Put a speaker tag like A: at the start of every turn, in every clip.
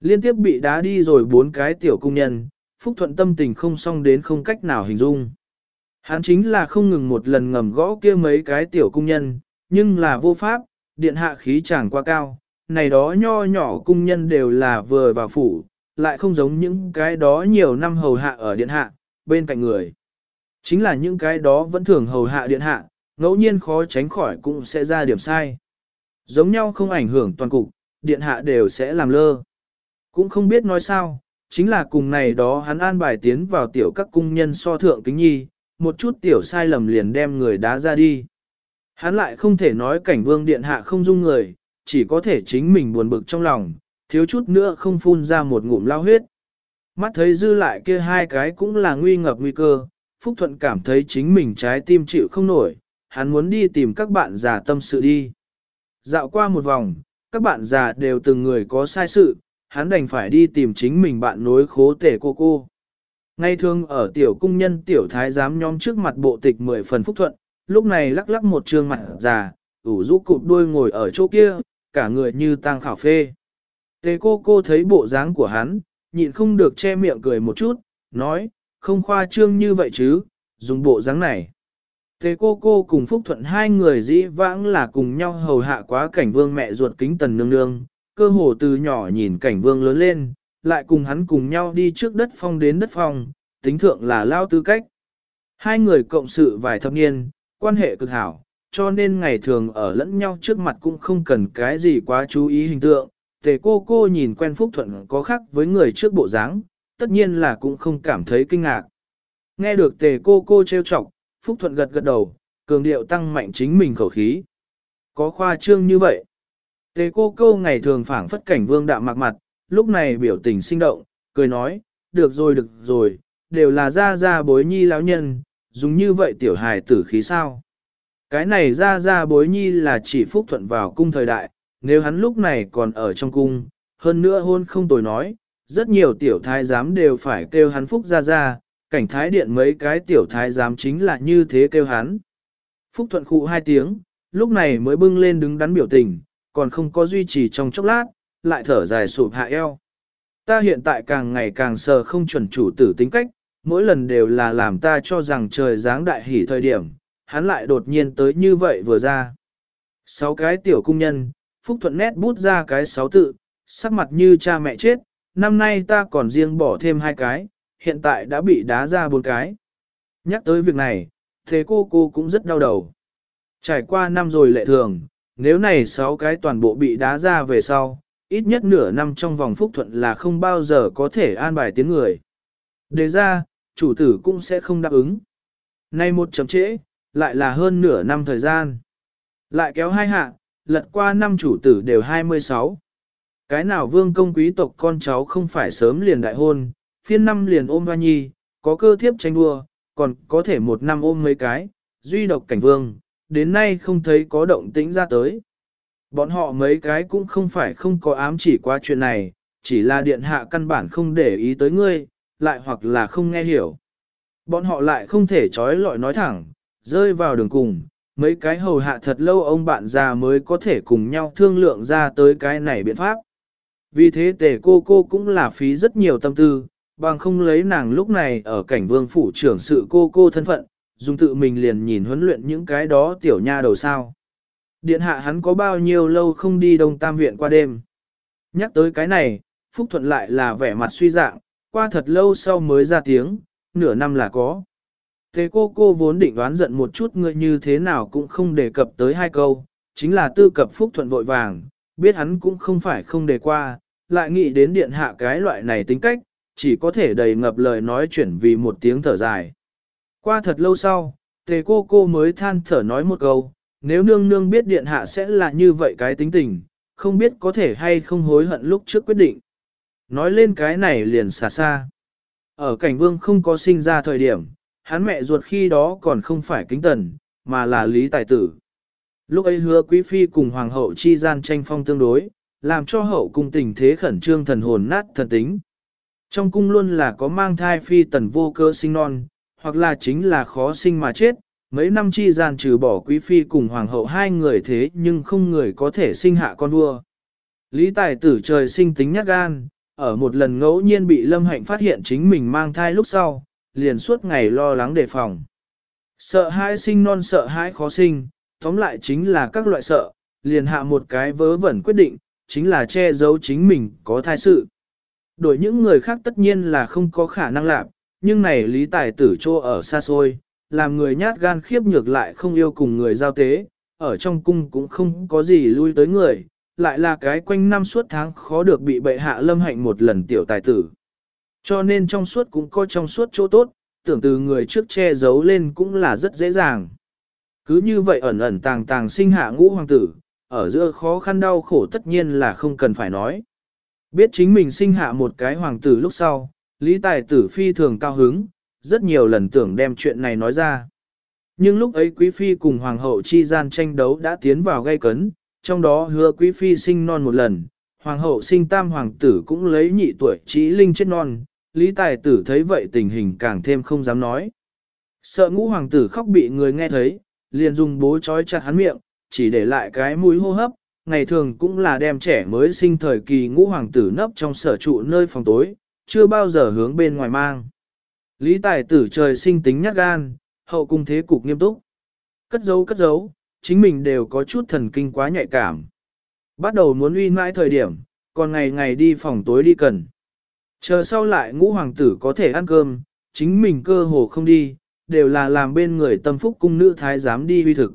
A: Liên tiếp bị đá đi rồi bốn cái tiểu cung nhân, Phúc Thuận tâm tình không xong đến không cách nào hình dung. Hắn chính là không ngừng một lần ngầm gõ kia mấy cái tiểu cung nhân, nhưng là vô pháp, điện hạ khí chẳng quá cao, này đó nho nhỏ cung nhân đều là vừa vào phủ, lại không giống những cái đó nhiều năm hầu hạ ở điện hạ, bên cạnh người. Chính là những cái đó vẫn thường hầu hạ điện hạ, ngẫu nhiên khó tránh khỏi cũng sẽ ra điểm sai. Giống nhau không ảnh hưởng toàn cục, điện hạ đều sẽ làm lơ. Cũng không biết nói sao, chính là cùng này đó hắn an bài tiến vào tiểu các cung nhân so thượng kính nhi, một chút tiểu sai lầm liền đem người đá ra đi. Hắn lại không thể nói cảnh vương điện hạ không dung người, chỉ có thể chính mình buồn bực trong lòng, thiếu chút nữa không phun ra một ngụm lao huyết. Mắt thấy dư lại kia hai cái cũng là nguy ngập nguy cơ, Phúc Thuận cảm thấy chính mình trái tim chịu không nổi, hắn muốn đi tìm các bạn già tâm sự đi. Dạo qua một vòng, các bạn già đều từng người có sai sự, hắn đành phải đi tìm chính mình bạn nối khố tể cô cô. Ngay thường ở tiểu cung nhân tiểu thái giám nhóm trước mặt bộ tịch mười phần phúc thuận, lúc này lắc lắc một trương mặt già, ủ rũ cụp đuôi ngồi ở chỗ kia, cả người như tang khảo phê. Tề cô cô thấy bộ dáng của hắn, nhịn không được che miệng cười một chút, nói, không khoa trương như vậy chứ, dùng bộ dáng này. Tề cô cô cùng Phúc Thuận hai người dĩ vãng là cùng nhau hầu hạ quá cảnh vương mẹ ruột kính tần nương nương, cơ hồ từ nhỏ nhìn cảnh vương lớn lên, lại cùng hắn cùng nhau đi trước đất phong đến đất phong, tính thượng là lao tư cách. Hai người cộng sự vài thập niên, quan hệ cực hảo, cho nên ngày thường ở lẫn nhau trước mặt cũng không cần cái gì quá chú ý hình tượng. Tề cô cô nhìn quen Phúc Thuận có khác với người trước bộ dáng, tất nhiên là cũng không cảm thấy kinh ngạc. Nghe được tề cô cô trêu chọc, Phúc Thuận gật gật đầu, cường điệu tăng mạnh chính mình khẩu khí. Có khoa trương như vậy. Tề cô Câu ngày thường phảng phất cảnh vương đạm mạc mặt, lúc này biểu tình sinh động, cười nói, được rồi được rồi, đều là ra ra bối nhi lão nhân, dùng như vậy tiểu hài tử khí sao. Cái này ra ra bối nhi là chỉ phúc thuận vào cung thời đại, nếu hắn lúc này còn ở trong cung, hơn nữa hôn không tồi nói, rất nhiều tiểu thái giám đều phải kêu hắn phúc ra ra, cảnh thái điện mấy cái tiểu thái giám chính là như thế kêu hắn. Phúc thuận khụ hai tiếng, lúc này mới bưng lên đứng đắn biểu tình, còn không có duy trì trong chốc lát, lại thở dài sụp hạ eo. Ta hiện tại càng ngày càng sờ không chuẩn chủ tử tính cách, mỗi lần đều là làm ta cho rằng trời dáng đại hỉ thời điểm, hắn lại đột nhiên tới như vậy vừa ra. Sáu cái tiểu cung nhân, Phúc Thuận nét bút ra cái sáu tự, sắc mặt như cha mẹ chết, năm nay ta còn riêng bỏ thêm hai cái, hiện tại đã bị đá ra bốn cái. Nhắc tới việc này, thế cô cô cũng rất đau đầu. Trải qua năm rồi lệ thường, nếu này sáu cái toàn bộ bị đá ra về sau, ít nhất nửa năm trong vòng phúc thuận là không bao giờ có thể an bài tiếng người. Đề ra, chủ tử cũng sẽ không đáp ứng. Nay một chấm trễ, lại là hơn nửa năm thời gian. Lại kéo hai hạ, lật qua năm chủ tử đều 26. Cái nào vương công quý tộc con cháu không phải sớm liền đại hôn, phiên năm liền ôm hoa nhi, có cơ thiếp tranh đua, còn có thể một năm ôm mấy cái, duy độc cảnh vương, đến nay không thấy có động tĩnh ra tới. Bọn họ mấy cái cũng không phải không có ám chỉ qua chuyện này, chỉ là điện hạ căn bản không để ý tới ngươi, lại hoặc là không nghe hiểu. Bọn họ lại không thể trói lọi nói thẳng, rơi vào đường cùng, mấy cái hầu hạ thật lâu ông bạn già mới có thể cùng nhau thương lượng ra tới cái này biện pháp. Vì thế tề cô cô cũng là phí rất nhiều tâm tư, bằng không lấy nàng lúc này ở cảnh vương phủ trưởng sự cô cô thân phận, dùng tự mình liền nhìn huấn luyện những cái đó tiểu nha đầu sao. Điện hạ hắn có bao nhiêu lâu không đi đông tam viện qua đêm. Nhắc tới cái này, Phúc Thuận lại là vẻ mặt suy dạng, qua thật lâu sau mới ra tiếng, nửa năm là có. Thế cô cô vốn định đoán giận một chút người như thế nào cũng không đề cập tới hai câu, chính là tư cập Phúc Thuận vội vàng, biết hắn cũng không phải không đề qua, lại nghĩ đến điện hạ cái loại này tính cách, chỉ có thể đầy ngập lời nói chuyển vì một tiếng thở dài. Qua thật lâu sau, tề cô cô mới than thở nói một câu, nếu nương nương biết điện hạ sẽ là như vậy cái tính tình, không biết có thể hay không hối hận lúc trước quyết định. Nói lên cái này liền xa xa. Ở cảnh vương không có sinh ra thời điểm, hắn mẹ ruột khi đó còn không phải kính tần, mà là lý tài tử. Lúc ấy hứa quý phi cùng hoàng hậu chi gian tranh phong tương đối, làm cho hậu cung tình thế khẩn trương thần hồn nát thần tính. Trong cung luôn là có mang thai phi tần vô cơ sinh non, hoặc là chính là khó sinh mà chết, mấy năm chi gian trừ bỏ quý phi cùng hoàng hậu hai người thế nhưng không người có thể sinh hạ con vua. Lý tài tử trời sinh tính nhát gan, ở một lần ngẫu nhiên bị Lâm Hạnh phát hiện chính mình mang thai lúc sau, liền suốt ngày lo lắng đề phòng. Sợ hãi sinh non sợ hãi khó sinh, tóm lại chính là các loại sợ, liền hạ một cái vớ vẩn quyết định, chính là che giấu chính mình có thai sự. Đổi những người khác tất nhiên là không có khả năng làm, nhưng này lý tài tử trô ở xa xôi, làm người nhát gan khiếp nhược lại không yêu cùng người giao tế, ở trong cung cũng không có gì lui tới người, lại là cái quanh năm suốt tháng khó được bị bệ hạ lâm hạnh một lần tiểu tài tử. Cho nên trong suốt cũng có trong suốt chỗ tốt, tưởng từ người trước che giấu lên cũng là rất dễ dàng. Cứ như vậy ẩn ẩn tàng tàng sinh hạ ngũ hoàng tử, ở giữa khó khăn đau khổ tất nhiên là không cần phải nói. Biết chính mình sinh hạ một cái hoàng tử lúc sau, Lý Tài tử phi thường cao hứng, rất nhiều lần tưởng đem chuyện này nói ra. Nhưng lúc ấy Quý Phi cùng Hoàng hậu chi gian tranh đấu đã tiến vào gây cấn, trong đó hứa Quý Phi sinh non một lần, Hoàng hậu sinh tam hoàng tử cũng lấy nhị tuổi trí linh chết non, Lý Tài tử thấy vậy tình hình càng thêm không dám nói. Sợ ngũ hoàng tử khóc bị người nghe thấy, liền dùng bố trói chặt hắn miệng, chỉ để lại cái mũi hô hấp, ngày thường cũng là đem trẻ mới sinh thời kỳ ngũ hoàng tử nấp trong sở trụ nơi phòng tối, chưa bao giờ hướng bên ngoài mang. Lý tài tử trời sinh tính nhát gan, hậu cung thế cục nghiêm túc. Cất giấu cất giấu, chính mình đều có chút thần kinh quá nhạy cảm. Bắt đầu muốn uy mãi thời điểm, còn ngày ngày đi phòng tối đi cần. Chờ sau lại ngũ hoàng tử có thể ăn cơm, chính mình cơ hồ không đi, đều là làm bên người tâm phúc cung nữ thái giám đi huy thực.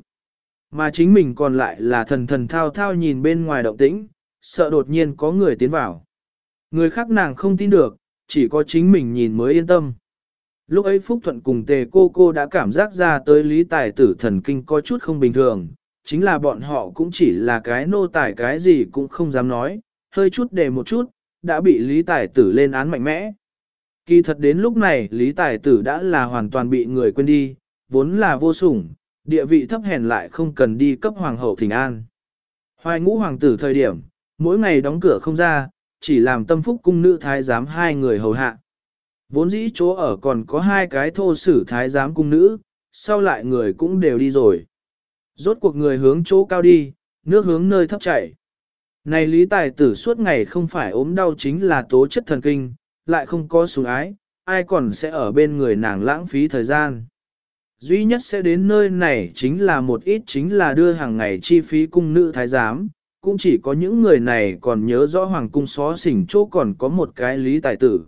A: Mà chính mình còn lại là thần thần thao thao nhìn bên ngoài động tĩnh, sợ đột nhiên có người tiến vào. Người khác nàng không tin được, chỉ có chính mình nhìn mới yên tâm. Lúc ấy Phúc Thuận cùng tề cô cô đã cảm giác ra tới lý tài tử thần kinh có chút không bình thường, chính là bọn họ cũng chỉ là cái nô tài cái gì cũng không dám nói, hơi chút để một chút, đã bị lý tài tử lên án mạnh mẽ. Kỳ thật đến lúc này lý tài tử đã là hoàn toàn bị người quên đi, vốn là vô sủng, địa vị thấp hèn lại không cần đi cấp hoàng hậu thỉnh an. Hoài ngũ hoàng tử thời điểm, mỗi ngày đóng cửa không ra, chỉ làm tâm phúc cung nữ thái giám hai người hầu hạ. Vốn dĩ chỗ ở còn có hai cái thô sử thái giám cung nữ, sau lại người cũng đều đi rồi. Rốt cuộc người hướng chỗ cao đi, nước hướng nơi thấp chảy. Này lý tài tử suốt ngày không phải ốm đau chính là tố chất thần kinh, lại không có sủng ái, ai còn sẽ ở bên người nàng lãng phí thời gian. Duy nhất sẽ đến nơi này chính là một ít chính là đưa hàng ngày chi phí cung nữ thái giám, cũng chỉ có những người này còn nhớ rõ hoàng cung xó xỉnh chỗ còn có một cái lý tài tử.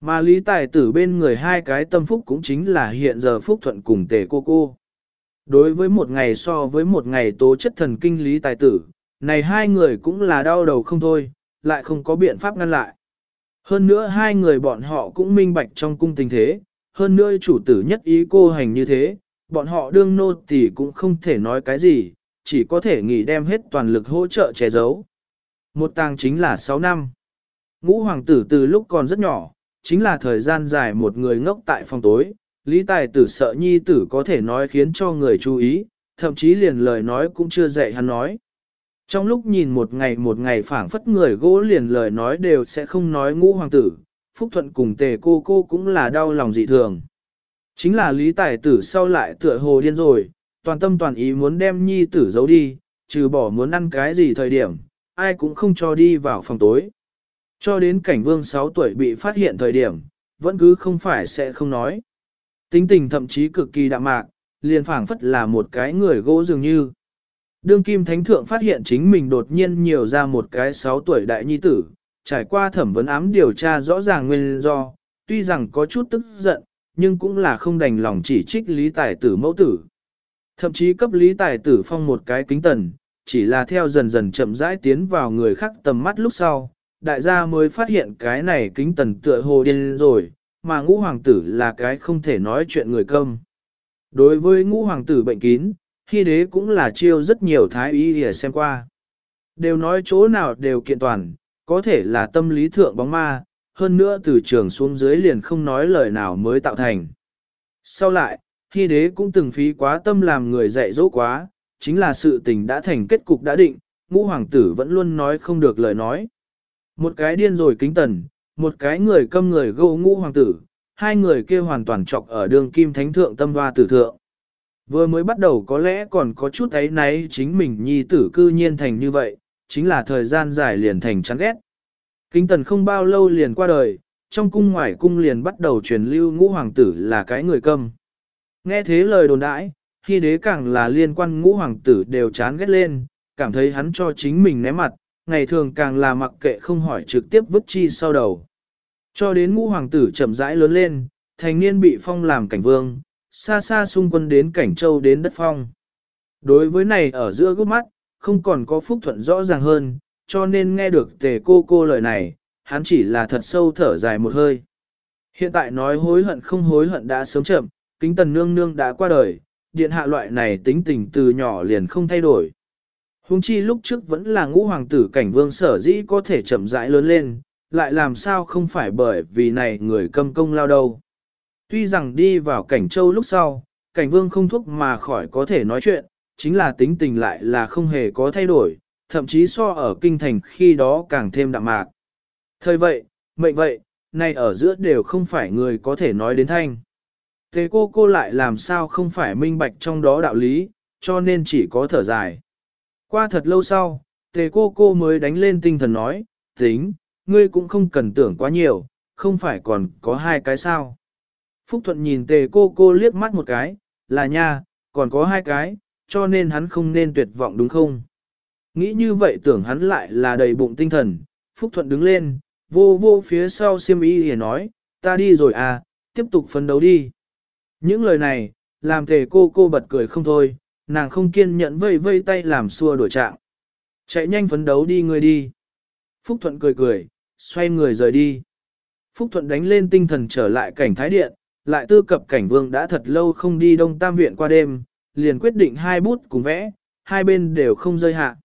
A: Mà lý tài tử bên người hai cái tâm phúc cũng chính là hiện giờ phúc thuận cùng tề cô cô. Đối với một ngày so với một ngày tố chất thần kinh lý tài tử, này hai người cũng là đau đầu không thôi, lại không có biện pháp ngăn lại. Hơn nữa hai người bọn họ cũng minh bạch trong cung tình thế, hơn nữa chủ tử nhất ý cô hành như thế, bọn họ đương nô thì cũng không thể nói cái gì, chỉ có thể nghỉ đem hết toàn lực hỗ trợ che giấu. Một tàng chính là 6 năm. Ngũ hoàng tử từ lúc còn rất nhỏ, chính là thời gian dài một người ngốc tại phòng tối, lý tài tử sợ nhi tử có thể nói khiến cho người chú ý, thậm chí liền lời nói cũng chưa dạy hắn nói. Trong lúc nhìn một ngày một ngày phảng phất người gỗ liền lời nói đều sẽ không nói ngũ hoàng tử, Phúc Thuận cùng tề cô cô cũng là đau lòng dị thường. Chính là lý tài tử sau lại tựa hồ điên rồi, toàn tâm toàn ý muốn đem nhi tử giấu đi, trừ bỏ muốn ăn cái gì thời điểm, ai cũng không cho đi vào phòng tối. Cho đến cảnh vương 6 tuổi bị phát hiện thời điểm, vẫn cứ không phải sẽ không nói. Tính tình thậm chí cực kỳ đạm mạc, liền phảng phất là một cái người gỗ dường như. Đương kim thánh thượng phát hiện chính mình đột nhiên nhiều ra một cái 6 tuổi đại nhi tử, trải qua thẩm vấn ám điều tra rõ ràng nguyên do, tuy rằng có chút tức giận, nhưng cũng là không đành lòng chỉ trích lý tài tử mẫu tử. Thậm chí cấp lý tài tử phong một cái kính tần, chỉ là theo dần dần chậm rãi tiến vào người khác tầm mắt lúc sau, đại gia mới phát hiện cái này kính tần tựa hồ điên rồi, mà ngũ hoàng tử là cái không thể nói chuyện người câm. Đối với ngũ hoàng tử bệnh kín, khi đế cũng là chiêu rất nhiều thái y để xem qua. Đều nói chỗ nào đều kiện toàn, có thể là tâm lý thượng bóng ma, hơn nữa từ trường xuống dưới liền không nói lời nào mới tạo thành. Sau lại, khi đế cũng từng phí quá tâm làm người dạy dỗ quá, chính là sự tình đã thành kết cục đã định, ngũ hoàng tử vẫn luôn nói không được lời nói. Một cái điên rồi kính tần, một cái người câm người gâu ngũ hoàng tử, hai người kia hoàn toàn trọc ở đường kim thánh thượng tâm hoa tử thượng. Vừa mới bắt đầu có lẽ còn có chút ấy náy chính mình nhi tử cư nhiên thành như vậy, chính là thời gian dài liền thành chán ghét. Kính tần không bao lâu liền qua đời, trong cung ngoài cung liền bắt đầu truyền lưu ngũ hoàng tử là cái người câm. Nghe thế lời đồn đãi, khi đế càng là liên quan ngũ hoàng tử đều chán ghét lên, cảm thấy hắn cho chính mình né mặt, ngày thường càng là mặc kệ không hỏi trực tiếp vứt chi sau đầu. Cho đến ngũ hoàng tử chậm rãi lớn lên, thành niên bị phong làm cảnh vương, xa xa xung quân đến cảnh châu đến đất phong. Đối với này ở giữa gốc mắt, không còn có phúc thuận rõ ràng hơn, cho nên nghe được tề cô cô lời này, hắn chỉ là thật sâu thở dài một hơi. Hiện tại nói hối hận không hối hận đã sớm chậm, kính tần nương nương đã qua đời, điện hạ loại này tính tình từ nhỏ liền không thay đổi. Hùng chi lúc trước vẫn là ngũ hoàng tử cảnh vương sở dĩ có thể chậm rãi lớn lên, lại làm sao không phải bởi vì này người câm công lao đâu. Tuy rằng đi vào cảnh châu lúc sau, cảnh vương không thuốc mà khỏi có thể nói chuyện, chính là tính tình lại là không hề có thay đổi, thậm chí so ở kinh thành khi đó càng thêm đạm mạc. Thời vậy, mệnh vậy, này ở giữa đều không phải người có thể nói đến thanh. Thế cô cô lại làm sao không phải minh bạch trong đó đạo lý, cho nên chỉ có thở dài. Qua thật lâu sau, tề cô cô mới đánh lên tinh thần nói, tính, ngươi cũng không cần tưởng quá nhiều, không phải còn có hai cái sao. Phúc Thuận nhìn tề cô cô liếc mắt một cái, là nha, còn có hai cái, cho nên hắn không nên tuyệt vọng đúng không? Nghĩ như vậy tưởng hắn lại là đầy bụng tinh thần, Phúc Thuận đứng lên, vô vô phía sau siêm ý để nói, ta đi rồi à, tiếp tục phấn đấu đi. Những lời này, làm tề cô cô bật cười không thôi, nàng không kiên nhẫn vây vây tay làm xua đổi trạng. Chạy nhanh phấn đấu đi người đi. Phúc Thuận cười cười, xoay người rời đi. Phúc Thuận đánh lên tinh thần trở lại cảnh thái điện, lại tư cập cảnh vương đã thật lâu không đi đông tam viện qua đêm, liền quyết định hai bút cùng vẽ, hai bên đều không rơi hạ.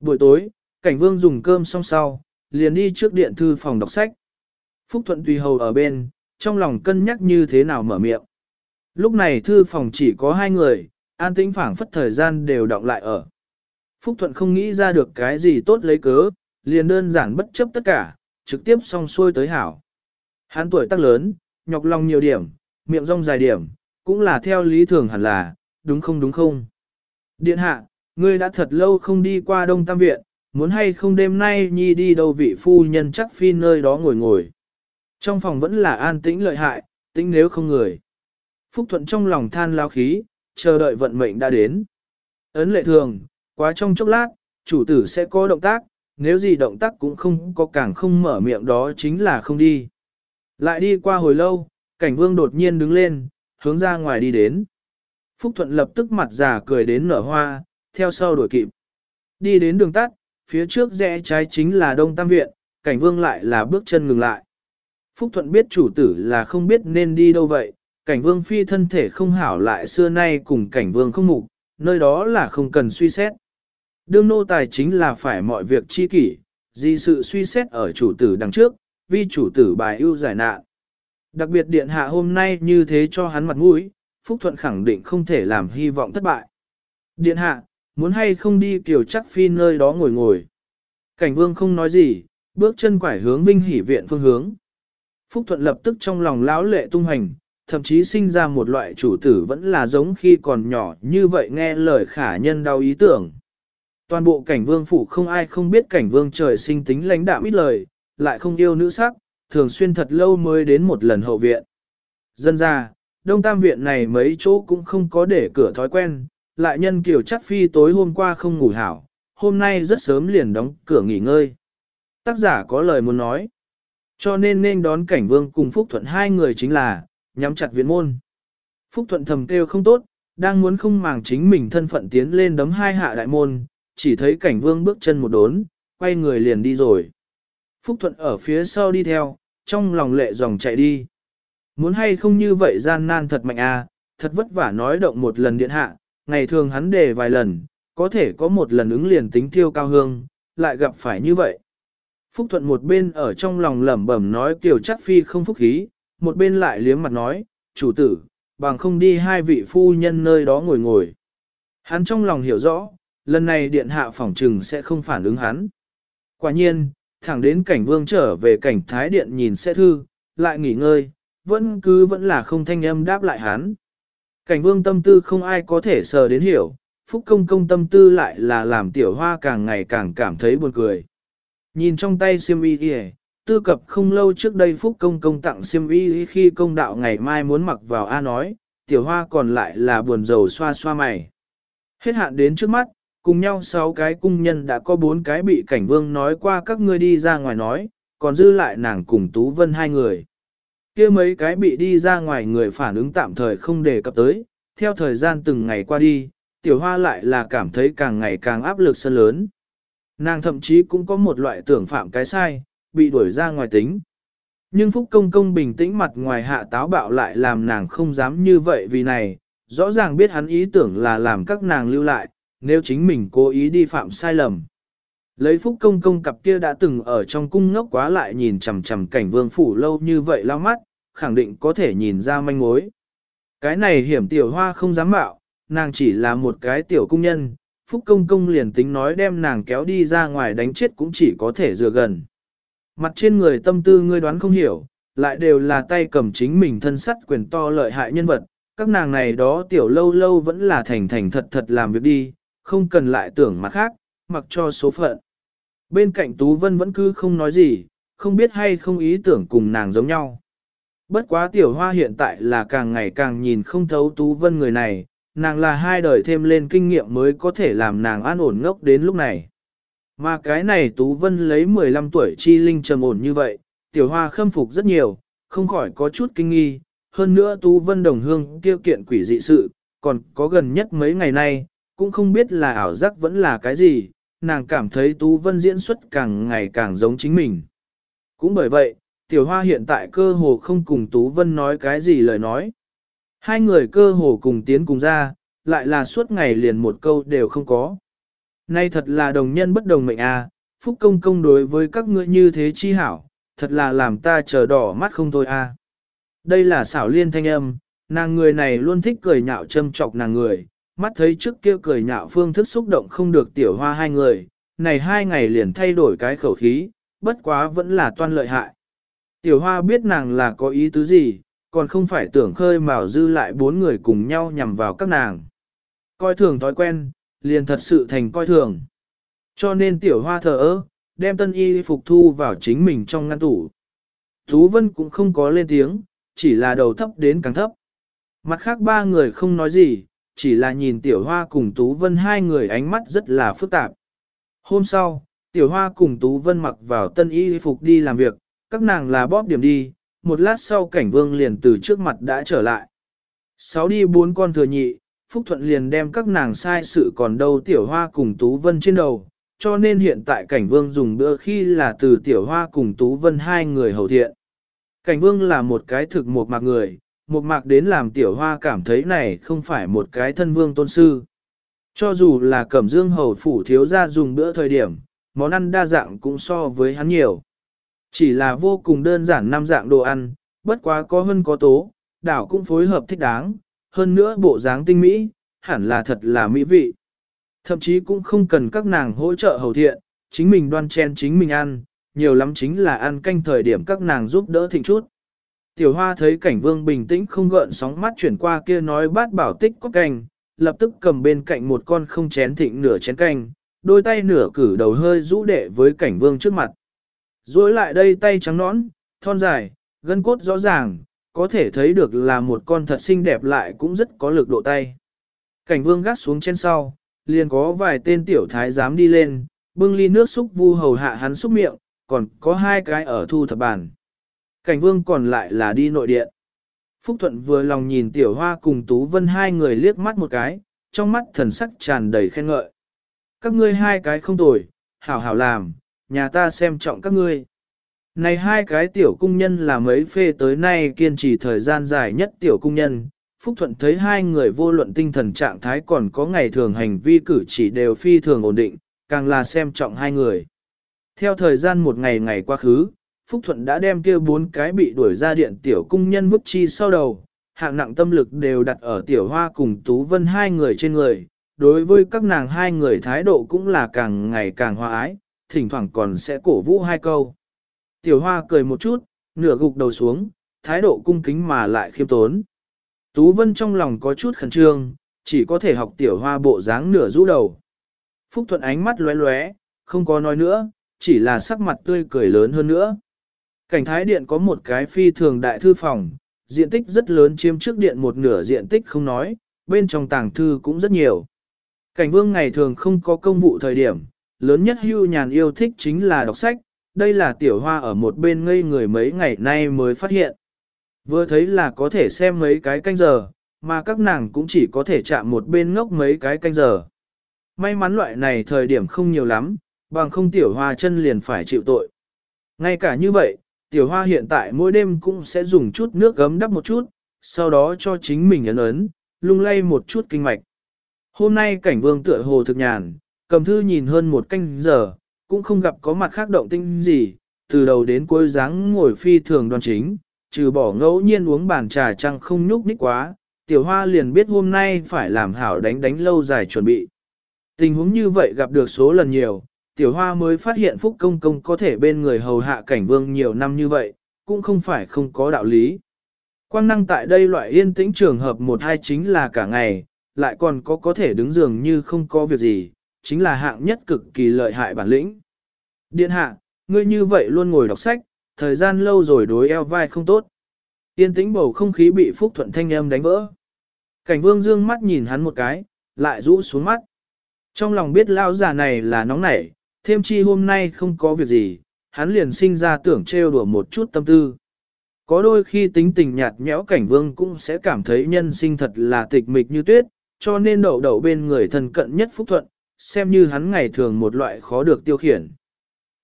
A: Buổi tối, cảnh vương dùng cơm xong sau, liền đi trước điện thư phòng đọc sách. Phúc Thuận tùy hầu ở bên, trong lòng cân nhắc như thế nào mở miệng. Lúc này thư phòng chỉ có hai người, an tĩnh phảng phất thời gian đều động lại ở. Phúc Thuận không nghĩ ra được cái gì tốt lấy cớ, liền đơn giản bất chấp tất cả, trực tiếp xong xuôi tới hảo. Hắn tuổi tác lớn, nhọc lòng nhiều điểm, miệng rong dài điểm, cũng là theo lý thường hẳn là, đúng không đúng không? Điện hạ, ngươi đã thật lâu không đi qua Đông Tam Viện, muốn hay không đêm nay nhi đi đâu vị phu nhân chắc phi nơi đó ngồi ngồi. Trong phòng vẫn là an tĩnh lợi hại, tĩnh nếu không người. Phúc Thuận trong lòng than lao khí, chờ đợi vận mệnh đã đến. Ấn lệ thường, quá trong chốc lát, chủ tử sẽ có động tác, nếu gì động tác cũng không có càng không mở miệng đó chính là không đi. Lại đi qua hồi lâu, cảnh vương đột nhiên đứng lên, hướng ra ngoài đi đến. Phúc Thuận lập tức mặt già cười đến nở hoa, theo sau đuổi kịp. Đi đến đường tắt, phía trước rẽ trái chính là Đông Tam Viện, cảnh vương lại là bước chân ngừng lại. Phúc Thuận biết chủ tử là không biết nên đi đâu vậy, cảnh vương phi thân thể không hảo lại xưa nay cùng cảnh vương không mục, nơi đó là không cần suy xét. Đương nô tài chính là phải mọi việc chi kỷ, gì sự suy xét ở chủ tử đằng trước, vì chủ tử bài ưu giải nạn. Đặc biệt điện hạ hôm nay như thế cho hắn mặt mũi, Phúc Thuận khẳng định không thể làm hy vọng thất bại. Điện hạ, muốn hay không đi kiểu chắc phi nơi đó ngồi ngồi. Cảnh vương không nói gì, bước chân quải hướng vinh hỉ viện phương hướng. Phúc Thuận lập tức trong lòng lão lệ tung hành, thậm chí sinh ra một loại chủ tử vẫn là giống khi còn nhỏ như vậy nghe lời khả nhân đau ý tưởng. Toàn bộ cảnh vương phủ không ai không biết cảnh vương trời sinh tính lãnh đạm ít lời, lại không yêu nữ sắc, thường xuyên thật lâu mới đến một lần hậu viện. Dân ra, đông tam viện này mấy chỗ cũng không có để cửa thói quen, lại nhân kiểu chắc phi tối hôm qua không ngủ hảo, hôm nay rất sớm liền đóng cửa nghỉ ngơi. Tác giả có lời muốn nói, cho nên nên đón cảnh vương cùng Phúc Thuận hai người chính là, nhắm chặt viện môn. Phúc Thuận thầm kêu không tốt, đang muốn không màng chính mình thân phận tiến lên đấm hai hạ đại môn, chỉ thấy cảnh vương bước chân một đốn, quay người liền đi rồi. Phúc Thuận ở phía sau đi theo, trong lòng lệ dòng chạy đi. Muốn hay không như vậy gian nan thật mạnh à, thật vất vả nói động một lần điện hạ, ngày thường hắn đề vài lần, có thể có một lần ứng liền tính thiêu cao hương, lại gặp phải như vậy. Phúc Thuận một bên ở trong lòng lẩm bẩm nói kiểu chắc phi không phúc khí, một bên lại liếm mặt nói, chủ tử, bằng không đi hai vị phu nhân nơi đó ngồi ngồi. Hắn trong lòng hiểu rõ, lần này điện hạ phỏng trừng sẽ không phản ứng hắn. Quả nhiên, thẳng đến cảnh vương trở về cảnh thái điện nhìn xe thư, lại nghỉ ngơi, vẫn cứ vẫn là không thanh âm đáp lại hắn. Cảnh vương tâm tư không ai có thể sờ đến hiểu, phúc công công tâm tư lại là làm tiểu hoa càng ngày càng cảm thấy buồn cười. Nhìn trong tay siêm y kìa, tư cập không lâu trước đây Phúc Công công tặng siêm y khi công đạo ngày mai muốn mặc vào A nói, tiểu hoa còn lại là buồn rầu xoa xoa mày. Hết hạn đến trước mắt, cùng nhau sáu cái cung nhân đã có bốn cái bị cảnh vương nói qua các ngươi đi ra ngoài nói, còn dư lại nàng cùng Tú Vân hai người. kia mấy cái bị đi ra ngoài người phản ứng tạm thời không đề cập tới, theo thời gian từng ngày qua đi, tiểu hoa lại là cảm thấy càng ngày càng áp lực sân lớn. Nàng thậm chí cũng có một loại tưởng phạm cái sai, bị đuổi ra ngoài tính. Nhưng Phúc Công Công bình tĩnh mặt ngoài hạ táo bạo lại làm nàng không dám như vậy vì này, rõ ràng biết hắn ý tưởng là làm các nàng lưu lại, nếu chính mình cố ý đi phạm sai lầm. Lấy Phúc Công Công cặp kia đã từng ở trong cung ngốc quá lại nhìn chằm chằm cảnh vương phủ lâu như vậy lao mắt, khẳng định có thể nhìn ra manh mối. Cái này hiểm tiểu hoa không dám bạo nàng chỉ là một cái tiểu cung nhân, Phúc Công Công liền tính nói đem nàng kéo đi ra ngoài đánh chết cũng chỉ có thể dựa gần. Mặt trên người tâm tư ngươi đoán không hiểu, lại đều là tay cầm chính mình thân sắt quyền to lợi hại nhân vật, các nàng này đó tiểu lâu lâu vẫn là thành thành thật thật làm việc đi, không cần lại tưởng mặt khác, mặc cho số phận. Bên cạnh Tú Vân vẫn cứ không nói gì, không biết hay không ý tưởng cùng nàng giống nhau. Bất quá tiểu hoa hiện tại là càng ngày càng nhìn không thấu Tú Vân người này, nàng là hai đời thêm lên kinh nghiệm mới có thể làm nàng an ổn ngốc đến lúc này. Mà cái này Tú Vân lấy 15 tuổi chi linh trầm ổn như vậy, tiểu hoa khâm phục rất nhiều, không khỏi có chút kinh nghi. Hơn nữa Tú Vân đồng hương kêu kiện quỷ dị sự, còn có gần nhất mấy ngày nay, cũng không biết là ảo giác vẫn là cái gì, nàng cảm thấy Tú Vân diễn xuất càng ngày càng giống chính mình. Cũng bởi vậy, tiểu hoa hiện tại cơ hồ không cùng Tú Vân nói cái gì lời nói. Hai người cơ hồ cùng tiến cùng ra, lại là suốt ngày liền một câu đều không có. Nay thật là đồng nhân bất đồng mệnh à, phúc công công đối với các ngươi như thế chi hảo, thật là làm ta chờ đỏ mắt không thôi à. Đây là xảo liên thanh âm, nàng người này luôn thích cười nhạo châm chọc nàng người, mắt thấy trước kia cười nhạo phương thức xúc động không được tiểu hoa hai người, này hai ngày liền thay đổi cái khẩu khí, bất quá vẫn là toan lợi hại. Tiểu hoa biết nàng là có ý tứ gì, còn không phải tưởng khơi mào dư lại bốn người cùng nhau nhằm vào các nàng. Coi thường thói quen, liền thật sự thành coi thường. Cho nên tiểu hoa thờ ơ, đem tân y phục thu vào chính mình trong ngăn tủ. Tú Vân cũng không có lên tiếng, chỉ là đầu thấp đến càng thấp. Mặt khác ba người không nói gì, chỉ là nhìn tiểu hoa cùng Tú Vân hai người ánh mắt rất là phức tạp. Hôm sau, tiểu hoa cùng Tú Vân mặc vào tân y phục đi làm việc, các nàng là bóp điểm đi, một lát sau cảnh vương liền từ trước mặt đã trở lại. Sáu đi bốn con thừa nhị, Phúc Thuận liền đem các nàng sai sự còn đâu tiểu hoa cùng Tú Vân trên đầu, cho nên hiện tại cảnh vương dùng bữa khi là từ tiểu hoa cùng Tú Vân hai người hầu thiện. Cảnh vương là một cái thực một mạc người, một mạc đến làm tiểu hoa cảm thấy này không phải một cái thân vương tôn sư. Cho dù là cẩm dương hầu phủ thiếu ra dùng bữa thời điểm, món ăn đa dạng cũng so với hắn nhiều. Chỉ là vô cùng đơn giản năm dạng đồ ăn, bất quá có hơn có tố, đảo cũng phối hợp thích đáng, hơn nữa bộ dáng tinh mỹ, hẳn là thật là mỹ vị. Thậm chí cũng không cần các nàng hỗ trợ hầu thiện, chính mình đoan chen chính mình ăn, nhiều lắm chính là ăn canh thời điểm các nàng giúp đỡ thịnh chút. Tiểu hoa thấy cảnh vương bình tĩnh không gợn sóng mắt chuyển qua kia nói bát bảo tích có canh, lập tức cầm bên cạnh một con không chén thịnh nửa chén canh, đôi tay nửa cử đầu hơi rũ đệ với cảnh vương trước mặt. Rồi lại đây tay trắng nõn, thon dài, gân cốt rõ ràng, có thể thấy được là một con thật xinh đẹp lại cũng rất có lực độ tay. Cảnh vương gác xuống trên sau, liền có vài tên tiểu thái dám đi lên, bưng ly nước xúc vu hầu hạ hắn xúc miệng, còn có hai cái ở thu thập bàn. Cảnh vương còn lại là đi nội điện. Phúc Thuận vừa lòng nhìn tiểu hoa cùng Tú Vân hai người liếc mắt một cái, trong mắt thần sắc tràn đầy khen ngợi. Các ngươi hai cái không tồi, hảo hảo làm, nhà ta xem trọng các ngươi. Này hai cái tiểu cung nhân là mấy phê tới nay kiên trì thời gian dài nhất tiểu cung nhân, Phúc Thuận thấy hai người vô luận tinh thần trạng thái còn có ngày thường hành vi cử chỉ đều phi thường ổn định, càng là xem trọng hai người. Theo thời gian một ngày ngày qua khứ, Phúc Thuận đã đem kia bốn cái bị đuổi ra điện tiểu cung nhân vứt chi sau đầu, hạng nặng tâm lực đều đặt ở tiểu hoa cùng Tú Vân hai người trên người. Đối với các nàng hai người thái độ cũng là càng ngày càng hòa ái, thỉnh thoảng còn sẽ cổ vũ hai câu. Tiểu hoa cười một chút, nửa gục đầu xuống, thái độ cung kính mà lại khiêm tốn. Tú Vân trong lòng có chút khẩn trương, chỉ có thể học tiểu hoa bộ dáng nửa rũ đầu. Phúc Thuận ánh mắt lóe lóe, không có nói nữa, chỉ là sắc mặt tươi cười lớn hơn nữa. Cảnh thái điện có một cái phi thường đại thư phòng, diện tích rất lớn chiếm trước điện một nửa diện tích không nói, bên trong tàng thư cũng rất nhiều. Cảnh vương ngày thường không có công vụ thời điểm, lớn nhất hưu nhàn yêu thích chính là đọc sách, đây là tiểu hoa ở một bên ngây người mấy ngày nay mới phát hiện. Vừa thấy là có thể xem mấy cái canh giờ, mà các nàng cũng chỉ có thể chạm một bên ngốc mấy cái canh giờ. May mắn loại này thời điểm không nhiều lắm, bằng không tiểu hoa chân liền phải chịu tội. Ngay cả như vậy, tiểu hoa hiện tại mỗi đêm cũng sẽ dùng chút nước gấm đắp một chút, sau đó cho chính mình ấn ấn, lung lay một chút kinh mạch. Hôm nay cảnh vương tựa hồ thực nhàn, cầm thư nhìn hơn một canh giờ, cũng không gặp có mặt khác động tinh gì, từ đầu đến cuối dáng ngồi phi thường đoan chính, trừ bỏ ngẫu nhiên uống bàn trà chăng không nhúc nhích quá, tiểu hoa liền biết hôm nay phải làm hảo đánh đánh lâu dài chuẩn bị. Tình huống như vậy gặp được số lần nhiều, tiểu hoa mới phát hiện Phúc Công Công có thể bên người hầu hạ cảnh vương nhiều năm như vậy, cũng không phải không có đạo lý. Quang năng tại đây loại yên tĩnh trường hợp một hai chính là cả ngày, lại còn có có thể đứng giường như không có việc gì, chính là hạng nhất cực kỳ lợi hại bản lĩnh. Điện hạ, ngươi như vậy luôn ngồi đọc sách, thời gian lâu rồi đối eo vai không tốt. Yên tĩnh bầu không khí bị Phúc Thuận thanh âm đánh vỡ. Cảnh vương dương mắt nhìn hắn một cái, lại rũ xuống mắt. Trong lòng biết lao già này là nóng nảy, thêm chi hôm nay không có việc gì, hắn liền sinh ra tưởng trêu đùa một chút tâm tư. Có đôi khi tính tình nhạt nhẽo cảnh vương cũng sẽ cảm thấy nhân sinh thật là tịch mịch như tuyết, cho nên đậu đậu bên người thân cận nhất phúc thuận, xem như hắn ngày thường một loại khó được tiêu khiển.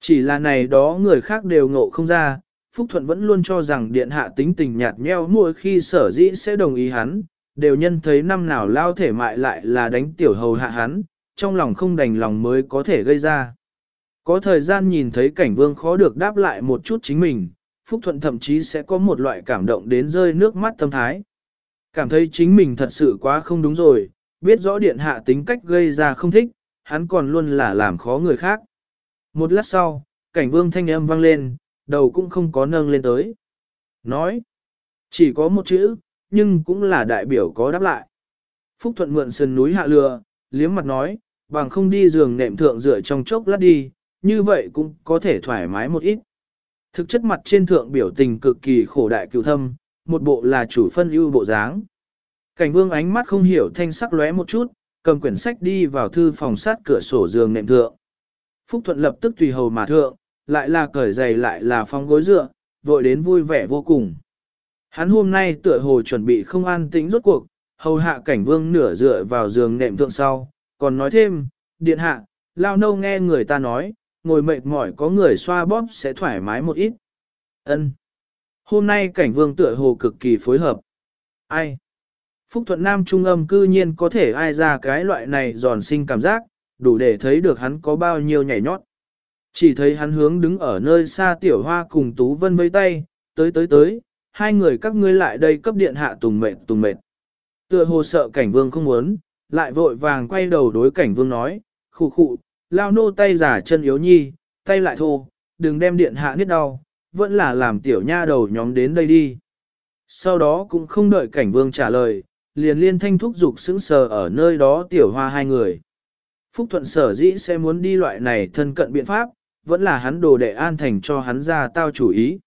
A: Chỉ là này đó người khác đều ngộ không ra, Phúc Thuận vẫn luôn cho rằng điện hạ tính tình nhạt nhẽo mỗi khi sở dĩ sẽ đồng ý hắn, đều nhân thấy năm nào lao thể mại lại là đánh tiểu hầu hạ hắn, trong lòng không đành lòng mới có thể gây ra. Có thời gian nhìn thấy cảnh vương khó được đáp lại một chút chính mình, Phúc Thuận thậm chí sẽ có một loại cảm động đến rơi nước mắt tâm thái. Cảm thấy chính mình thật sự quá không đúng rồi, biết rõ điện hạ tính cách gây ra không thích, hắn còn luôn là làm khó người khác. Một lát sau, cảnh vương thanh âm vang lên, đầu cũng không có nâng lên tới. Nói, chỉ có một chữ, nhưng cũng là đại biểu có đáp lại. Phúc Thuận mượn sườn núi hạ lừa, liếm mặt nói, bằng không đi giường nệm thượng dựa trong chốc lát đi, như vậy cũng có thể thoải mái một ít. Thực chất mặt trên thượng biểu tình cực kỳ khổ đại cựu thâm, một bộ là chủ phân ưu bộ dáng. Cảnh vương ánh mắt không hiểu thanh sắc lóe một chút, cầm quyển sách đi vào thư phòng sát cửa sổ giường nệm thượng. Phúc Thuận lập tức tùy hầu mà thượng, lại là cởi giày lại là phong gối dựa, vội đến vui vẻ vô cùng. Hắn hôm nay tựa hồ chuẩn bị không an tĩnh rốt cuộc, hầu hạ cảnh vương nửa dựa vào giường nệm thượng sau, còn nói thêm, điện hạ, lao nâu nghe người ta nói, ngồi mệt mỏi có người xoa bóp sẽ thoải mái một ít. Ân. Hôm nay cảnh vương tựa hồ cực kỳ phối hợp. Ai? Phúc Thuận Nam trung âm cư nhiên có thể ai ra cái loại này giòn sinh cảm giác, đủ để thấy được hắn có bao nhiêu nhảy nhót. Chỉ thấy hắn hướng đứng ở nơi xa tiểu hoa cùng Tú Vân vây tay, tới tới tới, hai người các ngươi lại đây cấp điện hạ tùng mệt tùng mệt. Tựa hồ sợ cảnh vương không muốn, lại vội vàng quay đầu đối cảnh vương nói, khụ khụ, lao nô tay giả chân yếu nhi, tay lại thô, đừng đem điện hạ niết đau, vẫn là làm tiểu nha đầu nhóm đến đây đi. Sau đó cũng không đợi cảnh vương trả lời, liền liên thanh thúc dục sững sờ ở nơi đó tiểu hoa hai người. Phúc Thuận sở dĩ sẽ muốn đi loại này thân cận biện pháp, vẫn là hắn đồ đệ an thành cho hắn ra tao chủ ý.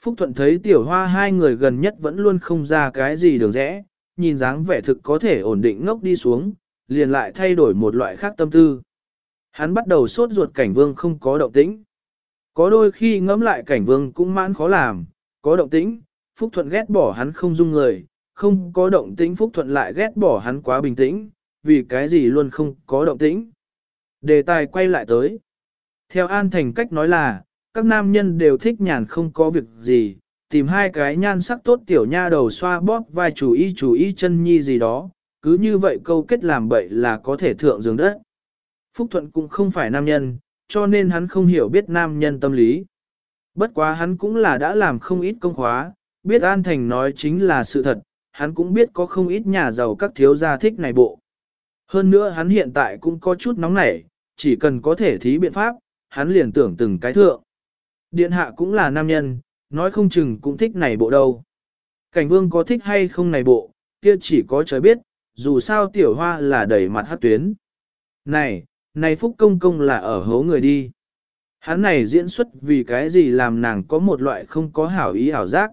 A: Phúc Thuận thấy tiểu hoa hai người gần nhất vẫn luôn không ra cái gì đường rẽ, nhìn dáng vẻ thực có thể ổn định ngốc đi xuống, liền lại thay đổi một loại khác tâm tư. Hắn bắt đầu sốt ruột cảnh vương không có động tĩnh. Có đôi khi ngẫm lại cảnh vương cũng mãn khó làm, có động tĩnh, Phúc Thuận ghét bỏ hắn không dung người, không có động tĩnh Phúc Thuận lại ghét bỏ hắn quá bình tĩnh, vì cái gì luôn không có động tĩnh. Đề tài quay lại tới. Theo An Thành cách nói là, các nam nhân đều thích nhàn không có việc gì, tìm hai cái nhan sắc tốt tiểu nha đầu xoa bóp vai chủ y chủ y chân nhi gì đó, cứ như vậy câu kết làm bậy là có thể thượng giường đất. Phúc Thuận cũng không phải nam nhân, cho nên hắn không hiểu biết nam nhân tâm lý. Bất quá hắn cũng là đã làm không ít công khóa, biết An Thành nói chính là sự thật, hắn cũng biết có không ít nhà giàu các thiếu gia thích này bộ. Hơn nữa hắn hiện tại cũng có chút nóng nảy, chỉ cần có thể thí biện pháp, hắn liền tưởng từng cái thượng. Điện hạ cũng là nam nhân, nói không chừng cũng thích này bộ đâu. Cảnh vương có thích hay không này bộ, kia chỉ có trời biết, dù sao tiểu hoa là đầy mặt hát tuyến. Này, này phúc công công là ở hố người đi. Hắn này diễn xuất vì cái gì làm nàng có một loại không có hảo ý ảo giác.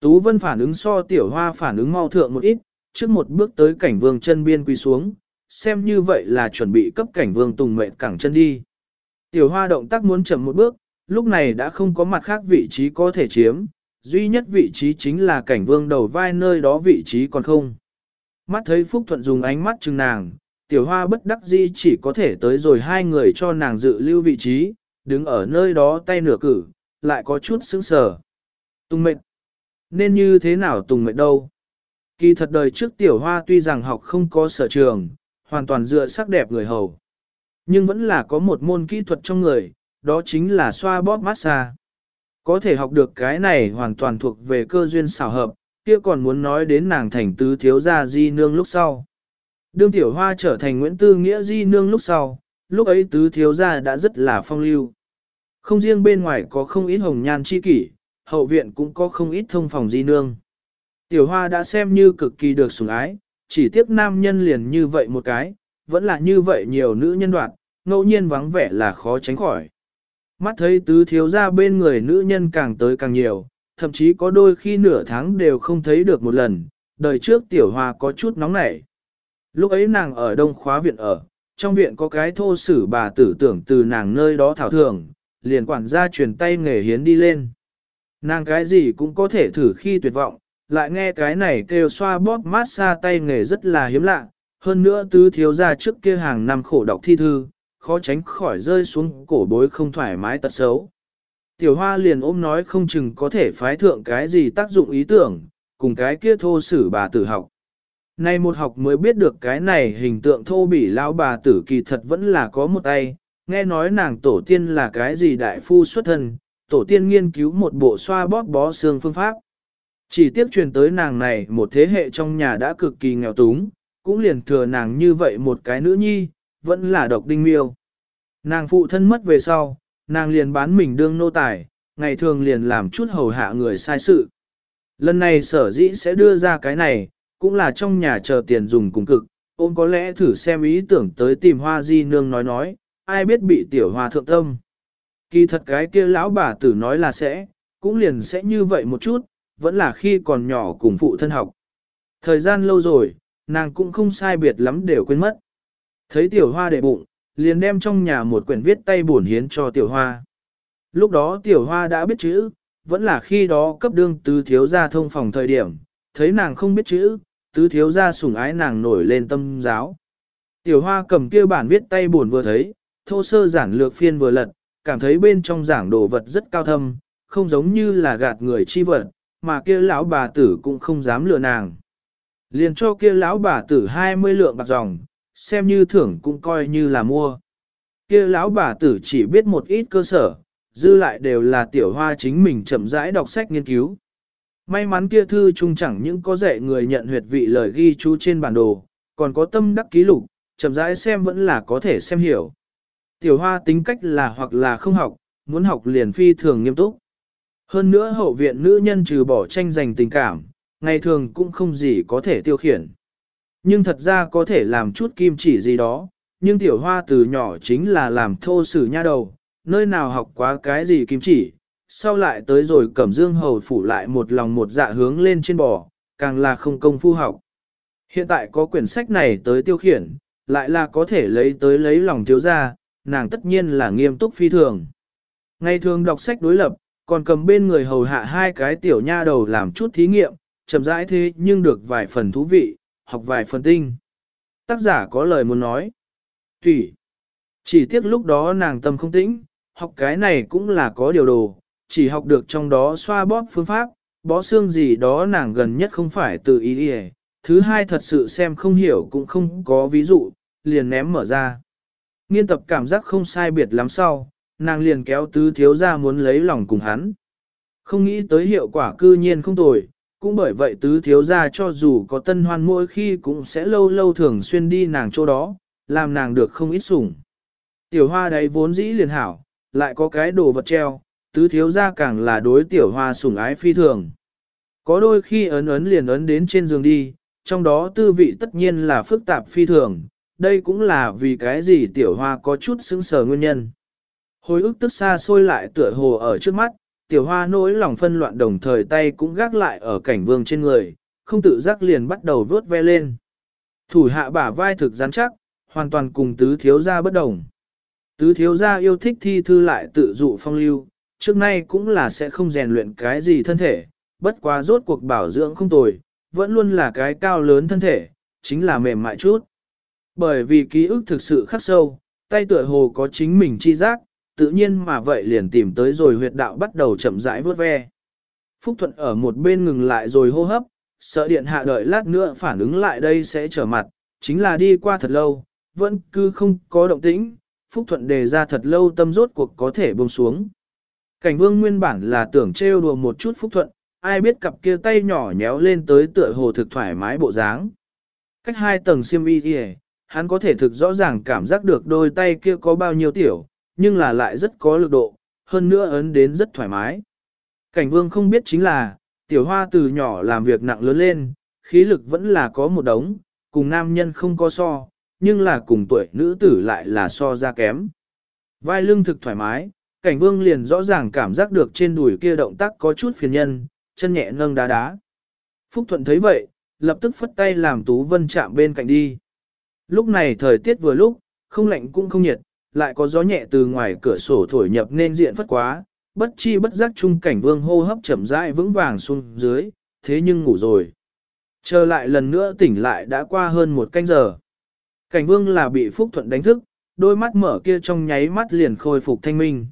A: Tú Vân phản ứng so tiểu hoa phản ứng mau thượng một ít, trước một bước tới cảnh vương chân biên quỳ xuống, xem như vậy là chuẩn bị cấp cảnh vương tùng mệnh cẳng chân đi. Tiểu hoa động tác muốn chậm một bước, lúc này đã không có mặt khác vị trí có thể chiếm, duy nhất vị trí chính là cảnh vương đầu vai nơi đó vị trí còn không. Mắt thấy Phúc Thuận dùng ánh mắt chừng nàng, tiểu hoa bất đắc dĩ chỉ có thể tới rồi hai người cho nàng dự lưu vị trí, đứng ở nơi đó tay nửa cử, lại có chút sững sờ. Tùng mệnh. Nên như thế nào tùng mệnh đâu? Kỳ thật đời trước tiểu hoa tuy rằng học không có sở trường, hoàn toàn dựa sắc đẹp người hầu. Nhưng vẫn là có một môn kỹ thuật trong người, đó chính là xoa bóp massage. Có thể học được cái này hoàn toàn thuộc về cơ duyên xảo hợp, kia còn muốn nói đến nàng thành tứ thiếu gia di nương lúc sau. Đương tiểu hoa trở thành Nguyễn Tư Nghĩa di nương lúc sau, lúc ấy tứ thiếu gia đã rất là phong lưu. Không riêng bên ngoài có không ít hồng nhan chi kỷ, hậu viện cũng có không ít thông phòng di nương. Tiểu hoa đã xem như cực kỳ được sủng ái, chỉ tiếc nam nhân liền như vậy một cái, vẫn là như vậy nhiều nữ nhân đoạn, ngẫu nhiên vắng vẻ là khó tránh khỏi. Mắt thấy tứ thiếu ra bên người nữ nhân càng tới càng nhiều, thậm chí có đôi khi nửa tháng đều không thấy được một lần, đời trước tiểu hoa có chút nóng nảy. Lúc ấy nàng ở đông khóa viện ở, trong viện có cái thô sử bà tử tưởng từ nàng nơi đó thảo thường, liền quản gia truyền tay nghề hiến đi lên. Nàng cái gì cũng có thể thử khi tuyệt vọng, lại nghe cái này kêu xoa bóp mát xa tay nghề rất là hiếm lạ, hơn nữa tứ thiếu ra trước kia hàng năm khổ đọc thi thư, khó tránh khỏi rơi xuống cổ bối không thoải mái tật xấu. Tiểu hoa liền ôm nói không chừng có thể phái thượng cái gì tác dụng ý tưởng, cùng cái kia thô sử bà tử học. Nay một học mới biết được cái này hình tượng thô bỉ lão bà tử kỳ thật vẫn là có một tay, nghe nói nàng tổ tiên là cái gì đại phu xuất thân, tổ tiên nghiên cứu một bộ xoa bóp bó xương phương pháp. Chỉ tiếc truyền tới nàng này một thế hệ trong nhà đã cực kỳ nghèo túng, cũng liền thừa nàng như vậy một cái nữ nhi, vẫn là độc đinh miêu. Nàng phụ thân mất về sau, nàng liền bán mình đương nô tài, ngày thường liền làm chút hầu hạ người sai sự. Lần này sở dĩ sẽ đưa ra cái này, cũng là trong nhà chờ tiền dùng cùng cực, ôm có lẽ thử xem ý tưởng tới tìm hoa di nương nói nói, ai biết bị tiểu hoa thượng tâm. Kỳ thật cái kia lão bà tử nói là sẽ, cũng liền sẽ như vậy một chút, vẫn là khi còn nhỏ cùng phụ thân học. Thời gian lâu rồi, nàng cũng không sai biệt lắm đều quên mất. Thấy tiểu hoa đệ bụng, liền đem trong nhà một quyển viết tay buồn hiến cho tiểu hoa. Lúc đó tiểu hoa đã biết chữ, vẫn là khi đó cấp đương tứ thiếu gia thông phòng thời điểm, thấy nàng không biết chữ, tứ thiếu gia sủng ái nàng nổi lên tâm giáo. Tiểu hoa cầm kia bản viết tay buồn vừa thấy, thô sơ giản lược phiên vừa lật, cảm thấy bên trong giảng đồ vật rất cao thâm, không giống như là gạt người chi vật, mà kia lão bà tử cũng không dám lừa nàng. Liền cho kia lão bà tử 20 lượng bạc dòng, xem như thưởng cũng coi như là mua. Kia lão bà tử chỉ biết một ít cơ sở, dư lại đều là tiểu hoa chính mình chậm rãi đọc sách nghiên cứu. May mắn kia thư chung chẳng những có dạy người nhận huyệt vị lời ghi chú trên bản đồ, còn có tâm đắc ký lục, chậm rãi xem vẫn là có thể xem hiểu. Tiểu hoa tính cách là hoặc là không học, muốn học liền phi thường nghiêm túc. Hơn nữa hậu viện nữ nhân trừ bỏ tranh giành tình cảm, ngày thường cũng không gì có thể tiêu khiển. Nhưng thật ra có thể làm chút kim chỉ gì đó, nhưng tiểu hoa từ nhỏ chính là làm thô sử nha đầu, nơi nào học quá cái gì kim chỉ, sau lại tới rồi cẩm dương hầu phủ lại một lòng một dạ hướng lên trên bò, càng là không công phu học. Hiện tại có quyển sách này tới tiêu khiển, lại là có thể lấy tới lấy lòng thiếu gia, nàng tất nhiên là nghiêm túc phi thường. Ngày thường đọc sách đối lập, còn cầm bên người hầu hạ hai cái tiểu nha đầu làm chút thí nghiệm, chậm rãi thế nhưng được vài phần thú vị, học vài phần tinh. Tác giả có lời muốn nói. Tùy. Chỉ tiếc lúc đó nàng tâm không tĩnh, học cái này cũng là có điều đồ, chỉ học được trong đó xoa bóp phương pháp, bó xương gì đó nàng gần nhất không phải tự ý ý, Thứ hai thật sự xem không hiểu cũng không có ví dụ, liền ném mở ra. Nghiên tập cảm giác không sai biệt lắm sau, nàng liền kéo tứ thiếu ra muốn lấy lòng cùng hắn. Không nghĩ tới hiệu quả cư nhiên không tồi, cũng bởi vậy tứ thiếu ra cho dù có tân hoan mỗi khi cũng sẽ lâu lâu thường xuyên đi nàng chỗ đó, làm nàng được không ít sủng. Tiểu hoa đấy vốn dĩ liền hảo, lại có cái đồ vật treo, tứ thiếu ra càng là đối tiểu hoa sủng ái phi thường. Có đôi khi ấn ấn liền ấn đến trên giường đi, trong đó tư vị tất nhiên là phức tạp phi thường, đây cũng là vì cái gì tiểu hoa có chút xứng sở nguyên nhân. Hồi ức tức xa xôi lại tựa hồ ở trước mắt, tiểu hoa nỗi lòng phân loạn đồng thời tay cũng gác lại ở cảnh vương trên người, không tự giác liền bắt đầu vớt ve lên. Thủ hạ bả vai thực rắn chắc, hoàn toàn cùng tứ thiếu gia bất đồng. Tứ thiếu gia yêu thích thi thư lại tự dụ phong lưu, trước nay cũng là sẽ không rèn luyện cái gì thân thể, bất quá rốt cuộc bảo dưỡng không tồi, vẫn luôn là cái cao lớn thân thể, chính là mềm mại chút. Bởi vì ký ức thực sự khắc sâu, tay tựa hồ có chính mình chi giác, tự nhiên mà vậy liền tìm tới rồi huyệt đạo bắt đầu chậm rãi vớt ve. Phúc Thuận ở một bên ngừng lại rồi hô hấp, sợ điện hạ đợi lát nữa phản ứng lại đây sẽ trở mặt, chính là đi qua thật lâu, vẫn cứ không có động tĩnh, Phúc Thuận đề ra thật lâu tâm rốt cuộc có thể buông xuống. Cảnh vương nguyên bản là tưởng trêu đùa một chút Phúc Thuận, ai biết cặp kia tay nhỏ nhéo lên tới tựa hồ thực thoải mái bộ dáng. Cách hai tầng xiêm y kìa, hắn có thể thực rõ ràng cảm giác được đôi tay kia có bao nhiêu tiểu, nhưng là lại rất có lực độ, hơn nữa ấn đến rất thoải mái. Cảnh vương không biết chính là, tiểu hoa từ nhỏ làm việc nặng lớn lên, khí lực vẫn là có một đống, cùng nam nhân không có so, nhưng là cùng tuổi nữ tử lại là so ra kém. Vai lưng thực thoải mái, cảnh vương liền rõ ràng cảm giác được trên đùi kia động tác có chút phiền nhân, chân nhẹ nâng đá đá. Phúc Thuận thấy vậy, lập tức phất tay làm Tú Vân chạm bên cạnh đi. Lúc này thời tiết vừa lúc, không lạnh cũng không nhiệt, lại có gió nhẹ từ ngoài cửa sổ thổi nhập nên diện phất quá, bất chi bất giác chung cảnh vương hô hấp chậm rãi vững vàng xuống dưới, thế nhưng ngủ rồi. Chờ lại lần nữa tỉnh lại đã qua hơn một canh giờ. Cảnh vương là bị Phúc Thuận đánh thức, đôi mắt mở kia trong nháy mắt liền khôi phục thanh minh.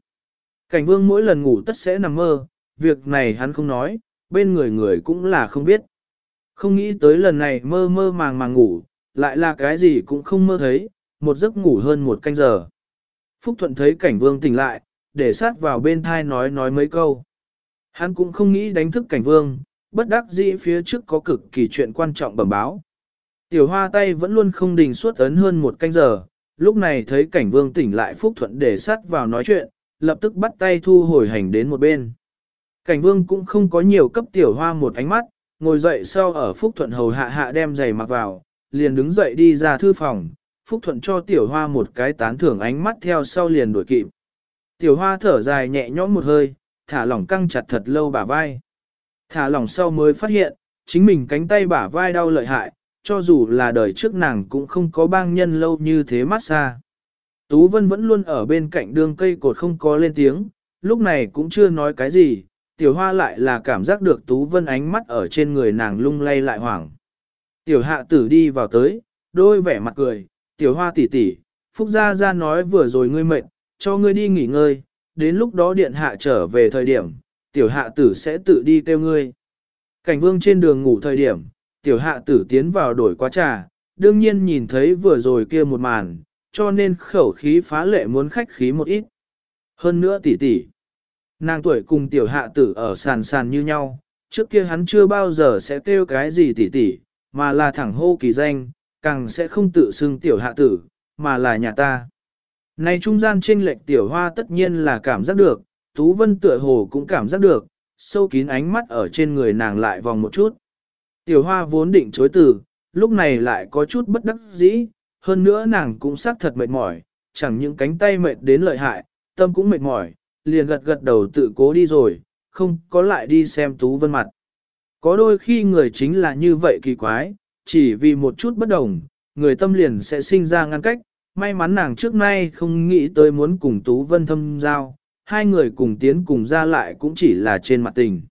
A: Cảnh vương mỗi lần ngủ tất sẽ nằm mơ, việc này hắn không nói, bên người người cũng là không biết. Không nghĩ tới lần này mơ mơ màng màng ngủ, lại là cái gì cũng không mơ thấy, một giấc ngủ hơn một canh giờ. Phúc Thuận thấy cảnh vương tỉnh lại, để sát vào bên thai nói nói mấy câu. Hắn cũng không nghĩ đánh thức cảnh vương, bất đắc dĩ phía trước có cực kỳ chuyện quan trọng bẩm báo. Tiểu hoa tay vẫn luôn không đình suốt ấn hơn một canh giờ, lúc này thấy cảnh vương tỉnh lại Phúc Thuận để sát vào nói chuyện, lập tức bắt tay thu hồi hành đến một bên. Cảnh vương cũng không có nhiều cấp tiểu hoa một ánh mắt, ngồi dậy sau ở Phúc Thuận hầu hạ hạ đem giày mặc vào, liền đứng dậy đi ra thư phòng, Phúc Thuận cho tiểu hoa một cái tán thưởng ánh mắt theo sau liền đuổi kịp. Tiểu hoa thở dài nhẹ nhõm một hơi, thả lỏng căng chặt thật lâu bả vai. Thả lỏng sau mới phát hiện, chính mình cánh tay bả vai đau lợi hại, cho dù là đời trước nàng cũng không có bang nhân lâu như thế mát xa. Tú Vân vẫn luôn ở bên cạnh đường cây cột không có lên tiếng, lúc này cũng chưa nói cái gì, tiểu hoa lại là cảm giác được Tú Vân ánh mắt ở trên người nàng lung lay lại hoảng. Tiểu hạ tử đi vào tới, đôi vẻ mặt cười, tiểu hoa tỷ tỷ, Phúc Gia Gia nói vừa rồi ngươi mệt, cho ngươi đi nghỉ ngơi, đến lúc đó điện hạ trở về thời điểm, tiểu hạ tử sẽ tự đi kêu ngươi. Cảnh vương trên đường ngủ thời điểm, tiểu hạ tử tiến vào đổi quá trà, đương nhiên nhìn thấy vừa rồi kia một màn, cho nên khẩu khí phá lệ muốn khách khí một ít. Hơn nữa tỷ tỷ, nàng tuổi cùng tiểu hạ tử ở sàn sàn như nhau, trước kia hắn chưa bao giờ sẽ kêu cái gì tỷ tỷ, mà là thẳng hô kỳ danh, càng sẽ không tự xưng tiểu hạ tử, mà là nhà ta. Này trung gian trên lệch tiểu hoa tất nhiên là cảm giác được, Tú Vân tựa hồ cũng cảm giác được, sâu kín ánh mắt ở trên người nàng lại vòng một chút. Tiểu hoa vốn định chối từ, lúc này lại có chút bất đắc dĩ, hơn nữa nàng cũng xác thật mệt mỏi, chẳng những cánh tay mệt đến lợi hại, tâm cũng mệt mỏi, liền gật gật đầu tự cố đi rồi, không có lại đi xem Tú Vân mặt. Có đôi khi người chính là như vậy kỳ quái, chỉ vì một chút bất đồng, người tâm liền sẽ sinh ra ngăn cách, may mắn nàng trước nay không nghĩ tới muốn cùng Tú Vân thâm giao, hai người cùng tiến cùng ra lại cũng chỉ là trên mặt tình.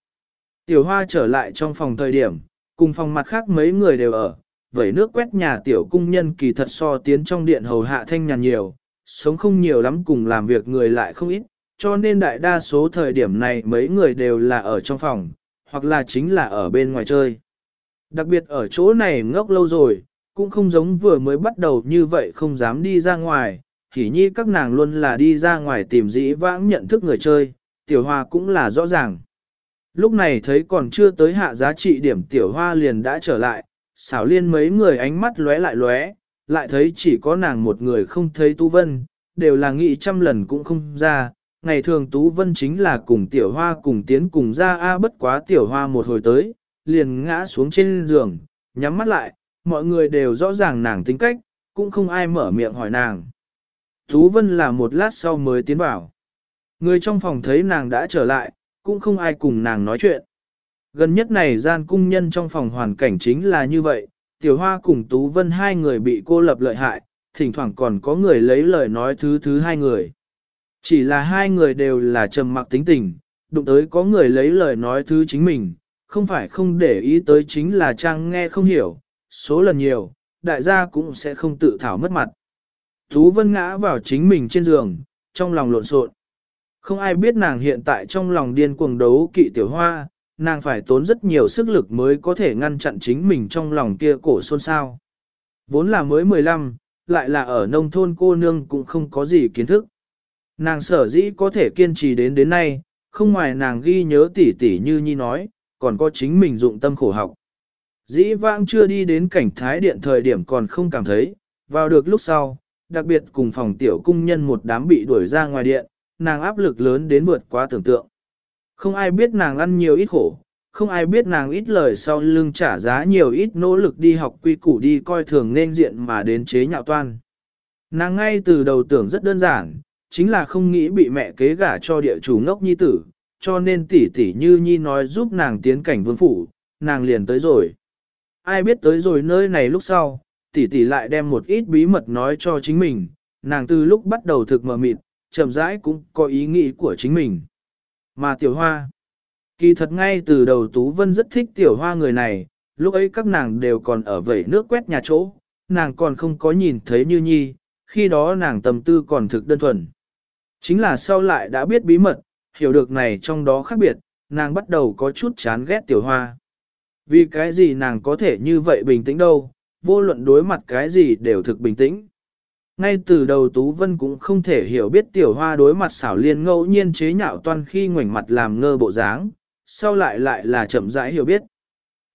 A: Tiểu Hoa trở lại trong phòng thời điểm, cùng phòng mặt khác mấy người đều ở, vẩy nước quét nhà tiểu cung nhân kỳ thật so tiến trong điện hầu hạ thanh nhàn nhiều, sống không nhiều lắm cùng làm việc người lại không ít, cho nên đại đa số thời điểm này mấy người đều là ở trong phòng, hoặc là chính là ở bên ngoài chơi. Đặc biệt ở chỗ này ngốc lâu rồi, cũng không giống vừa mới bắt đầu như vậy không dám đi ra ngoài, hỉ nhi các nàng luôn là đi ra ngoài tìm dĩ vãng nhận thức người chơi, tiểu hoa cũng là rõ ràng. Lúc này thấy còn chưa tới hạ giá trị điểm tiểu hoa liền đã trở lại, xảo liên mấy người ánh mắt lóe lại lóe, lại thấy chỉ có nàng một người không thấy tu Vân, đều là nghĩ trăm lần cũng không ra. Ngày thường Tú Vân chính là cùng tiểu hoa cùng tiến cùng ra a bất quá tiểu hoa một hồi tới, liền ngã xuống trên giường, nhắm mắt lại, mọi người đều rõ ràng nàng tính cách, cũng không ai mở miệng hỏi nàng. Tú Vân là một lát sau mới tiến vào. Người trong phòng thấy nàng đã trở lại, cũng không ai cùng nàng nói chuyện. Gần nhất này gian cung nhân trong phòng hoàn cảnh chính là như vậy, Tiểu Hoa cùng Tú Vân hai người bị cô lập lợi hại, thỉnh thoảng còn có người lấy lời nói thứ thứ hai người. Chỉ là hai người đều là trầm mặc tính tình, đụng tới có người lấy lời nói thứ chính mình, không phải không để ý tới chính là trang nghe không hiểu, số lần nhiều, đại gia cũng sẽ không tự thảo mất mặt. Tú Vân ngã vào chính mình trên giường, trong lòng lộn xộn. Không ai biết nàng hiện tại trong lòng điên cuồng đấu kỵ tiểu hoa, nàng phải tốn rất nhiều sức lực mới có thể ngăn chặn chính mình trong lòng kia cổ xôn xao. Vốn là mới 15, lại là ở nông thôn cô nương cũng không có gì kiến thức. Nàng sở dĩ có thể kiên trì đến đến nay, không ngoài nàng ghi nhớ tỉ tỉ như nhi nói, còn có chính mình dụng tâm khổ học. Dĩ vãng chưa đi đến cảnh thái điện thời điểm còn không cảm thấy, vào được lúc sau, đặc biệt cùng phòng tiểu cung nhân một đám bị đuổi ra ngoài điện, nàng áp lực lớn đến vượt quá tưởng tượng. Không ai biết nàng ăn nhiều ít khổ, không ai biết nàng ít lời sau lưng trả giá nhiều ít nỗ lực đi học quy củ đi coi thường nên diện mà đến chế nhạo toan. Nàng ngay từ đầu tưởng rất đơn giản, chính là không nghĩ bị mẹ kế gả cho địa chủ ngốc nhi tử, cho nên tỷ tỷ như nhi nói giúp nàng tiến cảnh vương phủ, nàng liền tới rồi. Ai biết tới rồi nơi này lúc sau, tỷ tỷ lại đem một ít bí mật nói cho chính mình, nàng từ lúc bắt đầu thực mờ mịt, chậm rãi cũng có ý nghĩ của chính mình. Mà tiểu hoa, kỳ thật ngay từ đầu Tú Vân rất thích tiểu hoa người này, lúc ấy các nàng đều còn ở vẩy nước quét nhà chỗ, nàng còn không có nhìn thấy như nhi, khi đó nàng tâm tư còn thực đơn thuần. Chính là sau lại đã biết bí mật, hiểu được này trong đó khác biệt, nàng bắt đầu có chút chán ghét tiểu hoa. Vì cái gì nàng có thể như vậy bình tĩnh đâu, vô luận đối mặt cái gì đều thực bình tĩnh. Ngay từ đầu Tú Vân cũng không thể hiểu biết tiểu hoa đối mặt xảo liên ngẫu nhiên chế nhạo toan khi ngoảnh mặt làm ngơ bộ dáng, sau lại lại là chậm rãi hiểu biết.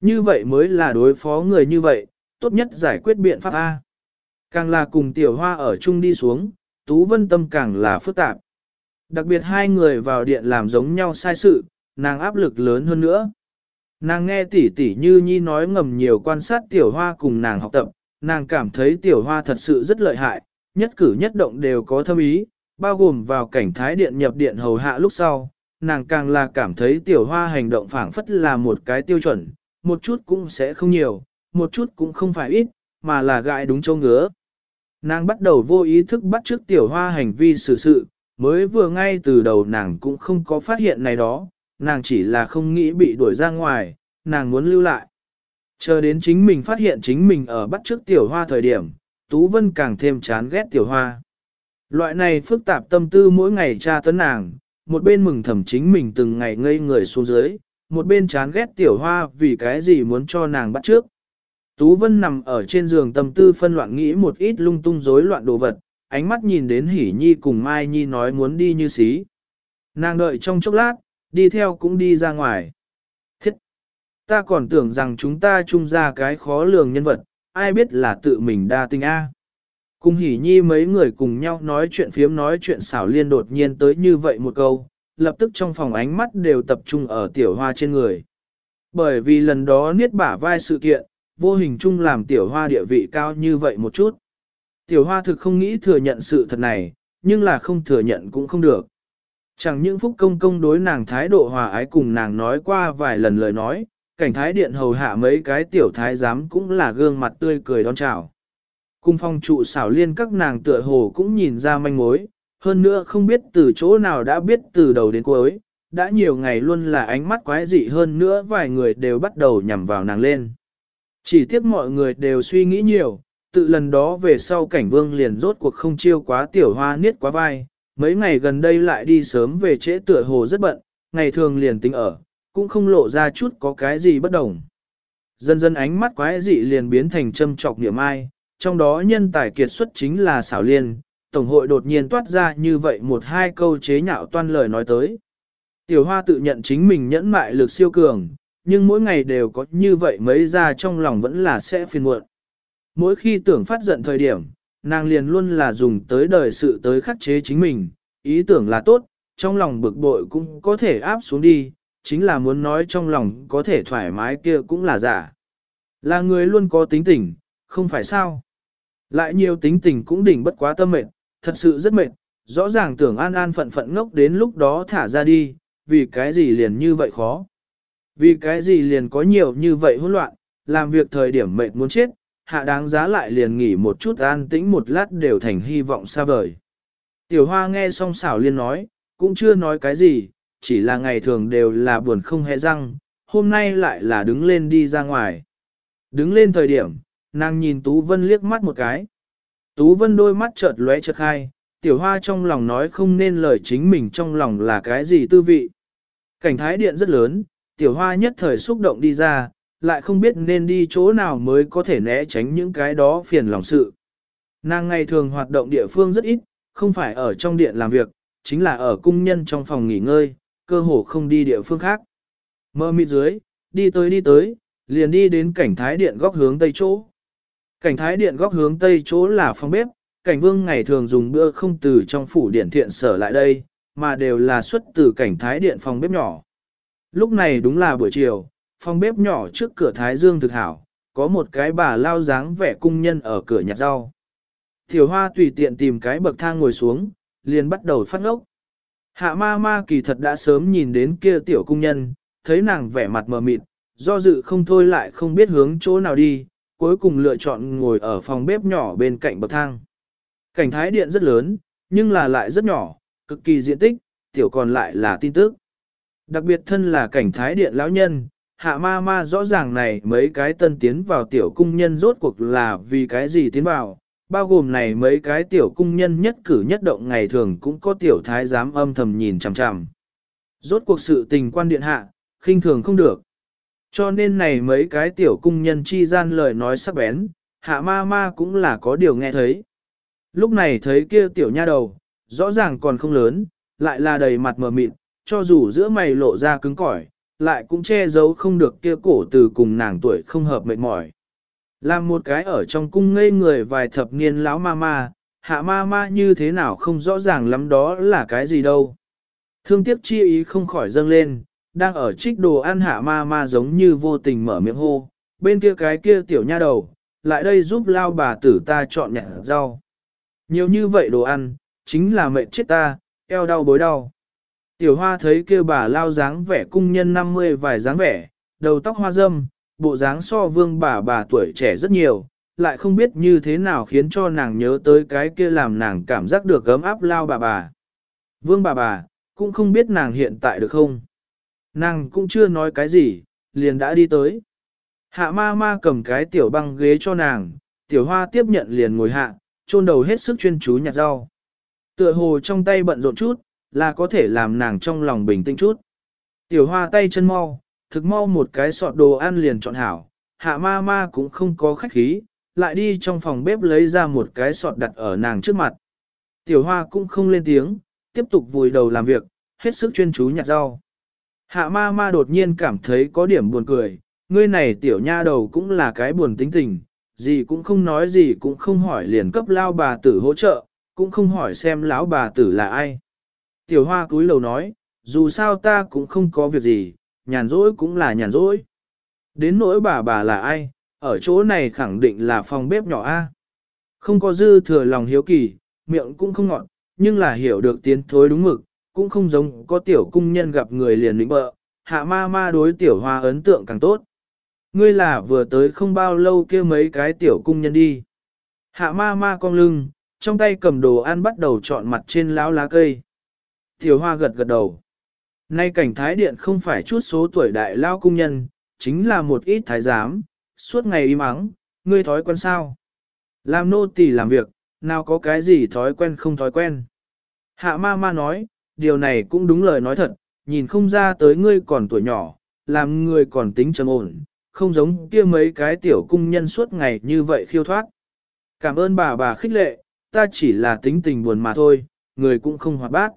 A: Như vậy mới là đối phó người như vậy, tốt nhất giải quyết biện pháp A. Càng là cùng tiểu hoa ở chung đi xuống, Tú Vân tâm càng là phức tạp. Đặc biệt hai người vào điện làm giống nhau sai sự, nàng áp lực lớn hơn nữa. Nàng nghe tỷ tỷ như nhi nói ngầm nhiều quan sát tiểu hoa cùng nàng học tập, nàng cảm thấy tiểu hoa thật sự rất lợi hại, nhất cử nhất động đều có thâm ý, bao gồm vào cảnh thái điện nhập điện hầu hạ lúc sau, nàng càng là cảm thấy tiểu hoa hành động phảng phất là một cái tiêu chuẩn, một chút cũng sẽ không nhiều, một chút cũng không phải ít, mà là gại đúng châu ngứa. Nàng bắt đầu vô ý thức bắt trước tiểu hoa hành vi xử sự, mới vừa ngay từ đầu nàng cũng không có phát hiện này đó, nàng chỉ là không nghĩ bị đuổi ra ngoài, nàng muốn lưu lại. Chờ đến chính mình phát hiện chính mình ở bắt trước tiểu hoa thời điểm, Tú Vân càng thêm chán ghét tiểu hoa. Loại này phức tạp tâm tư mỗi ngày tra tấn nàng, một bên mừng thầm chính mình từng ngày ngây người xuống dưới, một bên chán ghét tiểu hoa vì cái gì muốn cho nàng bắt trước. Tú Vân nằm ở trên giường tâm tư phân loạn nghĩ một ít lung tung rối loạn đồ vật, ánh mắt nhìn đến Hỷ Nhi cùng Mai Nhi nói muốn đi như xí. Nàng đợi trong chốc lát, đi theo cũng đi ra ngoài. Thiết! Ta còn tưởng rằng chúng ta chung ra cái khó lường nhân vật, ai biết là tự mình đa tình A. Cùng Hỷ Nhi mấy người cùng nhau nói chuyện phiếm nói chuyện xảo liên đột nhiên tới như vậy một câu, lập tức trong phòng ánh mắt đều tập trung ở tiểu hoa trên người. Bởi vì lần đó niết bả vai sự kiện, vô hình chung làm tiểu hoa địa vị cao như vậy một chút. Tiểu hoa thực không nghĩ thừa nhận sự thật này, nhưng là không thừa nhận cũng không được. Chẳng những phúc công công đối nàng thái độ hòa ái cùng nàng nói qua vài lần lời nói, cảnh thái điện hầu hạ mấy cái tiểu thái giám cũng là gương mặt tươi cười đón chào. Cung phong trụ xảo liên các nàng tựa hồ cũng nhìn ra manh mối, hơn nữa không biết từ chỗ nào đã biết từ đầu đến cuối, đã nhiều ngày luôn là ánh mắt quái dị hơn nữa vài người đều bắt đầu nhằm vào nàng lên. Chỉ tiếc mọi người đều suy nghĩ nhiều, tự lần đó về sau cảnh vương liền rốt cuộc không chiêu quá tiểu hoa niết quá vai, mấy ngày gần đây lại đi sớm về trễ tựa hồ rất bận, ngày thường liền tính ở, cũng không lộ ra chút có cái gì bất đồng. Dần dần ánh mắt quái dị liền biến thành châm trọc niệm ai, trong đó nhân tài kiệt xuất chính là xảo liên, Tổng hội đột nhiên toát ra như vậy một hai câu chế nhạo toan lời nói tới. Tiểu hoa tự nhận chính mình nhẫn mại lực siêu cường, nhưng mỗi ngày đều có như vậy mấy ra trong lòng vẫn là sẽ phiền muộn. Mỗi khi tưởng phát giận thời điểm, nàng liền luôn là dùng tới đời sự tới khắc chế chính mình, ý tưởng là tốt, trong lòng bực bội cũng có thể áp xuống đi, chính là muốn nói trong lòng có thể thoải mái kia cũng là giả. Là người luôn có tính tình, không phải sao. Lại nhiều tính tình cũng đỉnh bất quá tâm mệt, thật sự rất mệt, rõ ràng tưởng an an phận phận ngốc đến lúc đó thả ra đi, vì cái gì liền như vậy khó. Vì cái gì liền có nhiều như vậy hỗn loạn, làm việc thời điểm mệt muốn chết, hạ đáng giá lại liền nghỉ một chút an tĩnh một lát đều thành hy vọng xa vời. Tiểu hoa nghe xong xảo liên nói, cũng chưa nói cái gì, chỉ là ngày thường đều là buồn không hề răng, hôm nay lại là đứng lên đi ra ngoài. Đứng lên thời điểm, nàng nhìn Tú Vân liếc mắt một cái. Tú Vân đôi mắt chợt lóe chợt khai, tiểu hoa trong lòng nói không nên lời chính mình trong lòng là cái gì tư vị. Cảnh thái điện rất lớn, tiểu hoa nhất thời xúc động đi ra, lại không biết nên đi chỗ nào mới có thể né tránh những cái đó phiền lòng sự. Nàng ngày thường hoạt động địa phương rất ít, không phải ở trong điện làm việc, chính là ở cung nhân trong phòng nghỉ ngơi, cơ hồ không đi địa phương khác. Mơ mịt dưới, đi tới đi tới, liền đi đến cảnh thái điện góc hướng tây chỗ. Cảnh thái điện góc hướng tây chỗ là phòng bếp, cảnh vương ngày thường dùng bữa không từ trong phủ điện thiện sở lại đây, mà đều là xuất từ cảnh thái điện phòng bếp nhỏ. Lúc này đúng là buổi chiều, phòng bếp nhỏ trước cửa thái dương thực hảo, có một cái bà lao dáng vẻ cung nhân ở cửa nhặt rau. Tiểu hoa tùy tiện tìm cái bậc thang ngồi xuống, liền bắt đầu phát ngốc. Hạ ma ma kỳ thật đã sớm nhìn đến kia tiểu cung nhân, thấy nàng vẻ mặt mờ mịt, do dự không thôi lại không biết hướng chỗ nào đi, cuối cùng lựa chọn ngồi ở phòng bếp nhỏ bên cạnh bậc thang. Cảnh thái điện rất lớn, nhưng là lại rất nhỏ, cực kỳ diện tích, tiểu còn lại là tin tức. Đặc biệt thân là cảnh thái điện lão nhân, hạ ma ma rõ ràng này mấy cái tân tiến vào tiểu cung nhân rốt cuộc là vì cái gì tiến vào, bao gồm này mấy cái tiểu cung nhân nhất cử nhất động ngày thường cũng có tiểu thái giám âm thầm nhìn chằm chằm. Rốt cuộc sự tình quan điện hạ, khinh thường không được. Cho nên này mấy cái tiểu cung nhân chi gian lời nói sắc bén, hạ ma ma cũng là có điều nghe thấy. Lúc này thấy kia tiểu nha đầu, rõ ràng còn không lớn, lại là đầy mặt mờ mịt, cho dù giữa mày lộ ra cứng cỏi, lại cũng che giấu không được kia cổ từ cùng nàng tuổi không hợp mệt mỏi. Làm một cái ở trong cung ngây người vài thập niên lão ma ma, hạ ma ma như thế nào không rõ ràng lắm đó là cái gì đâu. Thương tiếc chi ý không khỏi dâng lên, đang ở trích đồ ăn hạ ma ma giống như vô tình mở miệng hô, bên kia cái kia tiểu nha đầu, lại đây giúp lao bà tử ta chọn nhặt rau. Nhiều như vậy đồ ăn, chính là mệnh chết ta, eo đau bối đau. Tiểu hoa thấy kia bà lao dáng vẻ cung nhân 50 vài dáng vẻ, đầu tóc hoa dâm, bộ dáng so vương bà bà tuổi trẻ rất nhiều, lại không biết như thế nào khiến cho nàng nhớ tới cái kia làm nàng cảm giác được gấm áp lao bà bà. Vương bà bà, cũng không biết nàng hiện tại được không. Nàng cũng chưa nói cái gì, liền đã đi tới. Hạ ma ma cầm cái tiểu băng ghế cho nàng, tiểu hoa tiếp nhận liền ngồi hạ, chôn đầu hết sức chuyên chú nhặt rau. Tựa hồ trong tay bận rộn chút, là có thể làm nàng trong lòng bình tĩnh chút. Tiểu hoa tay chân mau, thực mau một cái sọt đồ ăn liền chọn hảo, hạ ma ma cũng không có khách khí, lại đi trong phòng bếp lấy ra một cái sọt đặt ở nàng trước mặt. Tiểu hoa cũng không lên tiếng, tiếp tục vùi đầu làm việc, hết sức chuyên chú nhặt rau. Hạ ma ma đột nhiên cảm thấy có điểm buồn cười, ngươi này tiểu nha đầu cũng là cái buồn tính tình, gì cũng không nói gì cũng không hỏi liền cấp lao bà tử hỗ trợ, cũng không hỏi xem lão bà tử là ai. Tiểu hoa cúi lầu nói, dù sao ta cũng không có việc gì, nhàn rỗi cũng là nhàn rỗi. Đến nỗi bà bà là ai, ở chỗ này khẳng định là phòng bếp nhỏ A. Không có dư thừa lòng hiếu kỳ, miệng cũng không ngọn, nhưng là hiểu được tiến thối đúng mực, cũng không giống có tiểu cung nhân gặp người liền lĩnh bợ, hạ ma ma đối tiểu hoa ấn tượng càng tốt. Ngươi là vừa tới không bao lâu kia mấy cái tiểu cung nhân đi. Hạ ma ma cong lưng, trong tay cầm đồ ăn bắt đầu chọn mặt trên lão lá cây. Tiểu hoa gật gật đầu. Nay cảnh thái điện không phải chút số tuổi đại lao cung nhân, chính là một ít thái giám, suốt ngày im ắng, ngươi thói quen sao? Làm nô tỳ làm việc, nào có cái gì thói quen không thói quen. Hạ ma ma nói, điều này cũng đúng lời nói thật, nhìn không ra tới ngươi còn tuổi nhỏ, làm ngươi còn tính trầm ổn, không giống kia mấy cái tiểu cung nhân suốt ngày như vậy khiêu thoát. Cảm ơn bà bà khích lệ, ta chỉ là tính tình buồn mà thôi, người cũng không hoạt bát.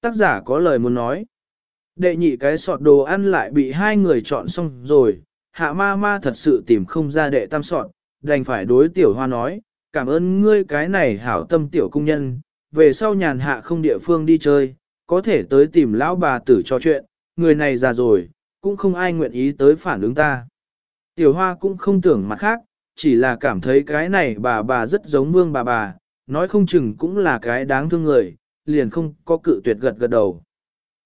A: Tác giả có lời muốn nói. Đệ nhị cái sọt đồ ăn lại bị hai người chọn xong rồi, hạ ma ma thật sự tìm không ra đệ tam sọt, đành phải đối tiểu hoa nói, cảm ơn ngươi cái này hảo tâm tiểu cung nhân, về sau nhàn hạ không địa phương đi chơi, có thể tới tìm lão bà tử cho chuyện, người này già rồi, cũng không ai nguyện ý tới phản ứng ta. Tiểu hoa cũng không tưởng mặt khác, chỉ là cảm thấy cái này bà bà rất giống vương bà bà, nói không chừng cũng là cái đáng thương người, liền không có cự tuyệt gật gật đầu.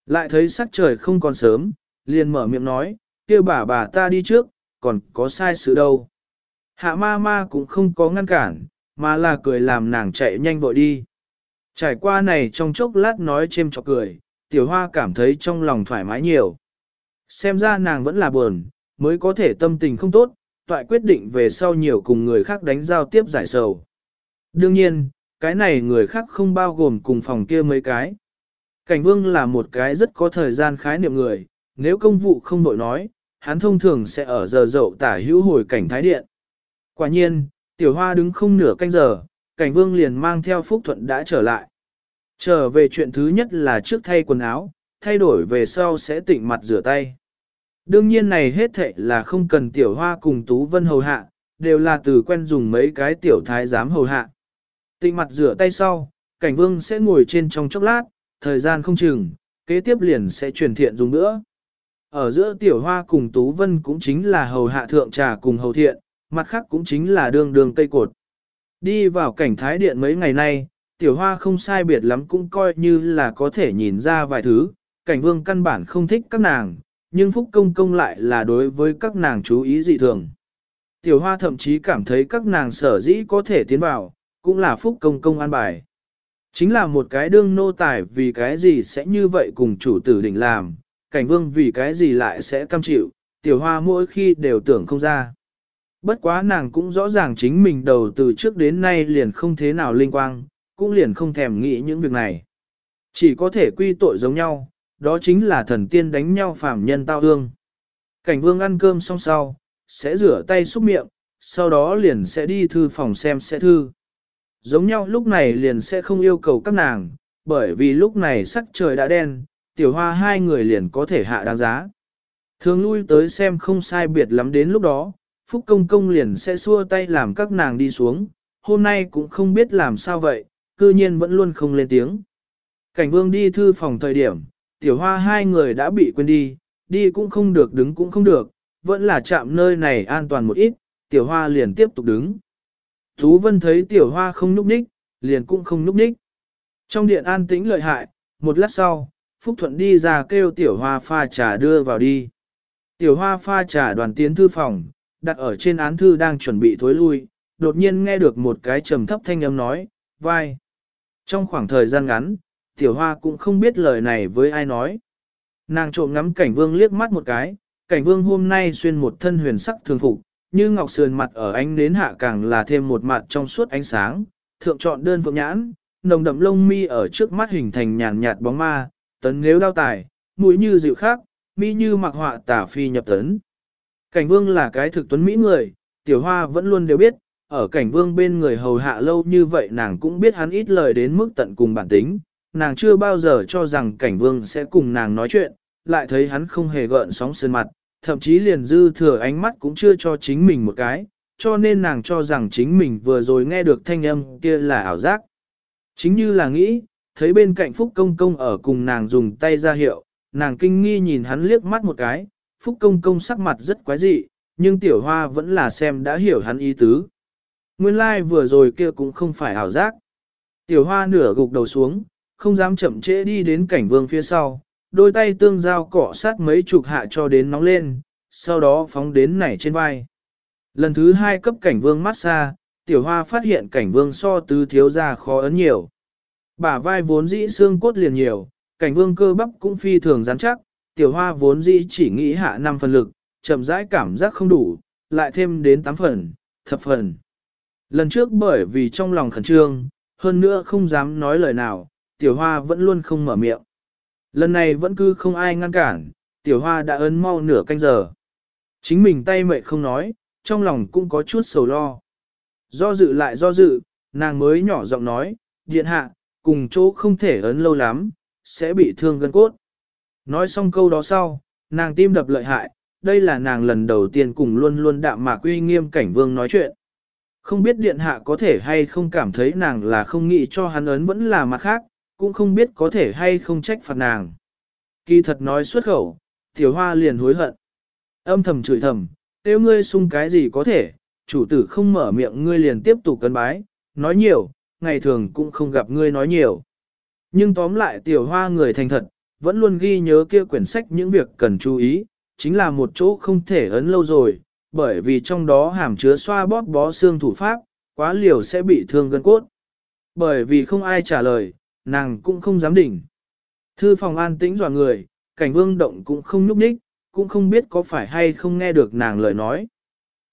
A: Lại thấy sắc trời không còn sớm, liền mở miệng nói, kêu bà bà ta đi trước, còn có sai sự đâu. Hạ ma ma cũng không có ngăn cản, mà là cười làm nàng chạy nhanh vội đi. Trải qua này trong chốc lát nói chêm chọc cười, tiểu hoa cảm thấy trong lòng thoải mái nhiều. Xem ra nàng vẫn là buồn, mới có thể tâm tình không tốt, toại quyết định về sau nhiều cùng người khác đánh giao tiếp giải sầu. Đương nhiên, cái này người khác không bao gồm cùng phòng kia mấy cái. Cảnh vương là một cái rất có thời gian khái niệm người, nếu công vụ không đội nói, hắn thông thường sẽ ở giờ dậu tả hữu hồi cảnh thái điện. Quả nhiên, tiểu hoa đứng không nửa canh giờ, cảnh vương liền mang theo phúc thuận đã trở lại. Trở về chuyện thứ nhất là trước thay quần áo, thay đổi về sau sẽ tịnh mặt rửa tay. Đương nhiên này hết thệ là không cần tiểu hoa cùng Tú Vân hầu hạ, đều là từ quen dùng mấy cái tiểu thái giám hầu hạ. Tịnh mặt rửa tay sau, cảnh vương sẽ ngồi trên trong chốc lát, thời gian không chừng, kế tiếp liền sẽ truyền thiện dùng nữa. Ở giữa tiểu hoa cùng Tú Vân cũng chính là hầu hạ thượng trà cùng hầu thiện, mặt khác cũng chính là đường đường cây cột. Đi vào cảnh thái điện mấy ngày nay, tiểu hoa không sai biệt lắm cũng coi như là có thể nhìn ra vài thứ, cảnh vương căn bản không thích các nàng, nhưng Phúc Công Công lại là đối với các nàng chú ý dị thường. Tiểu hoa thậm chí cảm thấy các nàng sở dĩ có thể tiến vào, cũng là Phúc Công Công an bài. Chính là một cái đương nô tài vì cái gì sẽ như vậy cùng chủ tử định làm, cảnh vương vì cái gì lại sẽ cam chịu, tiểu hoa mỗi khi đều tưởng không ra. Bất quá nàng cũng rõ ràng chính mình đầu từ trước đến nay liền không thế nào linh quang, cũng liền không thèm nghĩ những việc này. Chỉ có thể quy tội giống nhau, đó chính là thần tiên đánh nhau phàm nhân tao hương. Cảnh vương ăn cơm xong sau, sẽ rửa tay xúc miệng, sau đó liền sẽ đi thư phòng xem sẽ thư. Giống nhau lúc này liền sẽ không yêu cầu các nàng, bởi vì lúc này sắc trời đã đen, tiểu hoa hai người liền có thể hạ đáng giá. Thường lui tới xem không sai biệt lắm đến lúc đó, Phúc Công Công liền sẽ xua tay làm các nàng đi xuống, hôm nay cũng không biết làm sao vậy, cư nhiên vẫn luôn không lên tiếng. Cảnh vương đi thư phòng thời điểm, tiểu hoa hai người đã bị quên đi, đi cũng không được đứng cũng không được, vẫn là chạm nơi này an toàn một ít, tiểu hoa liền tiếp tục đứng. Thú Vân thấy tiểu hoa không núp ních, liền cũng không núp ních. Trong điện an tĩnh lợi hại, một lát sau, Phúc Thuận đi ra kêu tiểu hoa pha trà đưa vào đi. Tiểu hoa pha trà đoàn tiến thư phòng, đặt ở trên án thư đang chuẩn bị thối lui, đột nhiên nghe được một cái trầm thấp thanh âm nói, vai. Trong khoảng thời gian ngắn, tiểu hoa cũng không biết lời này với ai nói. Nàng trộm ngắm cảnh vương liếc mắt một cái, cảnh vương hôm nay xuyên một thân huyền sắc thường phục, như ngọc sườn mặt ở ánh nến hạ càng là thêm một mặt trong suốt ánh sáng, thượng chọn đơn phượng nhãn, nồng đậm lông mi ở trước mắt hình thành nhàn nhạt bóng ma, tấn nếu đao tài, mũi như dịu khác, mi như mặc họa tả phi nhập tấn. Cảnh vương là cái thực tuấn mỹ người, tiểu hoa vẫn luôn đều biết, ở cảnh vương bên người hầu hạ lâu như vậy nàng cũng biết hắn ít lời đến mức tận cùng bản tính, nàng chưa bao giờ cho rằng cảnh vương sẽ cùng nàng nói chuyện, lại thấy hắn không hề gợn sóng sơn mặt, thậm chí liền dư thừa ánh mắt cũng chưa cho chính mình một cái, cho nên nàng cho rằng chính mình vừa rồi nghe được thanh âm kia là ảo giác. Chính như là nghĩ, thấy bên cạnh Phúc Công Công ở cùng nàng dùng tay ra hiệu, nàng kinh nghi nhìn hắn liếc mắt một cái, Phúc Công Công sắc mặt rất quái dị, nhưng tiểu hoa vẫn là xem đã hiểu hắn ý tứ. Nguyên lai like vừa rồi kia cũng không phải ảo giác. Tiểu hoa nửa gục đầu xuống, không dám chậm trễ đi đến cảnh vương phía sau, đôi tay tương giao cọ sát mấy chục hạ cho đến nóng lên, sau đó phóng đến nảy trên vai. Lần thứ hai cấp cảnh vương massage, tiểu hoa phát hiện cảnh vương so tứ thiếu ra khó ấn nhiều. Bả vai vốn dĩ xương cốt liền nhiều, cảnh vương cơ bắp cũng phi thường rắn chắc, tiểu hoa vốn dĩ chỉ nghĩ hạ 5 phần lực, chậm rãi cảm giác không đủ, lại thêm đến 8 phần, thập phần. Lần trước bởi vì trong lòng khẩn trương, hơn nữa không dám nói lời nào, tiểu hoa vẫn luôn không mở miệng. Lần này vẫn cứ không ai ngăn cản, tiểu hoa đã ấn mau nửa canh giờ. Chính mình tay mệt không nói, trong lòng cũng có chút sầu lo. Do dự lại do dự, nàng mới nhỏ giọng nói, điện hạ, cùng chỗ không thể ấn lâu lắm, sẽ bị thương gân cốt. Nói xong câu đó sau, nàng tim đập lợi hại, đây là nàng lần đầu tiên cùng luôn luôn đạm mạc uy nghiêm cảnh vương nói chuyện. Không biết điện hạ có thể hay không cảm thấy nàng là không nghĩ cho hắn ấn vẫn là mặt khác, cũng không biết có thể hay không trách phạt nàng. Kỳ thật nói xuất khẩu, tiểu hoa liền hối hận. Âm thầm chửi thầm, tiêu ngươi sung cái gì có thể, chủ tử không mở miệng ngươi liền tiếp tục cân bái, nói nhiều, ngày thường cũng không gặp ngươi nói nhiều. Nhưng tóm lại tiểu hoa người thành thật, vẫn luôn ghi nhớ kia quyển sách những việc cần chú ý, chính là một chỗ không thể ấn lâu rồi, bởi vì trong đó hàm chứa xoa bóp bó xương thủ pháp, quá liều sẽ bị thương gân cốt. Bởi vì không ai trả lời, nàng cũng không dám đỉnh. Thư phòng an tĩnh dò người, cảnh vương động cũng không nhúc nhích, cũng không biết có phải hay không nghe được nàng lời nói.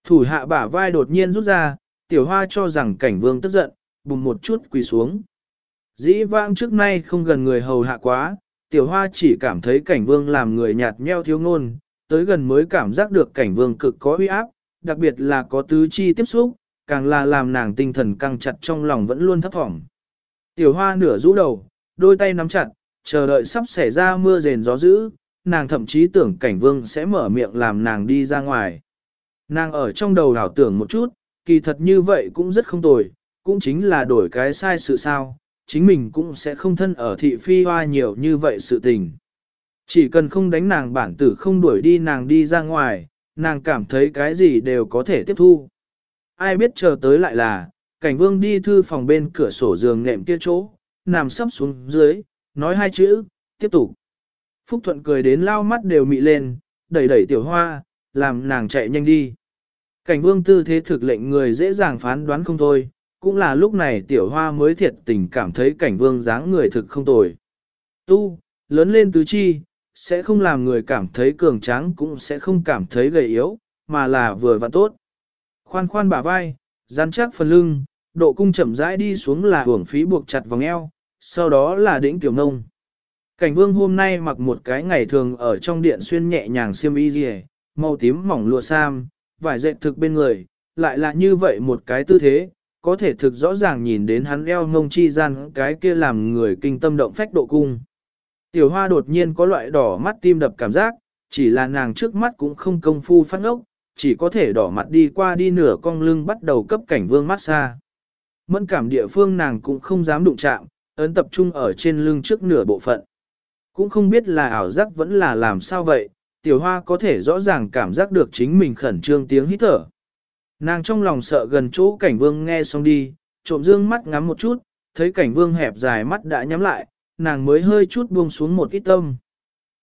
A: Thủ hạ bả vai đột nhiên rút ra, tiểu hoa cho rằng cảnh vương tức giận, bùng một chút quỳ xuống. Dĩ vãng trước nay không gần người hầu hạ quá, tiểu hoa chỉ cảm thấy cảnh vương làm người nhạt nheo thiếu ngôn, tới gần mới cảm giác được cảnh vương cực có uy áp, đặc biệt là có tứ chi tiếp xúc, càng là làm nàng tinh thần căng chặt trong lòng vẫn luôn thấp thỏm. Tiểu hoa nửa rũ đầu, đôi tay nắm chặt, chờ đợi sắp xảy ra mưa rền gió dữ, nàng thậm chí tưởng cảnh vương sẽ mở miệng làm nàng đi ra ngoài. Nàng ở trong đầu đảo tưởng một chút, kỳ thật như vậy cũng rất không tồi, cũng chính là đổi cái sai sự sao, chính mình cũng sẽ không thân ở thị phi hoa nhiều như vậy sự tình. Chỉ cần không đánh nàng bản tử không đuổi đi nàng đi ra ngoài, nàng cảm thấy cái gì đều có thể tiếp thu. Ai biết chờ tới lại là, cảnh vương đi thư phòng bên cửa sổ giường nệm kia chỗ, nằm sấp xuống dưới, nói hai chữ, tiếp tục. Phúc Thuận cười đến lao mắt đều mị lên, đẩy đẩy tiểu hoa, làm nàng chạy nhanh đi. Cảnh vương tư thế thực lệnh người dễ dàng phán đoán không thôi, cũng là lúc này tiểu hoa mới thiệt tình cảm thấy cảnh vương dáng người thực không tồi. Tu, lớn lên tứ chi, sẽ không làm người cảm thấy cường tráng cũng sẽ không cảm thấy gầy yếu, mà là vừa và tốt. Khoan khoan bả vai, rắn chắc phần lưng, độ cung chậm rãi đi xuống là hưởng phí buộc chặt vòng eo, sau đó là đỉnh tiểu nông. Cảnh vương hôm nay mặc một cái ngày thường ở trong điện xuyên nhẹ nhàng xiêm y dì màu tím mỏng lụa sam, vải dệt thực bên người, lại là như vậy một cái tư thế, có thể thực rõ ràng nhìn đến hắn eo ngông chi gian cái kia làm người kinh tâm động phách độ cung. Tiểu hoa đột nhiên có loại đỏ mắt tim đập cảm giác, chỉ là nàng trước mắt cũng không công phu phát ngốc, chỉ có thể đỏ mặt đi qua đi nửa cong lưng bắt đầu cấp cảnh vương mát xa. Mẫn cảm địa phương nàng cũng không dám đụng chạm, ấn tập trung ở trên lưng trước nửa bộ phận. Cũng không biết là ảo giác vẫn là làm sao vậy, tiểu hoa có thể rõ ràng cảm giác được chính mình khẩn trương tiếng hít thở. Nàng trong lòng sợ gần chỗ cảnh vương nghe xong đi, trộm dương mắt ngắm một chút, thấy cảnh vương hẹp dài mắt đã nhắm lại, nàng mới hơi chút buông xuống một ít tâm.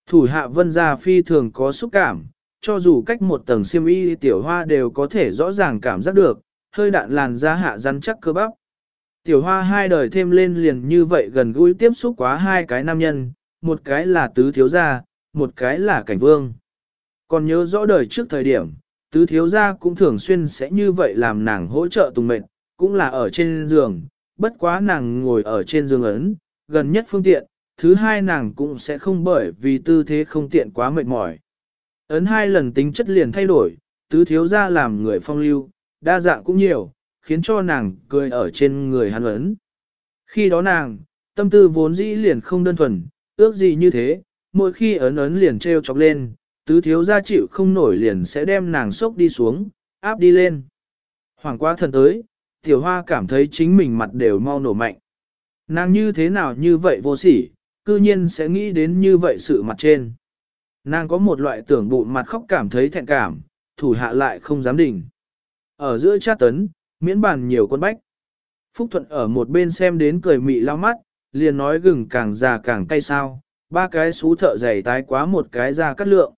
A: Thủ hạ vân gia phi thường có xúc cảm, cho dù cách một tầng xiêm y tiểu hoa đều có thể rõ ràng cảm giác được, hơi đạn làn da hạ rắn chắc cơ bắp. Tiểu hoa hai đời thêm lên liền như vậy gần gũi tiếp xúc quá hai cái nam nhân, một cái là tứ thiếu gia, một cái là cảnh vương. Còn nhớ rõ đời trước thời điểm, tứ thiếu gia cũng thường xuyên sẽ như vậy làm nàng hỗ trợ tùng mệnh, cũng là ở trên giường, bất quá nàng ngồi ở trên giường ấn, gần nhất phương tiện, thứ hai nàng cũng sẽ không bởi vì tư thế không tiện quá mệt mỏi. Ấn hai lần tính chất liền thay đổi, tứ thiếu gia làm người phong lưu, đa dạng cũng nhiều, khiến cho nàng cười ở trên người hắn ấn. Khi đó nàng, tâm tư vốn dĩ liền không đơn thuần, ước gì như thế, mỗi khi ấn ấn liền treo chọc lên, tứ thiếu gia chịu không nổi liền sẽ đem nàng sốc đi xuống, áp đi lên. Hoàng quá thần tới, tiểu hoa cảm thấy chính mình mặt đều mau nổ mạnh. Nàng như thế nào như vậy vô sỉ, cư nhiên sẽ nghĩ đến như vậy sự mặt trên. Nàng có một loại tưởng bụng mặt khóc cảm thấy thẹn cảm, thủ hạ lại không dám đỉnh. Ở giữa cha tấn, miễn bàn nhiều con bách. Phúc Thuận ở một bên xem đến cười mị lao mắt, liền nói gừng càng già càng cay sao, ba cái xú thợ dày tái quá một cái ra cắt lượng.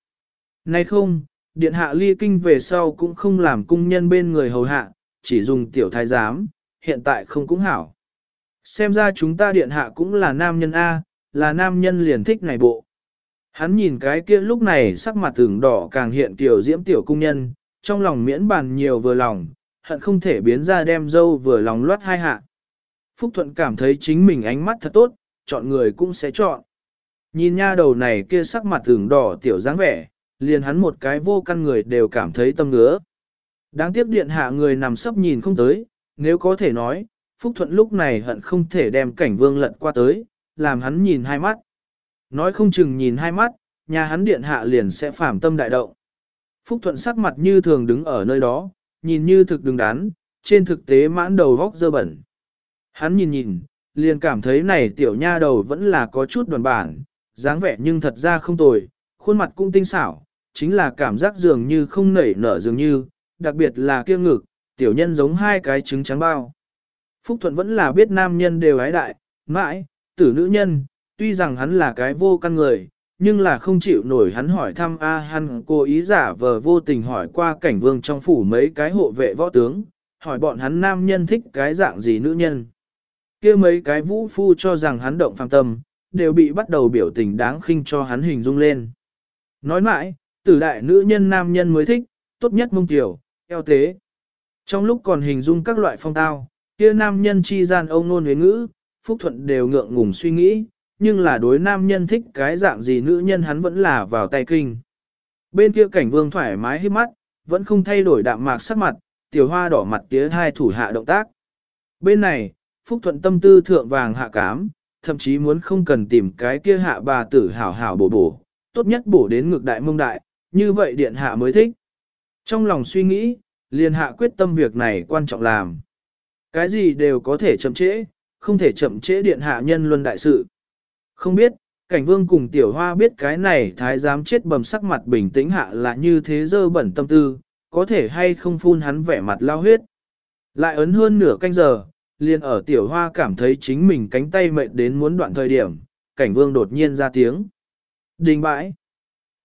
A: Nay không, điện hạ ly kinh về sau cũng không làm cung nhân bên người hầu hạ, chỉ dùng tiểu thái giám, hiện tại không cũng hảo. Xem ra chúng ta điện hạ cũng là nam nhân A, là nam nhân liền thích này bộ. Hắn nhìn cái kia lúc này sắc mặt tưởng đỏ càng hiện tiểu diễm tiểu cung nhân, trong lòng miễn bàn nhiều vừa lòng, hận không thể biến ra đem dâu vừa lòng loát hai hạ. Phúc Thuận cảm thấy chính mình ánh mắt thật tốt, chọn người cũng sẽ chọn. Nhìn nha đầu này kia sắc mặt thường đỏ tiểu dáng vẻ, liền hắn một cái vô căn người đều cảm thấy tâm ngứa. Đáng tiếc điện hạ người nằm sấp nhìn không tới, nếu có thể nói, Phúc Thuận lúc này hận không thể đem cảnh vương lận qua tới, làm hắn nhìn hai mắt. Nói không chừng nhìn hai mắt, nhà hắn điện hạ liền sẽ phạm tâm đại động. Phúc Thuận sắc mặt như thường đứng ở nơi đó, nhìn như thực đứng đắn, trên thực tế mãn đầu góc dơ bẩn. Hắn nhìn nhìn, liền cảm thấy này tiểu nha đầu vẫn là có chút đoàn bản, dáng vẻ nhưng thật ra không tồi, khuôn mặt cũng tinh xảo, chính là cảm giác dường như không nảy nở dường như, đặc biệt là kia ngực, tiểu nhân giống hai cái trứng trắng bao. Phúc Thuận vẫn là biết nam nhân đều ái đại, mãi, tử nữ nhân, tuy rằng hắn là cái vô căn người, nhưng là không chịu nổi hắn hỏi thăm A hắn cố ý giả vờ vô tình hỏi qua cảnh vương trong phủ mấy cái hộ vệ võ tướng, hỏi bọn hắn nam nhân thích cái dạng gì nữ nhân. kia mấy cái vũ phu cho rằng hắn động phàm tâm, đều bị bắt đầu biểu tình đáng khinh cho hắn hình dung lên. Nói mãi, tử đại nữ nhân nam nhân mới thích, tốt nhất mông tiểu, eo tế. Trong lúc còn hình dung các loại phong tao, kia nam nhân chi gian ông nôn huế ngữ, Phúc Thuận đều ngượng ngùng suy nghĩ, nhưng là đối nam nhân thích cái dạng gì nữ nhân hắn vẫn là vào tay kinh. Bên kia cảnh vương thoải mái hít mắt, vẫn không thay đổi đạm mạc sắc mặt, tiểu hoa đỏ mặt tía hai thủ hạ động tác. Bên này, Phúc Thuận tâm tư thượng vàng hạ cám, thậm chí muốn không cần tìm cái kia hạ bà tử hảo hảo bổ bổ, tốt nhất bổ đến ngược đại mông đại, như vậy điện hạ mới thích. Trong lòng suy nghĩ, liền hạ quyết tâm việc này quan trọng làm. Cái gì đều có thể chậm trễ, không thể chậm trễ điện hạ nhân luân đại sự. Không biết, cảnh vương cùng tiểu hoa biết cái này thái giám chết bầm sắc mặt bình tĩnh hạ là như thế dơ bẩn tâm tư, có thể hay không phun hắn vẻ mặt lao huyết. Lại ấn hơn nửa canh giờ, liền ở tiểu hoa cảm thấy chính mình cánh tay mệt đến muốn đoạn thời điểm, cảnh vương đột nhiên ra tiếng. Đình bãi.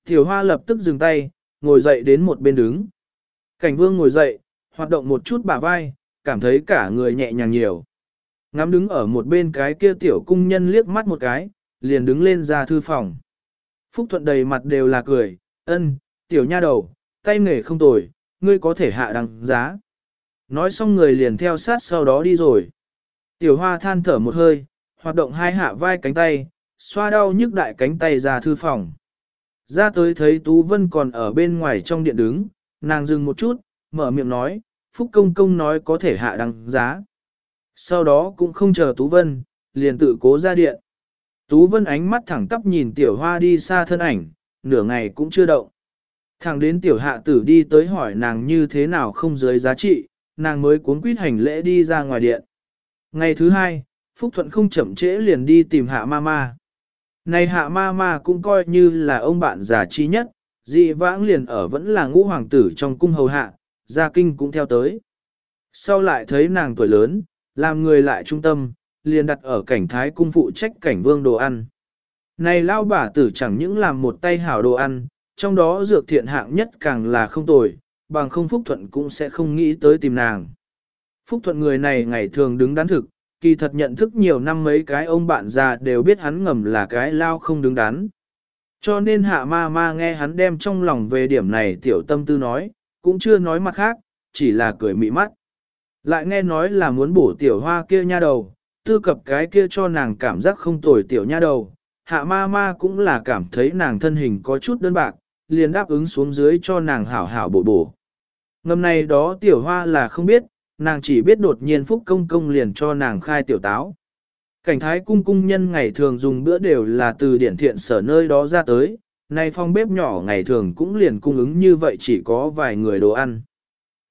A: Tiểu hoa lập tức dừng tay, ngồi dậy đến một bên đứng. Cảnh vương ngồi dậy, hoạt động một chút bả vai, cảm thấy cả người nhẹ nhàng nhiều. Ngắm đứng ở một bên cái kia tiểu cung nhân liếc mắt một cái, liền đứng lên ra thư phòng. Phúc Thuận đầy mặt đều là cười, ân, tiểu nha đầu, tay nghề không tồi, ngươi có thể hạ đăng giá. Nói xong người liền theo sát sau đó đi rồi. Tiểu hoa than thở một hơi, hoạt động hai hạ vai cánh tay, xoa đau nhức đại cánh tay ra thư phòng. Ra tới thấy Tú Vân còn ở bên ngoài trong điện đứng, nàng dừng một chút, mở miệng nói, Phúc Công Công nói có thể hạ đăng giá. Sau đó cũng không chờ Tú Vân, liền tự cố ra điện. Tú Vân ánh mắt thẳng tắp nhìn tiểu hoa đi xa thân ảnh, nửa ngày cũng chưa động. Thẳng đến tiểu hạ tử đi tới hỏi nàng như thế nào không dưới giá trị, nàng mới cuốn quýt hành lễ đi ra ngoài điện. Ngày thứ hai, Phúc Thuận không chậm trễ liền đi tìm hạ ma ma. Này hạ ma ma cũng coi như là ông bạn già trí nhất, dị vãng liền ở vẫn là ngũ hoàng tử trong cung hầu hạ, gia kinh cũng theo tới. Sau lại thấy nàng tuổi lớn, làm người lại trung tâm, liền đặt ở cảnh thái cung phụ trách cảnh vương đồ ăn. Này lao bà tử chẳng những làm một tay hảo đồ ăn, trong đó dược thiện hạng nhất càng là không tồi, bằng không Phúc Thuận cũng sẽ không nghĩ tới tìm nàng. Phúc Thuận người này ngày thường đứng đắn thực, kỳ thật nhận thức nhiều năm mấy cái ông bạn già đều biết hắn ngầm là cái lao không đứng đắn. Cho nên hạ ma ma nghe hắn đem trong lòng về điểm này tiểu tâm tư nói, cũng chưa nói mặt khác, chỉ là cười mị mắt. Lại nghe nói là muốn bổ tiểu hoa kia nha đầu, tư cập cái kia cho nàng cảm giác không tồi tiểu nha đầu. Hạ ma ma cũng là cảm thấy nàng thân hình có chút đơn bạc, liền đáp ứng xuống dưới cho nàng hảo hảo bổ bổ. Ngầm này đó tiểu hoa là không biết, nàng chỉ biết đột nhiên phúc công công liền cho nàng khai tiểu táo. Cảnh thái cung cung nhân ngày thường dùng bữa đều là từ điển thiện sở nơi đó ra tới, nay phong bếp nhỏ ngày thường cũng liền cung ứng như vậy chỉ có vài người đồ ăn.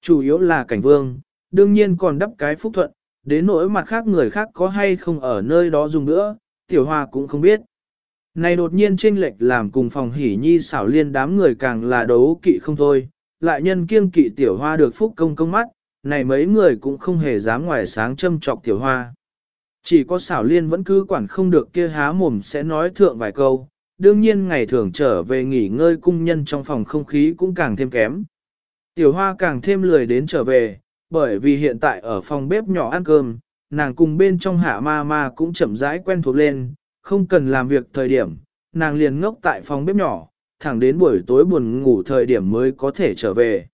A: Chủ yếu là cảnh vương, đương nhiên còn đắp cái phúc thuận, đến nỗi mặt khác người khác có hay không ở nơi đó dùng nữa, tiểu hoa cũng không biết. Này đột nhiên chênh lệch làm cùng phòng hỉ nhi xảo liên đám người càng là đấu kỵ không thôi, lại nhân kiêng kỵ tiểu hoa được phúc công công mắt, này mấy người cũng không hề dám ngoài sáng châm trọc tiểu hoa. Chỉ có xảo liên vẫn cứ quản không được kia há mồm sẽ nói thượng vài câu, đương nhiên ngày thường trở về nghỉ ngơi cung nhân trong phòng không khí cũng càng thêm kém. Tiểu hoa càng thêm lười đến trở về, bởi vì hiện tại ở phòng bếp nhỏ ăn cơm, nàng cùng bên trong hạ ma ma cũng chậm rãi quen thuộc lên, không cần làm việc thời điểm, nàng liền ngốc tại phòng bếp nhỏ, thẳng đến buổi tối buồn ngủ thời điểm mới có thể trở về.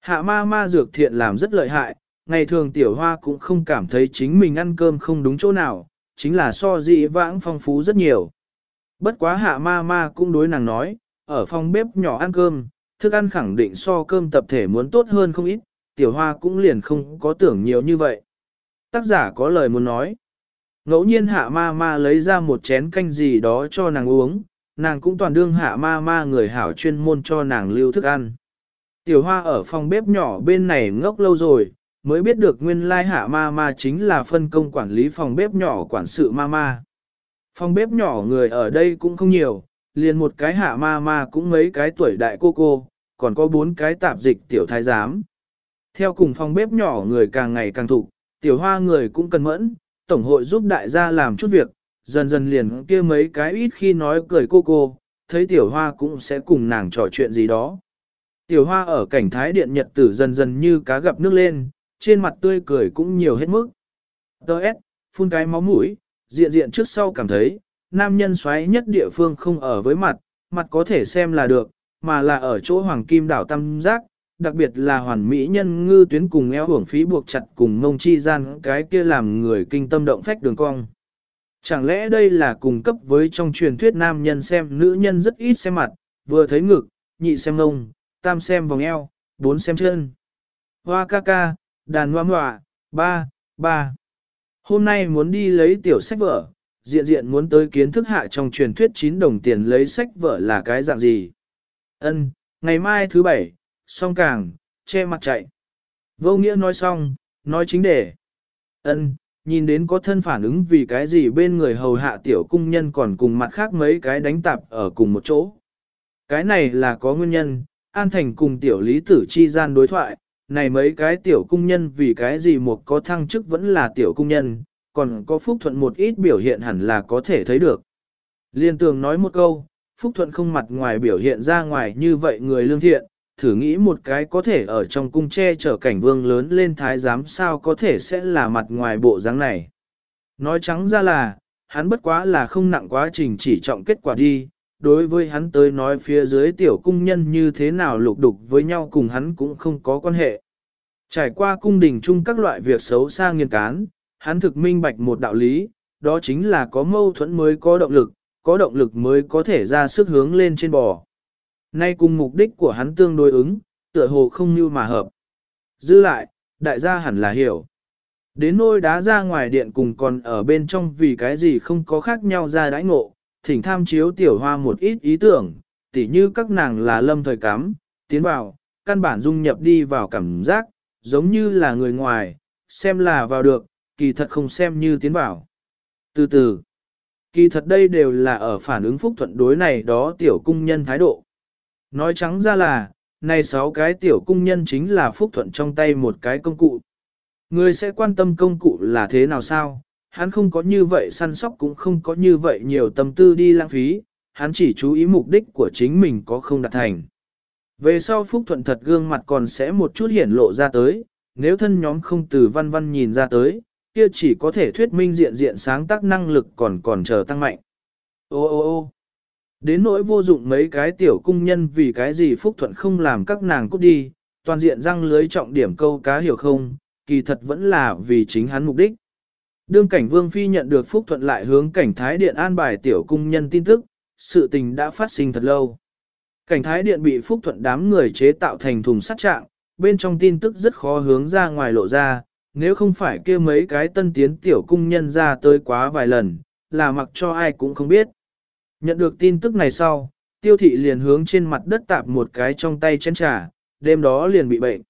A: Hạ ma ma dược thiện làm rất lợi hại, ngày thường tiểu hoa cũng không cảm thấy chính mình ăn cơm không đúng chỗ nào, chính là so dị vãng phong phú rất nhiều. Bất quá hạ ma ma cũng đối nàng nói, ở phòng bếp nhỏ ăn cơm, thức ăn khẳng định so cơm tập thể muốn tốt hơn không ít, tiểu hoa cũng liền không có tưởng nhiều như vậy. Tác giả có lời muốn nói. Ngẫu nhiên hạ ma ma lấy ra một chén canh gì đó cho nàng uống, nàng cũng toàn đương hạ ma ma người hảo chuyên môn cho nàng lưu thức ăn. Tiểu hoa ở phòng bếp nhỏ bên này ngốc lâu rồi, mới biết được nguyên lai hạ ma ma chính là phân công quản lý phòng bếp nhỏ quản sự ma ma. Phòng bếp nhỏ người ở đây cũng không nhiều, liền một cái hạ ma ma cũng mấy cái tuổi đại cô cô, còn có bốn cái tạp dịch tiểu thái giám. Theo cùng phòng bếp nhỏ người càng ngày càng thụ, tiểu hoa người cũng cần mẫn, tổng hội giúp đại gia làm chút việc, dần dần liền kia mấy cái ít khi nói cười cô cô, thấy tiểu hoa cũng sẽ cùng nàng trò chuyện gì đó. Tiểu hoa ở cảnh thái điện nhật tử dần dần như cá gặp nước lên, trên mặt tươi cười cũng nhiều hết mức. Đợt, phun cái máu mũi, diện diện trước sau cảm thấy, nam nhân xoáy nhất địa phương không ở với mặt, mặt có thể xem là được, mà là ở chỗ hoàng kim đảo tam giác, đặc biệt là hoàn mỹ nhân ngư tuyến cùng eo hưởng phí buộc chặt cùng mông chi gian cái kia làm người kinh tâm động phách đường cong. Chẳng lẽ đây là cùng cấp với trong truyền thuyết nam nhân xem nữ nhân rất ít xem mặt, vừa thấy ngực, nhị xem ngông, tam xem vòng eo, bốn xem chân. Hoa ca ca, đàn hoa mọa, ba, ba. Hôm nay muốn đi lấy tiểu sách vở, diện diện muốn tới kiến thức hạ trong truyền thuyết 9 đồng tiền lấy sách vở là cái dạng gì. Ân, ngày mai thứ bảy, song càng, che mặt chạy. Vô nghĩa nói xong, nói chính đề. Ân, nhìn đến có thân phản ứng vì cái gì bên người hầu hạ tiểu cung nhân còn cùng mặt khác mấy cái đánh tạp ở cùng một chỗ. Cái này là có nguyên nhân, An Thành cùng tiểu lý tử chi gian đối thoại, này mấy cái tiểu cung nhân vì cái gì một có thăng chức vẫn là tiểu cung nhân, còn có Phúc Thuận một ít biểu hiện hẳn là có thể thấy được. Liên tường nói một câu, Phúc Thuận không mặt ngoài biểu hiện ra ngoài như vậy người lương thiện, thử nghĩ một cái có thể ở trong cung che chở cảnh vương lớn lên thái giám sao có thể sẽ là mặt ngoài bộ dáng này. Nói trắng ra là, hắn bất quá là không nặng quá trình chỉ trọng kết quả đi, đối với hắn tới nói phía dưới tiểu cung nhân như thế nào lục đục với nhau cùng hắn cũng không có quan hệ. Trải qua cung đình chung các loại việc xấu xa nghiên cán, hắn thực minh bạch một đạo lý, đó chính là có mâu thuẫn mới có động lực, có động lực mới có thể ra sức hướng lên trên bò. Nay cùng mục đích của hắn tương đối ứng, tựa hồ không như mà hợp. Dư lại, đại gia hẳn là hiểu. Đến nôi đá ra ngoài điện cùng còn ở bên trong vì cái gì không có khác nhau ra đãi ngộ, thỉnh tham chiếu tiểu hoa một ít ý tưởng, tỉ như các nàng là lâm thời cắm, tiến vào, căn bản dung nhập đi vào cảm giác, giống như là người ngoài, xem là vào được, kỳ thật không xem như tiến vào. Từ từ, kỳ thật đây đều là ở phản ứng phúc thuận đối này đó tiểu cung nhân thái độ. Nói trắng ra là, này sáu cái tiểu cung nhân chính là phúc thuận trong tay một cái công cụ. Người sẽ quan tâm công cụ là thế nào sao? Hắn không có như vậy săn sóc cũng không có như vậy nhiều tâm tư đi lãng phí, hắn chỉ chú ý mục đích của chính mình có không đạt thành. Về sau phúc thuận thật gương mặt còn sẽ một chút hiển lộ ra tới, nếu thân nhóm không từ văn văn nhìn ra tới, kia chỉ có thể thuyết minh diện diện sáng tác năng lực còn còn chờ tăng mạnh. Ô ô ô Đến nỗi vô dụng mấy cái tiểu cung nhân vì cái gì Phúc Thuận không làm các nàng cút đi, toàn diện răng lưới trọng điểm câu cá hiểu không, kỳ thật vẫn là vì chính hắn mục đích. Đương cảnh Vương Phi nhận được Phúc Thuận lại hướng cảnh Thái Điện an bài tiểu cung nhân tin tức, sự tình đã phát sinh thật lâu. Cảnh Thái Điện bị Phúc Thuận đám người chế tạo thành thùng sắt trạng, bên trong tin tức rất khó hướng ra ngoài lộ ra, nếu không phải kia mấy cái tân tiến tiểu cung nhân ra tới quá vài lần, là mặc cho ai cũng không biết. Nhận được tin tức này sau, tiêu thị liền hướng trên mặt đất tạp một cái trong tay chén trà, đêm đó liền bị bệnh.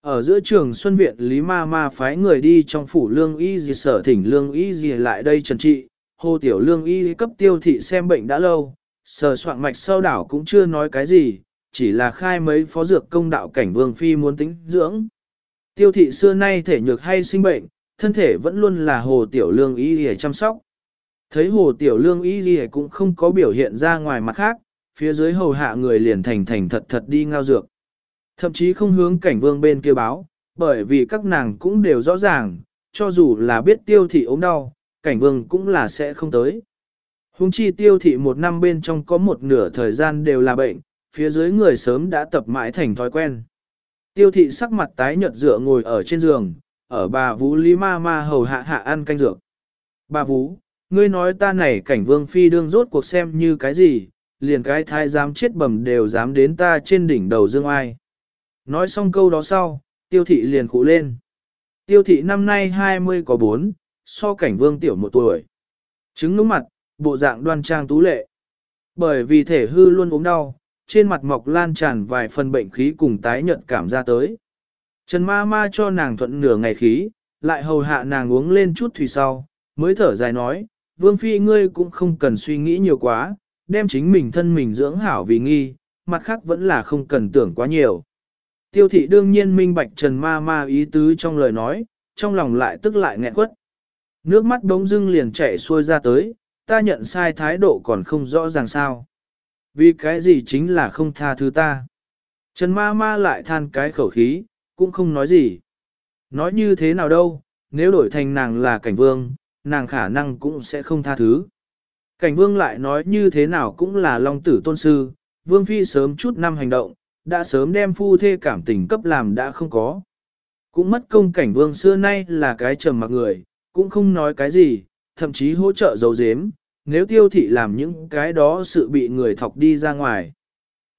A: Ở giữa trường Xuân Viện Lý Ma Ma phái người đi trong phủ lương y gì sở thỉnh lương y gì lại đây trần trị, hồ tiểu lương y cấp tiêu thị xem bệnh đã lâu, sờ soạn mạch sau đảo cũng chưa nói cái gì, chỉ là khai mấy phó dược công đạo cảnh vương phi muốn tính dưỡng. Tiêu thị xưa nay thể nhược hay sinh bệnh, thân thể vẫn luôn là hồ tiểu lương y để chăm sóc. Thấy hồ tiểu lương y gì cũng không có biểu hiện ra ngoài mặt khác, phía dưới hầu hạ người liền thành thành thật thật đi ngao dược. Thậm chí không hướng cảnh vương bên kia báo, bởi vì các nàng cũng đều rõ ràng, cho dù là biết tiêu thị ốm đau, cảnh vương cũng là sẽ không tới. Hùng chi tiêu thị một năm bên trong có một nửa thời gian đều là bệnh, phía dưới người sớm đã tập mãi thành thói quen. Tiêu thị sắc mặt tái nhợt dựa ngồi ở trên giường, ở bà Vũ Lý Ma Ma hầu hạ hạ ăn canh dược. Bà Vũ, ngươi nói ta này cảnh vương phi đương rốt cuộc xem như cái gì, liền cái thái dám chết bầm đều dám đến ta trên đỉnh đầu dương ai. Nói xong câu đó sau, tiêu thị liền khụ lên. Tiêu thị năm nay 20 có 4, so cảnh vương tiểu một tuổi. Trứng ngưỡng mặt, bộ dạng đoan trang tú lệ. Bởi vì thể hư luôn ốm đau, trên mặt mọc lan tràn vài phần bệnh khí cùng tái nhợt cảm ra tới. Trần ma ma cho nàng thuận nửa ngày khí, lại hầu hạ nàng uống lên chút thủy sau, mới thở dài nói, vương phi ngươi cũng không cần suy nghĩ nhiều quá, đem chính mình thân mình dưỡng hảo vì nghi, mặt khác vẫn là không cần tưởng quá nhiều. Tiêu thị đương nhiên minh bạch trần ma ma ý tứ trong lời nói, trong lòng lại tức lại nghẹn quất. Nước mắt bỗng dưng liền chảy xuôi ra tới, ta nhận sai thái độ còn không rõ ràng sao. Vì cái gì chính là không tha thứ ta. Trần ma ma lại than cái khẩu khí, cũng không nói gì. Nói như thế nào đâu, nếu đổi thành nàng là cảnh vương, nàng khả năng cũng sẽ không tha thứ. Cảnh vương lại nói như thế nào cũng là long tử tôn sư, vương phi sớm chút năm hành động, đã sớm đem phu thê cảm tình cấp làm đã không có. Cũng mất công cảnh vương xưa nay là cái trầm mặc người, cũng không nói cái gì, thậm chí hỗ trợ dấu dếm, nếu tiêu thị làm những cái đó sự bị người thọc đi ra ngoài.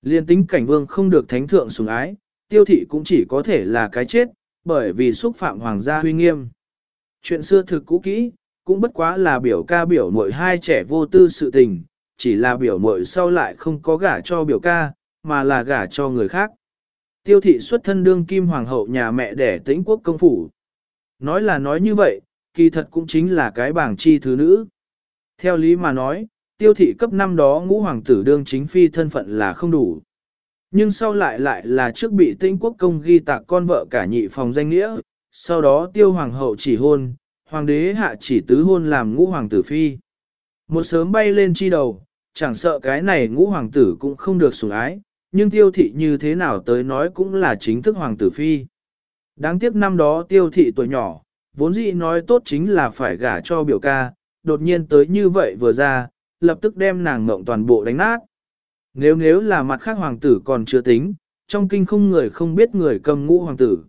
A: Liên tính cảnh vương không được thánh thượng sủng ái, tiêu thị cũng chỉ có thể là cái chết, bởi vì xúc phạm hoàng gia huy nghiêm. Chuyện xưa thực cũ kỹ, cũng bất quá là biểu ca biểu muội hai trẻ vô tư sự tình, chỉ là biểu muội sau lại không có gả cho biểu ca, mà là gả cho người khác. Tiêu thị xuất thân đương kim hoàng hậu nhà mẹ đẻ tĩnh quốc công phủ. Nói là nói như vậy, kỳ thật cũng chính là cái bảng chi thứ nữ. Theo lý mà nói, tiêu thị cấp năm đó ngũ hoàng tử đương chính phi thân phận là không đủ. Nhưng sau lại lại là trước bị tinh quốc công ghi tạc con vợ cả nhị phòng danh nghĩa, sau đó tiêu hoàng hậu chỉ hôn, hoàng đế hạ chỉ tứ hôn làm ngũ hoàng tử phi. Một sớm bay lên chi đầu, chẳng sợ cái này ngũ hoàng tử cũng không được sủng ái, nhưng tiêu thị như thế nào tới nói cũng là chính thức hoàng tử phi. Đáng tiếc năm đó tiêu thị tuổi nhỏ, vốn dĩ nói tốt chính là phải gả cho biểu ca, đột nhiên tới như vậy vừa ra, lập tức đem nàng ngộng toàn bộ đánh nát. Nếu nếu là mặt khác hoàng tử còn chưa tính, trong kinh không người không biết người cầm ngũ hoàng tử.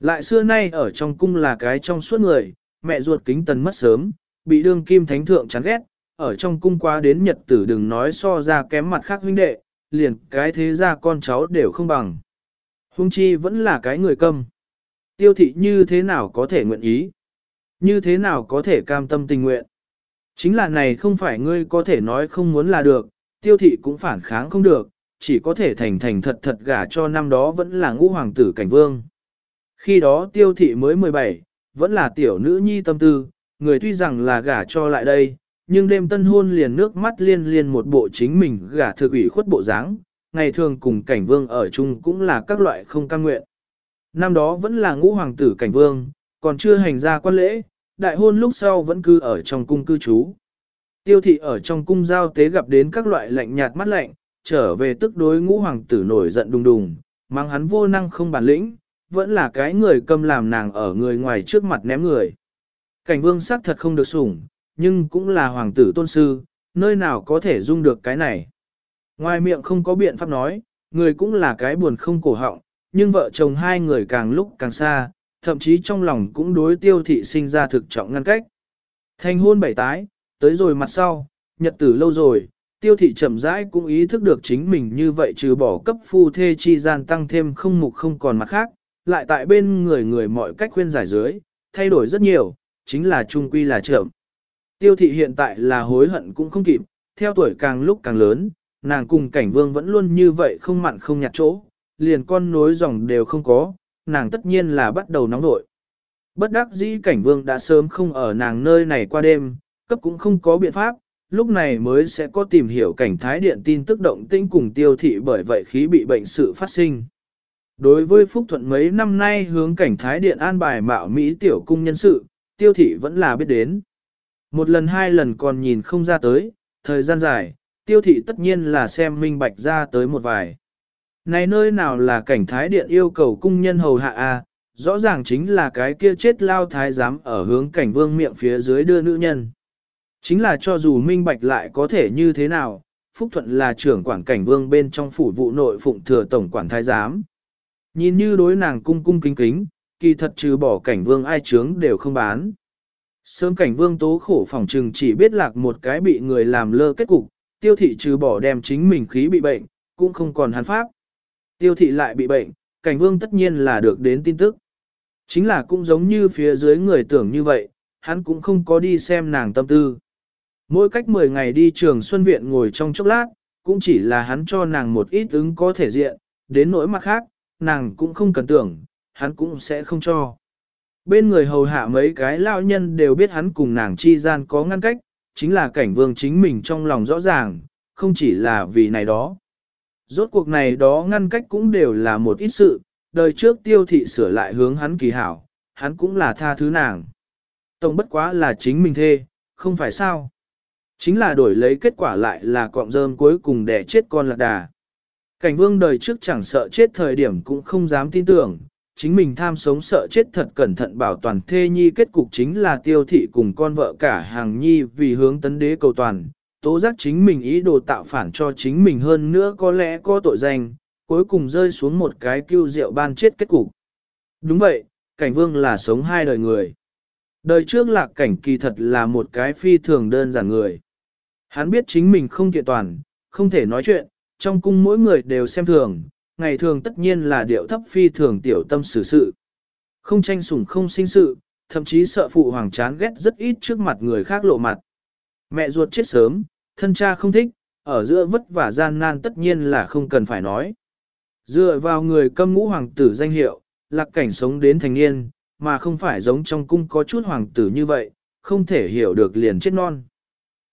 A: Lại xưa nay ở trong cung là cái trong suốt người, mẹ ruột kính tần mất sớm, bị đương kim thánh thượng chán ghét, ở trong cung qua đến nhật tử đừng nói so ra kém mặt khác huynh đệ, liền cái thế ra con cháu đều không bằng. Hung chi vẫn là cái người câm. Tiêu thị như thế nào có thể nguyện ý? Như thế nào có thể cam tâm tình nguyện? Chính là này không phải ngươi có thể nói không muốn là được, tiêu thị cũng phản kháng không được, chỉ có thể thành thành thật thật gả cho năm đó vẫn là ngũ hoàng tử cảnh vương. Khi đó tiêu thị mới 17, vẫn là tiểu nữ nhi tâm tư, người tuy rằng là gả cho lại đây, nhưng đêm tân hôn liền nước mắt liên liên một bộ chính mình gả thực ủy khuất bộ dáng, ngày thường cùng cảnh vương ở chung cũng là các loại không cam nguyện. Năm đó vẫn là ngũ hoàng tử cảnh vương, còn chưa hành ra quan lễ, đại hôn lúc sau vẫn cư ở trong cung cư trú. Tiêu thị ở trong cung giao tế gặp đến các loại lạnh nhạt mắt lạnh, trở về tức đối ngũ hoàng tử nổi giận đùng đùng, mang hắn vô năng không bản lĩnh, vẫn là cái người cầm làm nàng ở người ngoài trước mặt ném người. Cảnh vương xác thật không được sủng, nhưng cũng là hoàng tử tôn sư, nơi nào có thể dung được cái này. Ngoài miệng không có biện pháp nói, người cũng là cái buồn không cổ họng, nhưng vợ chồng hai người càng lúc càng xa, thậm chí trong lòng cũng đối tiêu thị sinh ra thực trọng ngăn cách. Thành hôn bảy tái, tới rồi mặt sau, nhật tử lâu rồi, tiêu thị chậm rãi cũng ý thức được chính mình như vậy trừ bỏ cấp phu thê chi gian tăng thêm không mục không còn mặt khác, lại tại bên người người mọi cách khuyên giải dưới, thay đổi rất nhiều, chính là trung quy là chậm. Tiêu thị hiện tại là hối hận cũng không kịp, theo tuổi càng lúc càng lớn, nàng cùng cảnh vương vẫn luôn như vậy không mặn không nhạt chỗ, liền con nối dòng đều không có, nàng tất nhiên là bắt đầu nóng nội. Bất đắc dĩ cảnh vương đã sớm không ở nàng nơi này qua đêm, cấp cũng không có biện pháp, lúc này mới sẽ có tìm hiểu cảnh thái điện tin tức động tĩnh cùng tiêu thị bởi vậy khí bị bệnh sự phát sinh. Đối với Phúc Thuận mấy năm nay hướng cảnh thái điện an bài mạo Mỹ tiểu cung nhân sự, tiêu thị vẫn là biết đến. Một lần hai lần còn nhìn không ra tới, thời gian dài, tiêu thị tất nhiên là xem minh bạch ra tới một vài. Này nơi nào là cảnh thái điện yêu cầu cung nhân hầu hạ a rõ ràng chính là cái kia chết lao thái giám ở hướng cảnh vương miệng phía dưới đưa nữ nhân. Chính là cho dù minh bạch lại có thể như thế nào, Phúc Thuận là trưởng quản cảnh vương bên trong phủ vụ nội phụng thừa tổng quản thái giám. Nhìn như đối nàng cung cung kính kính, kỳ thật trừ bỏ cảnh vương ai chướng đều không bán. Sớm cảnh vương tố khổ phòng trừng chỉ biết lạc một cái bị người làm lơ kết cục, tiêu thị trừ bỏ đem chính mình khí bị bệnh, cũng không còn hắn pháp. Tiêu thị lại bị bệnh, cảnh vương tất nhiên là được đến tin tức. Chính là cũng giống như phía dưới người tưởng như vậy, hắn cũng không có đi xem nàng tâm tư. Mỗi cách 10 ngày đi trường Xuân Viện ngồi trong chốc lát, cũng chỉ là hắn cho nàng một ít ứng có thể diện, đến nỗi mặt khác, nàng cũng không cần tưởng, hắn cũng sẽ không cho. Bên người hầu hạ mấy cái lao nhân đều biết hắn cùng nàng chi gian có ngăn cách, chính là cảnh vương chính mình trong lòng rõ ràng, không chỉ là vì này đó. Rốt cuộc này đó ngăn cách cũng đều là một ít sự, đời trước tiêu thị sửa lại hướng hắn kỳ hảo, hắn cũng là tha thứ nàng. Tổng bất quá là chính mình thê, không phải sao. Chính là đổi lấy kết quả lại là cọng rơm cuối cùng để chết con lạc đà. Cảnh vương đời trước chẳng sợ chết thời điểm cũng không dám tin tưởng, chính mình tham sống sợ chết thật cẩn thận bảo toàn thê nhi kết cục chính là tiêu thị cùng con vợ cả hàng nhi vì hướng tấn đế cầu toàn, tố giác chính mình ý đồ tạo phản cho chính mình hơn nữa có lẽ có tội danh, cuối cùng rơi xuống một cái cưu rượu ban chết kết cục. Đúng vậy, cảnh vương là sống hai đời người. Đời trước lạc cảnh kỳ thật là một cái phi thường đơn giản người. Hắn biết chính mình không kiện toàn, không thể nói chuyện, trong cung mỗi người đều xem thường, ngày thường tất nhiên là điệu thấp phi thường tiểu tâm xử sự. Không tranh sủng không sinh sự, thậm chí sợ phụ hoàng chán ghét rất ít trước mặt người khác lộ mặt. Mẹ ruột chết sớm, thân cha không thích, ở giữa vất vả gian nan tất nhiên là không cần phải nói. Dựa vào người câm ngũ hoàng tử danh hiệu, lạc cảnh sống đến thành niên, mà không phải giống trong cung có chút hoàng tử như vậy, không thể hiểu được liền chết non.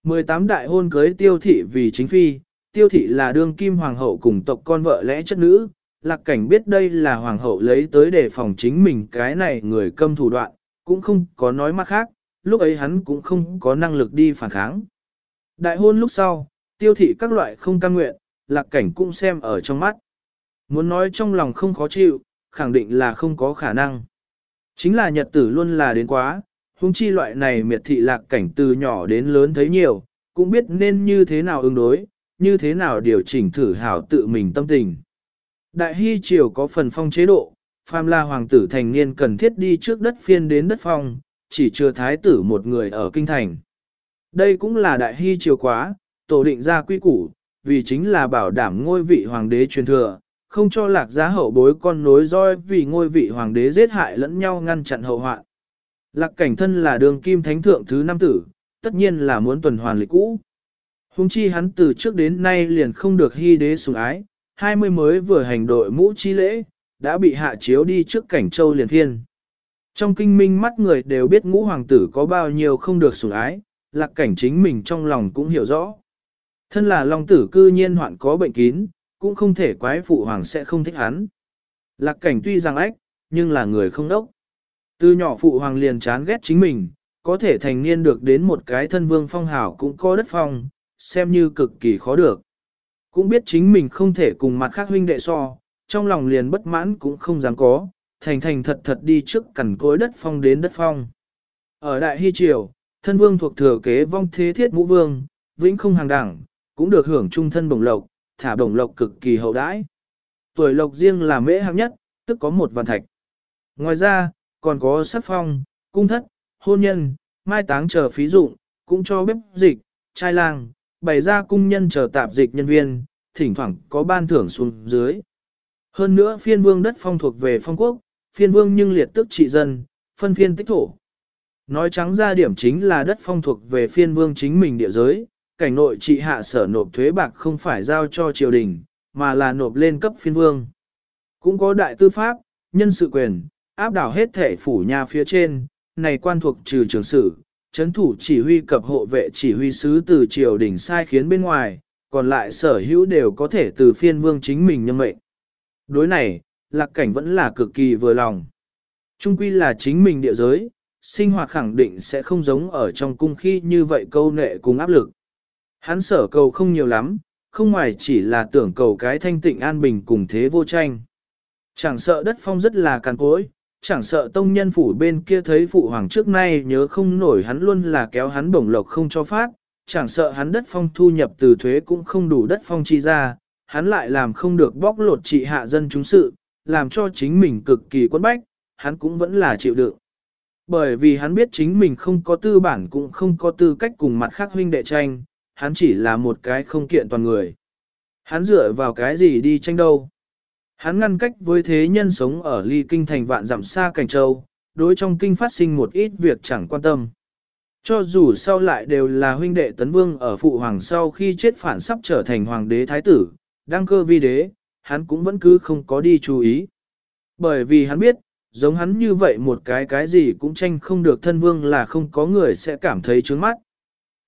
A: 18 đại hôn cưới tiêu thị vì chính phi, tiêu thị là đương kim hoàng hậu cùng tộc con vợ lẽ chất nữ, lạc cảnh biết đây là hoàng hậu lấy tới để phòng chính mình cái này người câm thủ đoạn, cũng không có nói mắt khác, lúc ấy hắn cũng không có năng lực đi phản kháng. Đại hôn lúc sau, tiêu thị các loại không cam nguyện, lạc cảnh cũng xem ở trong mắt. Muốn nói trong lòng không khó chịu, khẳng định là không có khả năng. Chính là nhật tử luôn là đến quá, huống chi loại này miệt thị lạc cảnh từ nhỏ đến lớn thấy nhiều, cũng biết nên như thế nào ứng đối, như thế nào điều chỉnh thử hảo tự mình tâm tình. Đại hy triều có phần phong chế độ, phàm là hoàng tử thành niên cần thiết đi trước đất phiên đến đất phong, chỉ chưa thái tử một người ở kinh thành. Đây cũng là đại hy triều quá, tổ định ra quy củ, vì chính là bảo đảm ngôi vị hoàng đế truyền thừa, không cho lạc giá hậu bối con nối roi vì ngôi vị hoàng đế giết hại lẫn nhau ngăn chặn hậu hoạn. Lạc cảnh thân là đường kim thánh thượng thứ năm tử, tất nhiên là muốn tuần hoàn lịch cũ. Hùng chi hắn từ trước đến nay liền không được hy đế sủng ái, hai mươi mới vừa hành đội mũ chi lễ, đã bị hạ chiếu đi trước cảnh châu liền thiên. Trong kinh minh mắt người đều biết ngũ hoàng tử có bao nhiêu không được sủng ái, lạc cảnh chính mình trong lòng cũng hiểu rõ. Thân là long tử cư nhiên hoạn có bệnh kín, cũng không thể quái phụ hoàng sẽ không thích hắn. Lạc cảnh tuy rằng ách, nhưng là người không đốc. Từ nhỏ phụ hoàng liền chán ghét chính mình, có thể thành niên được đến một cái thân vương phong hảo cũng có đất phong, xem như cực kỳ khó được. Cũng biết chính mình không thể cùng mặt khác huynh đệ so, trong lòng liền bất mãn cũng không dám có, thành thành thật thật đi trước cẩn cối đất phong đến đất phong. Ở Đại Hy Triều, thân vương thuộc thừa kế vong thế thiết ngũ vương, vĩnh không hàng đẳng, cũng được hưởng trung thân bổng lộc, thả bổng lộc cực kỳ hậu đãi. Tuổi lộc riêng là mễ hạng nhất, tức có một vạn thạch. Ngoài ra, còn có sắc phong, cung thất, hôn nhân, mai táng chờ phí dụng, cũng cho bếp dịch, trai lang, bày ra cung nhân chờ tạp dịch nhân viên, thỉnh thoảng có ban thưởng xuống dưới. Hơn nữa phiên vương đất phong thuộc về phong quốc, phiên vương nhưng liệt tức trị dân, phân phiên tích thổ. Nói trắng ra điểm chính là đất phong thuộc về phiên vương chính mình địa giới, cảnh nội trị hạ sở nộp thuế bạc không phải giao cho triều đình, mà là nộp lên cấp phiên vương. Cũng có đại tư pháp, nhân sự quyền, áp đảo hết thể phủ nhà phía trên, này quan thuộc trừ trường sử, chấn thủ chỉ huy cập hộ vệ chỉ huy sứ từ triều đình sai khiến bên ngoài, còn lại sở hữu đều có thể từ phiên vương chính mình nhân mệnh. Đối này, lạc cảnh vẫn là cực kỳ vừa lòng. Trung quy là chính mình địa giới, sinh hoạt khẳng định sẽ không giống ở trong cung khi như vậy câu nệ cùng áp lực. Hắn sở cầu không nhiều lắm, không ngoài chỉ là tưởng cầu cái thanh tịnh an bình cùng thế vô tranh. Chẳng sợ đất phong rất là càn cối, chẳng sợ tông nhân phủ bên kia thấy phụ hoàng trước nay nhớ không nổi hắn luôn là kéo hắn bổng lộc không cho phát, chẳng sợ hắn đất phong thu nhập từ thuế cũng không đủ đất phong chi ra, hắn lại làm không được bóc lột trị hạ dân chúng sự, làm cho chính mình cực kỳ quân bách, hắn cũng vẫn là chịu đựng. Bởi vì hắn biết chính mình không có tư bản cũng không có tư cách cùng mặt khác huynh đệ tranh, hắn chỉ là một cái không kiện toàn người. Hắn dựa vào cái gì đi tranh đâu. Hắn ngăn cách với thế nhân sống ở ly kinh thành vạn dặm xa cảnh châu, đối trong kinh phát sinh một ít việc chẳng quan tâm. Cho dù sau lại đều là huynh đệ tấn vương ở phụ hoàng sau khi chết phản sắp trở thành hoàng đế thái tử, đăng cơ vi đế, hắn cũng vẫn cứ không có đi chú ý. Bởi vì hắn biết, giống hắn như vậy một cái cái gì cũng tranh không được thân vương là không có người sẽ cảm thấy trướng mắt.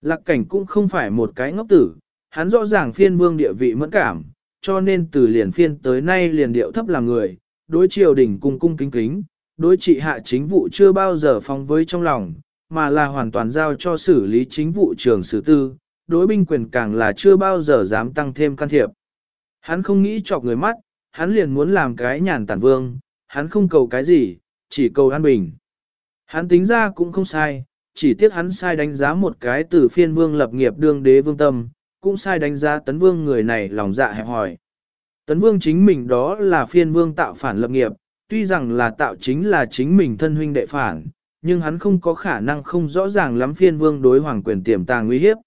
A: Lạc cảnh cũng không phải một cái ngốc tử, hắn rõ ràng phiên vương địa vị mẫn cảm, cho nên từ liền phiên tới nay liền điệu thấp làm người, đối triều đình cung cung kính kính, đối trị hạ chính vụ chưa bao giờ phóng với trong lòng, mà là hoàn toàn giao cho xử lý chính vụ trường sử tư, đối binh quyền càng là chưa bao giờ dám tăng thêm can thiệp. Hắn không nghĩ chọc người mắt, hắn liền muốn làm cái nhàn tản vương, hắn không cầu cái gì, chỉ cầu an bình. Hắn tính ra cũng không sai, chỉ tiếc hắn sai đánh giá một cái từ phiên vương lập nghiệp đương đế vương tâm, cũng sai đánh giá tấn vương người này lòng dạ hẹp hỏi. Tấn vương chính mình đó là phiên vương tạo phản lập nghiệp, tuy rằng là tạo chính là chính mình thân huynh đệ phản, nhưng hắn không có khả năng không rõ ràng lắm phiên vương đối hoàng quyền tiềm tàng nguy hiếp.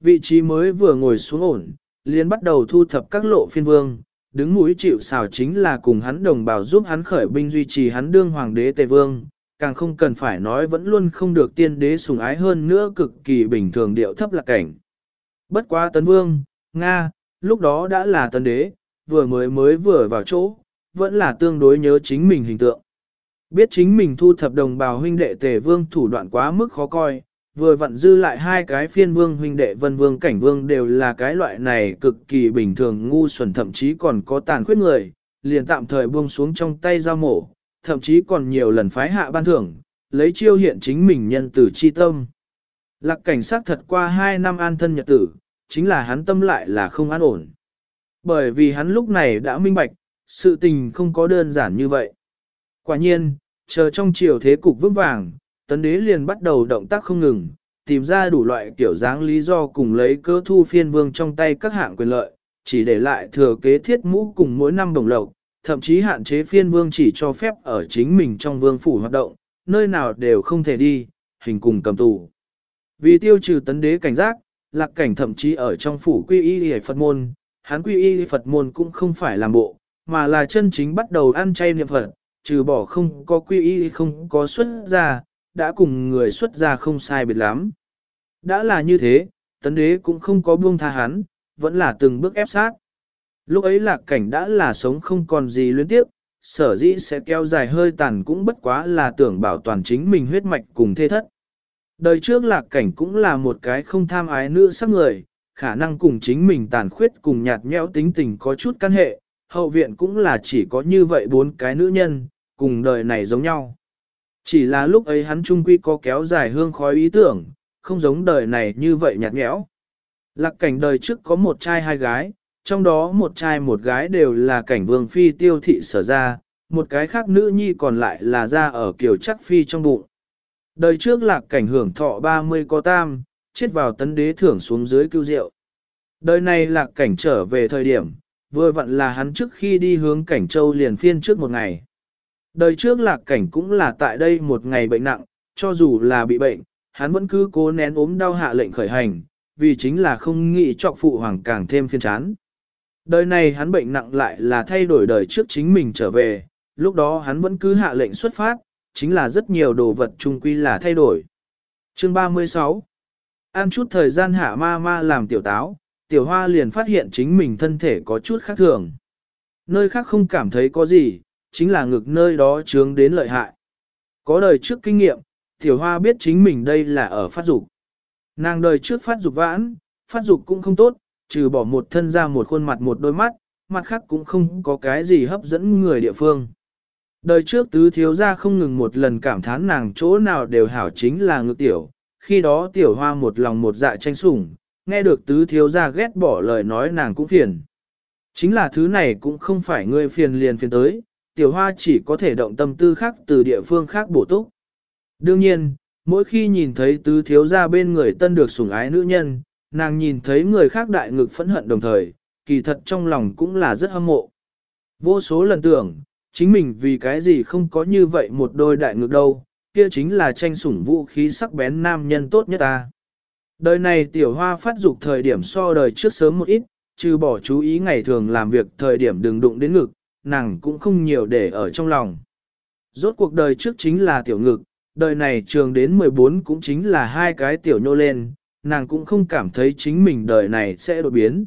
A: Vị trí mới vừa ngồi xuống ổn, liền bắt đầu thu thập các lộ phiên vương, đứng mũi chịu xào chính là cùng hắn đồng bào giúp hắn khởi binh duy trì hắn đương hoàng đế tề vương, càng không cần phải nói vẫn luôn không được tiên đế sủng ái hơn nữa cực kỳ bình thường điệu thấp là cảnh. Bất quá tấn vương, Nga, lúc đó đã là tấn đế, vừa mới mới vừa vào chỗ, vẫn là tương đối nhớ chính mình hình tượng. Biết chính mình thu thập đồng bào huynh đệ tề vương thủ đoạn quá mức khó coi, vừa vặn dư lại hai cái phiên vương huynh đệ vân vương cảnh vương đều là cái loại này cực kỳ bình thường ngu xuẩn thậm chí còn có tàn khuyết người, liền tạm thời buông xuống trong tay giao mổ, thậm chí còn nhiều lần phái hạ ban thưởng, lấy chiêu hiện chính mình nhân tử chi tâm. Lạc cảnh sát thật qua hai năm an thân nhật tử, chính là hắn tâm lại là không an ổn. Bởi vì hắn lúc này đã minh bạch, sự tình không có đơn giản như vậy. Quả nhiên, chờ trong chiều thế cục vững vàng, tấn đế liền bắt đầu động tác không ngừng, tìm ra đủ loại kiểu dáng lý do cùng lấy cơ thu phiên vương trong tay các hạng quyền lợi, chỉ để lại thừa kế thiết mũ cùng mỗi năm đồng lộc, thậm chí hạn chế phiên vương chỉ cho phép ở chính mình trong vương phủ hoạt động, nơi nào đều không thể đi, hình cùng cầm tù. Vì tiêu trừ tấn đế cảnh giác, lạc cảnh thậm chí ở trong phủ quy y hề Phật môn, hắn quy y Phật môn cũng không phải làm bộ, mà là chân chính bắt đầu ăn chay niệm Phật, trừ bỏ không có quy y không có xuất gia đã cùng người xuất gia không sai biệt lắm. Đã là như thế, tấn đế cũng không có buông tha hắn, vẫn là từng bước ép sát. Lúc ấy lạc cảnh đã là sống không còn gì luyến tiếp, sở dĩ sẽ kéo dài hơi tàn cũng bất quá là tưởng bảo toàn chính mình huyết mạch cùng thê thất. Đời trước lạc cảnh cũng là một cái không tham ái nữ sắc người, khả năng cùng chính mình tàn khuyết cùng nhạt nhẽo tính tình có chút căn hệ, hậu viện cũng là chỉ có như vậy bốn cái nữ nhân, cùng đời này giống nhau. Chỉ là lúc ấy hắn trung quy có kéo dài hương khói ý tưởng, không giống đời này như vậy nhạt nhẽo. Lạc cảnh đời trước có một trai hai gái, trong đó một trai một gái đều là cảnh vương phi tiêu thị sở ra, một cái khác nữ nhi còn lại là ra ở kiểu chắc phi trong bụng. Đời trước lạc cảnh hưởng thọ 30 có tam, chết vào tấn đế thưởng xuống dưới cứu rượu. Đời này lạc cảnh trở về thời điểm, vừa vặn là hắn trước khi đi hướng cảnh châu liền phiên trước một ngày. Đời trước lạc cảnh cũng là tại đây một ngày bệnh nặng, cho dù là bị bệnh, hắn vẫn cứ cố nén ốm đau hạ lệnh khởi hành, vì chính là không nghĩ trọc phụ hoàng càng thêm phiên chán. Đời này hắn bệnh nặng lại là thay đổi đời trước chính mình trở về, lúc đó hắn vẫn cứ hạ lệnh xuất phát, chính là rất nhiều đồ vật chung quy là thay đổi. Chương 36 Ăn chút thời gian hạ ma ma làm tiểu táo, tiểu hoa liền phát hiện chính mình thân thể có chút khác thường. Nơi khác không cảm thấy có gì, chính là ngực nơi đó chướng đến lợi hại. Có đời trước kinh nghiệm, tiểu hoa biết chính mình đây là ở phát dục. Nàng đời trước phát dục vãn, phát dục cũng không tốt, trừ bỏ một thân ra một khuôn mặt một đôi mắt, mặt khác cũng không có cái gì hấp dẫn người địa phương. Đời trước tứ thiếu ra không ngừng một lần cảm thán nàng chỗ nào đều hảo chính là ngự tiểu, khi đó tiểu hoa một lòng một dạ tranh sủng, nghe được tứ thiếu ra ghét bỏ lời nói nàng cũng phiền. Chính là thứ này cũng không phải người phiền liền phiền tới, tiểu hoa chỉ có thể động tâm tư khác từ địa phương khác bổ túc. Đương nhiên, mỗi khi nhìn thấy tứ thiếu ra bên người tân được sủng ái nữ nhân, nàng nhìn thấy người khác đại ngực phẫn hận đồng thời, kỳ thật trong lòng cũng là rất hâm mộ. Vô số lần tưởng, chính mình vì cái gì không có như vậy một đôi đại ngược đâu, kia chính là tranh sủng vũ khí sắc bén nam nhân tốt nhất ta. Đời này tiểu hoa phát dục thời điểm so đời trước sớm một ít, trừ bỏ chú ý ngày thường làm việc thời điểm đừng đụng đến ngực, nàng cũng không nhiều để ở trong lòng. Rốt cuộc đời trước chính là tiểu ngực, đời này trường đến 14 cũng chính là hai cái tiểu nhô lên, nàng cũng không cảm thấy chính mình đời này sẽ đột biến.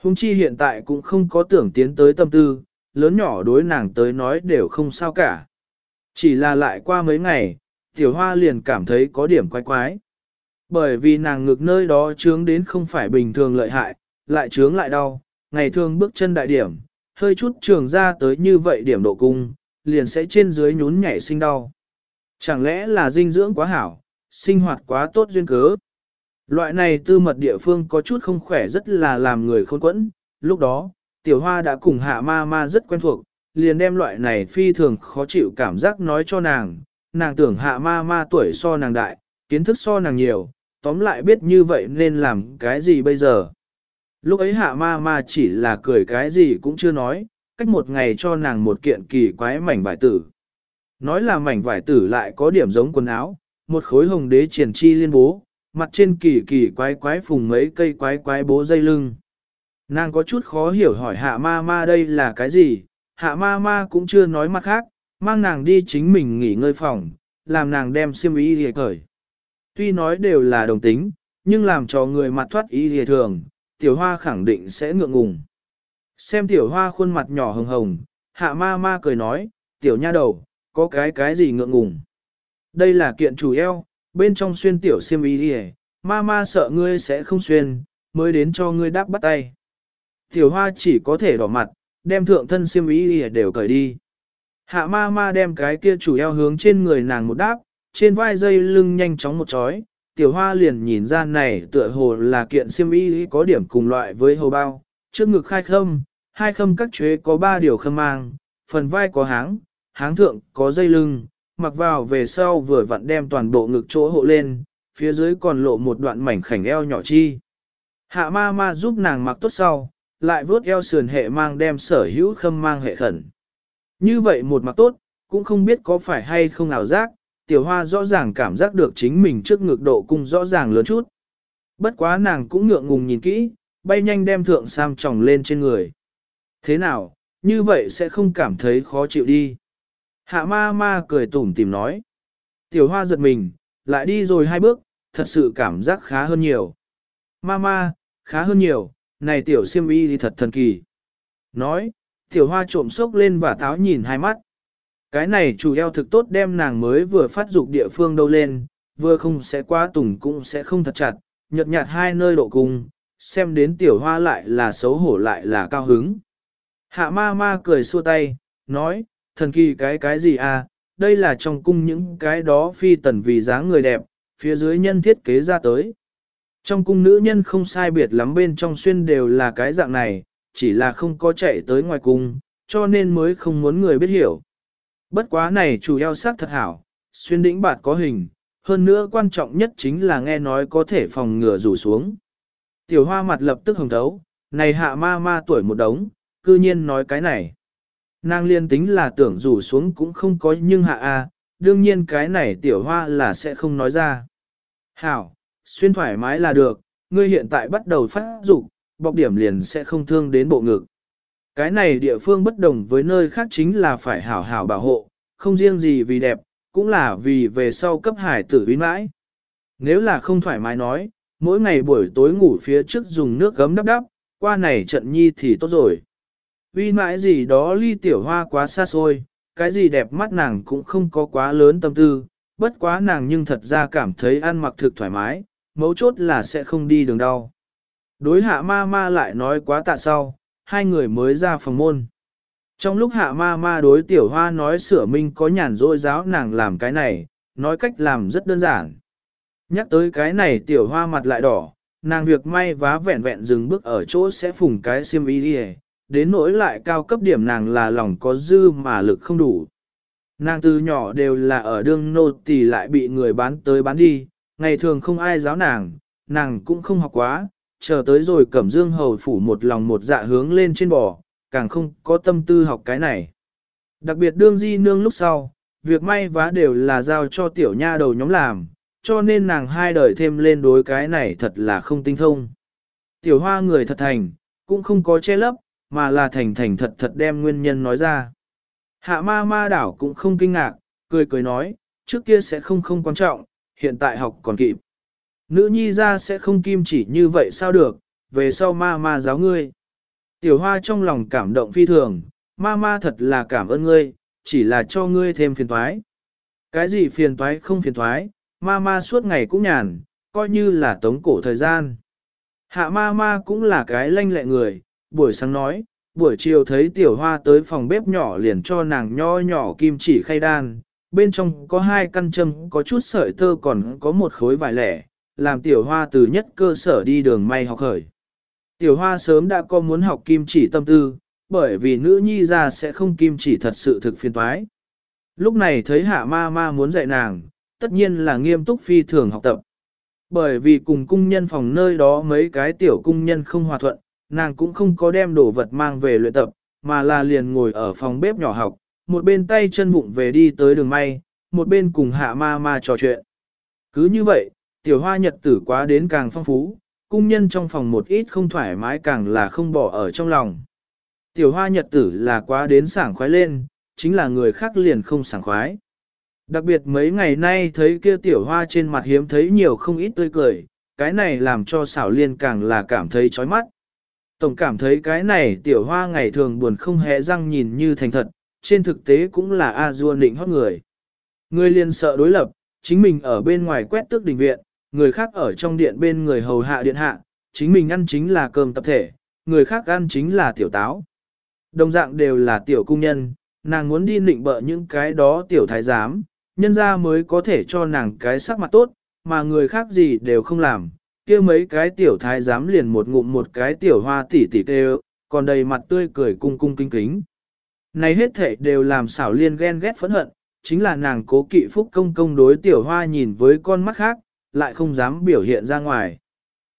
A: Hùng chi hiện tại cũng không có tưởng tiến tới tâm tư, lớn nhỏ đối nàng tới nói đều không sao cả. Chỉ là lại qua mấy ngày, tiểu hoa liền cảm thấy có điểm quái quái. Bởi vì nàng ngực nơi đó trướng đến không phải bình thường lợi hại, lại trướng lại đau, ngày thường bước chân đại điểm, hơi chút trường ra tới như vậy điểm độ cung, liền sẽ trên dưới nhún nhảy sinh đau. Chẳng lẽ là dinh dưỡng quá hảo, sinh hoạt quá tốt duyên cớ. Loại này tư mật địa phương có chút không khỏe rất là làm người khôn quẫn, lúc đó, tiểu hoa đã cùng hạ ma ma rất quen thuộc, liền đem loại này phi thường khó chịu cảm giác nói cho nàng, nàng tưởng hạ ma ma tuổi so nàng đại, kiến thức so nàng nhiều, tóm lại biết như vậy nên làm cái gì bây giờ. Lúc ấy hạ ma ma chỉ là cười cái gì cũng chưa nói, cách một ngày cho nàng một kiện kỳ quái mảnh vải tử. Nói là mảnh vải tử lại có điểm giống quần áo, một khối hồng đế triển chi liên bố, mặt trên kỳ kỳ quái quái phùng mấy cây quái quái bố dây lưng. Nàng có chút khó hiểu hỏi hạ ma ma đây là cái gì, hạ ma ma cũng chưa nói mặt khác, mang nàng đi chính mình nghỉ ngơi phòng, làm nàng đem xiêm y lìa cởi. Tuy nói đều là đồng tính, nhưng làm cho người mặt thoát y lìa thường, tiểu hoa khẳng định sẽ ngượng ngùng. Xem tiểu hoa khuôn mặt nhỏ hồng hồng, hạ ma ma cười nói, tiểu nha đầu, có cái cái gì ngượng ngùng. Đây là kiện chủ eo, bên trong xuyên tiểu xiêm y lìa, ma ma sợ ngươi sẽ không xuyên, mới đến cho ngươi đáp bắt tay. Tiểu hoa chỉ có thể đỏ mặt, đem thượng thân xiêm y đều cởi đi. Hạ ma ma đem cái kia chủ eo hướng trên người nàng một đáp, trên vai dây lưng nhanh chóng một chói, tiểu hoa liền nhìn ra này tựa hồ là kiện xiêm y có điểm cùng loại với hầu bao, trước ngực khai khâm, hai khâm các chuế có ba điều khâm mang, phần vai có háng, háng thượng có dây lưng, mặc vào về sau vừa vặn đem toàn bộ ngực chỗ hộ lên, phía dưới còn lộ một đoạn mảnh khảnh eo nhỏ chi. Hạ ma ma giúp nàng mặc tốt sau, lại vớt eo sườn hệ mang đem sở hữu khâm mang hệ khẩn. Như vậy một mặt tốt, cũng không biết có phải hay không ảo giác, tiểu hoa rõ ràng cảm giác được chính mình trước ngược độ cung rõ ràng lớn chút. Bất quá nàng cũng ngượng ngùng nhìn kỹ, bay nhanh đem thượng sam tròng lên trên người. Thế nào, như vậy sẽ không cảm thấy khó chịu đi. Hạ ma ma cười tủm tìm nói. Tiểu hoa giật mình, lại đi rồi hai bước, thật sự cảm giác khá hơn nhiều. Ma ma, khá hơn nhiều, này tiểu siêm y thì thật thần kỳ. Nói, tiểu hoa trộm sốc lên và táo nhìn hai mắt. Cái này chủ eo thực tốt đem nàng mới vừa phát dục địa phương đâu lên, vừa không sẽ quá tùng cũng sẽ không thật chặt, nhợt nhạt hai nơi độ cung, xem đến tiểu hoa lại là xấu hổ lại là cao hứng. Hạ ma ma cười xua tay, nói, thần kỳ cái cái gì à, đây là trong cung những cái đó phi tần vì dáng người đẹp, phía dưới nhân thiết kế ra tới. Trong cung nữ nhân không sai biệt lắm bên trong xuyên đều là cái dạng này, chỉ là không có chạy tới ngoài cung, cho nên mới không muốn người biết hiểu. Bất quá này chủ eo sắc thật hảo, xuyên đỉnh bạt có hình, hơn nữa quan trọng nhất chính là nghe nói có thể phòng ngừa rủ xuống. Tiểu hoa mặt lập tức hồng thấu, này hạ ma ma tuổi một đống, cư nhiên nói cái này. Nàng liên tính là tưởng rủ xuống cũng không có nhưng hạ a, đương nhiên cái này tiểu hoa là sẽ không nói ra. Hảo, xuyên thoải mái là được, ngươi hiện tại bắt đầu phát dục, bọc điểm liền sẽ không thương đến bộ ngực. Cái này địa phương bất đồng với nơi khác chính là phải hảo hảo bảo hộ, không riêng gì vì đẹp, cũng là vì về sau cấp hải tử uy mãi. Nếu là không thoải mái nói, mỗi ngày buổi tối ngủ phía trước dùng nước gấm đắp đắp, qua này trận nhi thì tốt rồi. Uy mãi gì đó ly tiểu hoa quá xa xôi, cái gì đẹp mắt nàng cũng không có quá lớn tâm tư, bất quá nàng nhưng thật ra cảm thấy ăn mặc thực thoải mái, mấu chốt là sẽ không đi đường đau. Đối hạ ma ma lại nói quá tạ sau, hai người mới ra phòng môn. Trong lúc hạ ma ma đối tiểu hoa nói sửa minh có nhàn rỗi giáo nàng làm cái này, nói cách làm rất đơn giản. Nhắc tới cái này tiểu hoa mặt lại đỏ, nàng việc may vá vẹn vẹn dừng bước ở chỗ sẽ phùng cái xiêm y đi đến nỗi lại cao cấp điểm nàng là lòng có dư mà lực không đủ. Nàng từ nhỏ đều là ở đương nô tỳ lại bị người bán tới bán đi, ngày thường không ai giáo nàng, nàng cũng không học quá, chờ tới rồi cẩm dương hầu phủ một lòng một dạ hướng lên trên bò, càng không có tâm tư học cái này. Đặc biệt đương di nương lúc sau, việc may vá đều là giao cho tiểu nha đầu nhóm làm, cho nên nàng hai đời thêm lên đối cái này thật là không tinh thông. Tiểu hoa người thật thành, cũng không có che lấp, mà là thành thành thật thật đem nguyên nhân nói ra. Hạ ma ma đảo cũng không kinh ngạc, cười cười nói, trước kia sẽ không không quan trọng, hiện tại học còn kịp. Nữ nhi ra sẽ không kim chỉ như vậy sao được, về sau ma ma giáo ngươi. Tiểu hoa trong lòng cảm động phi thường, ma ma thật là cảm ơn ngươi, chỉ là cho ngươi thêm phiền thoái. Cái gì phiền thoái không phiền thoái, ma ma suốt ngày cũng nhàn, coi như là tống cổ thời gian. Hạ ma ma cũng là cái lanh lẹ người, buổi sáng nói, buổi chiều thấy tiểu hoa tới phòng bếp nhỏ liền cho nàng nho nhỏ kim chỉ khay đan, bên trong có hai căn châm có chút sợi tơ còn có một khối vải lẻ, làm tiểu hoa từ nhất cơ sở đi đường may học khởi. Tiểu hoa sớm đã có muốn học kim chỉ tâm tư, bởi vì nữ nhi ra sẽ không kim chỉ thật sự thực phiền toái. Lúc này thấy hạ ma ma muốn dạy nàng, tất nhiên là nghiêm túc phi thường học tập. Bởi vì cùng cung nhân phòng nơi đó mấy cái tiểu cung nhân không hòa thuận, nàng cũng không có đem đồ vật mang về luyện tập, mà là liền ngồi ở phòng bếp nhỏ học, một bên tay chân vụng về đi tới đường may, một bên cùng hạ ma ma trò chuyện. Cứ như vậy, tiểu hoa nhật tử quá đến càng phong phú, cung nhân trong phòng một ít không thoải mái càng là không bỏ ở trong lòng. Tiểu hoa nhật tử là quá đến sảng khoái lên, chính là người khác liền không sảng khoái. Đặc biệt mấy ngày nay thấy kia tiểu hoa trên mặt hiếm thấy nhiều không ít tươi cười, cái này làm cho xảo liên càng là cảm thấy chói mắt. Tổng cảm thấy cái này tiểu hoa ngày thường buồn không hề răng nhìn như thành thật, trên thực tế cũng là a dua định hót người. Người liền sợ đối lập, chính mình ở bên ngoài quét tước đình viện, người khác ở trong điện bên người hầu hạ điện hạ, chính mình ăn chính là cơm tập thể, người khác ăn chính là tiểu táo. Đồng dạng đều là tiểu cung nhân, nàng muốn đi nịnh bợ những cái đó tiểu thái giám, nhân ra mới có thể cho nàng cái sắc mặt tốt, mà người khác gì đều không làm, kia mấy cái tiểu thái giám liền một ngụm một cái tiểu hoa tỉ tỉ tê còn đầy mặt tươi cười cung cung kinh kính. Này hết thể đều làm xảo liên ghen ghét phẫn hận, chính là nàng cố kỵ phúc công công đối tiểu hoa nhìn với con mắt khác, lại không dám biểu hiện ra ngoài.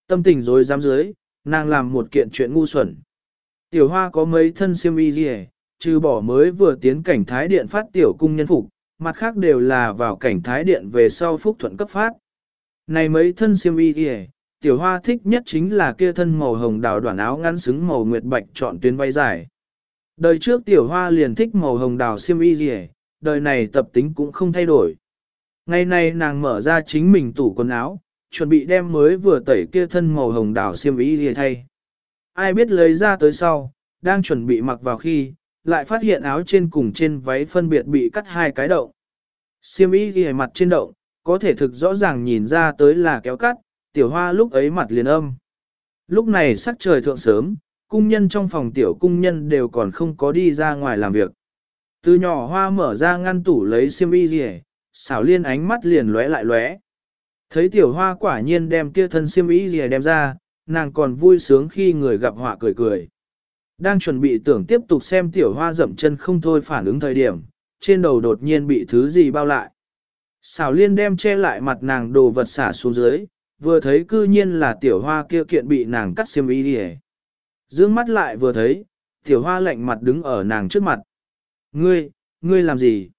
A: Tâm tình rồi dám dưới, nàng làm một kiện chuyện ngu xuẩn. Tiểu hoa có mấy thân siêm y gì trừ bỏ mới vừa tiến cảnh thái điện phát tiểu cung nhân phục, mặt khác đều là vào cảnh thái điện về sau phúc thuận cấp phát. Này mấy thân siêm y gì tiểu hoa thích nhất chính là kia thân màu hồng đào đoạn áo ngắn xứng màu nguyệt bạch chọn tuyến vay dài. Đời trước tiểu hoa liền thích màu hồng đào xiêm y gì đời này tập tính cũng không thay đổi. Ngày nay nàng mở ra chính mình tủ quần áo, chuẩn bị đem mới vừa tẩy kia thân màu hồng đào xiêm y lìa thay. Ai biết lấy ra tới sau, đang chuẩn bị mặc vào khi, lại phát hiện áo trên cùng trên váy phân biệt bị cắt hai cái động. Xiêm y lìa mặt trên động, có thể thực rõ ràng nhìn ra tới là kéo cắt, tiểu hoa lúc ấy mặt liền âm. Lúc này sắc trời thượng sớm, cung nhân trong phòng tiểu cung nhân đều còn không có đi ra ngoài làm việc. Từ nhỏ hoa mở ra ngăn tủ lấy xiêm y gì xảo liên ánh mắt liền lóe lại lóe. Thấy tiểu hoa quả nhiên đem kia thân xiêm y gì đem ra, nàng còn vui sướng khi người gặp họa cười cười. Đang chuẩn bị tưởng tiếp tục xem tiểu hoa dậm chân không thôi phản ứng thời điểm, trên đầu đột nhiên bị thứ gì bao lại. Xảo liên đem che lại mặt nàng đồ vật xả xuống dưới, vừa thấy cư nhiên là tiểu hoa kia kiện bị nàng cắt xiêm y đi Dương mắt lại vừa thấy, tiểu hoa lạnh mặt đứng ở nàng trước mặt. Ngươi, ngươi làm gì?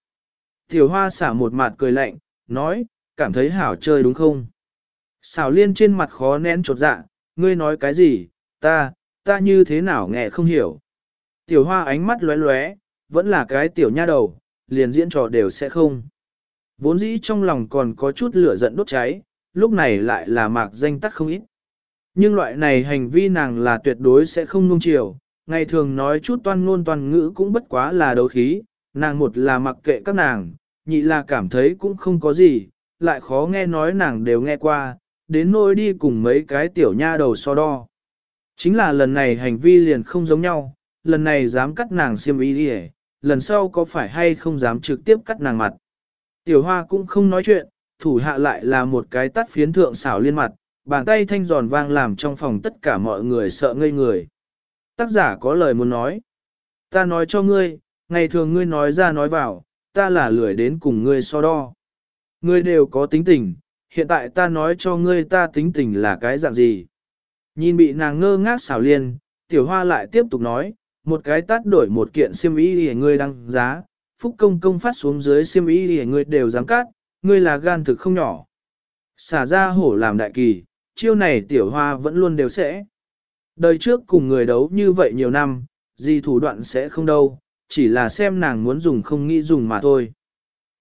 A: Tiểu hoa xả một mặt cười lạnh, nói, cảm thấy hảo chơi đúng không? Xảo liên trên mặt khó nén chột dạ, ngươi nói cái gì, ta, ta như thế nào nghe không hiểu. Tiểu hoa ánh mắt lóe lóe, vẫn là cái tiểu nha đầu, liền diễn trò đều sẽ không. Vốn dĩ trong lòng còn có chút lửa giận đốt cháy, lúc này lại là mạc danh tắt không ít. Nhưng loại này hành vi nàng là tuyệt đối sẽ không nung chiều, ngày thường nói chút toan ngôn toan ngữ cũng bất quá là đấu khí, nàng một là mặc kệ các nàng, nhị là cảm thấy cũng không có gì, lại khó nghe nói nàng đều nghe qua, đến nỗi đi cùng mấy cái tiểu nha đầu so đo. Chính là lần này hành vi liền không giống nhau, lần này dám cắt nàng xiêm y đi lần sau có phải hay không dám trực tiếp cắt nàng mặt. Tiểu hoa cũng không nói chuyện, thủ hạ lại là một cái tắt phiến thượng xảo liên mặt, bàn tay thanh giòn vang làm trong phòng tất cả mọi người sợ ngây người. Tác giả có lời muốn nói. Ta nói cho ngươi, ngày thường ngươi nói ra nói vào, ta là lười đến cùng ngươi so đo. Ngươi đều có tính tình, hiện tại ta nói cho ngươi ta tính tình là cái dạng gì. Nhìn bị nàng ngơ ngác xảo liên, tiểu hoa lại tiếp tục nói, một cái tát đổi một kiện xiêm y để ngươi đăng giá, phúc công công phát xuống dưới xiêm y để ngươi đều dám cắt, ngươi là gan thực không nhỏ. Xả ra hổ làm đại kỳ, chiêu này tiểu hoa vẫn luôn đều sẽ. Đời trước cùng người đấu như vậy nhiều năm, gì thủ đoạn sẽ không đâu, chỉ là xem nàng muốn dùng không nghĩ dùng mà thôi.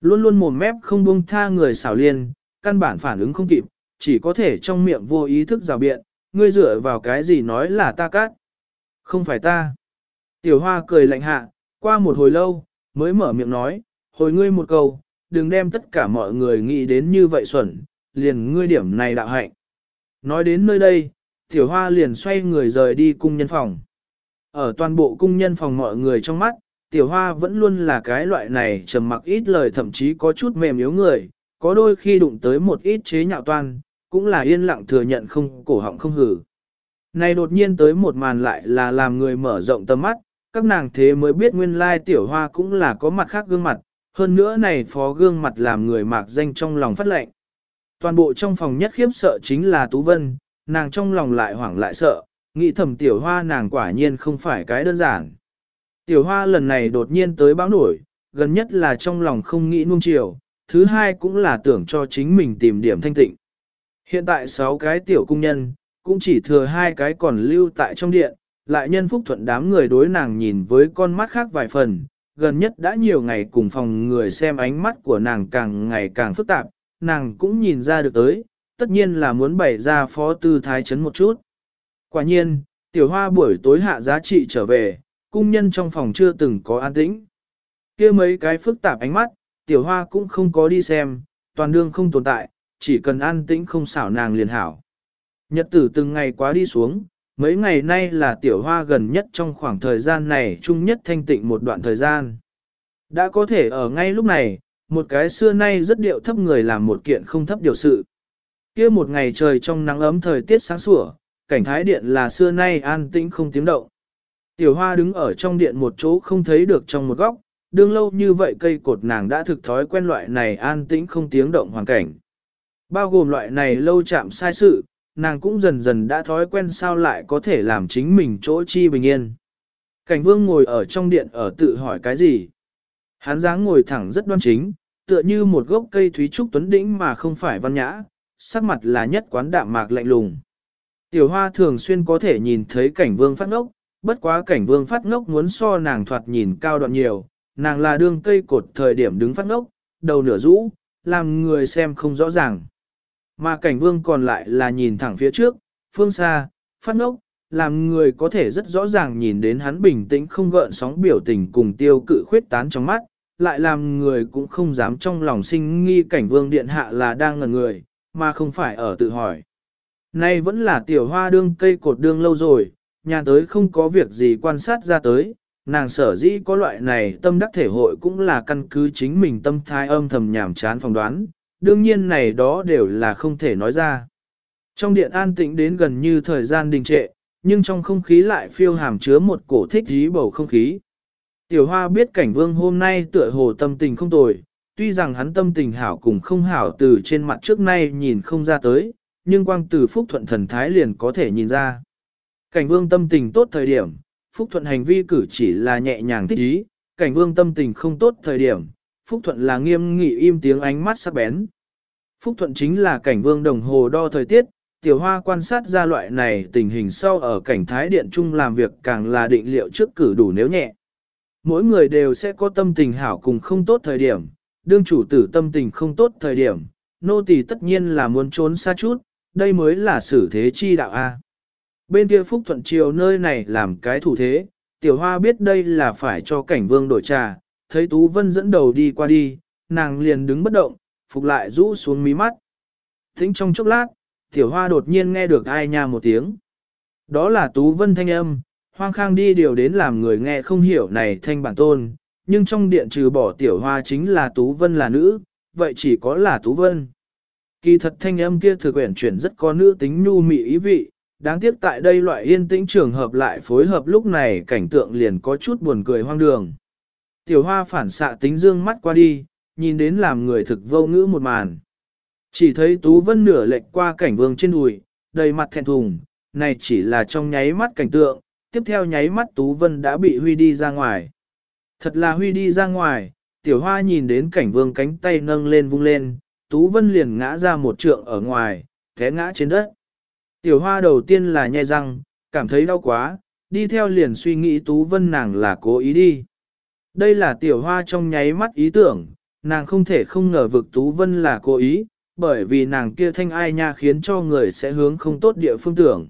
A: Luôn luôn mồm mép không buông tha người xảo liên, căn bản phản ứng không kịp, chỉ có thể trong miệng vô ý thức rào biện, ngươi dựa vào cái gì nói là ta cắt. Không phải ta. Tiểu hoa cười lạnh hạ, qua một hồi lâu, mới mở miệng nói, hồi ngươi một câu, đừng đem tất cả mọi người nghĩ đến như vậy xuẩn, liền ngươi điểm này đạo hạnh. Nói đến nơi đây, tiểu hoa liền xoay người rời đi cung nhân phòng. Ở toàn bộ cung nhân phòng mọi người trong mắt, tiểu hoa vẫn luôn là cái loại này trầm mặc ít lời thậm chí có chút mềm yếu người, có đôi khi đụng tới một ít chế nhạo toan, cũng là yên lặng thừa nhận không cổ họng không hử. Này đột nhiên tới một màn lại là làm người mở rộng tầm mắt, các nàng thế mới biết nguyên lai tiểu hoa cũng là có mặt khác gương mặt, hơn nữa này phó gương mặt làm người mạc danh trong lòng phát lệnh. Toàn bộ trong phòng nhất khiếp sợ chính là Tú Vân, nàng trong lòng lại hoảng lại sợ, nghĩ thầm tiểu hoa nàng quả nhiên không phải cái đơn giản. Tiểu hoa lần này đột nhiên tới báo nổi, gần nhất là trong lòng không nghĩ nuông chiều, thứ hai cũng là tưởng cho chính mình tìm điểm thanh tịnh. Hiện tại sáu cái tiểu cung nhân, cũng chỉ thừa hai cái còn lưu tại trong điện, lại nhân phúc thuận đám người đối nàng nhìn với con mắt khác vài phần, gần nhất đã nhiều ngày cùng phòng người xem ánh mắt của nàng càng ngày càng phức tạp, nàng cũng nhìn ra được tới, tất nhiên là muốn bày ra phó tư thái chấn một chút. Quả nhiên, tiểu hoa buổi tối hạ giá trị trở về, cung nhân trong phòng chưa từng có an tĩnh. kia mấy cái phức tạp ánh mắt, tiểu hoa cũng không có đi xem, toàn đương không tồn tại, chỉ cần an tĩnh không xảo nàng liền hảo. Nhật tử từng ngày quá đi xuống, mấy ngày nay là tiểu hoa gần nhất trong khoảng thời gian này chung nhất thanh tịnh một đoạn thời gian. Đã có thể ở ngay lúc này, một cái xưa nay rất điệu thấp người làm một kiện không thấp điều sự. kia một ngày trời trong nắng ấm thời tiết sáng sủa, cảnh thái điện là xưa nay an tĩnh không tiếng động. Tiểu hoa đứng ở trong điện một chỗ không thấy được trong một góc, đương lâu như vậy cây cột nàng đã thực thói quen loại này an tĩnh không tiếng động hoàn cảnh. Bao gồm loại này lâu chạm sai sự, nàng cũng dần dần đã thói quen sao lại có thể làm chính mình chỗ chi bình yên. Cảnh vương ngồi ở trong điện ở tự hỏi cái gì. Hắn dáng ngồi thẳng rất đoan chính, tựa như một gốc cây thúy trúc tuấn đĩnh mà không phải văn nhã, sắc mặt là nhất quán đạm mạc lạnh lùng. Tiểu hoa thường xuyên có thể nhìn thấy cảnh vương phát ngốc, bất quá cảnh vương phát ngốc muốn so nàng thoạt nhìn cao đoạn nhiều, nàng là đương cây cột thời điểm đứng phát ngốc, đầu nửa rũ, làm người xem không rõ ràng. Mà cảnh vương còn lại là nhìn thẳng phía trước, phương xa, phát ngốc, làm người có thể rất rõ ràng nhìn đến hắn bình tĩnh không gợn sóng biểu tình cùng tiêu cự khuyết tán trong mắt, lại làm người cũng không dám trong lòng sinh nghi cảnh vương điện hạ là đang ngần người, mà không phải ở tự hỏi. Nay vẫn là tiểu hoa đương cây cột đương lâu rồi, nhà tới không có việc gì quan sát ra tới, nàng sở dĩ có loại này tâm đắc thể hội cũng là căn cứ chính mình tâm thái âm thầm nhảm chán phỏng đoán, đương nhiên này đó đều là không thể nói ra. Trong điện an tĩnh đến gần như thời gian đình trệ, nhưng trong không khí lại phiêu hàm chứa một cổ thích dí bầu không khí. Tiểu hoa biết cảnh vương hôm nay tựa hồ tâm tình không tồi, tuy rằng hắn tâm tình hảo cùng không hảo từ trên mặt trước nay nhìn không ra tới, nhưng quang từ phúc thuận thần thái liền có thể nhìn ra. Cảnh vương tâm tình tốt thời điểm, phúc thuận hành vi cử chỉ là nhẹ nhàng thích ý, cảnh vương tâm tình không tốt thời điểm, phúc thuận là nghiêm nghị im tiếng ánh mắt sắc bén. Phúc thuận chính là cảnh vương đồng hồ đo thời tiết, tiểu hoa quan sát ra loại này tình hình sau ở cảnh thái điện chung làm việc càng là định liệu trước cử đủ nếu nhẹ. Mỗi người đều sẽ có tâm tình hảo cùng không tốt thời điểm, đương chủ tử tâm tình không tốt thời điểm, nô tỳ tất nhiên là muốn trốn xa chút, đây mới là xử thế chi đạo A. Bên kia Phúc Thuận Triều nơi này làm cái thủ thế, tiểu hoa biết đây là phải cho cảnh vương đổi trà, thấy Tú Vân dẫn đầu đi qua đi, nàng liền đứng bất động, phục lại rũ xuống mí mắt. Thính trong chốc lát, tiểu hoa đột nhiên nghe được ai nha một tiếng. Đó là Tú Vân thanh âm, hoang khang đi điều đến làm người nghe không hiểu này thanh bản tôn, nhưng trong điện trừ bỏ tiểu hoa chính là Tú Vân là nữ, vậy chỉ có là Tú Vân. Kỳ thật thanh âm kia thực quyển chuyển rất có nữ tính nhu mị ý vị, đáng tiếc tại đây loại yên tĩnh trường hợp lại phối hợp lúc này cảnh tượng liền có chút buồn cười hoang đường. Tiểu hoa phản xạ tính dương mắt qua đi, nhìn đến làm người thực vô ngữ một màn. Chỉ thấy Tú Vân nửa lệch qua cảnh vương trên đùi, đầy mặt thẹn thùng, này chỉ là trong nháy mắt cảnh tượng, tiếp theo nháy mắt Tú Vân đã bị huy đi ra ngoài. Thật là huy đi ra ngoài, tiểu hoa nhìn đến cảnh vương cánh tay nâng lên vung lên, Tú Vân liền ngã ra một trượng ở ngoài, té ngã trên đất. Tiểu hoa đầu tiên là nhai răng, cảm thấy đau quá, đi theo liền suy nghĩ Tú Vân nàng là cố ý đi. Đây là tiểu hoa trong nháy mắt ý tưởng, nàng không thể không ngờ vực Tú Vân là cố ý, bởi vì nàng kia thanh ai nha khiến cho người sẽ hướng không tốt địa phương tưởng.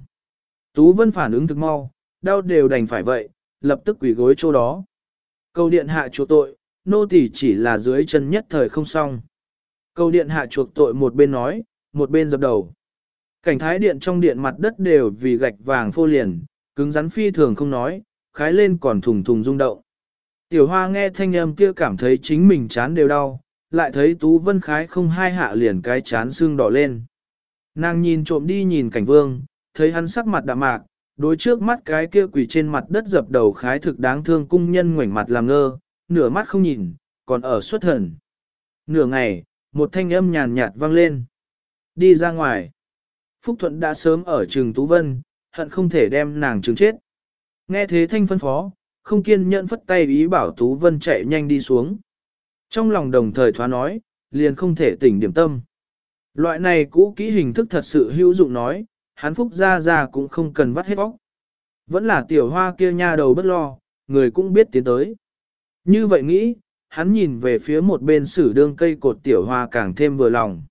A: Tú Vân phản ứng thực mau, đau đều đành phải vậy, lập tức quỳ gối chỗ đó. cầu điện hạ chuộc tội, nô tỳ chỉ là dưới chân nhất thời không xong. cầu điện hạ chuộc tội một bên nói, một bên dập đầu. Cảnh thái điện trong điện mặt đất đều vì gạch vàng phô liền, cứng rắn phi thường không nói, khái lên còn thùng thùng rung động. Tiểu hoa nghe thanh âm kia cảm thấy chính mình chán đều đau, lại thấy Tú Vân Khái không hai hạ liền cái chán xương đỏ lên. Nàng nhìn trộm đi nhìn cảnh vương, thấy hắn sắc mặt đạm mạc, đối trước mắt cái kia quỳ trên mặt đất dập đầu khái thực đáng thương cung nhân ngoảnh mặt làm ngơ, nửa mắt không nhìn, còn ở xuất thần. Nửa ngày, một thanh âm nhàn nhạt vang lên. Đi ra ngoài. Phúc Thuận đã sớm ở trường Tú Vân, hận không thể đem nàng trừng chết. Nghe thế thanh phân phó, không kiên nhẫn phất tay ý bảo Tú Vân chạy nhanh đi xuống. Trong lòng đồng thời thoá nói, liền không thể tỉnh điểm tâm. Loại này cũ kỹ hình thức thật sự hữu dụng nói, hắn phúc ra ra cũng không cần vắt hết bóc. Vẫn là tiểu hoa kia nha đầu bất lo, người cũng biết tiến tới. Như vậy nghĩ, hắn nhìn về phía một bên sử đương cây cột tiểu hoa càng thêm vừa lòng.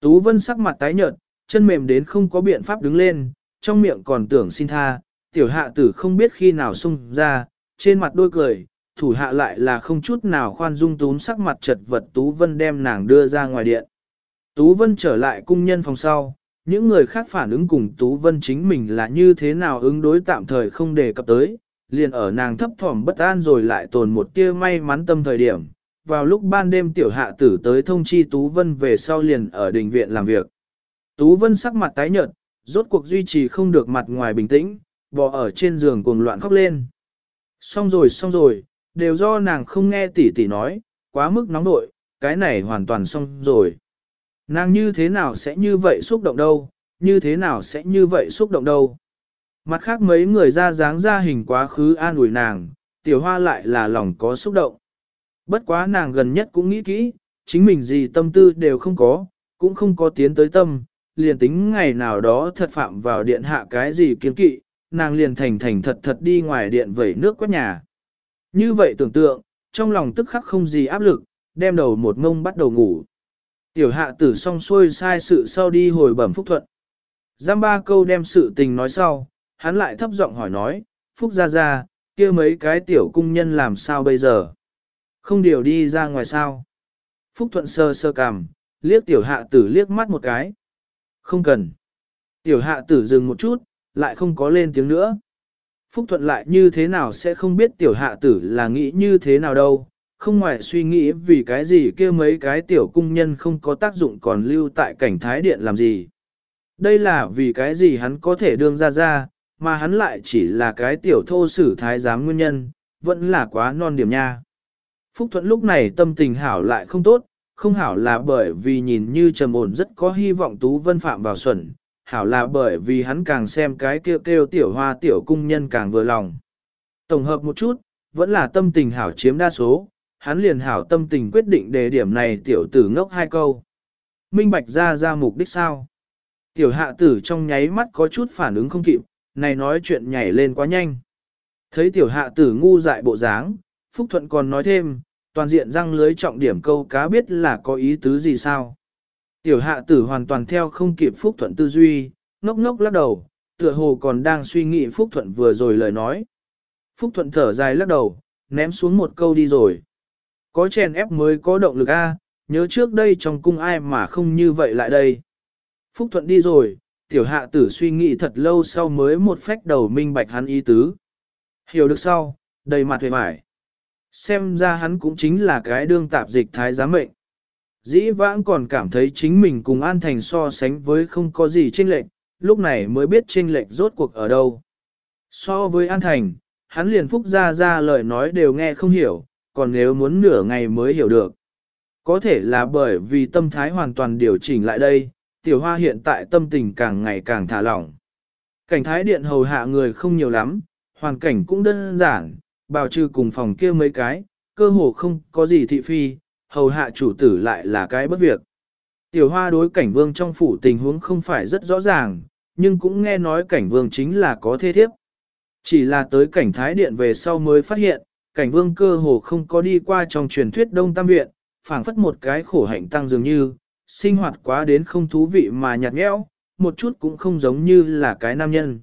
A: Tú Vân sắc mặt tái nhợt, chân mềm đến không có biện pháp đứng lên, trong miệng còn tưởng xin tha, tiểu hạ tử không biết khi nào xung ra, trên mặt đôi cười, thủ hạ lại là không chút nào khoan dung túm sắc mặt chật vật Tú Vân đem nàng đưa ra ngoài điện. Tú Vân trở lại cung nhân phòng sau, những người khác phản ứng cùng Tú Vân chính mình là như thế nào ứng đối tạm thời không đề cập tới, liền ở nàng thấp thỏm bất an rồi lại tồn một tia may mắn tâm thời điểm. Vào lúc ban đêm tiểu hạ tử tới thông chi Tú Vân về sau liền ở đình viện làm việc. Tú Vân sắc mặt tái nhợt, rốt cuộc duy trì không được mặt ngoài bình tĩnh, bò ở trên giường cuồng loạn khóc lên. Xong rồi xong rồi, đều do nàng không nghe tỷ tỷ nói, quá mức nóng nội, cái này hoàn toàn xong rồi. Nàng như thế nào sẽ như vậy xúc động đâu, như thế nào sẽ như vậy xúc động đâu. Mặt khác mấy người ra dáng ra hình quá khứ an ủi nàng, tiểu hoa lại là lòng có xúc động. Bất quá nàng gần nhất cũng nghĩ kỹ, chính mình gì tâm tư đều không có, cũng không có tiến tới tâm, liền tính ngày nào đó thật phạm vào điện hạ cái gì kiến kỵ, nàng liền thành thành thật thật đi ngoài điện vẩy nước quét nhà. Như vậy tưởng tượng, trong lòng tức khắc không gì áp lực, đem đầu một ngông bắt đầu ngủ. Tiểu hạ tử xong xuôi sai sự sau đi hồi bẩm Phúc Thuận. Giam ba câu đem sự tình nói sau, hắn lại thấp giọng hỏi nói, Phúc ra ra, kia mấy cái tiểu cung nhân làm sao bây giờ? Không điều đi ra ngoài sao? Phúc Thuận sơ sơ cằm, liếc tiểu hạ tử liếc mắt một cái. Không cần. Tiểu hạ tử dừng một chút, lại không có lên tiếng nữa. Phúc Thuận lại như thế nào sẽ không biết tiểu hạ tử là nghĩ như thế nào đâu, không ngoài suy nghĩ vì cái gì kia mấy cái tiểu cung nhân không có tác dụng còn lưu tại cảnh thái điện làm gì. Đây là vì cái gì hắn có thể đương ra ra, mà hắn lại chỉ là cái tiểu thô sử thái giám nguyên nhân, vẫn là quá non điểm nha. Phúc Thuận lúc này tâm tình hảo lại không tốt, không hảo là bởi vì nhìn như trầm ổn rất có hy vọng Tú Vân Phạm vào xuẩn, hảo là bởi vì hắn càng xem cái kêu kêu tiểu hoa tiểu cung nhân càng vừa lòng. Tổng hợp một chút, vẫn là tâm tình hảo chiếm đa số, hắn liền hảo tâm tình quyết định đề điểm này tiểu tử ngốc hai câu. Minh bạch ra ra mục đích sao? Tiểu hạ tử trong nháy mắt có chút phản ứng không kịp, này nói chuyện nhảy lên quá nhanh. Thấy tiểu hạ tử ngu dại bộ dáng, Phúc Thuận còn nói thêm, toàn diện răng lưới trọng điểm câu cá biết là có ý tứ gì sao. Tiểu hạ tử hoàn toàn theo không kịp Phúc Thuận tư duy, ngốc ngốc lắc đầu, tựa hồ còn đang suy nghĩ Phúc Thuận vừa rồi lời nói. Phúc Thuận thở dài lắc đầu, ném xuống một câu đi rồi. Có chèn ép mới có động lực A, nhớ trước đây trong cung ai mà không như vậy lại đây. Phúc Thuận đi rồi, tiểu hạ tử suy nghĩ thật lâu sau mới một phách đầu minh bạch hắn ý tứ. Hiểu được sau, đầy mặt hề mải. Xem ra hắn cũng chính là cái đương tạp dịch thái giám mệnh. Dĩ vãng còn cảm thấy chính mình cùng An Thành so sánh với không có gì chênh lệch, lúc này mới biết chênh lệch rốt cuộc ở đâu. So với An Thành, hắn liền phúc ra ra lời nói đều nghe không hiểu, còn nếu muốn nửa ngày mới hiểu được. Có thể là bởi vì tâm thái hoàn toàn điều chỉnh lại đây, tiểu hoa hiện tại tâm tình càng ngày càng thả lỏng. Cảnh thái điện hầu hạ người không nhiều lắm, hoàn cảnh cũng đơn giản, bào trừ cùng phòng kia mấy cái, cơ hồ không có gì thị phi, hầu hạ chủ tử lại là cái bất việc. Tiểu hoa đối cảnh vương trong phủ tình huống không phải rất rõ ràng, nhưng cũng nghe nói cảnh vương chính là có thế thiếp. Chỉ là tới cảnh thái điện về sau mới phát hiện, cảnh vương cơ hồ không có đi qua trong truyền thuyết Đông Tam Viện, phảng phất một cái khổ hạnh tăng dường như, sinh hoạt quá đến không thú vị mà nhạt nhẽo, một chút cũng không giống như là cái nam nhân.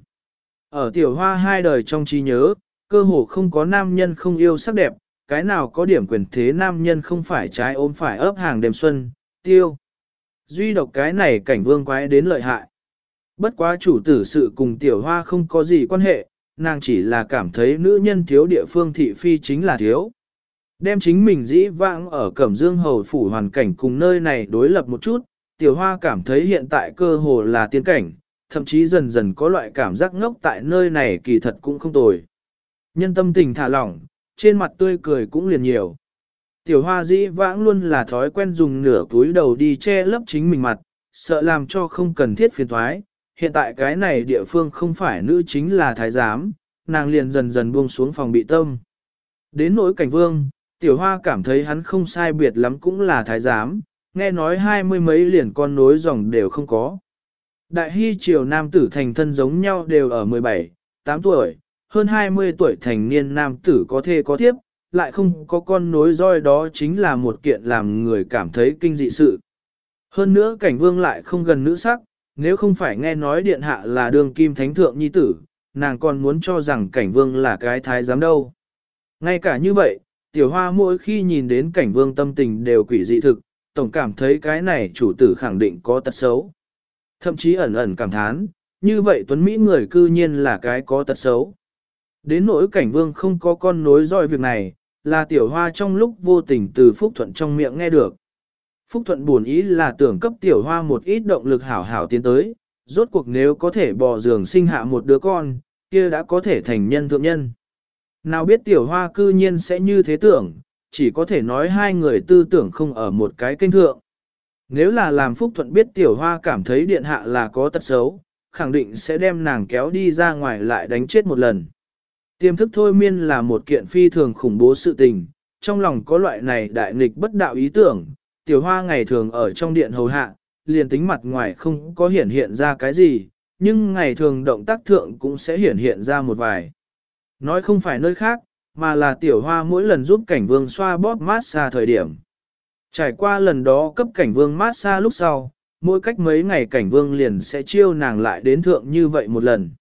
A: Ở tiểu hoa hai đời trong trí nhớ, cơ hồ không có nam nhân không yêu sắc đẹp, cái nào có điểm quyền thế nam nhân không phải trái ôm phải ấp hàng đêm xuân, tiêu. Duy độc cái này cảnh vương quái đến lợi hại. Bất quá chủ tử sự cùng tiểu hoa không có gì quan hệ, nàng chỉ là cảm thấy nữ nhân thiếu địa phương thị phi chính là thiếu. Đem chính mình dĩ vãng ở Cẩm Dương Hầu Phủ hoàn cảnh cùng nơi này đối lập một chút, tiểu hoa cảm thấy hiện tại cơ hồ là tiên cảnh, thậm chí dần dần có loại cảm giác ngốc tại nơi này kỳ thật cũng không tồi. Nhân tâm tình thả lỏng, trên mặt tươi cười cũng liền nhiều. Tiểu hoa dĩ vãng luôn là thói quen dùng nửa túi đầu đi che lấp chính mình mặt, sợ làm cho không cần thiết phiền thoái. Hiện tại cái này địa phương không phải nữ chính là thái giám, nàng liền dần dần buông xuống phòng bị tâm. Đến nỗi cảnh vương, tiểu hoa cảm thấy hắn không sai biệt lắm cũng là thái giám, nghe nói hai mươi mấy liền con nối dòng đều không có. Đại hy triều nam tử thành thân giống nhau đều ở 17, 8 tuổi, hơn 20 tuổi thành niên nam tử có thê có thiếp, lại không có con nối roi đó chính là một kiện làm người cảm thấy kinh dị sự. Hơn nữa cảnh vương lại không gần nữ sắc, nếu không phải nghe nói điện hạ là đường kim thánh thượng nhi tử, nàng còn muốn cho rằng cảnh vương là cái thái giám đâu. Ngay cả như vậy, tiểu hoa mỗi khi nhìn đến cảnh vương tâm tình đều quỷ dị thực, tổng cảm thấy cái này chủ tử khẳng định có tật xấu. Thậm chí ẩn ẩn cảm thán, như vậy tuấn Mỹ người cư nhiên là cái có tật xấu. Đến nỗi cảnh vương không có con nối dõi việc này, là tiểu hoa trong lúc vô tình từ Phúc Thuận trong miệng nghe được. Phúc Thuận buồn ý là tưởng cấp tiểu hoa một ít động lực hảo hảo tiến tới, rốt cuộc nếu có thể bò giường sinh hạ một đứa con, kia đã có thể thành nhân thượng nhân. Nào biết tiểu hoa cư nhiên sẽ như thế tưởng, chỉ có thể nói hai người tư tưởng không ở một cái kênh thượng. Nếu là làm Phúc Thuận biết tiểu hoa cảm thấy điện hạ là có tật xấu, khẳng định sẽ đem nàng kéo đi ra ngoài lại đánh chết một lần. Tiềm thức thôi miên là một kiện phi thường khủng bố sự tình, trong lòng có loại này đại nghịch bất đạo ý tưởng, tiểu hoa ngày thường ở trong điện hầu hạ, liền tính mặt ngoài không có hiển hiện ra cái gì, nhưng ngày thường động tác thượng cũng sẽ hiển hiện ra một vài. Nói không phải nơi khác, mà là tiểu hoa mỗi lần giúp cảnh vương xoa bóp mát xa thời điểm. Trải qua lần đó cấp cảnh vương mát xa lúc sau, mỗi cách mấy ngày cảnh vương liền sẽ chiêu nàng lại đến thượng như vậy một lần.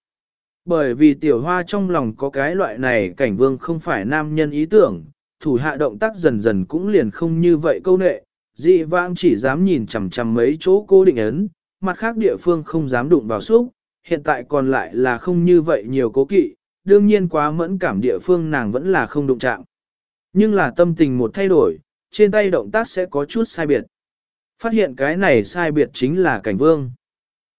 A: Bởi vì tiểu hoa trong lòng có cái loại này cảnh vương không phải nam nhân ý tưởng, thủ hạ động tác dần dần cũng liền không như vậy câu nệ, dị vãng chỉ dám nhìn chằm chằm mấy chỗ cố định ấn, mặt khác địa phương không dám đụng vào xúc, hiện tại còn lại là không như vậy nhiều cố kỵ, đương nhiên quá mẫn cảm địa phương nàng vẫn là không đụng chạm. Nhưng là tâm tình một thay đổi, trên tay động tác sẽ có chút sai biệt. Phát hiện cái này sai biệt chính là cảnh vương.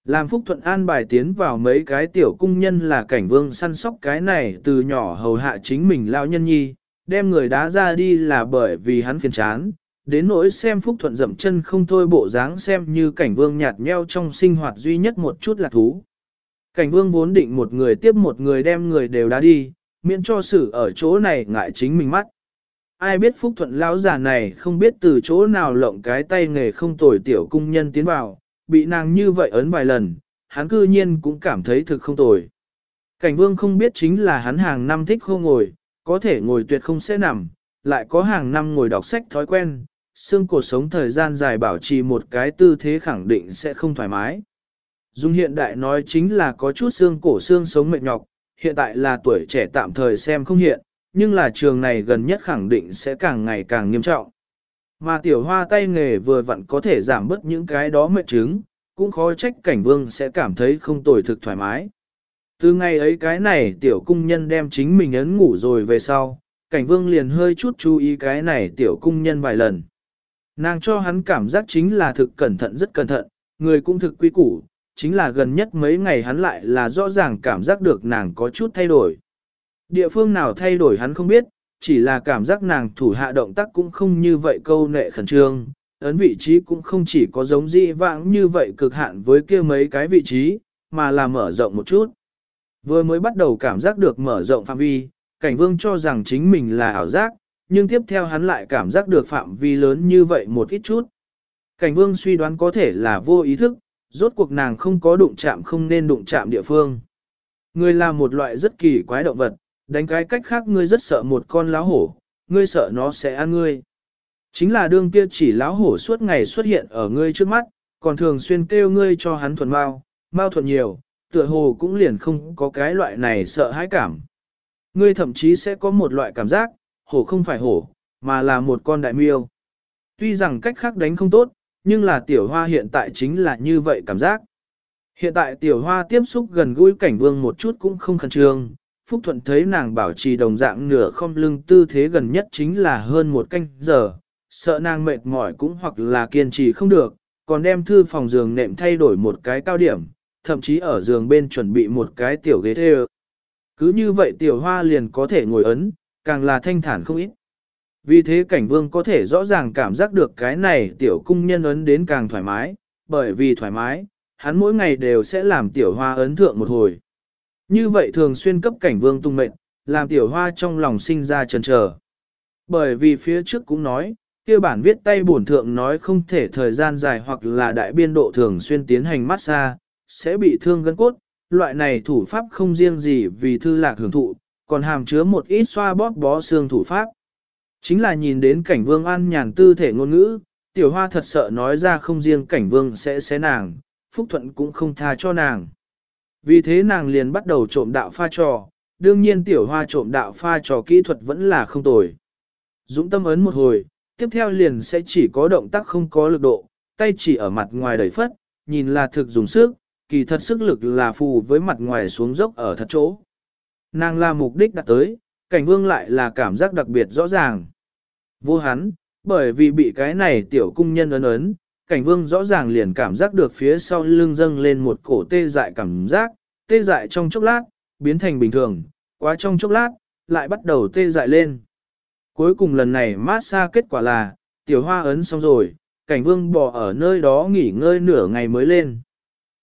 A: Làm Phúc Thuận an bài tiến vào mấy cái tiểu cung nhân là cảnh vương săn sóc cái này từ nhỏ hầu hạ chính mình lao nhân nhi, đem người đá ra đi là bởi vì hắn phiền chán, đến nỗi xem Phúc Thuận dậm chân không thôi bộ dáng xem như cảnh vương nhạt nheo trong sinh hoạt duy nhất một chút là thú. Cảnh vương vốn định một người tiếp một người đem người đều đá đi, miễn cho xử ở chỗ này ngại chính mình mắt. Ai biết Phúc Thuận lão giả này không biết từ chỗ nào lộng cái tay nghề không tồi tiểu cung nhân tiến vào, bị nàng như vậy ấn vài lần, hắn cư nhiên cũng cảm thấy thực không tồi. Cảnh vương không biết chính là hắn hàng năm thích không ngồi, có thể ngồi tuyệt không sẽ nằm, lại có hàng năm ngồi đọc sách thói quen, xương cổ sống thời gian dài bảo trì một cái tư thế khẳng định sẽ không thoải mái. Dung hiện đại nói chính là có chút xương cổ xương sống mệt nhọc, hiện tại là tuổi trẻ tạm thời xem không hiện, nhưng là trường này gần nhất khẳng định sẽ càng ngày càng nghiêm trọng. Mà tiểu hoa tay nghề vừa vặn có thể giảm bớt những cái đó mệt chứng, cũng khó trách cảnh vương sẽ cảm thấy không tồi thực thoải mái. Từ ngày ấy cái này tiểu cung nhân đem chính mình ấn ngủ rồi về sau, cảnh vương liền hơi chút chú ý cái này tiểu cung nhân vài lần. Nàng cho hắn cảm giác chính là thực cẩn thận rất cẩn thận, người cũng thực quý củ, chính là gần nhất mấy ngày hắn lại là rõ ràng cảm giác được nàng có chút thay đổi. Địa phương nào thay đổi hắn không biết, chỉ là cảm giác nàng thủ hạ động tác cũng không như vậy câu nệ khẩn trương, ấn vị trí cũng không chỉ có giống dị vãng như vậy cực hạn với kia mấy cái vị trí, mà là mở rộng một chút. Vừa mới bắt đầu cảm giác được mở rộng phạm vi, cảnh vương cho rằng chính mình là ảo giác, nhưng tiếp theo hắn lại cảm giác được phạm vi lớn như vậy một ít chút. Cảnh vương suy đoán có thể là vô ý thức, rốt cuộc nàng không có đụng chạm không nên đụng chạm địa phương. Ngươi là một loại rất kỳ quái động vật, đánh cái cách khác ngươi rất sợ một con láo hổ, ngươi sợ nó sẽ ăn ngươi. Chính là đương kia chỉ láo hổ suốt ngày xuất hiện ở ngươi trước mắt, còn thường xuyên kêu ngươi cho hắn thuần mau, mau thuần nhiều, tựa hồ cũng liền không có cái loại này sợ hãi cảm. Ngươi thậm chí sẽ có một loại cảm giác, hổ không phải hổ, mà là một con đại miêu. Tuy rằng cách khác đánh không tốt, nhưng là tiểu hoa hiện tại chính là như vậy cảm giác. Hiện tại tiểu hoa tiếp xúc gần gũi cảnh vương một chút cũng không khẩn trương, Phúc Thuận thấy nàng bảo trì đồng dạng nửa không lưng tư thế gần nhất chính là hơn một canh giờ, sợ nàng mệt mỏi cũng hoặc là kiên trì không được, còn đem thư phòng giường nệm thay đổi một cái cao điểm, thậm chí ở giường bên chuẩn bị một cái tiểu ghế thê Cứ như vậy tiểu hoa liền có thể ngồi ấn, càng là thanh thản không ít. Vì thế cảnh vương có thể rõ ràng cảm giác được cái này tiểu cung nhân ấn đến càng thoải mái, bởi vì thoải mái, hắn mỗi ngày đều sẽ làm tiểu hoa ấn thượng một hồi. Như vậy thường xuyên cấp cảnh vương tung mệnh, làm tiểu hoa trong lòng sinh ra chần chờ. Bởi vì phía trước cũng nói, kia bản viết tay bổn thượng nói không thể thời gian dài hoặc là đại biên độ thường xuyên tiến hành massage, sẽ bị thương gân cốt, loại này thủ pháp không riêng gì vì thư lạc hưởng thụ, còn hàm chứa một ít xoa bóp bó xương thủ pháp. Chính là nhìn đến cảnh vương an nhàn tư thể ngôn ngữ, tiểu hoa thật sợ nói ra không riêng cảnh vương sẽ xé nàng, phúc thuận cũng không tha cho nàng. Vì thế nàng liền bắt đầu trộm đạo pha trò, đương nhiên tiểu hoa trộm đạo pha trò kỹ thuật vẫn là không tồi. Dũng tâm ấn một hồi, tiếp theo liền sẽ chỉ có động tác không có lực độ, tay chỉ ở mặt ngoài đẩy phất, nhìn là thực dùng sức, kỳ thật sức lực là phù với mặt ngoài xuống dốc ở thật chỗ. Nàng là mục đích đặt tới, cảnh vương lại là cảm giác đặc biệt rõ ràng. Vô hắn, bởi vì bị cái này tiểu cung nhân ấn ấn, cảnh vương rõ ràng liền cảm giác được phía sau lưng dâng lên một cổ tê dại cảm giác, tê dại trong chốc lát, biến thành bình thường, quá trong chốc lát, lại bắt đầu tê dại lên. Cuối cùng lần này mát xa kết quả là, tiểu hoa ấn xong rồi, cảnh vương bỏ ở nơi đó nghỉ ngơi nửa ngày mới lên.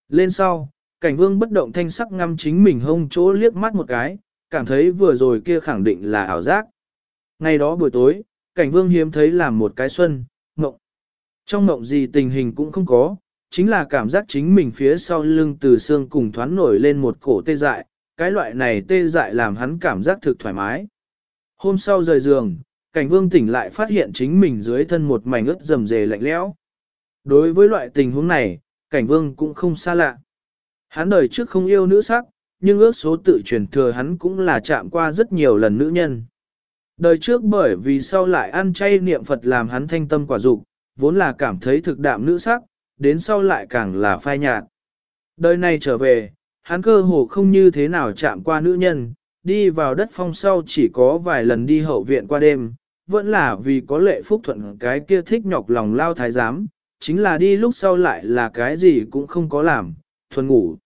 A: Lên sau, cảnh vương bất động thanh sắc ngâm chính mình hông chỗ liếc mắt một cái, cảm thấy vừa rồi kia khẳng định là ảo giác. Ngày đó buổi tối, cảnh vương hiếm thấy làm một cái xuân, mộng. Trong mộng gì tình hình cũng không có, chính là cảm giác chính mình phía sau lưng từ xương cùng thoáng nổi lên một cổ tê dại, cái loại này tê dại làm hắn cảm giác thực thoải mái. Hôm sau rời giường, cảnh vương tỉnh lại phát hiện chính mình dưới thân một mảnh ướt rầm rề lạnh lẽo. Đối với loại tình huống này, cảnh vương cũng không xa lạ. Hắn đời trước không yêu nữ sắc, nhưng ước số tự truyền thừa hắn cũng là chạm qua rất nhiều lần nữ nhân. Đời trước bởi vì sau lại ăn chay niệm Phật làm hắn thanh tâm quả dục, vốn là cảm thấy thực đạm nữ sắc, đến sau lại càng là phai nhạt. Đời này trở về, hắn cơ hồ không như thế nào chạm qua nữ nhân, đi vào đất phong sau chỉ có vài lần đi hậu viện qua đêm, vẫn là vì có lệ phúc thuận cái kia thích nhọc lòng lao thái giám, chính là đi lúc sau lại là cái gì cũng không có làm, thuần ngủ.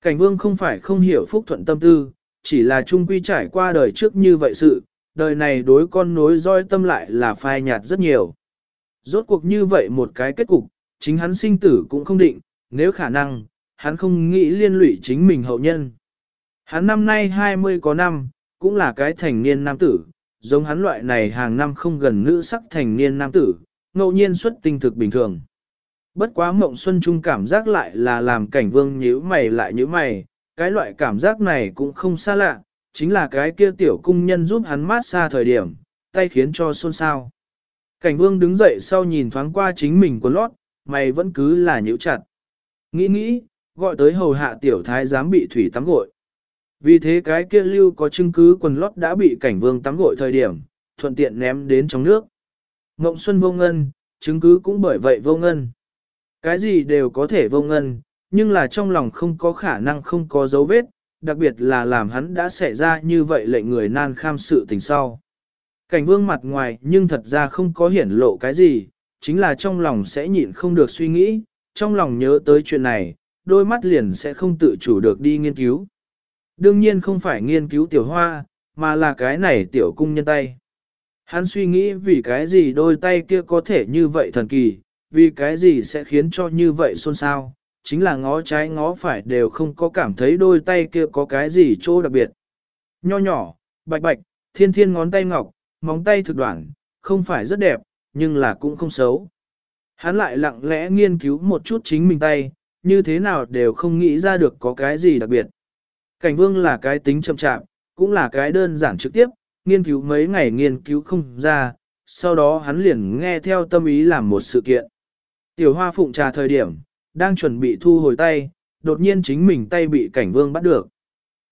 A: Cảnh vương không phải không hiểu phúc thuận tâm tư, chỉ là trung quy trải qua đời trước như vậy sự, đời này đối con nối roi tâm lại là phai nhạt rất nhiều. Rốt cuộc như vậy một cái kết cục, chính hắn sinh tử cũng không định, nếu khả năng, hắn không nghĩ liên lụy chính mình hậu nhân. Hắn năm nay 20 có năm, cũng là cái thành niên nam tử, giống hắn loại này hàng năm không gần nữ sắc thành niên nam tử, ngẫu nhiên xuất tinh thực bình thường. Bất quá mộng xuân trung cảm giác lại là làm cảnh vương nhíu mày lại nhíu mày, cái loại cảm giác này cũng không xa lạ, chính là cái kia tiểu cung nhân giúp hắn mát xa thời điểm, tay khiến cho xôn xao. Cảnh vương đứng dậy sau nhìn thoáng qua chính mình quần lót, mày vẫn cứ là nhíu chặt. Nghĩ nghĩ, gọi tới hầu hạ tiểu thái giám bị thủy tắm gội. Vì thế cái kia lưu có chứng cứ quần lót đã bị cảnh vương tắm gội thời điểm, thuận tiện ném đến trong nước. Ngộng xuân vô ngân, chứng cứ cũng bởi vậy vô ngân. Cái gì đều có thể vô ngân, nhưng là trong lòng không có khả năng không có dấu vết, đặc biệt là làm hắn đã xảy ra như vậy lệnh người nan kham sự tình sau. Cảnh vương mặt ngoài nhưng thật ra không có hiển lộ cái gì, chính là trong lòng sẽ nhịn không được suy nghĩ, trong lòng nhớ tới chuyện này, đôi mắt liền sẽ không tự chủ được đi nghiên cứu. Đương nhiên không phải nghiên cứu tiểu hoa, mà là cái này tiểu cung nhân tay. Hắn suy nghĩ vì cái gì đôi tay kia có thể như vậy thần kỳ, vì cái gì sẽ khiến cho như vậy xôn xao, chính là ngó trái ngó phải đều không có cảm thấy đôi tay kia có cái gì chỗ đặc biệt. Nho nhỏ, bạch bạch, thiên thiên ngón tay ngọc, móng tay thực đoạn, không phải rất đẹp, nhưng là cũng không xấu. Hắn lại lặng lẽ nghiên cứu một chút chính mình tay, như thế nào đều không nghĩ ra được có cái gì đặc biệt. Cảnh vương là cái tính chậm chạp, cũng là cái đơn giản trực tiếp, nghiên cứu mấy ngày nghiên cứu không ra, sau đó hắn liền nghe theo tâm ý làm một sự kiện. Tiểu hoa phụng trà thời điểm, đang chuẩn bị thu hồi tay, đột nhiên chính mình tay bị cảnh vương bắt được.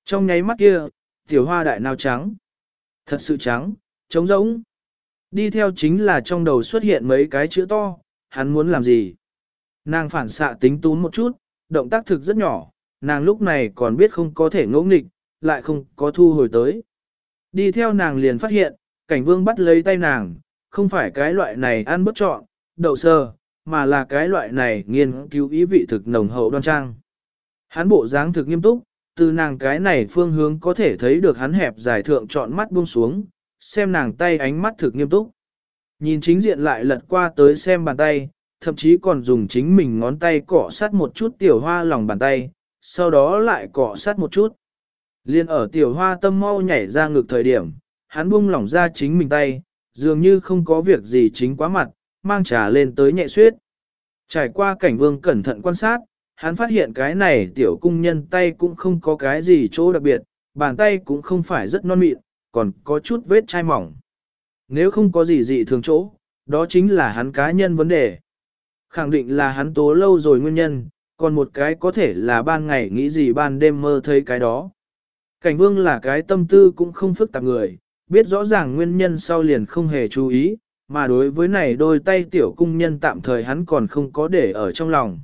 A: Trong nháy mắt kia, tiểu hoa đại nào trắng. Thật sự trắng, trống rỗng. Đi theo chính là trong đầu xuất hiện mấy cái chữ to, hắn muốn làm gì. Nàng phản xạ tính tún một chút, động tác thực rất nhỏ, nàng lúc này còn biết không có thể ngỗ nghịch, lại không có thu hồi tới. Đi theo nàng liền phát hiện, cảnh vương bắt lấy tay nàng, không phải cái loại này ăn bất trọn, đậu sơ, mà là cái loại này nghiên cứu ý vị thực nồng hậu đoan trang. Hắn bộ dáng thực nghiêm túc, từ nàng cái này phương hướng có thể thấy được hắn hẹp dài thượng trọn mắt buông xuống, xem nàng tay ánh mắt thực nghiêm túc. Nhìn chính diện lại lật qua tới xem bàn tay, thậm chí còn dùng chính mình ngón tay cọ sát một chút tiểu hoa lòng bàn tay, sau đó lại cọ sát một chút. Liên ở tiểu hoa tâm mau nhảy ra ngược thời điểm, hắn buông lỏng ra chính mình tay, dường như không có việc gì chính quá mặt, mang trà lên tới nhẹ suyết. Trải qua cảnh vương cẩn thận quan sát, hắn phát hiện cái này tiểu cung nhân tay cũng không có cái gì chỗ đặc biệt, bàn tay cũng không phải rất non mịn, còn có chút vết chai mỏng. Nếu không có gì dị thường chỗ, đó chính là hắn cá nhân vấn đề. Khẳng định là hắn tố lâu rồi nguyên nhân, còn một cái có thể là ban ngày nghĩ gì ban đêm mơ thấy cái đó. Cảnh vương là cái tâm tư cũng không phức tạp người, biết rõ ràng nguyên nhân sau liền không hề chú ý, mà đối với này đôi tay tiểu cung nhân tạm thời hắn còn không có để ở trong lòng.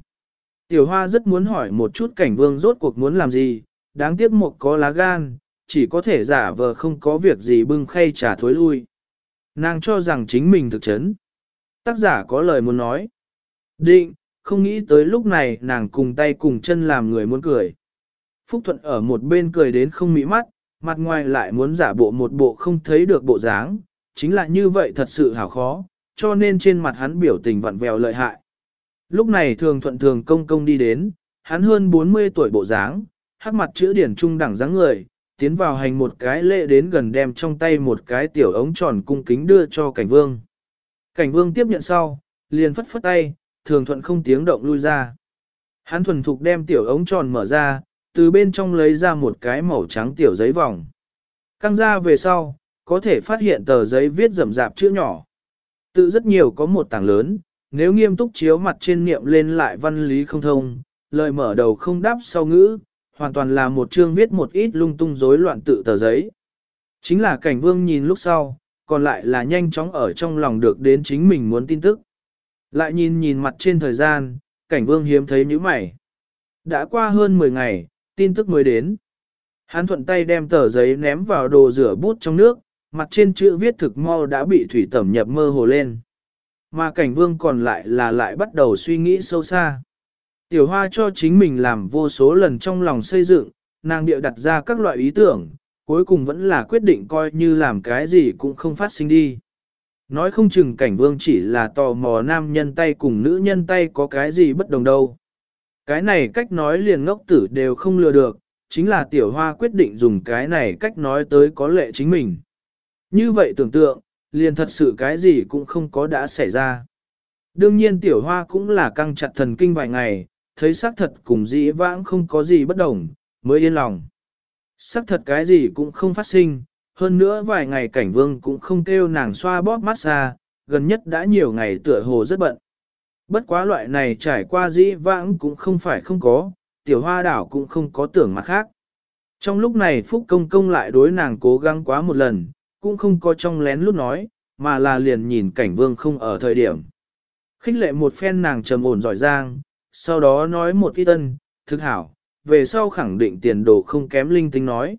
A: Tiểu hoa rất muốn hỏi một chút cảnh vương rốt cuộc muốn làm gì, đáng tiếc một có lá gan, chỉ có thể giả vờ không có việc gì bưng khay trà thối lui. Nàng cho rằng chính mình thực chấn. Tác giả có lời muốn nói. Định, không nghĩ tới lúc này nàng cùng tay cùng chân làm người muốn cười. Phúc Thuận ở một bên cười đến không mỹ mắt, mặt ngoài lại muốn giả bộ một bộ không thấy được bộ dáng, chính là như vậy thật sự hảo khó, cho nên trên mặt hắn biểu tình vặn vẹo lợi hại. Lúc này thường thuận thường công công đi đến, hắn hơn 40 tuổi bộ dáng, hắc mặt chữ điển trung đẳng dáng người, tiến vào hành một cái lệ đến gần đem trong tay một cái tiểu ống tròn cung kính đưa cho cảnh vương. Cảnh vương tiếp nhận sau, liền phất phất tay, thường thuận không tiếng động lui ra. Hắn thuần thục đem tiểu ống tròn mở ra, từ bên trong lấy ra một cái màu trắng tiểu giấy vòng. Căng ra về sau, có thể phát hiện tờ giấy viết rầm rạp chữ nhỏ. Tự rất nhiều có một tảng lớn, nếu nghiêm túc chiếu mặt trên niệm lên lại văn lý không thông, lời mở đầu không đáp sau ngữ, hoàn toàn là một chương viết một ít lung tung rối loạn tự tờ giấy. Chính là cảnh vương nhìn lúc sau, còn lại là nhanh chóng ở trong lòng được đến chính mình muốn tin tức. Lại nhìn nhìn mặt trên thời gian, cảnh vương hiếm thấy như mày. Đã qua hơn 10 ngày, tin tức mới đến. Hắn thuận tay đem tờ giấy ném vào đồ rửa bút trong nước, mặt trên chữ viết thực mau đã bị thủy tẩm nhập mơ hồ lên. Mà cảnh vương còn lại là lại bắt đầu suy nghĩ sâu xa. Tiểu hoa cho chính mình làm vô số lần trong lòng xây dựng, nàng điệu đặt ra các loại ý tưởng, cuối cùng vẫn là quyết định coi như làm cái gì cũng không phát sinh đi. Nói không chừng cảnh vương chỉ là tò mò nam nhân tay cùng nữ nhân tay có cái gì bất đồng đâu. Cái này cách nói liền ngốc tử đều không lừa được, chính là tiểu hoa quyết định dùng cái này cách nói tới có lệ chính mình. Như vậy tưởng tượng, liền thật sự cái gì cũng không có đã xảy ra. Đương nhiên tiểu hoa cũng là căng chặt thần kinh vài ngày, thấy xác thật cùng dĩ vãng không có gì bất đồng, mới yên lòng. Xác thật cái gì cũng không phát sinh, hơn nữa vài ngày cảnh vương cũng không kêu nàng xoa bóp massage, gần nhất đã nhiều ngày tựa hồ rất bận. Bất quá loại này trải qua dĩ vãng cũng không phải không có, tiểu hoa đảo cũng không có tưởng mặt khác. Trong lúc này Phúc Công Công lại đối nàng cố gắng quá một lần, cũng không có trong lén lút nói, mà là liền nhìn cảnh vương không ở thời điểm. Khích lệ một phen nàng trầm ổn giỏi giang, sau đó nói một ít tân, thực hảo, về sau khẳng định tiền đồ không kém linh tinh nói.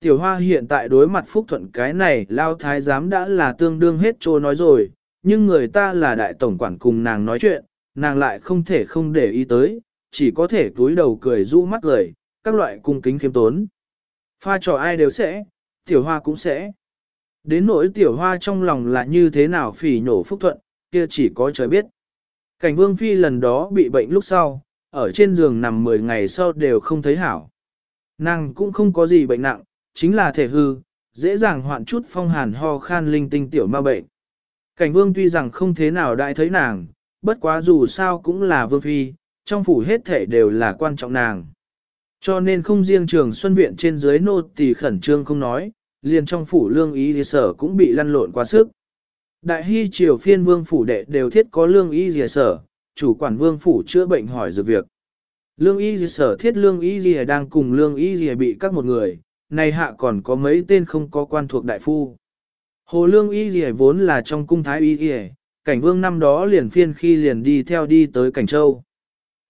A: Tiểu hoa hiện tại đối mặt phúc thuận cái này lao thái giám đã là tương đương hết trô nói rồi, nhưng người ta là đại tổng quản cùng nàng nói chuyện, nàng lại không thể không để ý tới, chỉ có thể túi đầu cười rũ mắt cười, các loại cung kính khiêm tốn. Pha trò ai đều sẽ, tiểu hoa cũng sẽ. Đến nỗi tiểu hoa trong lòng là như thế nào phỉ nhổ phúc thuận, kia chỉ có trời biết. Cảnh vương phi lần đó bị bệnh lúc sau, ở trên giường nằm 10 ngày sau đều không thấy hảo. Nàng cũng không có gì bệnh nặng, chính là thể hư, dễ dàng hoạn chút phong hàn ho khan linh tinh tiểu ma bệnh. Cảnh vương tuy rằng không thế nào đại thấy nàng, bất quá dù sao cũng là vương phi, trong phủ hết thể đều là quan trọng nàng. Cho nên không riêng trường xuân viện trên dưới nô tỳ khẩn trương không nói, liền trong phủ lương ý thì sở cũng bị lăn lộn quá sức. Đại hy triều phiên vương phủ đệ đều thiết có lương y dìa sở, chủ quản vương phủ chữa bệnh hỏi dược việc. Lương y dìa sở thiết lương y dìa đang cùng lương y dìa bị các một người, này hạ còn có mấy tên không có quan thuộc đại phu. Hồ lương y dìa vốn là trong cung thái y dìa, cảnh vương năm đó liền phiên khi liền đi theo đi tới cảnh châu.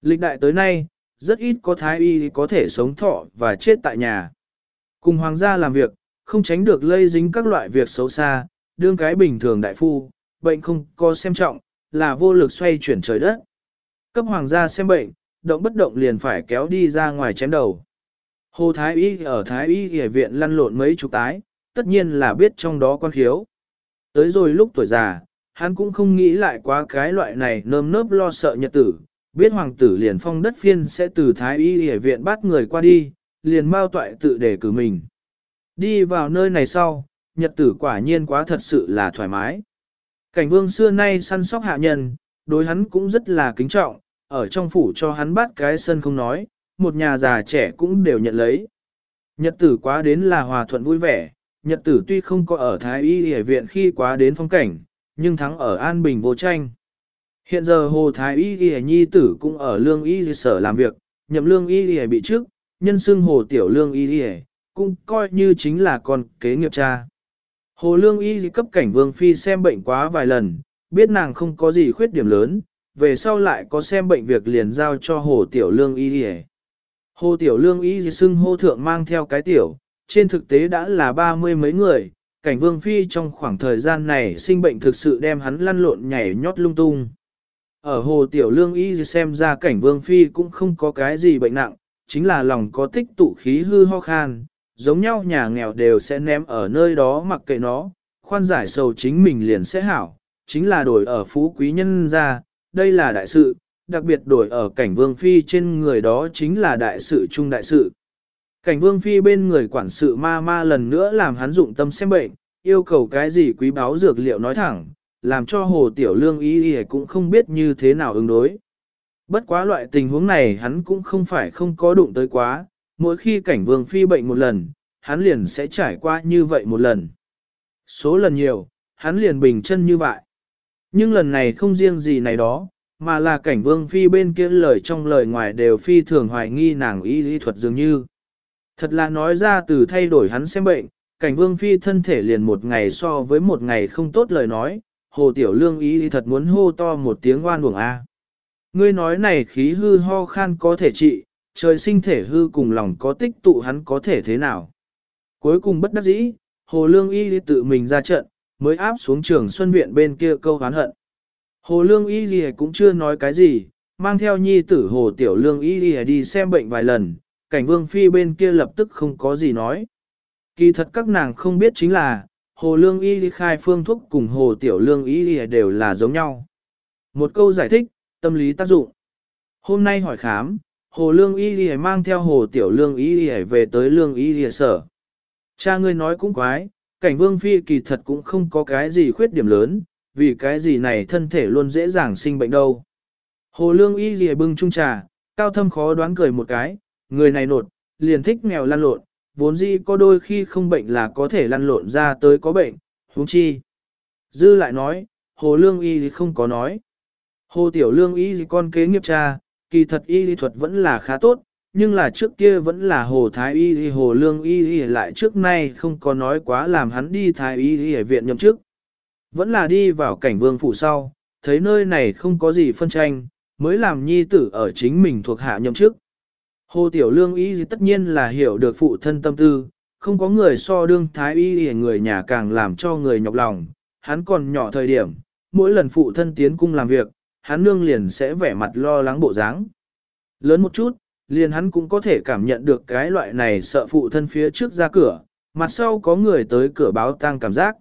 A: Lịch đại tới nay, rất ít có thái y có thể sống thọ và chết tại nhà. Cùng hoàng gia làm việc, không tránh được lây dính các loại việc xấu xa, đương cái bình thường đại phu, bệnh không có xem trọng, là vô lực xoay chuyển trời đất. Cấp hoàng gia xem bệnh, động bất động liền phải kéo đi ra ngoài chém đầu. Hồ Thái Y ở Thái Y Y viện lăn lộn mấy chục tái, tất nhiên là biết trong đó quan khiếu. Tới rồi lúc tuổi già, hắn cũng không nghĩ lại quá cái loại này nơm nớp lo sợ nhật tử, biết hoàng tử liền phong đất phiên sẽ từ Thái Y Y viện bắt người qua đi, liền mau toại tự để cử mình. Đi vào nơi này sau, nhật tử quả nhiên quá thật sự là thoải mái. Cảnh vương xưa nay săn sóc hạ nhân, đối hắn cũng rất là kính trọng, ở trong phủ cho hắn bắt cái sân không nói, một nhà già trẻ cũng đều nhận lấy. Nhật tử quá đến là hòa thuận vui vẻ, nhật tử tuy không có ở Thái Y Y viện khi quá đến phong cảnh, nhưng thắng ở An Bình vô tranh. Hiện giờ Hồ Thái Y Y Nhi tử cũng ở lương y sở làm việc, nhậm lương y Y bị trước, nhân xưng Hồ Tiểu Lương y Y cũng coi như chính là con kế nghiệp cha. Hồ Lương y cấp cảnh Vương Phi xem bệnh quá vài lần, biết nàng không có gì khuyết điểm lớn, về sau lại có xem bệnh việc liền giao cho Hồ Tiểu Lương y Hồ Tiểu Lương y xưng hô thượng mang theo cái tiểu, trên thực tế đã là ba mươi mấy người, cảnh vương phi trong khoảng thời gian này sinh bệnh thực sự đem hắn lăn lộn nhảy nhót lung tung. Ở Hồ Tiểu Lương y xem ra cảnh vương phi cũng không có cái gì bệnh nặng, chính là lòng có tích tụ khí hư ho khan, giống nhau nhà nghèo đều sẽ ném ở nơi đó mặc kệ nó, khoan giải sầu chính mình liền sẽ hảo, chính là đổi ở phú quý nhân ra, đây là đại sự, đặc biệt đổi ở cảnh vương phi trên người đó chính là đại sự trung đại sự. Cảnh vương phi bên người quản sự ma ma lần nữa làm hắn dụng tâm xem bệnh, yêu cầu cái gì quý báo dược liệu nói thẳng, làm cho hồ tiểu lương ý ý cũng không biết như thế nào ứng đối. Bất quá loại tình huống này hắn cũng không phải không có đụng tới quá, mỗi khi cảnh vương phi bệnh một lần, hắn liền sẽ trải qua như vậy một lần. Số lần nhiều, hắn liền bình chân như vậy. Nhưng lần này không riêng gì này đó, mà là cảnh vương phi bên kia lời trong lời ngoài đều phi thường hoài nghi nàng y lý thuật dường như. Thật là nói ra từ thay đổi hắn xem bệnh, cảnh vương phi thân thể liền một ngày so với một ngày không tốt lời nói, hồ tiểu lương ý lý thật muốn hô to một tiếng oan buồng a. Ngươi nói này khí hư ho khan có thể trị, trời sinh thể hư cùng lòng có tích tụ hắn có thể thế nào. Cuối cùng bất đắc dĩ, hồ lương y tự mình ra trận, mới áp xuống trường xuân viện bên kia câu hán hận. Hồ Lương Y gì cũng chưa nói cái gì, mang theo nhi tử Hồ Tiểu Lương Y gì đi xem bệnh vài lần, cảnh vương phi bên kia lập tức không có gì nói. Kỳ thật các nàng không biết chính là, Hồ Lương Y khai phương thuốc cùng Hồ Tiểu Lương Y Ghi đều là giống nhau. Một câu giải thích, tâm lý tác dụng. Hôm nay hỏi khám, Hồ Lương Y lìa mang theo Hồ Tiểu Lương Y lìa về tới Lương Y lìa sở. Cha ngươi nói cũng quái, cảnh vương phi kỳ thật cũng không có cái gì khuyết điểm lớn, vì cái gì này thân thể luôn dễ dàng sinh bệnh đâu. Hồ lương y lìa bưng chung trà, cao thâm khó đoán cười một cái, người này nột, liền thích nghèo lăn lộn, vốn dĩ có đôi khi không bệnh là có thể lăn lộn ra tới có bệnh, huống chi. Dư lại nói, hồ lương y thì không có nói. Hồ tiểu lương y thì con kế nghiệp cha, kỳ thật y lý thuật vẫn là khá tốt, nhưng là trước kia vẫn là hồ thái y thì hồ lương y thì lại trước nay không có nói quá làm hắn đi thái y thì ở viện nhậm chức. Vẫn là đi vào cảnh vương phủ sau, thấy nơi này không có gì phân tranh, mới làm nhi tử ở chính mình thuộc hạ nhậm chức. Hồ Tiểu Lương y tất nhiên là hiểu được phụ thân tâm tư, không có người so đương thái y để người nhà càng làm cho người nhọc lòng, hắn còn nhỏ thời điểm, mỗi lần phụ thân tiến cung làm việc, hắn nương liền sẽ vẻ mặt lo lắng bộ dáng. Lớn một chút, liền hắn cũng có thể cảm nhận được cái loại này sợ phụ thân phía trước ra cửa, mặt sau có người tới cửa báo tang cảm giác.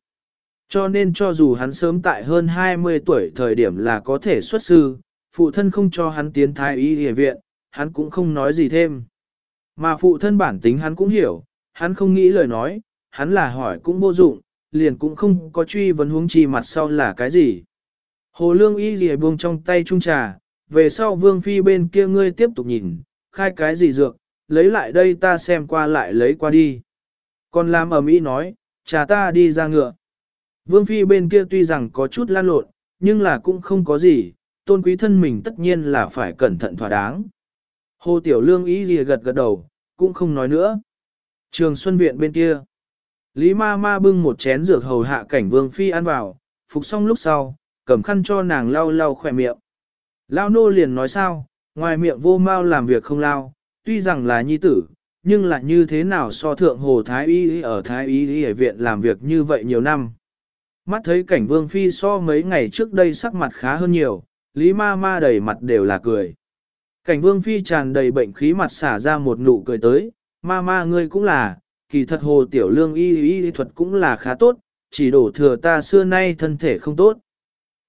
A: Cho nên cho dù hắn sớm tại hơn 20 tuổi thời điểm là có thể xuất sư, phụ thân không cho hắn tiến thái y địa viện, hắn cũng không nói gì thêm. Mà phụ thân bản tính hắn cũng hiểu, hắn không nghĩ lời nói, hắn là hỏi cũng vô dụng, liền cũng không có truy vấn huống chi mặt sau là cái gì. Hồ lương y gì buông trong tay trung trà, về sau vương phi bên kia ngươi tiếp tục nhìn, khai cái gì dược, lấy lại đây ta xem qua lại lấy qua đi. Còn làm ở mỹ nói, trà ta đi ra ngựa. Vương phi bên kia tuy rằng có chút lan lộn, nhưng là cũng không có gì, tôn quý thân mình tất nhiên là phải cẩn thận thỏa đáng. Hồ Tiểu Lương ý gì gật gật đầu, cũng không nói nữa. Trường Xuân Viện bên kia. Lý ma ma bưng một chén dược hầu hạ cảnh vương phi ăn vào, phục xong lúc sau, cầm khăn cho nàng lau lau khỏe miệng. Lao nô liền nói sao, ngoài miệng vô mau làm việc không lao, tuy rằng là nhi tử, nhưng là như thế nào so thượng hồ Thái Y ở Thái Y ở viện làm việc như vậy nhiều năm. Mắt thấy cảnh vương phi so mấy ngày trước đây sắc mặt khá hơn nhiều, Lý ma ma đầy mặt đều là cười. Cảnh vương phi tràn đầy bệnh khí mặt xả ra một nụ cười tới, ma ma ngươi cũng là, kỳ thật hồ tiểu lương y y thuật cũng là khá tốt, chỉ đổ thừa ta xưa nay thân thể không tốt.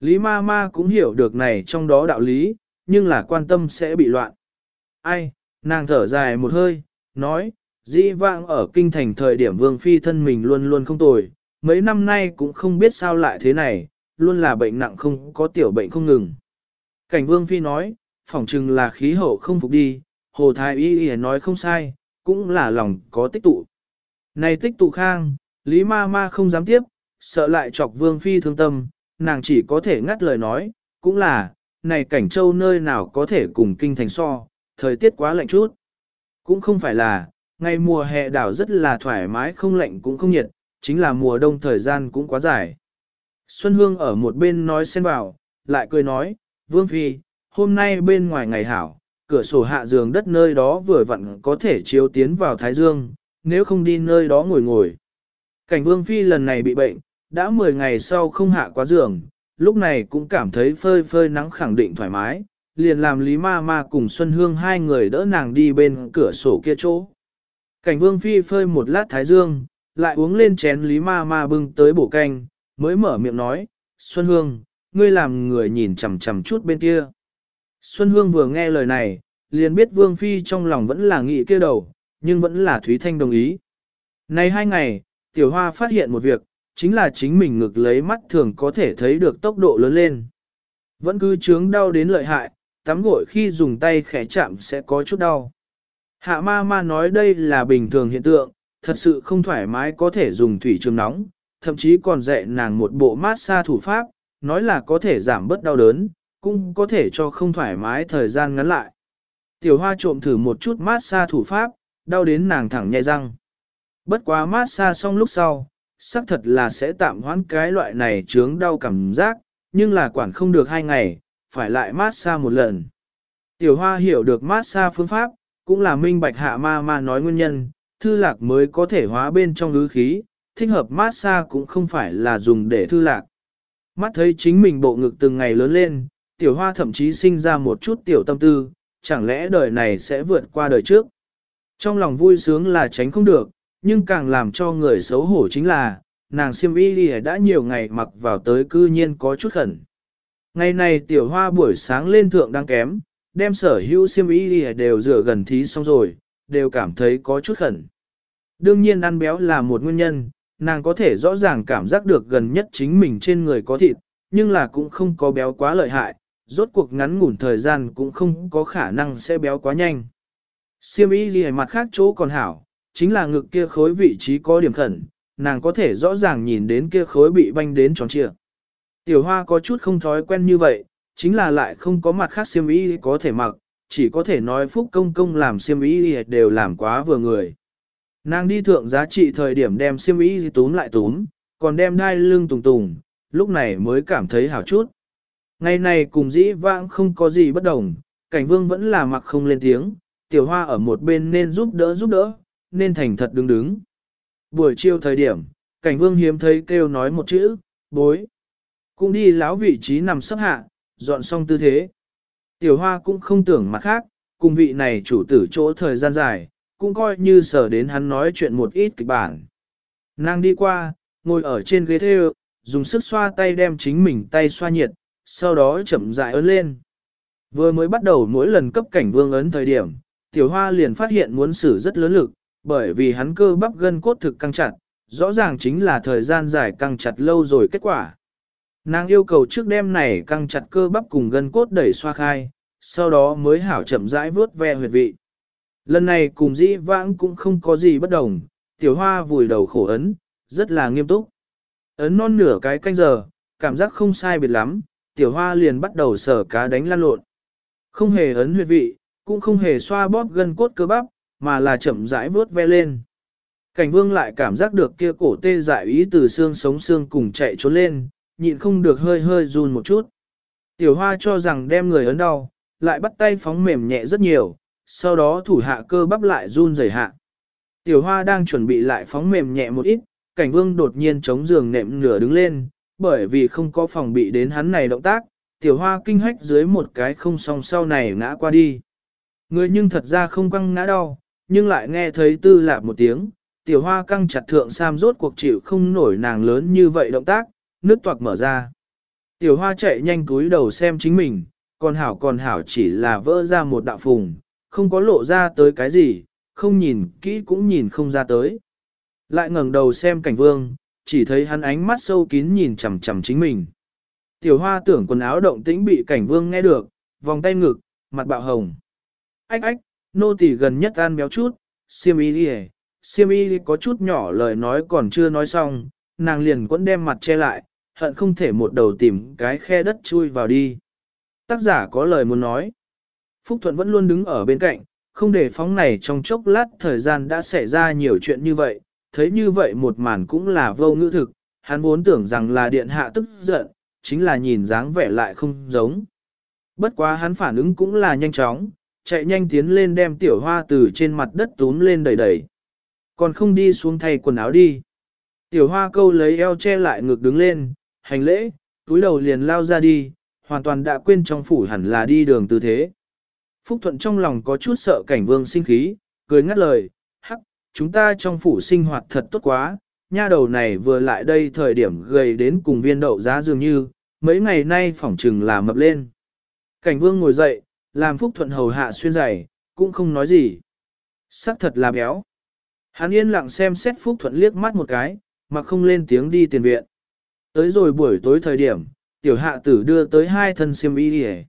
A: Lý ma ma cũng hiểu được này trong đó đạo lý, nhưng là quan tâm sẽ bị loạn. Ai, nàng thở dài một hơi, nói, dĩ vãng ở kinh thành thời điểm vương phi thân mình luôn luôn không tồi, mấy năm nay cũng không biết sao lại thế này, luôn là bệnh nặng không có tiểu bệnh không ngừng. Cảnh vương phi nói, phỏng chừng là khí hậu không phục đi, hồ thái y y nói không sai, cũng là lòng có tích tụ. Này tích tụ khang, Lý ma ma không dám tiếp, sợ lại chọc vương phi thương tâm, nàng chỉ có thể ngắt lời nói, cũng là, này cảnh châu nơi nào có thể cùng kinh thành so, thời tiết quá lạnh chút. Cũng không phải là, ngày mùa hè đảo rất là thoải mái không lạnh cũng không nhiệt, chính là mùa đông thời gian cũng quá dài. Xuân Hương ở một bên nói xen vào, lại cười nói, Vương Phi, hôm nay bên ngoài ngày hảo, cửa sổ hạ giường đất nơi đó vừa vặn có thể chiếu tiến vào Thái Dương, nếu không đi nơi đó ngồi ngồi. Cảnh Vương Phi lần này bị bệnh, đã 10 ngày sau không hạ quá giường, lúc này cũng cảm thấy phơi phơi nắng khẳng định thoải mái, liền làm Lý Ma Ma cùng Xuân Hương hai người đỡ nàng đi bên cửa sổ kia chỗ. Cảnh Vương Phi phơi một lát Thái Dương, lại uống lên chén Lý Ma Ma bưng tới bổ canh, mới mở miệng nói, Xuân Hương, ngươi làm người nhìn chằm chằm chút bên kia. Xuân Hương vừa nghe lời này, liền biết Vương Phi trong lòng vẫn là nghĩ kia đầu, nhưng vẫn là Thúy Thanh đồng ý. Này hai ngày, Tiểu Hoa phát hiện một việc, chính là chính mình ngực lấy mắt thường có thể thấy được tốc độ lớn lên. Vẫn cứ chướng đau đến lợi hại, tắm gội khi dùng tay khẽ chạm sẽ có chút đau. Hạ ma ma nói đây là bình thường hiện tượng, thật sự không thoải mái có thể dùng thủy trường nóng, thậm chí còn dạy nàng một bộ mát xa thủ pháp, nói là có thể giảm bớt đau đớn, cũng có thể cho không thoải mái thời gian ngắn lại. Tiểu hoa trộm thử một chút mát xa thủ pháp, đau đến nàng thẳng nhẹ răng. Bất quá mát xa xong lúc sau, xác thật là sẽ tạm hoãn cái loại này chướng đau cảm giác, nhưng là quản không được hai ngày, phải lại mát xa một lần. Tiểu hoa hiểu được mát xa phương pháp, cũng là minh bạch hạ ma ma nói nguyên nhân, thư lạc mới có thể hóa bên trong ứ khí, thích hợp mát xa cũng không phải là dùng để thư lạc. Mắt thấy chính mình bộ ngực từng ngày lớn lên, tiểu hoa thậm chí sinh ra một chút tiểu tâm tư, chẳng lẽ đời này sẽ vượt qua đời trước. Trong lòng vui sướng là tránh không được, nhưng càng làm cho người xấu hổ chính là, nàng siêm y đã nhiều ngày mặc vào tới cư nhiên có chút khẩn. Ngày này tiểu hoa buổi sáng lên thượng đang kém, đem sở hữu siêm y đều rửa gần thí xong rồi, đều cảm thấy có chút khẩn. Đương nhiên ăn béo là một nguyên nhân, nàng có thể rõ ràng cảm giác được gần nhất chính mình trên người có thịt, nhưng là cũng không có béo quá lợi hại, rốt cuộc ngắn ngủn thời gian cũng không có khả năng sẽ béo quá nhanh. Siêm y gì mặt khác chỗ còn hảo, chính là ngực kia khối vị trí có điểm khẩn, nàng có thể rõ ràng nhìn đến kia khối bị banh đến tròn trịa. Tiểu hoa có chút không thói quen như vậy, chính là lại không có mặt khác siêm y có thể mặc, chỉ có thể nói phúc công công làm siêm y đều làm quá vừa người. Nàng đi thượng giá trị thời điểm đem siêm y túm lại túm, còn đem đai lưng tùng tùng, lúc này mới cảm thấy hảo chút. Ngày này cùng dĩ vãng không có gì bất đồng, cảnh vương vẫn là mặc không lên tiếng, tiểu hoa ở một bên nên giúp đỡ giúp đỡ, nên thành thật đứng đứng. Buổi chiều thời điểm, cảnh vương hiếm thấy kêu nói một chữ, bối. Cũng đi láo vị trí nằm sắp hạ, dọn xong tư thế. Tiểu hoa cũng không tưởng mặt khác, cùng vị này chủ tử chỗ thời gian dài, cũng coi như sở đến hắn nói chuyện một ít kịch bản. Nàng đi qua, ngồi ở trên ghế thê dùng sức xoa tay đem chính mình tay xoa nhiệt, sau đó chậm rãi ấn lên. Vừa mới bắt đầu mỗi lần cấp cảnh vương ấn thời điểm, tiểu hoa liền phát hiện muốn xử rất lớn lực, bởi vì hắn cơ bắp gân cốt thực căng chặt, rõ ràng chính là thời gian dài căng chặt lâu rồi kết quả. Nàng yêu cầu trước đêm này căng chặt cơ bắp cùng gân cốt đẩy xoa khai, sau đó mới hảo chậm rãi vớt ve huyệt vị. Lần này cùng dĩ vãng cũng không có gì bất đồng, tiểu hoa vùi đầu khổ ấn, rất là nghiêm túc. Ấn non nửa cái canh giờ, cảm giác không sai biệt lắm, tiểu hoa liền bắt đầu sở cá đánh lan lộn. Không hề ấn huyệt vị, cũng không hề xoa bóp gân cốt cơ bắp, mà là chậm rãi vớt ve lên. Cảnh vương lại cảm giác được kia cổ tê dại ý từ xương sống xương cùng chạy trốn lên, nhịn không được hơi hơi run một chút. Tiểu hoa cho rằng đem người ấn đau, lại bắt tay phóng mềm nhẹ rất nhiều, sau đó thủ hạ cơ bắp lại run rẩy hạ. Tiểu hoa đang chuẩn bị lại phóng mềm nhẹ một ít, cảnh vương đột nhiên chống giường nệm nửa đứng lên, bởi vì không có phòng bị đến hắn này động tác, tiểu hoa kinh hách dưới một cái không song sau này ngã qua đi. Người nhưng thật ra không quăng ngã đau, nhưng lại nghe thấy tư lạp một tiếng, tiểu hoa căng chặt thượng sam rốt cuộc chịu không nổi nàng lớn như vậy động tác, nước toạc mở ra. Tiểu hoa chạy nhanh túi đầu xem chính mình, còn hảo còn hảo chỉ là vỡ ra một đạo phùng, không có lộ ra tới cái gì, không nhìn kỹ cũng nhìn không ra tới. Lại ngẩng đầu xem cảnh vương, chỉ thấy hắn ánh mắt sâu kín nhìn chằm chằm chính mình. Tiểu hoa tưởng quần áo động tĩnh bị cảnh vương nghe được, vòng tay ngực, mặt bạo hồng. Ách ách, nô tỳ gần nhất ăn béo chút, siêm y đi siêm y có chút nhỏ lời nói còn chưa nói xong, nàng liền quẫn đem mặt che lại, hận không thể một đầu tìm cái khe đất chui vào đi. Tác giả có lời muốn nói. Phúc Thuận vẫn luôn đứng ở bên cạnh, không để phóng này trong chốc lát thời gian đã xảy ra nhiều chuyện như vậy, thấy như vậy một màn cũng là vô ngữ thực, hắn vốn tưởng rằng là điện hạ tức giận, chính là nhìn dáng vẻ lại không giống. Bất quá hắn phản ứng cũng là nhanh chóng, chạy nhanh tiến lên đem tiểu hoa từ trên mặt đất túm lên đẩy đẩy. Còn không đi xuống thay quần áo đi. Tiểu hoa câu lấy eo che lại ngực đứng lên, hành lễ, túi đầu liền lao ra đi, hoàn toàn đã quên trong phủ hẳn là đi đường tư thế. Phúc Thuận trong lòng có chút sợ cảnh vương sinh khí, cười ngắt lời, hắc, chúng ta trong phủ sinh hoạt thật tốt quá, nha đầu này vừa lại đây thời điểm gầy đến cùng viên đậu giá dường như, mấy ngày nay phỏng trừng là mập lên. Cảnh vương ngồi dậy, làm Phúc Thuận hầu hạ xuyên giày, cũng không nói gì. Sắc thật là béo. Hắn yên lặng xem xét Phúc Thuận liếc mắt một cái, mà không lên tiếng đi tiền viện. Tới rồi buổi tối thời điểm, tiểu hạ tử đưa tới hai thân xiêm y đi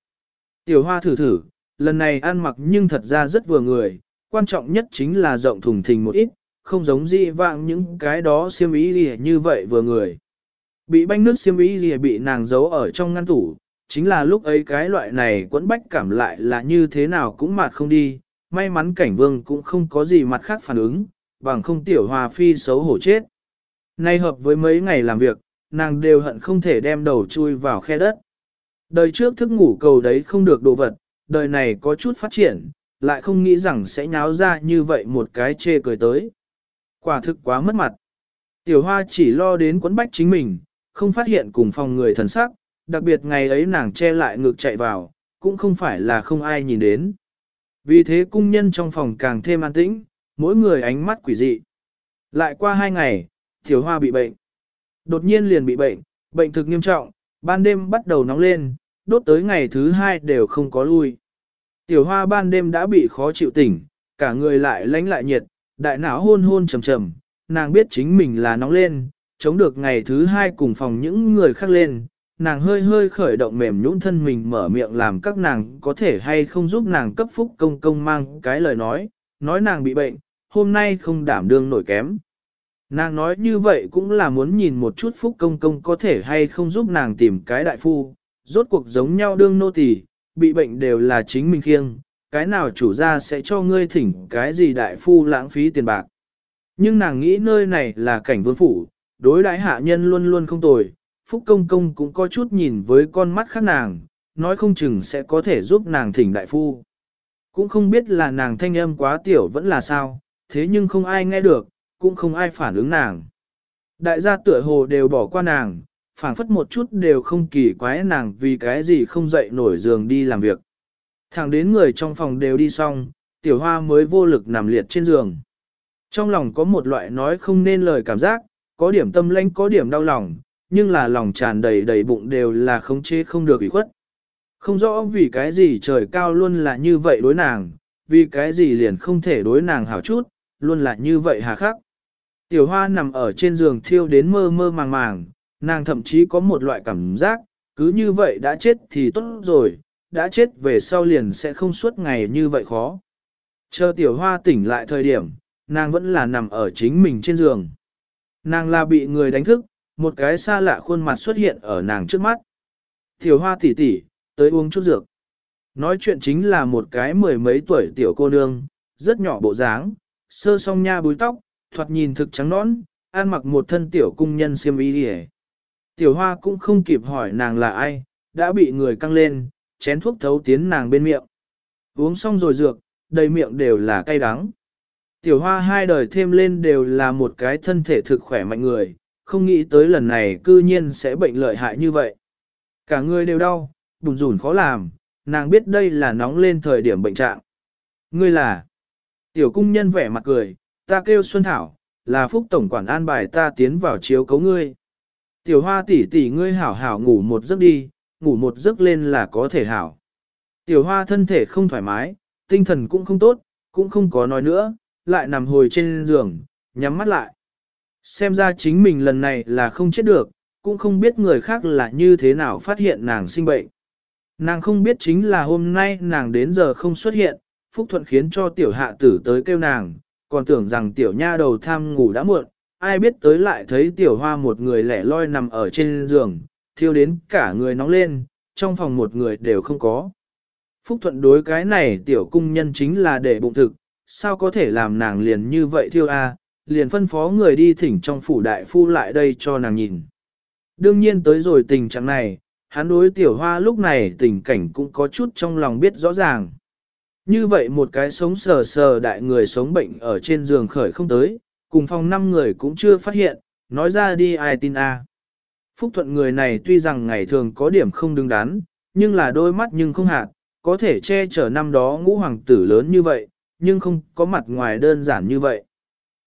A: Tiểu hoa thử thử, lần này ăn mặc nhưng thật ra rất vừa người, quan trọng nhất chính là rộng thùng thình một ít, không giống dị vạng những cái đó xiêm y đi như vậy vừa người. Bị banh nước xiêm y gì bị nàng giấu ở trong ngăn tủ, chính là lúc ấy cái loại này quẫn bách cảm lại là như thế nào cũng mà không đi, may mắn cảnh vương cũng không có gì mặt khác phản ứng, bằng không tiểu hòa phi xấu hổ chết. Nay hợp với mấy ngày làm việc, nàng đều hận không thể đem đầu chui vào khe đất. Đời trước thức ngủ cầu đấy không được đồ vật, đời này có chút phát triển, lại không nghĩ rằng sẽ nháo ra như vậy một cái chê cười tới. Quả thực quá mất mặt. Tiểu hoa chỉ lo đến quấn bách chính mình, không phát hiện cùng phòng người thần sắc, đặc biệt ngày ấy nàng che lại ngực chạy vào, cũng không phải là không ai nhìn đến. Vì thế cung nhân trong phòng càng thêm an tĩnh, mỗi người ánh mắt quỷ dị. Lại qua hai ngày, tiểu hoa bị bệnh. Đột nhiên liền bị bệnh, bệnh thực nghiêm trọng, ban đêm bắt đầu nóng lên, đốt tới ngày thứ hai đều không có lui. Tiểu hoa ban đêm đã bị khó chịu tỉnh, cả người lại lánh lại nhiệt, đại não hôn hôn trầm trầm, nàng biết chính mình là nóng lên, chống được ngày thứ hai cùng phòng những người khác lên, nàng hơi hơi khởi động mềm nhũn thân mình mở miệng làm các nàng có thể hay không giúp nàng cấp phúc công công mang cái lời nói, nói nàng bị bệnh, hôm nay không đảm đương nổi kém. Nàng nói như vậy cũng là muốn nhìn một chút phúc công công có thể hay không giúp nàng tìm cái đại phu, rốt cuộc giống nhau đương nô tỳ, bị bệnh đều là chính mình khiêng, cái nào chủ gia sẽ cho ngươi thỉnh cái gì đại phu lãng phí tiền bạc. Nhưng nàng nghĩ nơi này là cảnh vương phủ, đối đãi hạ nhân luôn luôn không tồi, phúc công công cũng có chút nhìn với con mắt khác nàng, nói không chừng sẽ có thể giúp nàng thỉnh đại phu. Cũng không biết là nàng thanh âm quá tiểu vẫn là sao, thế nhưng không ai nghe được, cũng không ai phản ứng nàng. Đại gia tựa hồ đều bỏ qua nàng, phảng phất một chút đều không kỳ quái nàng vì cái gì không dậy nổi giường đi làm việc. Thẳng đến người trong phòng đều đi xong, tiểu hoa mới vô lực nằm liệt trên giường. Trong lòng có một loại nói không nên lời cảm giác, có điểm tâm lãnh có điểm đau lòng, nhưng là lòng tràn đầy đầy bụng đều là không chế không được ủy khuất. Không rõ vì cái gì trời cao luôn là như vậy đối nàng, vì cái gì liền không thể đối nàng hảo chút, luôn là như vậy hà khắc. Tiểu hoa nằm ở trên giường thiêu đến mơ mơ màng màng, nàng thậm chí có một loại cảm giác, cứ như vậy đã chết thì tốt rồi, đã chết về sau liền sẽ không suốt ngày như vậy khó. Chờ tiểu hoa tỉnh lại thời điểm, nàng vẫn là nằm ở chính mình trên giường. Nàng là bị người đánh thức, một cái xa lạ khuôn mặt xuất hiện ở nàng trước mắt. Tiểu hoa tỷ tỷ, tới uống chút dược. Nói chuyện chính là một cái mười mấy tuổi tiểu cô nương, rất nhỏ bộ dáng, sơ song nha búi tóc, thoạt nhìn thực trắng nõn, ăn mặc một thân tiểu cung nhân xiêm y đi Tiểu hoa cũng không kịp hỏi nàng là ai, đã bị người căng lên, chén thuốc thấu tiến nàng bên miệng. Uống xong rồi dược, đầy miệng đều là cay đắng. Tiểu hoa hai đời thêm lên đều là một cái thân thể thực khỏe mạnh người, không nghĩ tới lần này cư nhiên sẽ bệnh lợi hại như vậy. Cả người đều đau, bùn rủn khó làm, nàng biết đây là nóng lên thời điểm bệnh trạng. Ngươi là, tiểu cung nhân vẻ mặt cười, ta kêu Xuân Thảo, là phúc tổng quản an bài ta tiến vào chiếu cấu ngươi. Tiểu hoa tỷ tỷ ngươi hảo hảo ngủ một giấc đi, ngủ một giấc lên là có thể hảo. Tiểu hoa thân thể không thoải mái, tinh thần cũng không tốt, cũng không có nói nữa, lại nằm hồi trên giường, nhắm mắt lại. Xem ra chính mình lần này là không chết được, cũng không biết người khác là như thế nào phát hiện nàng sinh bệnh. Nàng không biết chính là hôm nay nàng đến giờ không xuất hiện, Phúc Thuận khiến cho tiểu hạ tử tới kêu nàng, còn tưởng rằng tiểu nha đầu tham ngủ đã muộn, ai biết tới lại thấy tiểu hoa một người lẻ loi nằm ở trên giường, thiêu đến cả người nóng lên, trong phòng một người đều không có. Phúc Thuận đối cái này tiểu cung nhân chính là để bụng thực, sao có thể làm nàng liền như vậy thiêu a? Liền phân phó người đi thỉnh trong phủ đại phu lại đây cho nàng nhìn. Đương nhiên tới rồi tình trạng này, hắn đối tiểu hoa lúc này tình cảnh cũng có chút trong lòng biết rõ ràng. Như vậy một cái sống sờ sờ đại người sống bệnh ở trên giường khởi không tới, cùng phòng năm người cũng chưa phát hiện, nói ra đi ai tin a. Phúc thuận người này tuy rằng ngày thường có điểm không đứng đắn, nhưng là đôi mắt nhưng không hạt, có thể che chở năm đó ngũ hoàng tử lớn như vậy, nhưng không có mặt ngoài đơn giản như vậy.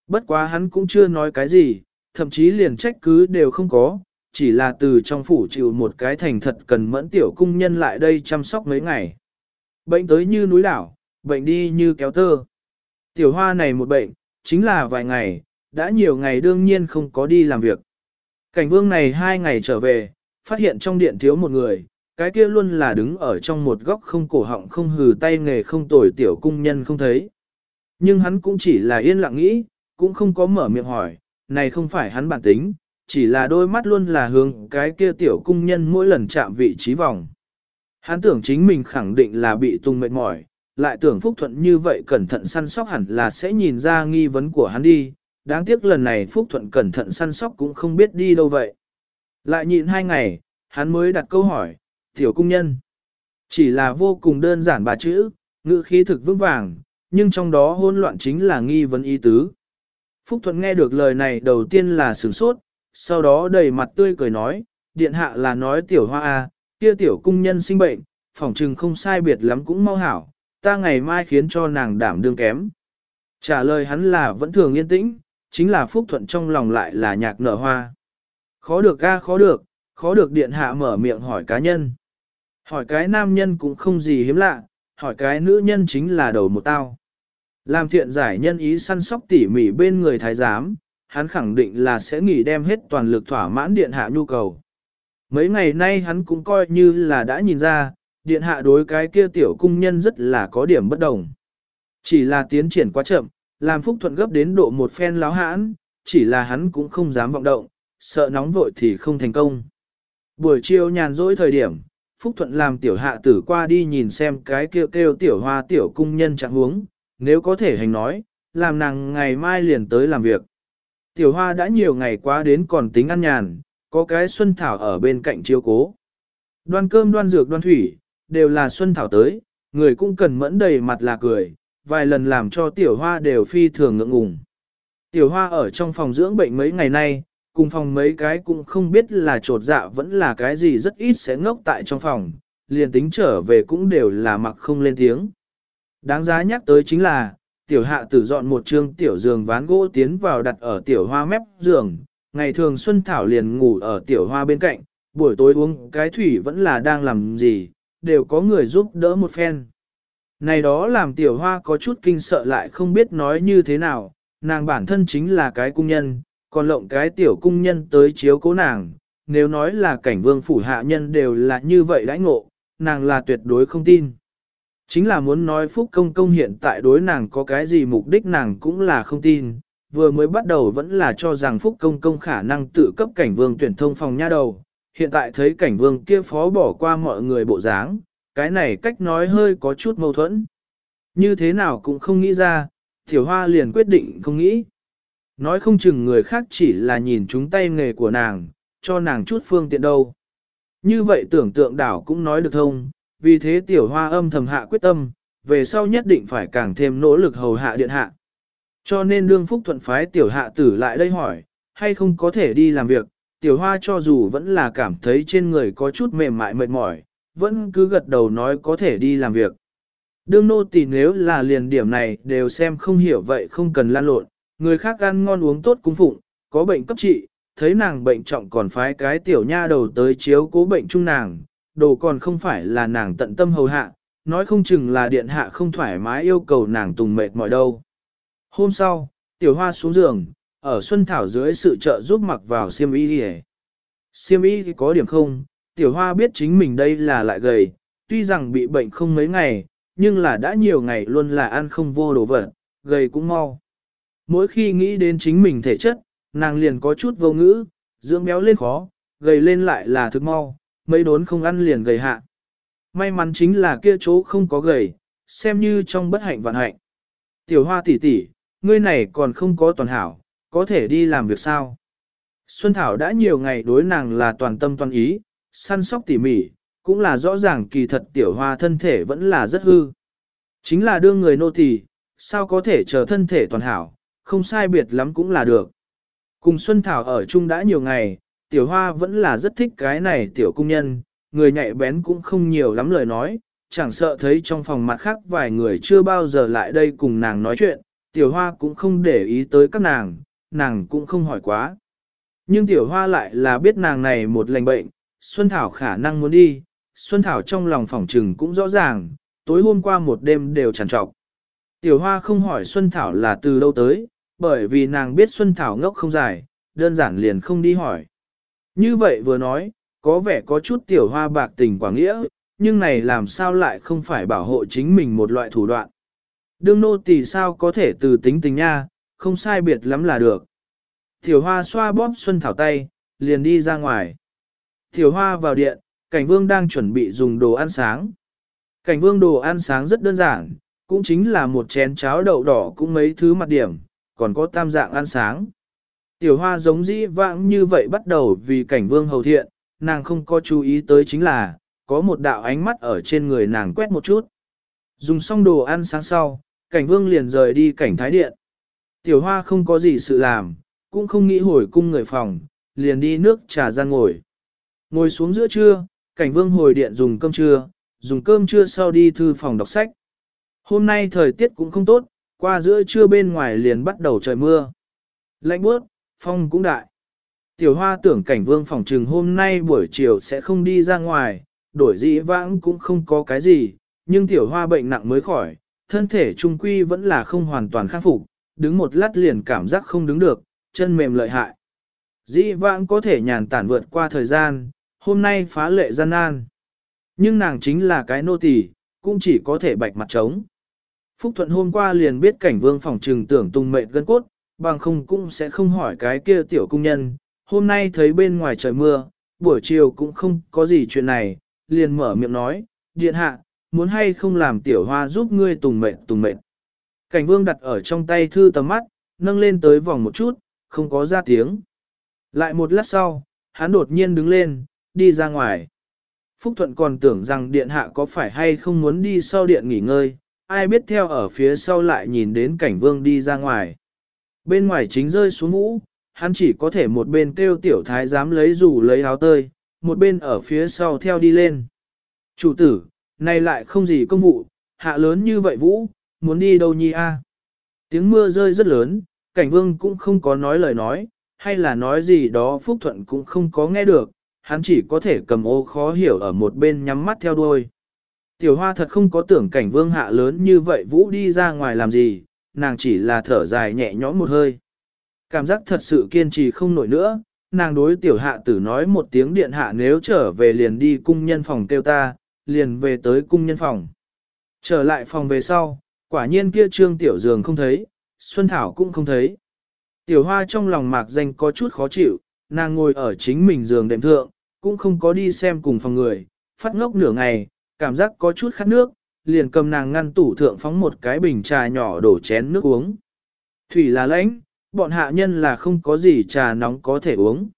A: Bất quá hắn cũng chưa nói cái gì, thậm chí liền trách cứ đều không có, chỉ là từ trong phủ chịu một cái thành thật cần mẫn tiểu cung nhân lại đây chăm sóc mấy ngày. Bệnh tới như núi đảo, bệnh đi như kéo tơ. Tiểu hoa này một bệnh, chính là vài ngày, đã nhiều ngày đương nhiên không có đi làm việc. Cảnh vương này hai ngày trở về, phát hiện trong điện thiếu một người, cái kia luôn là đứng ở trong một góc không cổ họng không hừ tay nghề không tồi tiểu cung nhân không thấy. Nhưng hắn cũng chỉ là yên lặng nghĩ, cũng không có mở miệng hỏi, này không phải hắn bản tính, chỉ là đôi mắt luôn là hướng cái kia tiểu cung nhân mỗi lần chạm vị trí vòng. Hắn tưởng chính mình khẳng định là bị tung mệt mỏi, lại tưởng Phúc Thuận như vậy cẩn thận săn sóc hẳn là sẽ nhìn ra nghi vấn của hắn đi, đáng tiếc lần này Phúc Thuận cẩn thận săn sóc cũng không biết đi đâu vậy. Lại nhịn hai ngày, hắn mới đặt câu hỏi, tiểu cung nhân. Chỉ là vô cùng đơn giản bà chữ, ngữ khí thực vững vàng, nhưng trong đó hỗn loạn chính là nghi vấn ý tứ. Phúc Thuận nghe được lời này đầu tiên là sửng sốt, sau đó đầy mặt tươi cười nói, điện hạ là nói tiểu hoa a, kia tiểu cung nhân sinh bệnh, phỏng trừng không sai biệt lắm cũng mau hảo, ta ngày mai khiến cho nàng đảm đương kém. Trả lời hắn là vẫn thường yên tĩnh, chính là Phúc Thuận trong lòng lại là nhạc nở hoa. Khó được ga khó được, khó được điện hạ mở miệng hỏi cá nhân. Hỏi cái nam nhân cũng không gì hiếm lạ, hỏi cái nữ nhân chính là đầu một tao. Làm thiện giải nhân ý săn sóc tỉ mỉ bên người thái giám, hắn khẳng định là sẽ nghỉ đem hết toàn lực thỏa mãn điện hạ nhu cầu. Mấy ngày nay hắn cũng coi như là đã nhìn ra, điện hạ đối cái kia tiểu cung nhân rất là có điểm bất đồng. Chỉ là tiến triển quá chậm, làm phúc thuận gấp đến độ một phen láo hãn, chỉ là hắn cũng không dám vọng động, sợ nóng vội thì không thành công. Buổi chiều nhàn rỗi thời điểm, Phúc Thuận làm tiểu hạ tử qua đi nhìn xem cái kêu kêu tiểu hoa tiểu cung nhân trạng huống, nếu có thể hành nói, làm nàng ngày mai liền tới làm việc. Tiểu hoa đã nhiều ngày qua đến còn tính ăn nhàn, có cái xuân thảo ở bên cạnh chiếu cố. Đoan cơm đoan dược đoan thủy, đều là xuân thảo tới, người cũng cần mẫn đầy mặt là cười, vài lần làm cho tiểu hoa đều phi thường ngượng ngùng. Tiểu hoa ở trong phòng dưỡng bệnh mấy ngày nay, cùng phòng mấy cái cũng không biết là trột dạ vẫn là cái gì rất ít sẽ ngốc tại trong phòng, liền tính trở về cũng đều là mặc không lên tiếng. Đáng giá nhắc tới chính là, tiểu hạ tử dọn một trương tiểu giường ván gỗ tiến vào đặt ở tiểu hoa mép giường, ngày thường Xuân Thảo liền ngủ ở tiểu hoa bên cạnh, buổi tối uống cái thủy vẫn là đang làm gì, đều có người giúp đỡ một phen. Này đó làm tiểu hoa có chút kinh sợ lại không biết nói như thế nào, nàng bản thân chính là cái cung nhân, còn lộng cái tiểu cung nhân tới chiếu cố nàng, nếu nói là cảnh vương phủ hạ nhân đều là như vậy đãi ngộ, nàng là tuyệt đối không tin. Chính là muốn nói Phúc Công Công hiện tại đối nàng có cái gì mục đích nàng cũng là không tin, vừa mới bắt đầu vẫn là cho rằng Phúc Công Công khả năng tự cấp cảnh vương tuyển thông phòng nha đầu, hiện tại thấy cảnh vương kia phó bỏ qua mọi người bộ dáng, cái này cách nói hơi có chút mâu thuẫn. Như thế nào cũng không nghĩ ra, tiểu hoa liền quyết định không nghĩ. Nói không chừng người khác chỉ là nhìn chúng tay nghề của nàng, cho nàng chút phương tiện đâu. Như vậy tưởng tượng đảo cũng nói được thông, vì thế tiểu hoa âm thầm hạ quyết tâm, về sau nhất định phải càng thêm nỗ lực hầu hạ điện hạ. Cho nên đương phúc thuận phái tiểu hạ tử lại đây hỏi, hay không có thể đi làm việc, tiểu hoa cho dù vẫn là cảm thấy trên người có chút mềm mại mệt mỏi, vẫn cứ gật đầu nói có thể đi làm việc. Đương nô tỳ nếu là liền điểm này đều xem không hiểu vậy không cần lan lộn, người khác ăn ngon uống tốt cung phụng, có bệnh cấp trị, thấy nàng bệnh trọng còn phái cái tiểu nha đầu tới chiếu cố bệnh chung nàng, đồ còn không phải là nàng tận tâm hầu hạ, nói không chừng là điện hạ không thoải mái yêu cầu nàng tùng mệt mỏi đâu. Hôm sau, tiểu hoa xuống giường, ở Xuân Thảo dưới sự trợ giúp mặc vào xiêm y đi Xiêm y thì có điểm không, tiểu hoa biết chính mình đây là lại gầy, tuy rằng bị bệnh không mấy ngày, nhưng là đã nhiều ngày luôn là ăn không vô đồ vật, gầy cũng mau. Mỗi khi nghĩ đến chính mình thể chất, nàng liền có chút vô ngữ, dưỡng béo lên khó, gầy lên lại là thức mau, mấy đốn không ăn liền gầy hạ. May mắn chính là kia chỗ không có gầy, xem như trong bất hạnh vạn hạnh. Tiểu hoa tỷ tỷ, ngươi này còn không có toàn hảo, có thể đi làm việc sao? Xuân Thảo đã nhiều ngày đối nàng là toàn tâm toàn ý, săn sóc tỉ mỉ, cũng là rõ ràng kỳ thật tiểu hoa thân thể vẫn là rất hư. Chính là đưa người nô tỳ, sao có thể chờ thân thể toàn hảo, không sai biệt lắm cũng là được. Cùng Xuân Thảo ở chung đã nhiều ngày, tiểu hoa vẫn là rất thích cái này tiểu cung nhân, người nhạy bén cũng không nhiều lắm lời nói, chẳng sợ thấy trong phòng mặt khác vài người chưa bao giờ lại đây cùng nàng nói chuyện, tiểu hoa cũng không để ý tới các nàng, nàng cũng không hỏi quá. Nhưng tiểu hoa lại là biết nàng này một lành bệnh, Xuân Thảo khả năng muốn đi, Xuân Thảo trong lòng phỏng trừng cũng rõ ràng, tối hôm qua một đêm đều trằn trọc. Tiểu hoa không hỏi Xuân Thảo là từ đâu tới, bởi vì nàng biết Xuân Thảo ngốc không dài, đơn giản liền không đi hỏi. Như vậy vừa nói, có vẻ có chút tiểu hoa bạc tình quả nghĩa, nhưng này làm sao lại không phải bảo hộ chính mình một loại thủ đoạn. Đương nô tỳ sao có thể từ tính tình nha, không sai biệt lắm là được. Tiểu hoa xoa bóp Xuân Thảo tay, liền đi ra ngoài. Tiểu hoa vào điện, cảnh vương đang chuẩn bị dùng đồ ăn sáng. Cảnh vương đồ ăn sáng rất đơn giản, cũng chính là một chén cháo đậu đỏ cũng mấy thứ mặt điểm, còn có tam dạng ăn sáng. Tiểu hoa giống dĩ vãng như vậy bắt đầu vì cảnh vương hầu thiện, nàng không có chú ý tới chính là, có một đạo ánh mắt ở trên người nàng quét một chút. Dùng xong đồ ăn sáng sau, cảnh vương liền rời đi cảnh thái điện. Tiểu hoa không có gì sự làm, cũng không nghĩ hồi cung người phòng, liền đi nước trà ra ngồi. Ngồi xuống giữa trưa, cảnh vương hồi điện dùng cơm trưa, dùng cơm trưa sau đi thư phòng đọc sách. Hôm nay thời tiết cũng không tốt, qua giữa trưa bên ngoài liền bắt đầu trời mưa. Lạnh bước, phong cũng đại. Tiểu hoa tưởng cảnh vương phòng trừng hôm nay buổi chiều sẽ không đi ra ngoài, đổi dĩ vãng cũng không có cái gì, nhưng tiểu hoa bệnh nặng mới khỏi, thân thể trung quy vẫn là không hoàn toàn khắc phục, đứng một lát liền cảm giác không đứng được, chân mềm lợi hại. Dĩ vãng có thể nhàn tản vượt qua thời gian, hôm nay phá lệ gian nan. Nhưng nàng chính là cái nô tỳ, cũng chỉ có thể bạch mặt trống. Phúc Thuận hôm qua liền biết cảnh vương phòng trừng tưởng tung mệnh gân cốt, bằng không cũng sẽ không hỏi cái kia tiểu cung nhân. Hôm nay thấy bên ngoài trời mưa, buổi chiều cũng không có gì chuyện này, liền mở miệng nói, điện hạ, muốn hay không làm tiểu hoa giúp ngươi tùng mệnh tùng mệnh. Cảnh vương đặt ở trong tay thư tầm mắt, nâng lên tới vòng một chút, không có ra tiếng. Lại một lát sau, hắn đột nhiên đứng lên, đi ra ngoài. Phúc Thuận còn tưởng rằng điện hạ có phải hay không muốn đi sau điện nghỉ ngơi, ai biết theo ở phía sau lại nhìn đến cảnh vương đi ra ngoài. Bên ngoài chính rơi xuống vũ, hắn chỉ có thể một bên kêu tiểu thái dám lấy rủ lấy áo tơi, một bên ở phía sau theo đi lên. Chủ tử, này lại không gì công vụ, hạ lớn như vậy vũ, muốn đi đâu nhi a? À? Tiếng mưa rơi rất lớn, cảnh vương cũng không có nói lời nói, hay là nói gì đó Phúc Thuận cũng không có nghe được, hắn chỉ có thể cầm ô khó hiểu ở một bên nhắm mắt theo đuôi. Tiểu hoa thật không có tưởng cảnh vương hạ lớn như vậy vũ đi ra ngoài làm gì, nàng chỉ là thở dài nhẹ nhõm một hơi. Cảm giác thật sự kiên trì không nổi nữa, nàng đối tiểu hạ tử nói một tiếng điện hạ nếu trở về liền đi cung nhân phòng kêu ta, liền về tới cung nhân phòng. Trở lại phòng về sau, quả nhiên kia trương tiểu giường không thấy, Xuân Thảo cũng không thấy. Tiểu hoa trong lòng mạc danh có chút khó chịu, nàng ngồi ở chính mình giường đệm thượng, cũng không có đi xem cùng phòng người, phát ngốc nửa ngày, cảm giác có chút khát nước, liền cầm nàng ngăn tủ thượng phóng một cái bình trà nhỏ đổ chén nước uống. Thủy là lãnh, bọn hạ nhân là không có gì trà nóng có thể uống.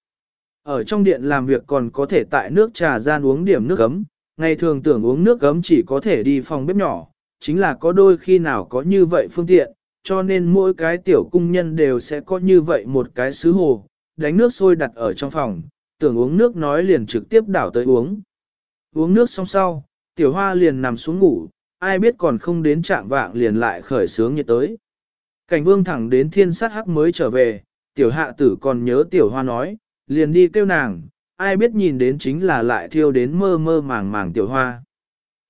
A: Ở trong điện làm việc còn có thể tại nước trà gian uống điểm nước gấm, ngày thường tưởng uống nước gấm chỉ có thể đi phòng bếp nhỏ, chính là có đôi khi nào có như vậy phương tiện, cho nên mỗi cái tiểu cung nhân đều sẽ có như vậy một cái sứ hồ, đánh nước sôi đặt ở trong phòng, tưởng uống nước nói liền trực tiếp đảo tới uống. Uống nước xong sau, tiểu hoa liền nằm xuống ngủ, ai biết còn không đến trạng vạng liền lại khởi sướng nhiệt tới. Cảnh vương thẳng đến thiên sát hắc mới trở về, tiểu hạ tử còn nhớ tiểu hoa nói, liền đi kêu nàng, ai biết nhìn đến chính là lại thiêu đến mơ mơ màng màng tiểu hoa.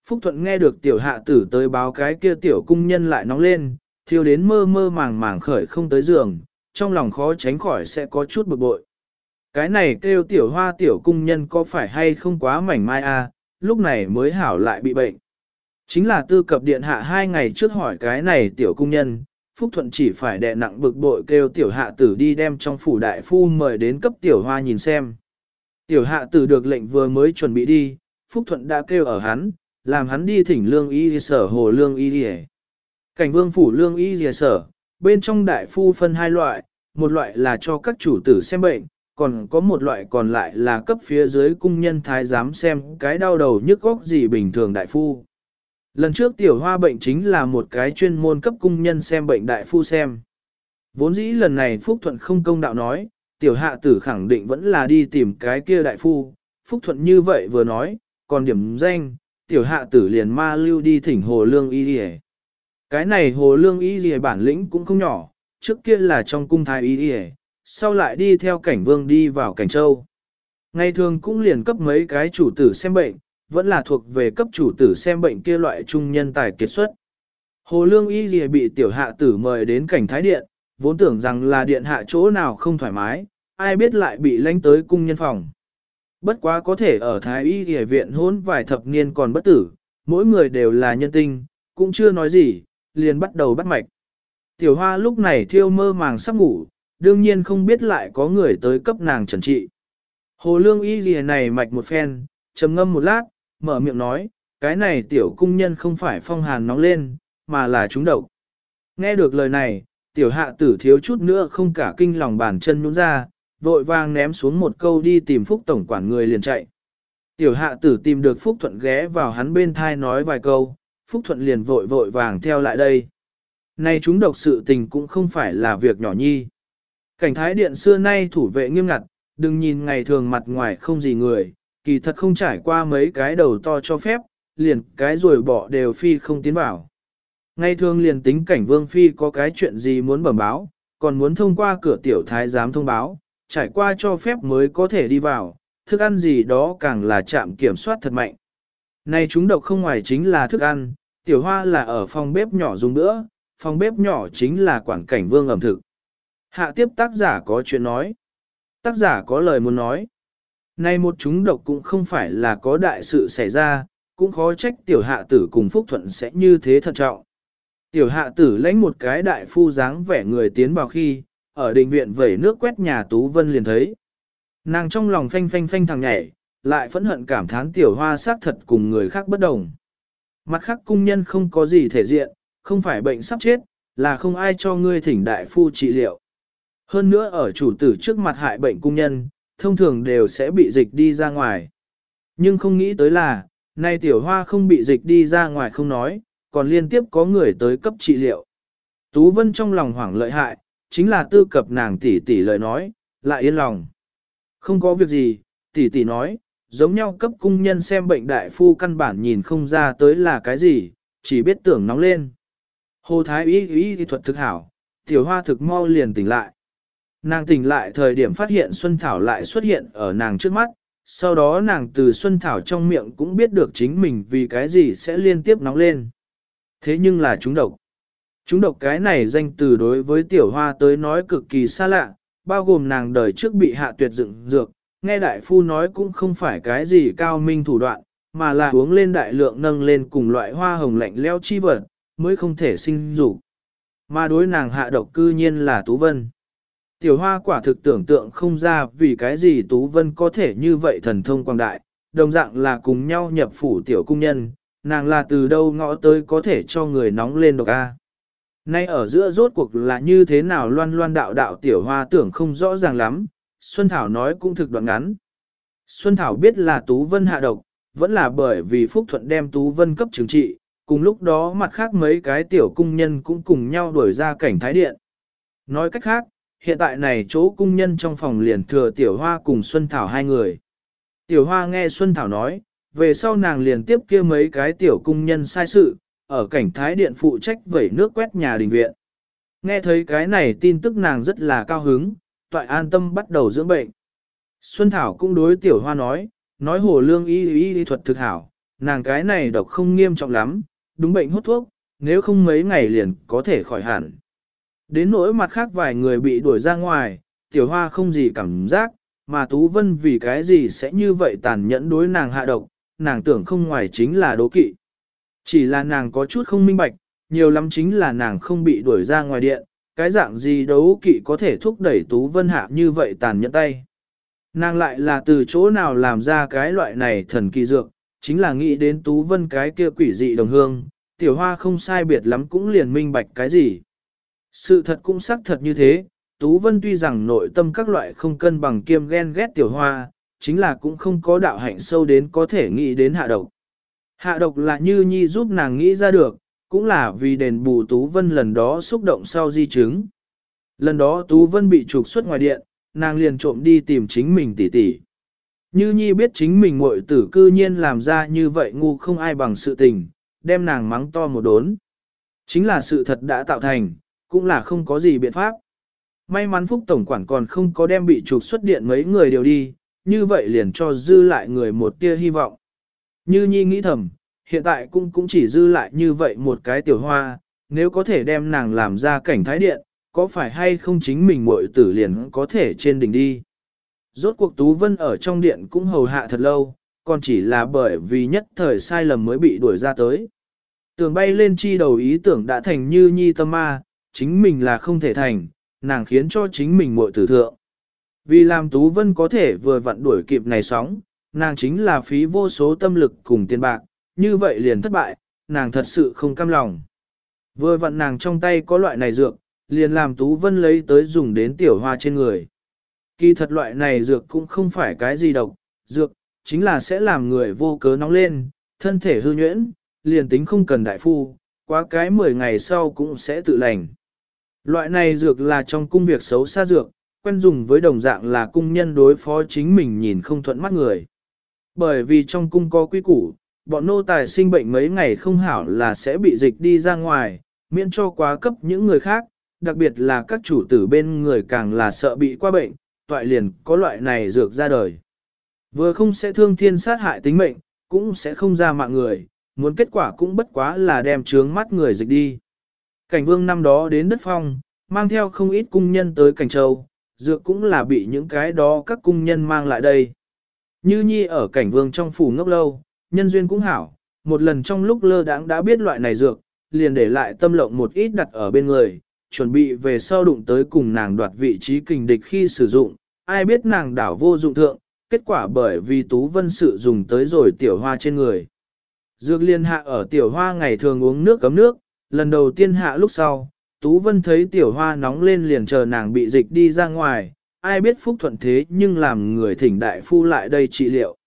A: Phúc Thuận nghe được tiểu hạ tử tới báo cái kia tiểu cung nhân lại nóng lên, thiêu đến mơ mơ màng màng khởi không tới giường, trong lòng khó tránh khỏi sẽ có chút bực bội. Cái này kêu tiểu hoa tiểu cung nhân có phải hay không quá mảnh mai a à, lúc này mới hảo lại bị bệnh. Chính là tư cập điện hạ hai ngày trước hỏi cái này tiểu cung nhân, Phúc Thuận chỉ phải đè nặng bực bội kêu tiểu hạ tử đi đem trong phủ đại phu mời đến cấp tiểu hoa nhìn xem. Tiểu hạ tử được lệnh vừa mới chuẩn bị đi, Phúc Thuận đã kêu ở hắn, làm hắn đi thỉnh lương y sở hồ lương y đi Cảnh vương phủ lương y dìa sở, bên trong đại phu phân hai loại, một loại là cho các chủ tử xem bệnh, còn có một loại còn lại là cấp phía dưới cung nhân thái giám xem cái đau đầu nhức góc gì bình thường đại phu. Lần trước tiểu hoa bệnh chính là một cái chuyên môn cấp cung nhân xem bệnh đại phu xem. Vốn dĩ lần này Phúc Thuận không công đạo nói, tiểu hạ tử khẳng định vẫn là đi tìm cái kia đại phu. Phúc Thuận như vậy vừa nói, còn điểm danh, tiểu hạ tử liền ma lưu đi thỉnh hồ lương y đi Cái này hồ lương y đi bản lĩnh cũng không nhỏ, trước kia là trong cung thái y đi sau lại đi theo cảnh vương đi vào cảnh châu. Ngày thường cũng liền cấp mấy cái chủ tử xem bệnh, vẫn là thuộc về cấp chủ tử xem bệnh kia loại trung nhân tài kiệt xuất. Hồ Lương Y Lìa bị tiểu hạ tử mời đến cảnh thái điện, vốn tưởng rằng là điện hạ chỗ nào không thoải mái, ai biết lại bị lánh tới cung nhân phòng. Bất quá có thể ở Thái Y Lìa viện hôn vài thập niên còn bất tử, mỗi người đều là nhân tinh, cũng chưa nói gì, liền bắt đầu bắt mạch. Tiểu hoa lúc này thiêu mơ màng sắp ngủ, đương nhiên không biết lại có người tới cấp nàng trần trị. Hồ Lương Y Lìa này mạch một phen, trầm ngâm một lát, mở miệng nói, cái này tiểu cung nhân không phải phong hàn nóng lên, mà là trúng độc. Nghe được lời này, tiểu hạ tử thiếu chút nữa không cả kinh lòng bàn chân nhún ra, vội vàng ném xuống một câu đi tìm Phúc Tổng quản người liền chạy. Tiểu hạ tử tìm được Phúc Thuận ghé vào hắn bên thai nói vài câu, Phúc Thuận liền vội vội vàng theo lại đây. Này chúng độc sự tình cũng không phải là việc nhỏ nhi. Cảnh thái điện xưa nay thủ vệ nghiêm ngặt, đừng nhìn ngày thường mặt ngoài không gì người, kỳ thật không trải qua mấy cái đầu to cho phép, liền cái rồi bỏ đều phi không tiến vào. Ngay thường liền tính cảnh vương phi có cái chuyện gì muốn bẩm báo, còn muốn thông qua cửa tiểu thái giám thông báo, trải qua cho phép mới có thể đi vào, thức ăn gì đó càng là chạm kiểm soát thật mạnh. Này chúng độc không ngoài chính là thức ăn, tiểu hoa là ở phòng bếp nhỏ dùng nữa, phòng bếp nhỏ chính là quản cảnh vương ẩm thực. Hạ tiếp tác giả có chuyện nói. Tác giả có lời muốn nói. Nay một chúng độc cũng không phải là có đại sự xảy ra, cũng khó trách tiểu hạ tử cùng Phúc Thuận sẽ như thế thận trọng. Tiểu hạ tử lãnh một cái đại phu dáng vẻ người tiến vào khi, ở đình viện vẩy nước quét nhà Tú Vân liền thấy. Nàng trong lòng phanh phanh phanh thằng nhảy, lại phẫn hận cảm thán tiểu hoa xác thật cùng người khác bất đồng. Mặt khác cung nhân không có gì thể diện, không phải bệnh sắp chết, là không ai cho ngươi thỉnh đại phu trị liệu. Hơn nữa ở chủ tử trước mặt hại bệnh cung nhân, thông thường đều sẽ bị dịch đi ra ngoài. Nhưng không nghĩ tới là, nay tiểu hoa không bị dịch đi ra ngoài không nói, còn liên tiếp có người tới cấp trị liệu. Tú Vân trong lòng hoảng lợi hại, chính là tư cập nàng tỷ tỷ lời nói, lại yên lòng. Không có việc gì, tỷ tỷ nói, giống nhau cấp cung nhân xem bệnh đại phu căn bản nhìn không ra tới là cái gì, chỉ biết tưởng nóng lên. Hồ Thái ý ý, thuật thực hảo, tiểu hoa thực mau liền tỉnh lại. Nàng tỉnh lại thời điểm phát hiện Xuân Thảo lại xuất hiện ở nàng trước mắt, sau đó nàng từ Xuân Thảo trong miệng cũng biết được chính mình vì cái gì sẽ liên tiếp nóng lên. Thế nhưng là chúng độc. Chúng độc cái này danh từ đối với tiểu hoa tới nói cực kỳ xa lạ, bao gồm nàng đời trước bị hạ tuyệt dựng dược, nghe đại phu nói cũng không phải cái gì cao minh thủ đoạn, mà là uống lên đại lượng nâng lên cùng loại hoa hồng lạnh leo chi vật, mới không thể sinh dục. Mà đối nàng hạ độc cư nhiên là Tú Vân. Tiểu hoa quả thực tưởng tượng không ra vì cái gì Tú Vân có thể như vậy thần thông quang đại, đồng dạng là cùng nhau nhập phủ tiểu cung nhân, nàng là từ đâu ngõ tới có thể cho người nóng lên độc A. Nay ở giữa rốt cuộc là như thế nào loan loan đạo đạo tiểu hoa tưởng không rõ ràng lắm, Xuân Thảo nói cũng thực đoạn ngắn. Xuân Thảo biết là Tú Vân hạ độc, vẫn là bởi vì Phúc Thuận đem Tú Vân cấp chứng trị, cùng lúc đó mặt khác mấy cái tiểu cung nhân cũng cùng nhau đuổi ra cảnh thái điện. Nói cách khác, hiện tại này chỗ cung nhân trong phòng liền thừa Tiểu Hoa cùng Xuân Thảo hai người. Tiểu Hoa nghe Xuân Thảo nói, về sau nàng liền tiếp kia mấy cái tiểu cung nhân sai sự, ở cảnh thái điện phụ trách vẩy nước quét nhà đình viện. Nghe thấy cái này tin tức nàng rất là cao hứng, toại an tâm bắt đầu dưỡng bệnh. Xuân Thảo cũng đối Tiểu Hoa nói, nói hồ lương y y y thuật thực hảo, nàng cái này độc không nghiêm trọng lắm, đúng bệnh hút thuốc, nếu không mấy ngày liền có thể khỏi hẳn. Đến nỗi mặt khác vài người bị đuổi ra ngoài, tiểu hoa không gì cảm giác, mà Tú Vân vì cái gì sẽ như vậy tàn nhẫn đối nàng hạ độc, nàng tưởng không ngoài chính là đố kỵ. Chỉ là nàng có chút không minh bạch, nhiều lắm chính là nàng không bị đuổi ra ngoài điện, cái dạng gì đấu kỵ có thể thúc đẩy Tú Vân hạ như vậy tàn nhẫn tay. Nàng lại là từ chỗ nào làm ra cái loại này thần kỳ dược, chính là nghĩ đến Tú Vân cái kia quỷ dị đồng hương, tiểu hoa không sai biệt lắm cũng liền minh bạch cái gì. Sự thật cũng xác thật như thế, Tú Vân tuy rằng nội tâm các loại không cân bằng kiêm ghen ghét tiểu hoa, chính là cũng không có đạo hạnh sâu đến có thể nghĩ đến hạ độc. Hạ độc là như nhi giúp nàng nghĩ ra được, cũng là vì đền bù Tú Vân lần đó xúc động sau di chứng. Lần đó Tú Vân bị trục xuất ngoài điện, nàng liền trộm đi tìm chính mình tỷ tỷ. Như nhi biết chính mình muội tử cư nhiên làm ra như vậy ngu không ai bằng sự tình, đem nàng mắng to một đốn. Chính là sự thật đã tạo thành, cũng là không có gì biện pháp. May mắn Phúc Tổng quản còn không có đem bị trục xuất điện mấy người đều đi, như vậy liền cho dư lại người một tia hy vọng. Như Nhi nghĩ thầm, hiện tại cũng cũng chỉ dư lại như vậy một cái tiểu hoa, nếu có thể đem nàng làm ra cảnh thái điện, có phải hay không chính mình muội tử liền có thể trên đỉnh đi. Rốt cuộc Tú Vân ở trong điện cũng hầu hạ thật lâu, còn chỉ là bởi vì nhất thời sai lầm mới bị đuổi ra tới. tường bay lên chi đầu ý tưởng đã thành như nhi tâm ma, chính mình là không thể thành, nàng khiến cho chính mình muội tử thượng. Vì làm Tú Vân có thể vừa vặn đuổi kịp này sóng, nàng chính là phí vô số tâm lực cùng tiền bạc, như vậy liền thất bại, nàng thật sự không cam lòng. Vừa vặn nàng trong tay có loại này dược, liền làm Tú Vân lấy tới dùng đến tiểu hoa trên người. Kỳ thật loại này dược cũng không phải cái gì độc, dược, chính là sẽ làm người vô cớ nóng lên, thân thể hư nhuyễn, liền tính không cần đại phu, quá cái 10 ngày sau cũng sẽ tự lành. Loại này dược là trong cung việc xấu xa dược, quen dùng với đồng dạng là cung nhân đối phó chính mình nhìn không thuận mắt người. Bởi vì trong cung có quy củ, bọn nô tài sinh bệnh mấy ngày không hảo là sẽ bị dịch đi ra ngoài, miễn cho quá cấp những người khác, đặc biệt là các chủ tử bên người càng là sợ bị qua bệnh, toại liền có loại này dược ra đời. Vừa không sẽ thương thiên sát hại tính mệnh, cũng sẽ không ra mạng người, muốn kết quả cũng bất quá là đem trướng mắt người dịch đi. Cảnh vương năm đó đến đất phong, mang theo không ít cung nhân tới cảnh châu, dược cũng là bị những cái đó các cung nhân mang lại đây. Như nhi ở cảnh vương trong phủ ngốc lâu, nhân duyên cũng hảo, một lần trong lúc lơ đãng đã biết loại này dược, liền để lại tâm lộng một ít đặt ở bên người, chuẩn bị về sau đụng tới cùng nàng đoạt vị trí kình địch khi sử dụng, ai biết nàng đảo vô dụng thượng, kết quả bởi vì Tú Vân sự dùng tới rồi tiểu hoa trên người. Dược liên hạ ở tiểu hoa ngày thường uống nước cấm nước, lần đầu tiên hạ lúc sau, Tú Vân thấy tiểu hoa nóng lên liền chờ nàng bị dịch đi ra ngoài, ai biết phúc thuận thế nhưng làm người thỉnh đại phu lại đây trị liệu.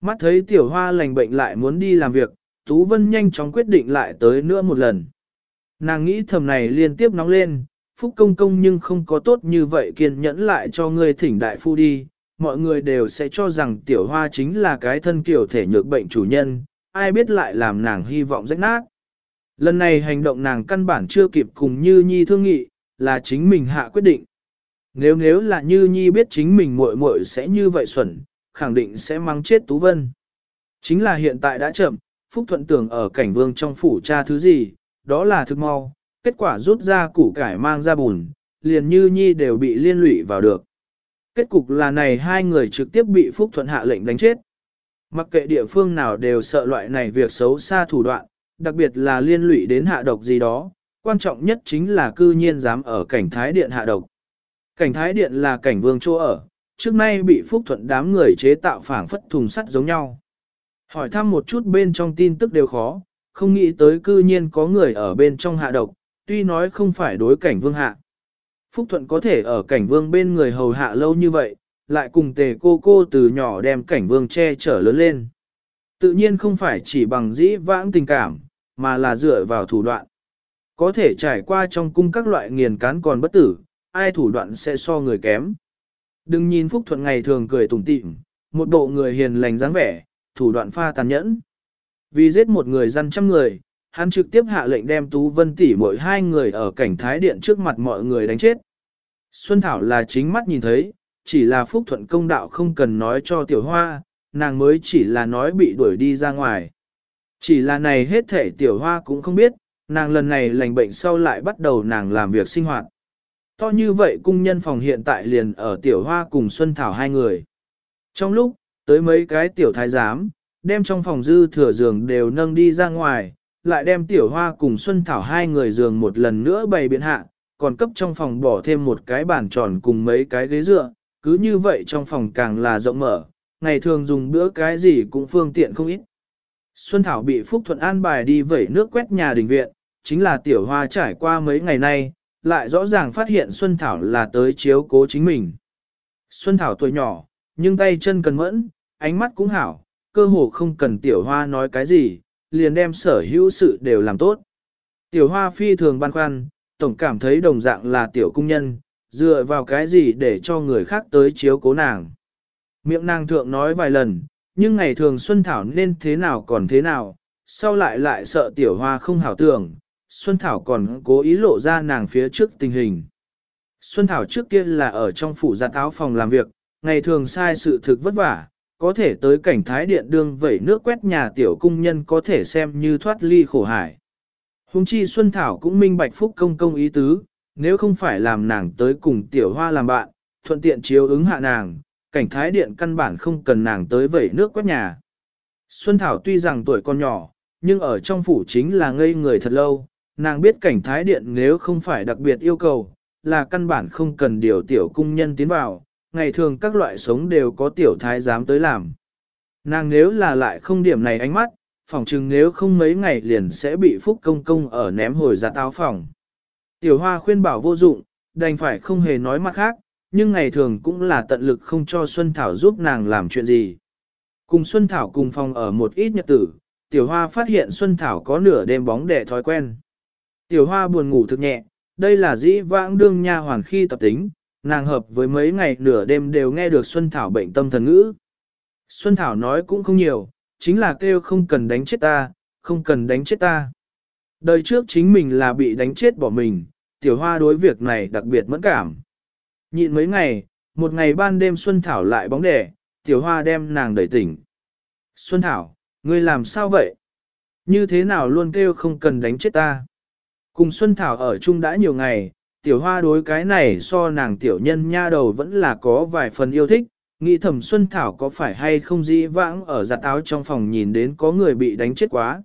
A: Mắt thấy tiểu hoa lành bệnh lại muốn đi làm việc, Tú Vân nhanh chóng quyết định lại tới nữa một lần. Nàng nghĩ thầm này liên tiếp nóng lên, phúc công công nhưng không có tốt như vậy kiên nhẫn lại cho ngươi thỉnh đại phu đi, mọi người đều sẽ cho rằng tiểu hoa chính là cái thân kiểu thể nhược bệnh chủ nhân, ai biết lại làm nàng hy vọng rách nát. Lần này hành động nàng căn bản chưa kịp cùng Như Nhi thương nghị, là chính mình hạ quyết định. Nếu nếu là Như Nhi biết chính mình muội muội sẽ như vậy xuẩn, khẳng định sẽ mang chết Tú Vân. Chính là hiện tại đã chậm, Phúc Thuận tưởng ở cảnh vương trong phủ cha thứ gì, đó là thực mau, kết quả rút ra củ cải mang ra bùn, liền Như Nhi đều bị liên lụy vào được. Kết cục là này hai người trực tiếp bị Phúc Thuận hạ lệnh đánh chết. Mặc kệ địa phương nào đều sợ loại này việc xấu xa thủ đoạn, đặc biệt là liên lụy đến hạ độc gì đó, quan trọng nhất chính là cư nhiên dám ở cảnh thái điện hạ độc. Cảnh thái điện là cảnh vương chỗ ở, trước nay bị phúc thuận đám người chế tạo phảng phất thùng sắt giống nhau. Hỏi thăm một chút bên trong tin tức đều khó, không nghĩ tới cư nhiên có người ở bên trong hạ độc, tuy nói không phải đối cảnh vương hạ. Phúc thuận có thể ở cảnh vương bên người hầu hạ lâu như vậy, lại cùng tề cô cô từ nhỏ đem cảnh vương che chở lớn lên. Tự nhiên không phải chỉ bằng dĩ vãng tình cảm, mà là dựa vào thủ đoạn. Có thể trải qua trong cung các loại nghiền cán còn bất tử, ai thủ đoạn sẽ so người kém. Đừng nhìn Phúc Thuận ngày thường cười tủm tỉm, một bộ người hiền lành dáng vẻ, thủ đoạn pha tàn nhẫn. Vì giết một người dân trăm người, hắn trực tiếp hạ lệnh đem Tú Vân tỷ mỗi hai người ở cảnh thái điện trước mặt mọi người đánh chết. Xuân Thảo là chính mắt nhìn thấy, chỉ là Phúc Thuận công đạo không cần nói cho tiểu hoa, nàng mới chỉ là nói bị đuổi đi ra ngoài. Chỉ là này hết thể tiểu hoa cũng không biết, nàng lần này lành bệnh sau lại bắt đầu nàng làm việc sinh hoạt. To như vậy cung nhân phòng hiện tại liền ở tiểu hoa cùng Xuân Thảo hai người. Trong lúc, tới mấy cái tiểu thái giám, đem trong phòng dư thừa giường đều nâng đi ra ngoài, lại đem tiểu hoa cùng Xuân Thảo hai người giường một lần nữa bày biện hạ, còn cấp trong phòng bỏ thêm một cái bàn tròn cùng mấy cái ghế dựa, cứ như vậy trong phòng càng là rộng mở, ngày thường dùng bữa cái gì cũng phương tiện không ít. Xuân Thảo bị Phúc Thuận an bài đi vẩy nước quét nhà đình viện, chính là tiểu hoa trải qua mấy ngày nay, lại rõ ràng phát hiện Xuân Thảo là tới chiếu cố chính mình. Xuân Thảo tuổi nhỏ, nhưng tay chân cần mẫn, ánh mắt cũng hảo, cơ hồ không cần tiểu hoa nói cái gì, liền đem sở hữu sự đều làm tốt. Tiểu hoa phi thường băn khoăn, tổng cảm thấy đồng dạng là tiểu cung nhân, dựa vào cái gì để cho người khác tới chiếu cố nàng. Miệng nàng thượng nói vài lần, nhưng ngày thường Xuân Thảo nên thế nào còn thế nào, sau lại lại sợ tiểu hoa không hảo tưởng, Xuân Thảo còn cố ý lộ ra nàng phía trước tình hình. Xuân Thảo trước kia là ở trong phủ giặt áo phòng làm việc, ngày thường sai sự thực vất vả, có thể tới cảnh thái điện đương vẩy nước quét nhà tiểu cung nhân có thể xem như thoát ly khổ hải. Hùng chi Xuân Thảo cũng minh bạch phúc công công ý tứ, nếu không phải làm nàng tới cùng tiểu hoa làm bạn, thuận tiện chiếu ứng hạ nàng, cảnh thái điện căn bản không cần nàng tới vẩy nước quét nhà. Xuân Thảo tuy rằng tuổi còn nhỏ, nhưng ở trong phủ chính là ngây người thật lâu, nàng biết cảnh thái điện nếu không phải đặc biệt yêu cầu, là căn bản không cần điều tiểu cung nhân tiến vào, ngày thường các loại sống đều có tiểu thái giám tới làm. Nàng nếu là lại không điểm này ánh mắt, phòng chừng nếu không mấy ngày liền sẽ bị phúc công công ở ném hồi ra táo phòng. Tiểu hoa khuyên bảo vô dụng, đành phải không hề nói mặt khác, nhưng ngày thường cũng là tận lực không cho Xuân Thảo giúp nàng làm chuyện gì. Cùng Xuân Thảo cùng phòng ở một ít nhật tử, Tiểu Hoa phát hiện Xuân Thảo có nửa đêm bóng đẻ thói quen. Tiểu Hoa buồn ngủ thực nhẹ, đây là dĩ vãng đương nha hoàn khi tập tính, nàng hợp với mấy ngày nửa đêm đều nghe được Xuân Thảo bệnh tâm thần ngữ. Xuân Thảo nói cũng không nhiều, chính là kêu không cần đánh chết ta, không cần đánh chết ta. Đời trước chính mình là bị đánh chết bỏ mình, tiểu hoa đối việc này đặc biệt mẫn cảm. Nhịn mấy ngày, một ngày ban đêm Xuân Thảo lại bóng đẻ, tiểu hoa đem nàng đẩy tỉnh. Xuân Thảo, ngươi làm sao vậy? Như thế nào luôn kêu không cần đánh chết ta? Cùng Xuân Thảo ở chung đã nhiều ngày, tiểu hoa đối cái này so nàng tiểu nhân nha đầu vẫn là có vài phần yêu thích, nghĩ thầm Xuân Thảo có phải hay không dĩ vãng ở giặt áo trong phòng nhìn đến có người bị đánh chết quá.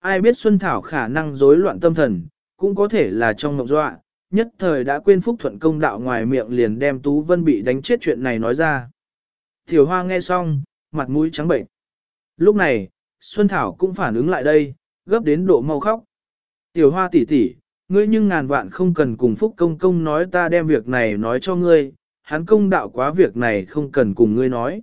A: Ai biết Xuân Thảo khả năng rối loạn tâm thần, cũng có thể là trong mộng dọa, nhất thời đã quên phúc thuận công đạo ngoài miệng liền đem Tú Vân bị đánh chết chuyện này nói ra. Tiểu hoa nghe xong, mặt mũi trắng bệnh. Lúc này, Xuân Thảo cũng phản ứng lại đây, gấp đến độ mau khóc. Tiểu hoa tỷ tỷ, ngươi nhưng ngàn vạn không cần cùng Phúc Công Công nói ta đem việc này nói cho ngươi, hắn công đạo quá việc này không cần cùng ngươi nói.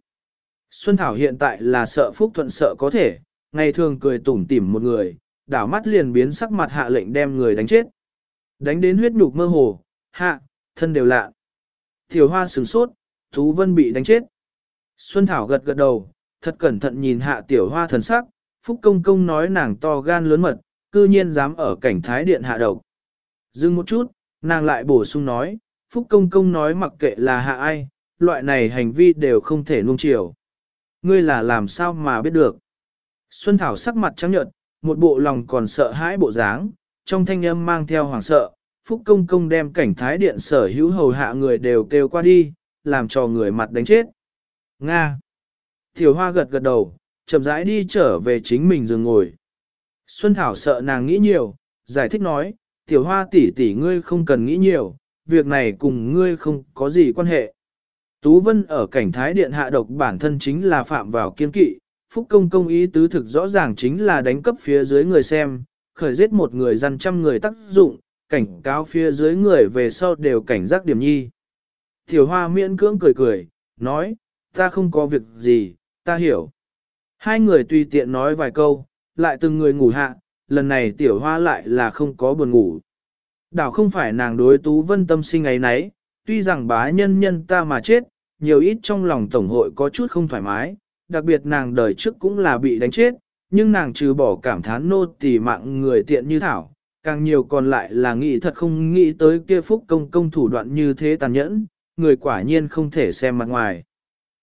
A: Xuân Thảo hiện tại là sợ Phúc Thuận sợ có thể, ngày thường cười tủm tỉm một người, đảo mắt liền biến sắc mặt hạ lệnh đem người đánh chết. Đánh đến huyết nhục mơ hồ, hạ, thân đều lạ. Tiểu hoa sửng sốt, Thú Vân bị đánh chết. Xuân Thảo gật gật đầu, thật cẩn thận nhìn hạ tiểu hoa thần sắc, Phúc Công Công nói nàng to gan lớn mật, cư nhiên dám ở cảnh thái điện hạ độc. Dừng một chút, nàng lại bổ sung nói, Phúc Công Công nói mặc kệ là hạ ai, loại này hành vi đều không thể nuông chiều. Ngươi là làm sao mà biết được. Xuân Thảo sắc mặt trắng nhợt, một bộ lòng còn sợ hãi bộ dáng, trong thanh âm mang theo hoàng sợ, Phúc Công Công đem cảnh thái điện sở hữu hầu hạ người đều kêu qua đi, làm cho người mặt đánh chết. Nga. Tiểu Hoa gật gật đầu, chậm rãi đi trở về chính mình giường ngồi. Xuân Thảo sợ nàng nghĩ nhiều, giải thích nói, Tiểu Hoa tỷ tỷ ngươi không cần nghĩ nhiều, việc này cùng ngươi không có gì quan hệ. Tú Vân ở cảnh thái điện hạ độc bản thân chính là phạm vào kiên kỵ, Phúc Công công ý tứ thực rõ ràng chính là đánh cấp phía dưới người xem, khởi giết một người dân trăm người tác dụng, cảnh cáo phía dưới người về sau đều cảnh giác điểm nhi. Tiểu Hoa miễn cưỡng cười cười, nói, ta không có việc gì, ta hiểu. Hai người tùy tiện nói vài câu, lại từng người ngủ hạ, lần này Tiểu Hoa lại là không có buồn ngủ. Đảo không phải nàng đối Tú Vân tâm sinh ấy nấy, tuy rằng bá nhân nhân ta mà chết, nhiều ít trong lòng Tổng hội có chút không thoải mái, đặc biệt nàng đời trước cũng là bị đánh chết, nhưng nàng trừ bỏ cảm thán nô tỳ mạng người tiện như thảo, càng nhiều còn lại là nghĩ thật không nghĩ tới kia phúc công công thủ đoạn như thế tàn nhẫn, người quả nhiên không thể xem mặt ngoài.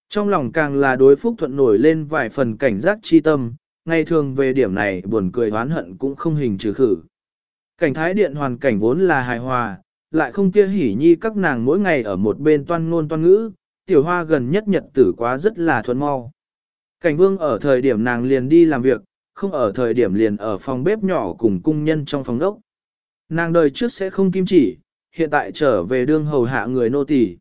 A: Trong lòng càng là đối phúc thuận nổi lên vài phần cảnh giác chi tâm, ngày thường về điểm này buồn cười oán hận cũng không hình trừ khử. Cảnh thái điện hoàn cảnh vốn là hài hòa, lại không kia hỉ nhi các nàng mỗi ngày ở một bên toan ngôn toan ngữ, tiểu hoa gần nhất nhật tử quá rất là thuận mau. Cảnh vương ở thời điểm nàng liền đi làm việc, không ở thời điểm liền ở phòng bếp nhỏ cùng cung nhân trong phòng đốc. Nàng đời trước sẽ không kim chỉ, hiện tại trở về đương hầu hạ người nô tỳ,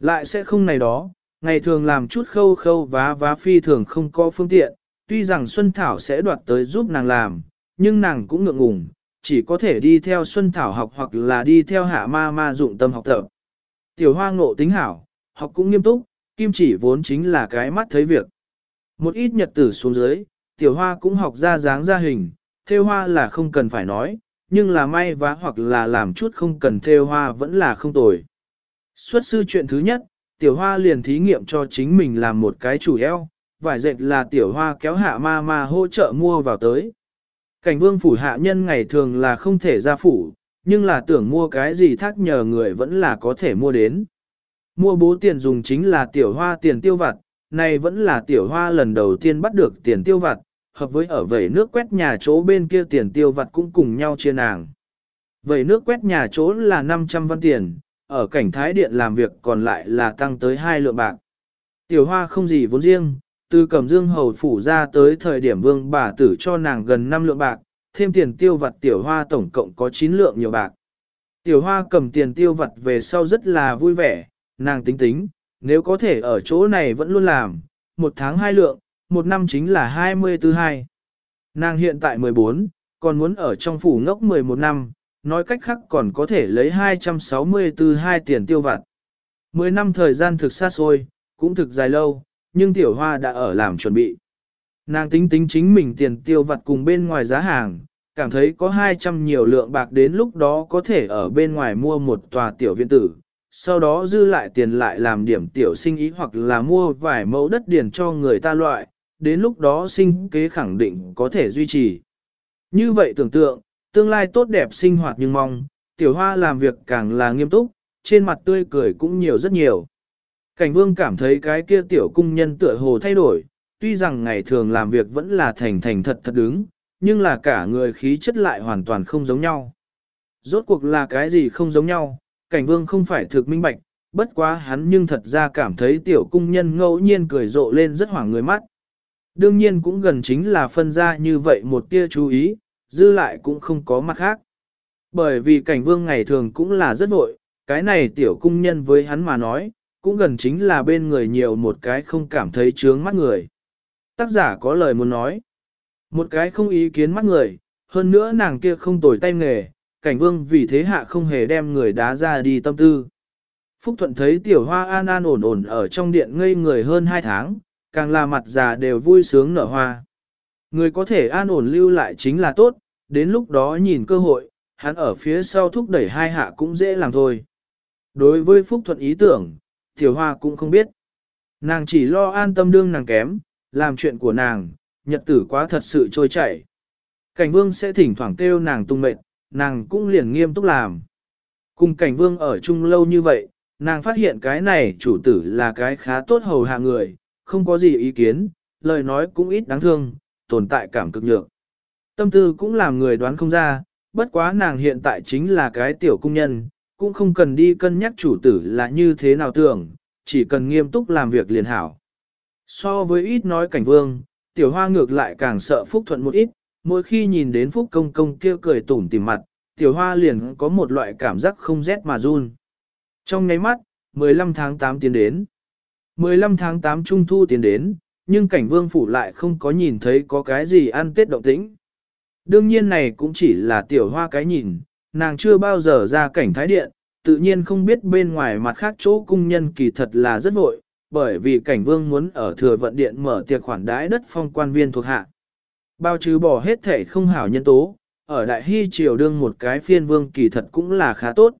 A: Lại sẽ không này đó, ngày thường làm chút khâu khâu vá vá phi thường không có phương tiện, tuy rằng Xuân Thảo sẽ đoạt tới giúp nàng làm, nhưng nàng cũng ngượng ngùng, chỉ có thể đi theo Xuân Thảo học hoặc là đi theo hạ ma ma dụng tâm học tập. Tiểu hoa ngộ tính hảo, học cũng nghiêm túc, kim chỉ vốn chính là cái mắt thấy việc. Một ít nhật tử xuống dưới, tiểu hoa cũng học ra dáng ra hình, theo hoa là không cần phải nói, nhưng là may vá hoặc là làm chút không cần theo hoa vẫn là không tồi. Xuất sư chuyện thứ nhất, tiểu hoa liền thí nghiệm cho chính mình làm một cái chủ eo, vải dệt là tiểu hoa kéo hạ ma ma hỗ trợ mua vào tới. Cảnh vương phủ hạ nhân ngày thường là không thể ra phủ, nhưng là tưởng mua cái gì thác nhờ người vẫn là có thể mua đến. Mua bố tiền dùng chính là tiểu hoa tiền tiêu vặt, này vẫn là tiểu hoa lần đầu tiên bắt được tiền tiêu vặt, hợp với ở vẩy nước quét nhà chỗ bên kia tiền tiêu vặt cũng cùng nhau chia nàng. Vẩy nước quét nhà chỗ là 500 văn tiền, ở cảnh thái điện làm việc còn lại là tăng tới hai lượng bạc. Tiểu hoa không gì vốn riêng, từ cẩm dương hầu phủ ra tới thời điểm vương bà tử cho nàng gần 5 lượng bạc, thêm tiền tiêu vặt tiểu hoa tổng cộng có 9 lượng nhiều bạc. Tiểu hoa cầm tiền tiêu vặt về sau rất là vui vẻ, nàng tính tính, nếu có thể ở chỗ này vẫn luôn làm, một tháng hai lượng, một năm chính là 24 hai. Nàng hiện tại 14, còn muốn ở trong phủ ngốc 11 năm, nói cách khác còn có thể lấy 264 hai tiền tiêu vặt. 10 năm thời gian thực xa xôi, cũng thực dài lâu, nhưng tiểu hoa đã ở làm chuẩn bị. Nàng tính tính chính mình tiền tiêu vặt cùng bên ngoài giá hàng, cảm thấy có 200 nhiều lượng bạc đến lúc đó có thể ở bên ngoài mua một tòa tiểu viện tử, sau đó dư lại tiền lại làm điểm tiểu sinh ý hoặc là mua vài mẫu đất điền cho người ta loại, đến lúc đó sinh kế khẳng định có thể duy trì. Như vậy tưởng tượng, tương lai tốt đẹp sinh hoạt nhưng mong, tiểu hoa làm việc càng là nghiêm túc, trên mặt tươi cười cũng nhiều rất nhiều. Cảnh vương cảm thấy cái kia tiểu cung nhân tựa hồ thay đổi, tuy rằng ngày thường làm việc vẫn là thành thành thật thật đứng, nhưng là cả người khí chất lại hoàn toàn không giống nhau. Rốt cuộc là cái gì không giống nhau, cảnh vương không phải thực minh bạch, bất quá hắn nhưng thật ra cảm thấy tiểu cung nhân ngẫu nhiên cười rộ lên rất hoảng người mắt. Đương nhiên cũng gần chính là phân ra như vậy một tia chú ý, dư lại cũng không có mặt khác. Bởi vì cảnh vương ngày thường cũng là rất vội, cái này tiểu cung nhân với hắn mà nói, cũng gần chính là bên người nhiều một cái không cảm thấy trướng mắt người. Tác giả có lời muốn nói, một cái không ý kiến mắt người, hơn nữa nàng kia không tồi tay nghề, cảnh vương vì thế hạ không hề đem người đá ra đi tâm tư. Phúc Thuận thấy tiểu hoa an an ổn ổn ở trong điện ngây người hơn hai tháng, càng là mặt già đều vui sướng nở hoa. Người có thể an ổn lưu lại chính là tốt, đến lúc đó nhìn cơ hội, hắn ở phía sau thúc đẩy hai hạ cũng dễ làm thôi. Đối với Phúc Thuận ý tưởng, tiểu hoa cũng không biết. Nàng chỉ lo an tâm đương nàng kém, làm chuyện của nàng, nhật tử quá thật sự trôi chảy. Cảnh vương sẽ thỉnh thoảng kêu nàng tung mệnh, nàng cũng liền nghiêm túc làm. Cùng cảnh vương ở chung lâu như vậy, nàng phát hiện cái này chủ tử là cái khá tốt hầu hạ người, không có gì ý kiến, lời nói cũng ít đáng thương, tồn tại cảm cực nhược. Tâm tư cũng làm người đoán không ra, bất quá nàng hiện tại chính là cái tiểu cung nhân, cũng không cần đi cân nhắc chủ tử là như thế nào tưởng, chỉ cần nghiêm túc làm việc liền hảo. So với ít nói cảnh vương, tiểu hoa ngược lại càng sợ phúc thuận một ít, mỗi khi nhìn đến phúc công công kia cười tủm tỉm mặt, tiểu hoa liền có một loại cảm giác không rét mà run. Trong nháy mắt, 15 tháng 8 tiến đến. 15 tháng 8 trung thu tiến đến, nhưng cảnh vương phủ lại không có nhìn thấy có cái gì ăn tết động tĩnh. Đương nhiên này cũng chỉ là tiểu hoa cái nhìn, nàng chưa bao giờ ra cảnh thái điện, tự nhiên không biết bên ngoài mặt khác chỗ cung nhân kỳ thật là rất vội, bởi vì cảnh vương muốn ở thừa vận điện mở tiệc khoản đái đất phong quan viên thuộc hạ. Bao trừ bỏ hết thể không hảo nhân tố, ở đại hy triều đương một cái phiên vương kỳ thật cũng là khá tốt.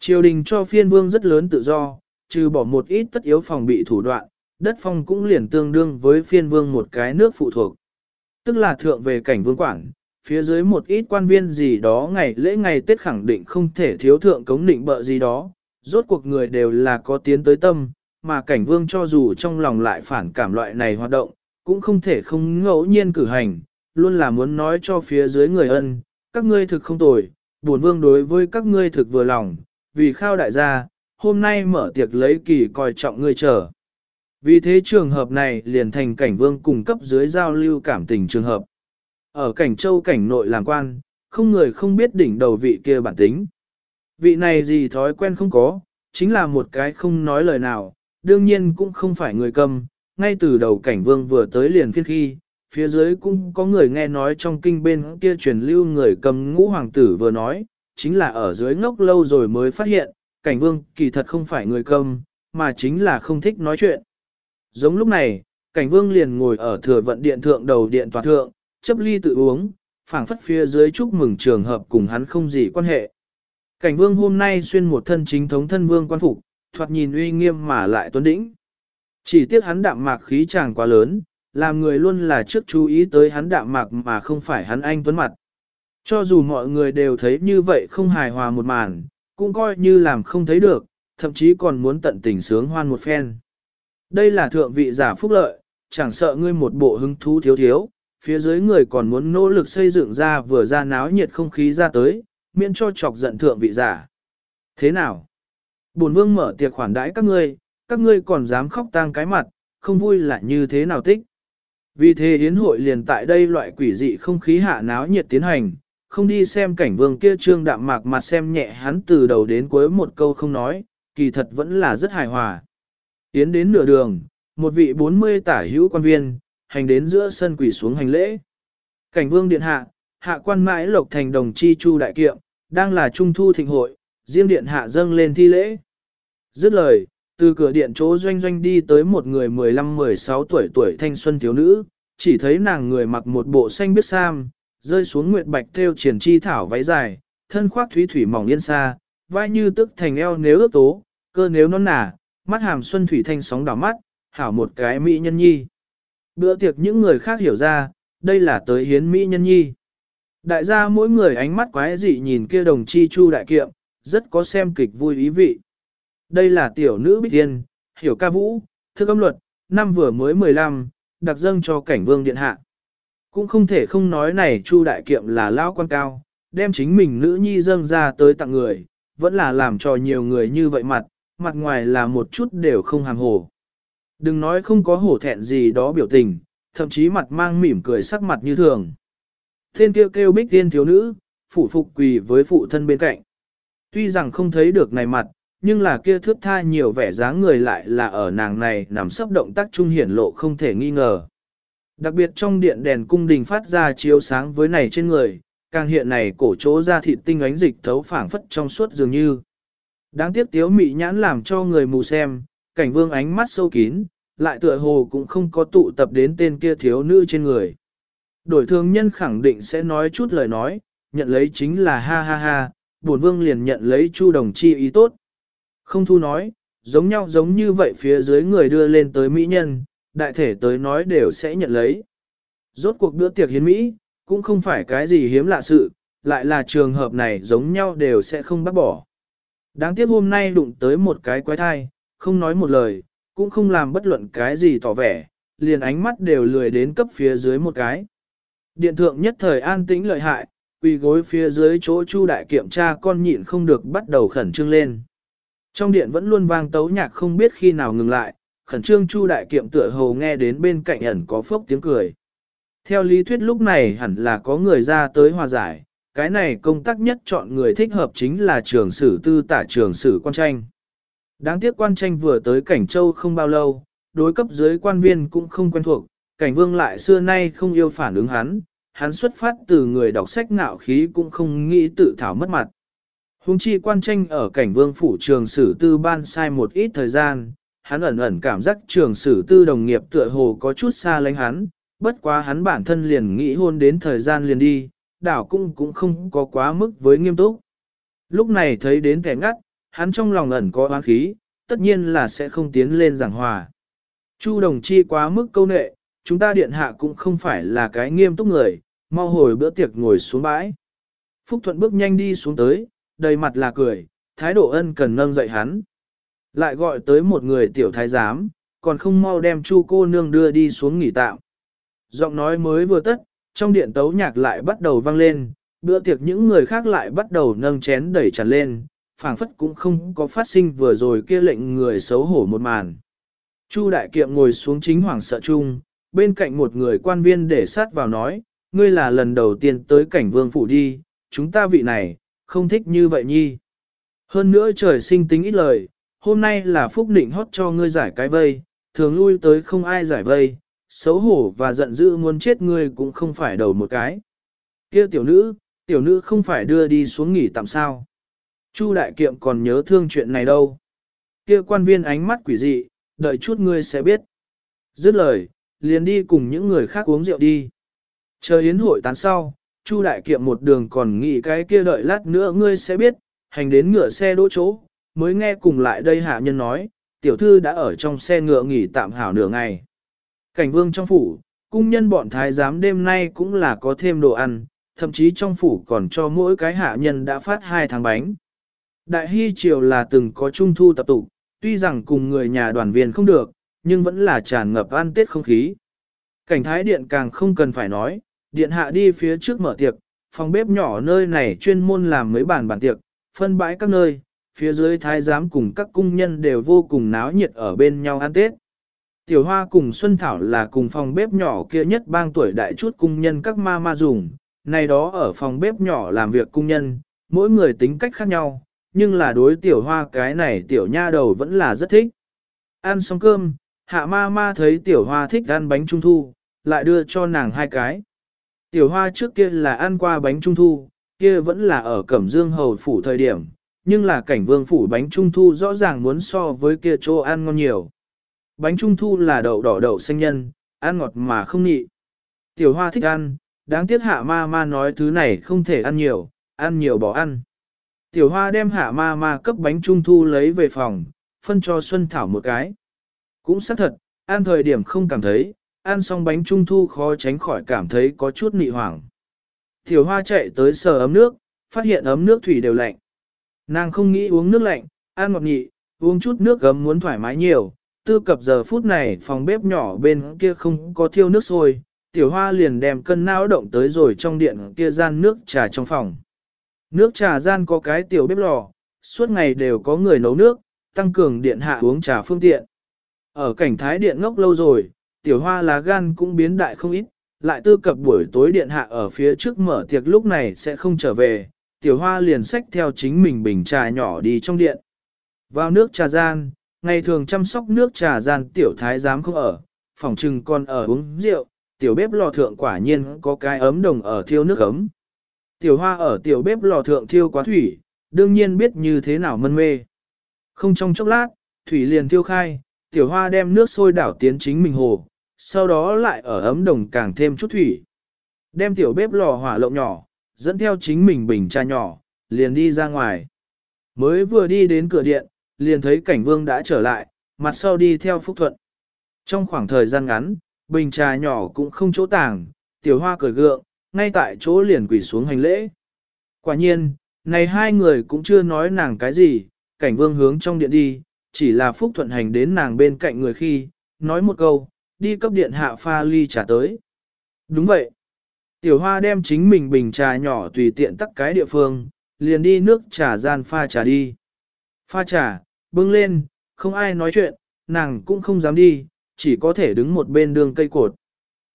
A: Triều đình cho phiên vương rất lớn tự do, trừ bỏ một ít tất yếu phòng bị thủ đoạn, đất phong cũng liền tương đương với phiên vương một cái nước phụ thuộc. Tức là thượng về cảnh vương quản, phía dưới một ít quan viên gì đó ngày lễ ngày Tết khẳng định không thể thiếu thượng cống định bợ gì đó, rốt cuộc người đều là có tiến tới tâm, mà cảnh vương cho dù trong lòng lại phản cảm loại này hoạt động, cũng không thể không ngẫu nhiên cử hành, luôn là muốn nói cho phía dưới người ân, các ngươi thực không tồi, buồn vương đối với các ngươi thực vừa lòng, vì khao đại gia, hôm nay mở tiệc lấy kỳ coi trọng ngươi chờ. Vì thế trường hợp này liền thành cảnh vương cung cấp dưới giao lưu cảm tình trường hợp. Ở cảnh châu cảnh nội làm quan, không người không biết đỉnh đầu vị kia bản tính. Vị này gì thói quen không có, chính là một cái không nói lời nào, đương nhiên cũng không phải người cầm, ngay từ đầu cảnh vương vừa tới liền phiên khi, phía dưới cũng có người nghe nói trong kinh bên kia truyền lưu người cầm ngũ hoàng tử vừa nói, chính là ở dưới ngốc lâu rồi mới phát hiện, cảnh vương kỳ thật không phải người cầm, mà chính là không thích nói chuyện. Giống lúc này, cảnh vương liền ngồi ở thừa vận điện thượng đầu điện tòa thượng, chấp ly tự uống, phảng phất phía dưới chúc mừng trường hợp cùng hắn không gì quan hệ. Cảnh vương hôm nay xuyên một thân chính thống thân vương quan phục, thoạt nhìn uy nghiêm mà lại tuấn đĩnh. Chỉ tiếc hắn đạm mạc khí chàng quá lớn, làm người luôn là trước chú ý tới hắn đạm mạc mà không phải hắn anh tuấn mặt. Cho dù mọi người đều thấy như vậy không hài hòa một màn, cũng coi như làm không thấy được, thậm chí còn muốn tận tình sướng hoan một phen. Đây là thượng vị giả phúc lợi, chẳng sợ ngươi một bộ hứng thú thiếu thiếu, phía dưới người còn muốn nỗ lực xây dựng ra vừa ra náo nhiệt không khí ra tới, miễn cho chọc giận thượng vị giả. Thế nào? Bổn vương mở tiệc khoản đãi các ngươi, các ngươi còn dám khóc tang cái mặt, không vui là như thế nào tích. Vì thế yến hội liền tại đây loại quỷ dị không khí hạ náo nhiệt tiến hành, không đi xem cảnh vương kia trương đạm mạc mặt xem nhẹ hắn từ đầu đến cuối một câu không nói, kỳ thật vẫn là rất hài hòa. Yến đến nửa đường, một vị 40 tả hữu quan viên, hành đến giữa sân quỷ xuống hành lễ. Cảnh vương điện hạ, hạ quan mãi lộc thành đồng chi chu đại kiệm, đang là trung thu thịnh hội, riêng điện hạ dâng lên thi lễ. Dứt lời, từ cửa điện chỗ doanh doanh đi tới một người 15-16 tuổi tuổi thanh xuân thiếu nữ, chỉ thấy nàng người mặc một bộ xanh biết sam, rơi xuống nguyệt bạch theo triển chi thảo váy dài, thân khoác thúy thủy mỏng yên xa, vai như tức thành eo nếu ước tố, cơ nếu non nả, mắt hàm xuân thủy thanh sóng đỏ mắt, hảo một cái mỹ nhân nhi. Bữa tiệc những người khác hiểu ra, đây là tới hiến mỹ nhân nhi. Đại gia mỗi người ánh mắt quái dị nhìn kia đồng chi chu đại kiệm, rất có xem kịch vui ý vị. Đây là tiểu nữ bích tiên, hiểu ca vũ, thư âm luật, năm vừa mới 15, đặc dâng cho cảnh vương điện hạ. Cũng không thể không nói này chu đại kiệm là lao quan cao, đem chính mình nữ nhi dâng ra tới tặng người, vẫn là làm cho nhiều người như vậy mặt, mặt ngoài là một chút đều không hàm hồ. Đừng nói không có hổ thẹn gì đó biểu tình, thậm chí mặt mang mỉm cười sắc mặt như thường. Thiên kêu kêu bích tiên thiếu nữ, phụ phục quỳ với phụ thân bên cạnh. Tuy rằng không thấy được này mặt, nhưng là kia thước tha nhiều vẻ dáng người lại là ở nàng này nằm sấp động tác trung hiển lộ không thể nghi ngờ. Đặc biệt trong điện đèn cung đình phát ra chiếu sáng với này trên người, càng hiện này cổ chỗ ra thịt tinh ánh dịch thấu phảng phất trong suốt dường như. Đáng tiếc tiếu mị nhãn làm cho người mù xem, cảnh vương ánh mắt sâu kín, lại tựa hồ cũng không có tụ tập đến tên kia thiếu nữ trên người. Đổi thường nhân khẳng định sẽ nói chút lời nói, nhận lấy chính là ha ha ha, bổn vương liền nhận lấy chu đồng chi ý tốt. Không thu nói, giống nhau giống như vậy phía dưới người đưa lên tới mỹ nhân, đại thể tới nói đều sẽ nhận lấy. Rốt cuộc bữa tiệc hiến Mỹ, cũng không phải cái gì hiếm lạ sự, lại là trường hợp này giống nhau đều sẽ không bắt bỏ. Đáng tiếc hôm nay đụng tới một cái quái thai, không nói một lời, cũng không làm bất luận cái gì tỏ vẻ, liền ánh mắt đều lười đến cấp phía dưới một cái. Điện thượng nhất thời an tĩnh lợi hại, quỳ gối phía dưới chỗ chu đại kiểm tra con nhịn không được bắt đầu khẩn trương lên. Trong điện vẫn luôn vang tấu nhạc không biết khi nào ngừng lại, khẩn trương chu đại kiệm tựa hồ nghe đến bên cạnh ẩn có phốc tiếng cười. Theo lý thuyết lúc này hẳn là có người ra tới hòa giải, cái này công tác nhất chọn người thích hợp chính là trường sử tư tả trường sử quan tranh. Đáng tiếc quan tranh vừa tới cảnh châu không bao lâu, đối cấp dưới quan viên cũng không quen thuộc, cảnh vương lại xưa nay không yêu phản ứng hắn, hắn xuất phát từ người đọc sách ngạo khí cũng không nghĩ tự thảo mất mặt. Hùng chi quan tranh ở cảnh vương phủ trường sử tư ban sai một ít thời gian, hắn ẩn ẩn cảm giác trường sử tư đồng nghiệp tựa hồ có chút xa lánh hắn, bất quá hắn bản thân liền nghĩ hôn đến thời gian liền đi, đảo cung cũng không có quá mức với nghiêm túc. Lúc này thấy đến kẻ ngắt, hắn trong lòng ẩn có oán khí, tất nhiên là sẽ không tiến lên giảng hòa. Chu đồng chi quá mức câu nệ, chúng ta điện hạ cũng không phải là cái nghiêm túc người, mau hồi bữa tiệc ngồi xuống bãi. Phúc Thuận bước nhanh đi xuống tới, đầy mặt là cười, thái độ ân cần nâng dậy hắn. Lại gọi tới một người tiểu thái giám, còn không mau đem chu cô nương đưa đi xuống nghỉ tạm. Giọng nói mới vừa tất, trong điện tấu nhạc lại bắt đầu vang lên, bữa tiệc những người khác lại bắt đầu nâng chén đẩy tràn lên, phảng phất cũng không có phát sinh vừa rồi kia lệnh người xấu hổ một màn. Chu đại kiệm ngồi xuống chính hoàng sợ chung, bên cạnh một người quan viên để sát vào nói, ngươi là lần đầu tiên tới cảnh vương phủ đi, chúng ta vị này, không thích như vậy nhi. Hơn nữa trời sinh tính ít lời, hôm nay là phúc định hót cho ngươi giải cái vây, thường lui tới không ai giải vây, xấu hổ và giận dữ muốn chết ngươi cũng không phải đầu một cái. kia tiểu nữ, tiểu nữ không phải đưa đi xuống nghỉ tạm sao. Chu đại kiệm còn nhớ thương chuyện này đâu. kia quan viên ánh mắt quỷ dị, đợi chút ngươi sẽ biết. Dứt lời, liền đi cùng những người khác uống rượu đi. Chờ yến hội tán sau, Chu đại kiệm một đường còn nghĩ cái kia đợi lát nữa ngươi sẽ biết, hành đến ngựa xe đỗ chỗ, mới nghe cùng lại đây hạ nhân nói, tiểu thư đã ở trong xe ngựa nghỉ tạm hảo nửa ngày. Cảnh vương trong phủ, cung nhân bọn thái giám đêm nay cũng là có thêm đồ ăn, thậm chí trong phủ còn cho mỗi cái hạ nhân đã phát hai tháng bánh. Đại hy triều là từng có trung thu tập tụ, tuy rằng cùng người nhà đoàn viên không được, nhưng vẫn là tràn ngập ăn tết không khí. Cảnh thái điện càng không cần phải nói, điện hạ đi phía trước mở tiệc, phòng bếp nhỏ nơi này chuyên môn làm mấy bàn bàn tiệc, phân bãi các nơi, phía dưới thái giám cùng các cung nhân đều vô cùng náo nhiệt ở bên nhau ăn tết. Tiểu Hoa cùng Xuân Thảo là cùng phòng bếp nhỏ kia nhất bang tuổi đại chút cung nhân các ma ma dùng, này đó ở phòng bếp nhỏ làm việc cung nhân, mỗi người tính cách khác nhau, nhưng là đối Tiểu Hoa cái này Tiểu Nha đầu vẫn là rất thích. Ăn xong cơm, hạ ma ma thấy Tiểu Hoa thích ăn bánh trung thu, lại đưa cho nàng hai cái. Tiểu Hoa trước kia là ăn qua bánh trung thu, kia vẫn là ở Cẩm Dương Hầu Phủ thời điểm, nhưng là cảnh vương phủ bánh trung thu rõ ràng muốn so với kia chỗ ăn ngon nhiều. Bánh trung thu là đậu đỏ đậu xanh nhân, ăn ngọt mà không nhị. Tiểu hoa thích ăn, đáng tiếc hạ ma ma nói thứ này không thể ăn nhiều, ăn nhiều bỏ ăn. Tiểu hoa đem hạ ma ma cấp bánh trung thu lấy về phòng, phân cho Xuân Thảo một cái. Cũng xác thật, ăn thời điểm không cảm thấy, ăn xong bánh trung thu khó tránh khỏi cảm thấy có chút nị hoảng. Tiểu hoa chạy tới sờ ấm nước, phát hiện ấm nước thủy đều lạnh. Nàng không nghĩ uống nước lạnh, ăn ngọt nhị, uống chút nước gấm muốn thoải mái nhiều, tư cập giờ phút này phòng bếp nhỏ bên kia không có thiêu nước sôi, tiểu hoa liền đem cân não động tới rồi trong điện kia gian nước trà trong phòng. Nước trà gian có cái tiểu bếp lò, suốt ngày đều có người nấu nước, tăng cường điện hạ uống trà phương tiện. Ở cảnh thái điện ngốc lâu rồi, tiểu hoa lá gan cũng biến đại không ít, lại tư cập buổi tối điện hạ ở phía trước mở tiệc lúc này sẽ không trở về, tiểu hoa liền xách theo chính mình bình trà nhỏ đi trong điện. Vào nước trà gian, ngày thường chăm sóc nước trà gian tiểu thái giám không ở, phòng trừng còn ở uống rượu, tiểu bếp lò thượng quả nhiên có cái ấm đồng ở thiêu nước ấm. Tiểu hoa ở tiểu bếp lò thượng thiêu quá thủy, đương nhiên biết như thế nào mân mê. Không trong chốc lát, thủy liền thiêu khai, tiểu hoa đem nước sôi đảo tiến chính mình hồ, sau đó lại ở ấm đồng càng thêm chút thủy. Đem tiểu bếp lò hỏa lộng nhỏ, dẫn theo chính mình bình trà nhỏ, liền đi ra ngoài. Mới vừa đi đến cửa điện, liền thấy cảnh vương đã trở lại, mặt sau đi theo Phúc Thuận. Trong khoảng thời gian ngắn, bình trà nhỏ cũng không chỗ tàng, tiểu hoa cười gượng, ngay tại chỗ liền quỳ xuống hành lễ. Quả nhiên, này hai người cũng chưa nói nàng cái gì, cảnh vương hướng trong điện đi, chỉ là Phúc Thuận hành đến nàng bên cạnh người khi, nói một câu, đi cấp điện hạ pha ly trà tới. Đúng vậy. Tiểu hoa đem chính mình bình trà nhỏ tùy tiện tắt cái địa phương, liền đi nước trà gian pha trà đi. Pha trà, bưng lên, không ai nói chuyện, nàng cũng không dám đi, chỉ có thể đứng một bên đường cây cột.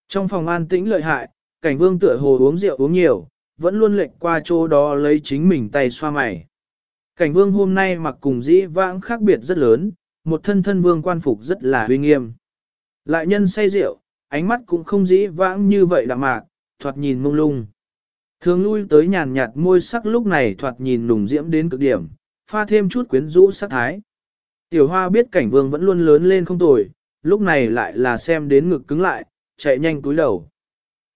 A: Trong phòng an tĩnh lợi hại, cảnh vương tựa hồ uống rượu uống nhiều, vẫn luôn lệnh qua chỗ đó lấy chính mình tay xoa mày. Cảnh vương hôm nay mặc cùng dĩ vãng khác biệt rất lớn, một thân thân vương quan phục rất là huy nghiêm. Lại nhân say rượu, ánh mắt cũng không dĩ vãng như vậy đạm mạc, thoạt nhìn mông lung. Thường lui tới nhàn nhạt môi sắc lúc này thoạt nhìn nùng diễm đến cực điểm, pha thêm chút quyến rũ sắc thái. Tiểu hoa biết cảnh vương vẫn luôn lớn lên không tồi, lúc này lại là xem đến ngực cứng lại, chạy nhanh túi đầu.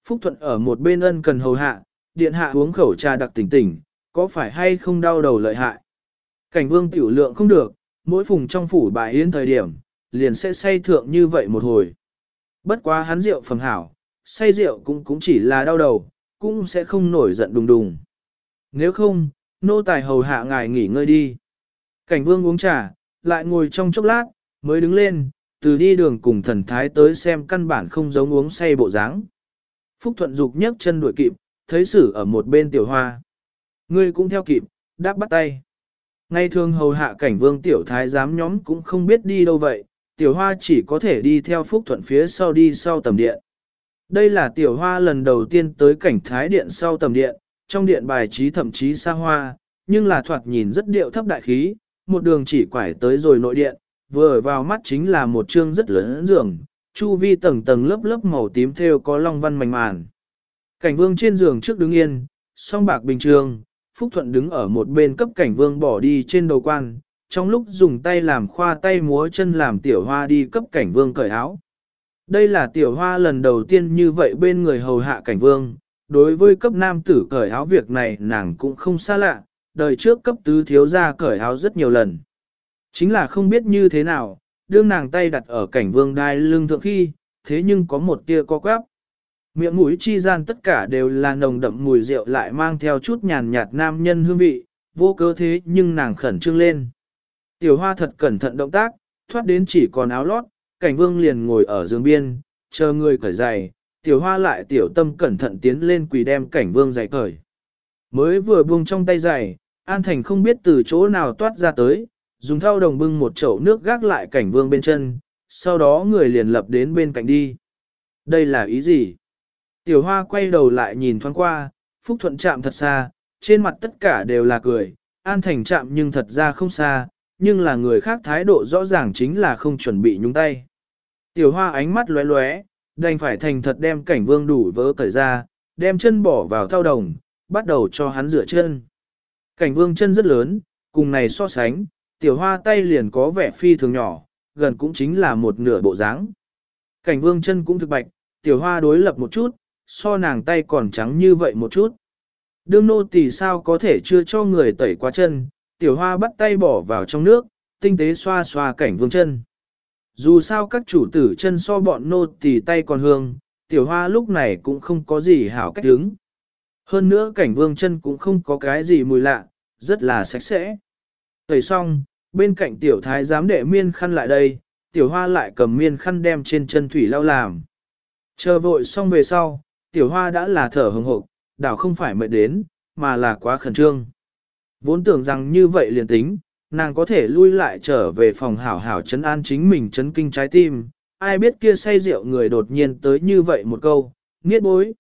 A: Phúc Thuận ở một bên ân cần hầu hạ, điện hạ uống khẩu trà đặc tỉnh tỉnh, có phải hay không đau đầu lợi hại. Cảnh vương tiểu lượng không được, mỗi phùng trong phủ bài yến thời điểm, liền sẽ say thượng như vậy một hồi. Bất quá hắn rượu phẩm hảo, say rượu cũng cũng chỉ là đau đầu, cũng sẽ không nổi giận đùng đùng. Nếu không, nô tài hầu hạ ngài nghỉ ngơi đi. Cảnh vương uống trà, lại ngồi trong chốc lát, mới đứng lên, từ đi đường cùng thần thái tới xem căn bản không giống uống say bộ dáng. Phúc Thuận Dục nhấc chân đuổi kịp, thấy sử ở một bên tiểu hoa. Ngươi cũng theo kịp, đáp bắt tay. Ngay thường hầu hạ cảnh vương tiểu thái giám nhóm cũng không biết đi đâu vậy, tiểu hoa chỉ có thể đi theo Phúc Thuận phía sau đi sau tầm điện. Đây là tiểu hoa lần đầu tiên tới cảnh thái điện sau tầm điện, trong điện bài trí thậm chí xa hoa, nhưng là thoạt nhìn rất điệu thấp đại khí, một đường chỉ quải tới rồi nội điện, vừa vào mắt chính là một chương rất lớn giường, chu vi tầng tầng lớp lớp màu tím theo có long văn mảnh màn. Cảnh vương trên giường trước đứng yên, song bạc bình trường, Phúc Thuận đứng ở một bên cấp cảnh vương bỏ đi trên đầu quan, trong lúc dùng tay làm khoa tay múa chân làm tiểu hoa đi cấp cảnh vương cởi áo. Đây là tiểu hoa lần đầu tiên như vậy bên người hầu hạ cảnh vương, đối với cấp nam tử cởi áo việc này nàng cũng không xa lạ, đời trước cấp tứ thiếu gia cởi áo rất nhiều lần. Chính là không biết như thế nào, đương nàng tay đặt ở cảnh vương đai lưng thượng khi, thế nhưng có một tia co quắp. Miệng mũi chi gian tất cả đều là nồng đậm mùi rượu lại mang theo chút nhàn nhạt nam nhân hương vị, vô cơ thế nhưng nàng khẩn trương lên. Tiểu hoa thật cẩn thận động tác, thoát đến chỉ còn áo lót, cảnh vương liền ngồi ở giường biên, chờ người cởi giày, tiểu hoa lại tiểu tâm cẩn thận tiến lên quỳ đem cảnh vương giày cởi. Mới vừa buông trong tay giày, An Thành không biết từ chỗ nào toát ra tới, dùng thao đồng bưng một chậu nước gác lại cảnh vương bên chân, sau đó người liền lập đến bên cạnh đi. Đây là ý gì? Tiểu hoa quay đầu lại nhìn thoáng qua, Phúc Thuận chạm thật xa, trên mặt tất cả đều là cười, An Thành chạm nhưng thật ra không xa, nhưng là người khác thái độ rõ ràng chính là không chuẩn bị nhúng tay. Tiểu hoa ánh mắt lóe lóe, đành phải thành thật đem cảnh vương đủ vỡ cởi ra, đem chân bỏ vào thao đồng, bắt đầu cho hắn rửa chân. Cảnh vương chân rất lớn, cùng này so sánh, tiểu hoa tay liền có vẻ phi thường nhỏ, gần cũng chính là một nửa bộ dáng. Cảnh vương chân cũng thực bạch, tiểu hoa đối lập một chút, so nàng tay còn trắng như vậy một chút. Đương nô tỳ sao có thể chưa cho người tẩy qua chân, tiểu hoa bắt tay bỏ vào trong nước, tinh tế xoa xoa cảnh vương chân. Dù sao các chủ tử chân so bọn nô tỳ tay còn hương, tiểu hoa lúc này cũng không có gì hảo cách đứng. Hơn nữa cảnh vương chân cũng không có cái gì mùi lạ, rất là sạch sẽ. Tẩy xong, bên cạnh tiểu thái giám đệ miên khăn lại đây, tiểu hoa lại cầm miên khăn đem trên chân thủy lau làm. Chờ vội xong về sau, tiểu hoa đã là thở hồng hộp, đảo không phải mệt đến, mà là quá khẩn trương. Vốn tưởng rằng như vậy liền tính, nàng có thể lui lại trở về phòng hảo hảo chấn an chính mình chấn kinh trái tim, ai biết kia say rượu người đột nhiên tới như vậy một câu, nghiết bối.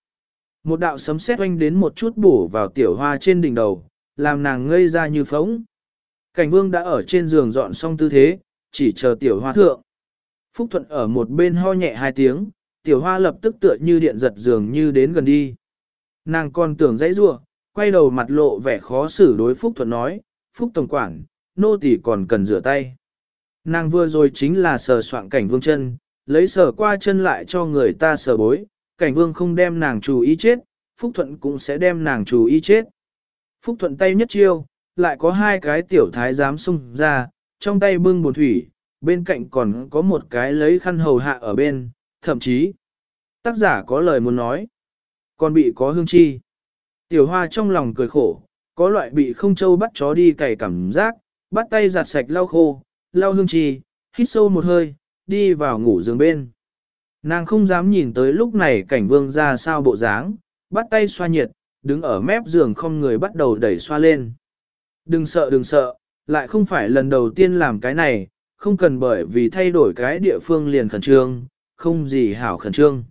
A: Một đạo sấm sét oanh đến một chút bổ vào tiểu hoa trên đỉnh đầu, làm nàng ngây ra như phóng. Cảnh vương đã ở trên giường dọn xong tư thế, chỉ chờ tiểu hoa thượng. Phúc Thuận ở một bên ho nhẹ hai tiếng, tiểu hoa lập tức tựa như điện giật giường như đến gần đi. Nàng còn tưởng dãy rua, quay đầu mặt lộ vẻ khó xử đối Phúc Thuận nói, Phúc Tổng Quản, nô tỳ còn cần rửa tay. Nàng vừa rồi chính là sờ soạn cảnh vương chân, lấy sờ qua chân lại cho người ta sờ bối, cảnh vương không đem nàng chủ ý chết, Phúc Thuận cũng sẽ đem nàng chủ ý chết. Phúc Thuận tay nhất chiêu, lại có hai cái tiểu thái giám xung ra, trong tay bưng bồn thủy, bên cạnh còn có một cái lấy khăn hầu hạ ở bên, thậm chí, tác giả có lời muốn nói, còn bị có hương chi. Tiểu hoa trong lòng cười khổ, có loại bị không châu bắt chó đi cày cảm giác, bắt tay giặt sạch lau khô, lau hương trì, hít sâu một hơi, đi vào ngủ giường bên. Nàng không dám nhìn tới lúc này cảnh vương ra sao bộ dáng, bắt tay xoa nhiệt, đứng ở mép giường không người bắt đầu đẩy xoa lên. Đừng sợ đừng sợ, lại không phải lần đầu tiên làm cái này, không cần bởi vì thay đổi cái địa phương liền khẩn trương, không gì hảo khẩn trương.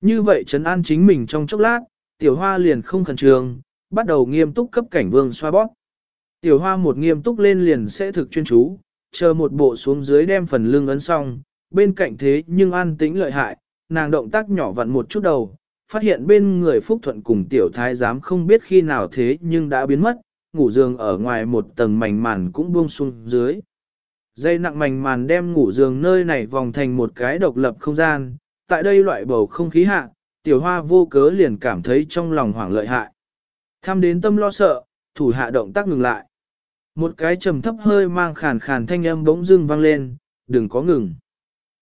A: Như vậy trấn an chính mình trong chốc lát, tiểu hoa liền không khẩn trương, bắt đầu nghiêm túc cấp cảnh vương xoa bóp. Tiểu hoa một nghiêm túc lên liền sẽ thực chuyên chú, chờ một bộ xuống dưới đem phần lưng ấn xong, bên cạnh thế nhưng an tĩnh lợi hại, nàng động tác nhỏ vặn một chút đầu, phát hiện bên người Phúc Thuận cùng tiểu thái giám không biết khi nào thế nhưng đã biến mất, ngủ giường ở ngoài một tầng mảnh màn cũng buông xuống dưới. Dây nặng mảnh màn đem ngủ giường nơi này vòng thành một cái độc lập không gian, tại đây loại bầu không khí hạ, tiểu hoa vô cớ liền cảm thấy trong lòng hoảng lợi hại. Tham đến tâm lo sợ, thủ hạ động tác ngừng lại. Một cái trầm thấp hơi mang khàn khàn thanh âm bỗng dưng vang lên, đừng có ngừng.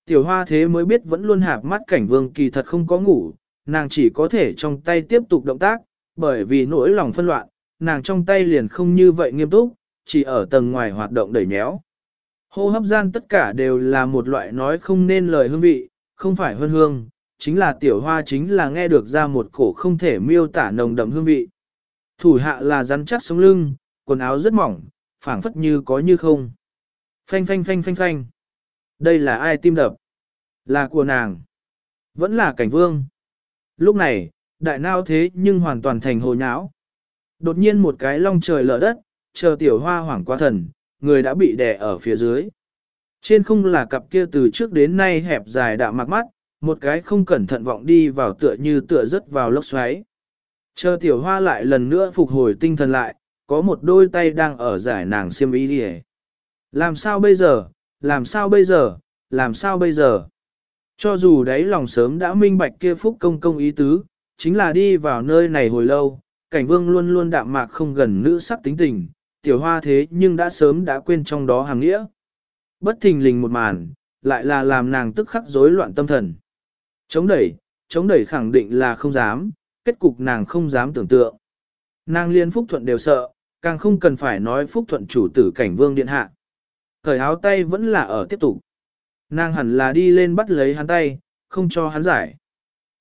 A: Tiểu hoa thế mới biết vẫn luôn hạp mắt cảnh vương kỳ thật không có ngủ, nàng chỉ có thể trong tay tiếp tục động tác, bởi vì nỗi lòng phân loạn, nàng trong tay liền không như vậy nghiêm túc, chỉ ở tầng ngoài hoạt động đẩy nhéo. Hô hấp gian tất cả đều là một loại nói không nên lời hương vị, không phải hương hương, chính là tiểu hoa chính là nghe được ra một cổ không thể miêu tả nồng đậm hương vị. Thủ hạ là rắn chắc sống lưng, quần áo rất mỏng, phảng phất như có như không. Phanh phanh phanh phanh phanh. Đây là ai tim đập? Là của nàng. Vẫn là cảnh vương. Lúc này, đại nao thế nhưng hoàn toàn thành hồ nháo. Đột nhiên một cái long trời lở đất, chờ tiểu hoa hoảng quá thần, người đã bị đè ở phía dưới. Trên không là cặp kia từ trước đến nay hẹp dài đạm mặc mắt, một cái không cẩn thận vọng đi vào tựa như tựa rất vào lốc xoáy. Chờ tiểu hoa lại lần nữa phục hồi tinh thần lại, có một đôi tay đang ở giải nàng xiêm y đi Làm sao bây giờ, làm sao bây giờ, làm sao bây giờ? Cho dù đấy lòng sớm đã minh bạch kia phúc công công ý tứ, chính là đi vào nơi này hồi lâu, cảnh vương luôn luôn đạm mạc không gần nữ sắc tính tình, tiểu hoa thế nhưng đã sớm đã quên trong đó hàng nghĩa. Bất thình lình một màn, lại là làm nàng tức khắc rối loạn tâm thần. Chống đẩy, chống đẩy khẳng định là không dám, kết cục nàng không dám tưởng tượng. Nàng liên phúc thuận đều sợ, càng không cần phải nói phúc thuận chủ tử cảnh vương điện hạ. Thời áo tay vẫn là ở tiếp tục. Nàng hẳn là đi lên bắt lấy hắn tay, không cho hắn giải.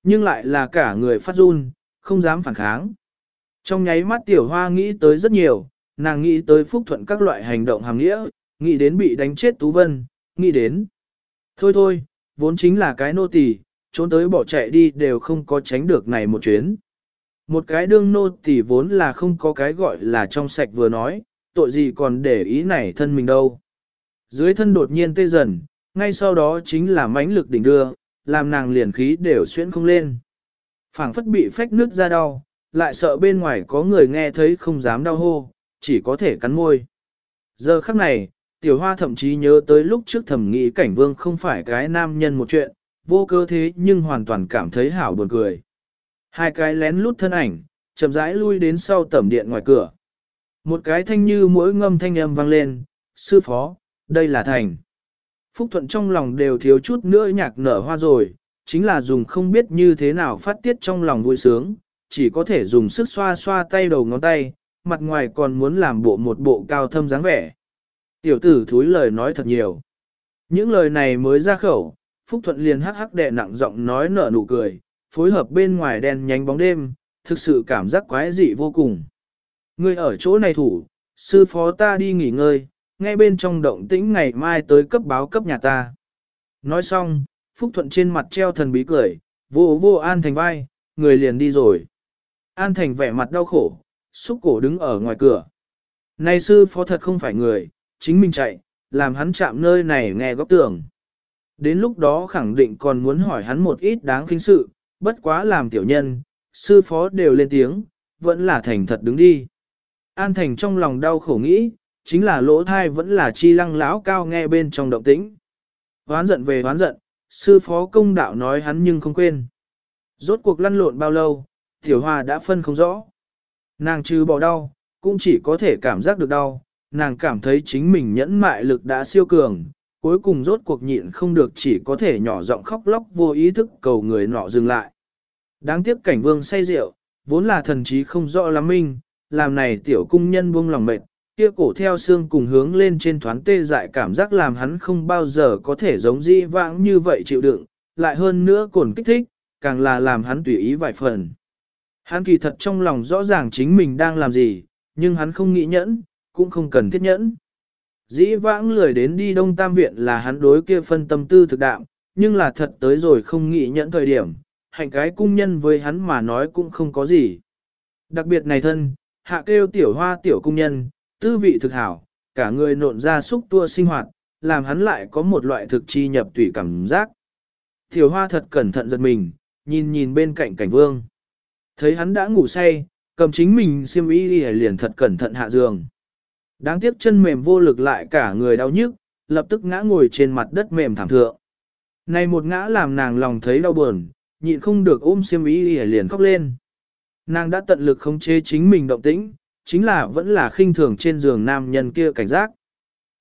A: Nhưng lại là cả người phát run, không dám phản kháng. Trong nháy mắt tiểu hoa nghĩ tới rất nhiều, nàng nghĩ tới phúc thuận các loại hành động hàng nghĩa, nghĩ đến bị đánh chết Tú Vân, nghĩ đến. Thôi thôi, vốn chính là cái nô tỳ, trốn tới bỏ chạy đi đều không có tránh được này một chuyến. Một cái đương nô tỳ vốn là không có cái gọi là trong sạch vừa nói, tội gì còn để ý này thân mình đâu. Dưới thân đột nhiên tê dần, ngay sau đó chính là mãnh lực đỉnh đưa, làm nàng liền khí đều xuyễn không lên. phảng phất bị phách nước ra đau, lại sợ bên ngoài có người nghe thấy không dám đau hô, chỉ có thể cắn môi. Giờ khắc này, tiểu hoa thậm chí nhớ tới lúc trước thẩm nghĩ cảnh vương không phải cái nam nhân một chuyện, vô cơ thế nhưng hoàn toàn cảm thấy hảo buồn cười. Hai cái lén lút thân ảnh, chậm rãi lui đến sau tẩm điện ngoài cửa. Một cái thanh như mỗi ngâm thanh âm vang lên, sư phó, đây là thành. Phúc Thuận trong lòng đều thiếu chút nữa nhạc nở hoa rồi, chính là dùng không biết như thế nào phát tiết trong lòng vui sướng, chỉ có thể dùng sức xoa xoa tay đầu ngón tay, mặt ngoài còn muốn làm bộ một bộ cao thâm dáng vẻ. Tiểu tử thúi lời nói thật nhiều. Những lời này mới ra khẩu, Phúc Thuận liền hắc hắc đè nặng giọng nói nở nụ cười, phối hợp bên ngoài đèn nhánh bóng đêm, thực sự cảm giác quái dị vô cùng. Ngươi ở chỗ này thủ, sư phó ta đi nghỉ ngơi, ngay bên trong động tĩnh ngày mai tới cấp báo cấp nhà ta. Nói xong, Phúc Thuận trên mặt treo thần bí cười, vô vô An Thành vai, người liền đi rồi. An Thành vẻ mặt đau khổ, xúc cổ đứng ở ngoài cửa. Này sư phó thật không phải người, chính mình chạy, làm hắn chạm nơi này nghe góc tường. Đến lúc đó khẳng định còn muốn hỏi hắn một ít đáng kinh sự, bất quá làm tiểu nhân, sư phó đều lên tiếng, vẫn là thành thật đứng đi. An Thành trong lòng đau khổ nghĩ, chính là lỗ thai vẫn là chi lăng lão cao nghe bên trong động tĩnh. Hoán giận về hoán giận, sư phó công đạo nói hắn nhưng không quên. Rốt cuộc lăn lộn bao lâu, tiểu hoa đã phân không rõ. Nàng trừ bỏ đau, cũng chỉ có thể cảm giác được đau, nàng cảm thấy chính mình nhẫn mại lực đã siêu cường, cuối cùng rốt cuộc nhịn không được chỉ có thể nhỏ giọng khóc lóc vô ý thức cầu người nọ dừng lại. Đáng tiếc cảnh vương say rượu, vốn là thần trí không rõ lắm minh, làm này tiểu cung nhân buông lòng mệt, kia cổ theo xương cùng hướng lên trên thoáng tê dại cảm giác làm hắn không bao giờ có thể giống di vãng như vậy chịu đựng, lại hơn nữa cồn kích thích, càng là làm hắn tùy ý vài phần. Hắn kỳ thật trong lòng rõ ràng chính mình đang làm gì, nhưng hắn không nghĩ nhẫn, cũng không cần thiết nhẫn. Dĩ vãng lười đến đi Đông Tam Viện là hắn đối kia phân tâm tư thực đạm, nhưng là thật tới rồi không nghĩ nhẫn thời điểm, hạnh cái cung nhân với hắn mà nói cũng không có gì. Đặc biệt này thân, hạ kêu tiểu hoa tiểu cung nhân, tư vị thực hảo, cả người nộn ra xúc tua sinh hoạt, làm hắn lại có một loại thực chi nhập tùy cảm giác. Tiểu hoa thật cẩn thận giật mình, nhìn nhìn bên cạnh cảnh vương. Thấy hắn đã ngủ say, cầm chính mình xiêm y liền thật cẩn thận hạ giường. Đáng tiếc chân mềm vô lực lại cả người đau nhức, lập tức ngã ngồi trên mặt đất mềm thảm thượng. Này một ngã làm nàng lòng thấy đau buồn, nhịn không được ôm xiêm y liền khóc lên. Nàng đã tận lực khống chế chính mình động tĩnh, chính là vẫn là khinh thường trên giường nam nhân kia cảnh giác.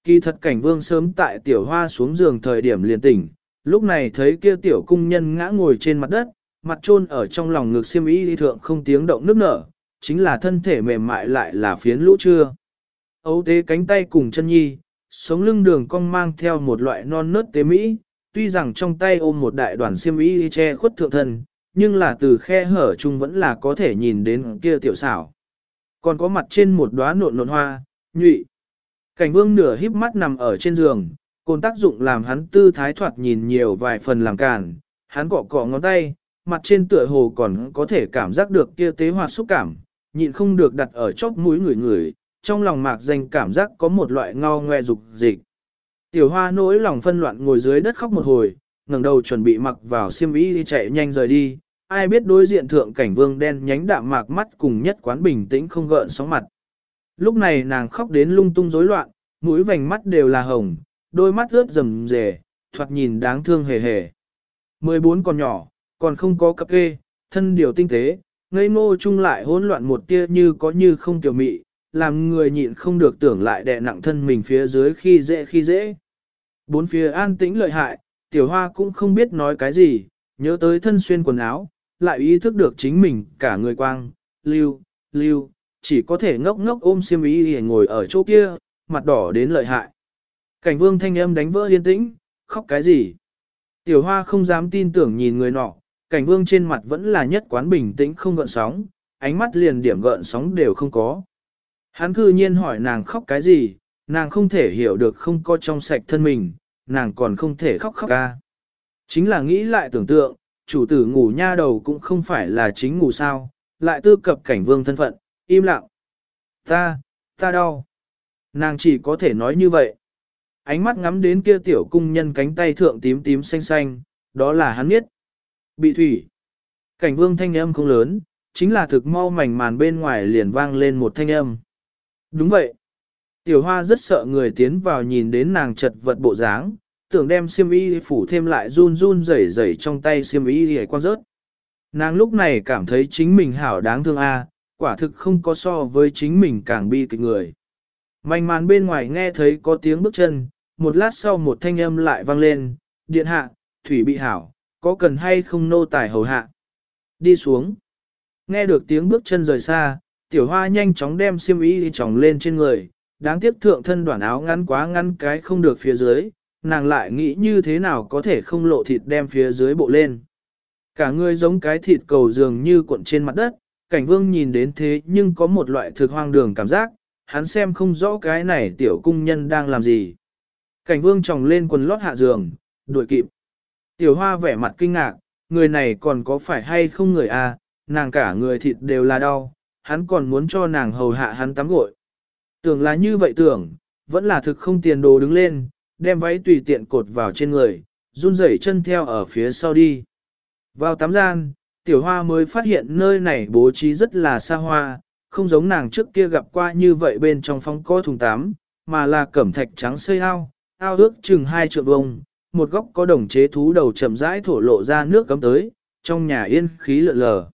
A: Kỳ thật cảnh vương sớm tại tiểu hoa xuống giường thời điểm liền tỉnh, lúc này thấy kia tiểu cung nhân ngã ngồi trên mặt đất, mặt trôn ở trong lòng ngực xiêm y thượng không tiếng động nước nở, chính là thân thể mềm mại lại là phiến lũ chưa. Ấu tế cánh tay cùng chân nhi, sống lưng đường cong mang theo một loại non nớt tế mỹ, tuy rằng trong tay ôm một đại đoàn xiêm y che khuất thượng thần nhưng là từ khe hở chung vẫn là có thể nhìn đến kia tiểu xảo. Còn có mặt trên một đóa nộn nộn hoa, nhụy. Cảnh vương nửa híp mắt nằm ở trên giường, côn tác dụng làm hắn tư thái thoạt nhìn nhiều vài phần làm cản, hắn cọ cọ ngón tay, mặt trên tựa hồ còn có thể cảm giác được kia tế hoạt xúc cảm, nhịn không được đặt ở chóp mũi người người, trong lòng mạc danh cảm giác có một loại ngao ngoe dục dịch. Tiểu hoa nỗi lòng phân loạn ngồi dưới đất khóc một hồi, ngẩng đầu chuẩn bị mặc vào xiêm y đi chạy nhanh rời đi, ai biết đối diện thượng cảnh vương đen nhánh đạm mạc mắt cùng nhất quán bình tĩnh không gợn sóng mặt. Lúc này nàng khóc đến lung tung rối loạn, mũi vành mắt đều là hồng, đôi mắt ướt rầm rề, thoạt nhìn đáng thương hề hề. 14 còn nhỏ, còn không có cặp kê, thân điều tinh tế, ngây ngô chung lại hỗn loạn một tia như có như không tiểu mị, làm người nhịn không được tưởng lại đè nặng thân mình phía dưới khi dễ khi dễ. Bốn phía an tĩnh lợi hại, tiểu hoa cũng không biết nói cái gì, nhớ tới thân xuyên quần áo, lại ý thức được chính mình cả người quang, lưu, lưu, chỉ có thể ngốc ngốc ôm xiêm ý để ngồi ở chỗ kia, mặt đỏ đến lợi hại. Cảnh vương thanh âm đánh vỡ yên tĩnh, khóc cái gì? Tiểu hoa không dám tin tưởng nhìn người nọ, cảnh vương trên mặt vẫn là nhất quán bình tĩnh không gợn sóng, ánh mắt liền điểm gợn sóng đều không có. Hắn cư nhiên hỏi nàng khóc cái gì, nàng không thể hiểu được không có trong sạch thân mình, nàng còn không thể khóc khóc ca. Chính là nghĩ lại tưởng tượng, chủ tử ngủ nha đầu cũng không phải là chính ngủ sao, lại tư cập cảnh vương thân phận, im lặng. Ta, ta đau. Nàng chỉ có thể nói như vậy. Ánh mắt ngắm đến kia tiểu cung nhân cánh tay thượng tím tím xanh xanh, đó là hắn biết. Bị thủy. Cảnh vương thanh âm không lớn, chính là thực mau mảnh màn bên ngoài liền vang lên một thanh âm. Đúng vậy. Tiểu hoa rất sợ người tiến vào nhìn đến nàng chật vật bộ dáng, tưởng đem xiêm y phủ thêm lại run run rẩy rẩy trong tay xiêm y hề quan rớt. Nàng lúc này cảm thấy chính mình hảo đáng thương a, quả thực không có so với chính mình càng bi kịch người. Manh màn bên ngoài nghe thấy có tiếng bước chân, một lát sau một thanh âm lại vang lên, điện hạ, thủy bị hảo, có cần hay không nô tài hầu hạ. Đi xuống. Nghe được tiếng bước chân rời xa, tiểu hoa nhanh chóng đem xiêm y tròng lên trên người, đáng tiếc thượng thân đoạn áo ngắn quá ngắn cái không được phía dưới, nàng lại nghĩ như thế nào có thể không lộ thịt đem phía dưới bộ lên. Cả người giống cái thịt cầu dường như cuộn trên mặt đất, cảnh vương nhìn đến thế nhưng có một loại thực hoang đường cảm giác, hắn xem không rõ cái này tiểu cung nhân đang làm gì. Cảnh vương tròng lên quần lót hạ giường, đuổi kịp. Tiểu hoa vẻ mặt kinh ngạc, người này còn có phải hay không người à, nàng cả người thịt đều là đau, hắn còn muốn cho nàng hầu hạ hắn tắm gội. Tưởng là như vậy tưởng, vẫn là thực không tiền đồ đứng lên, đem váy tùy tiện cột vào trên người, run rẩy chân theo ở phía sau đi. Vào tắm gian, tiểu hoa mới phát hiện nơi này bố trí rất là xa hoa, không giống nàng trước kia gặp qua như vậy bên trong phòng có thùng tắm, mà là cẩm thạch trắng xây ao, ao ước chừng hai trượng vông, một góc có đồng chế thú đầu chậm rãi thổ lộ ra nước cấm tới, trong nhà yên khí lượn lờ.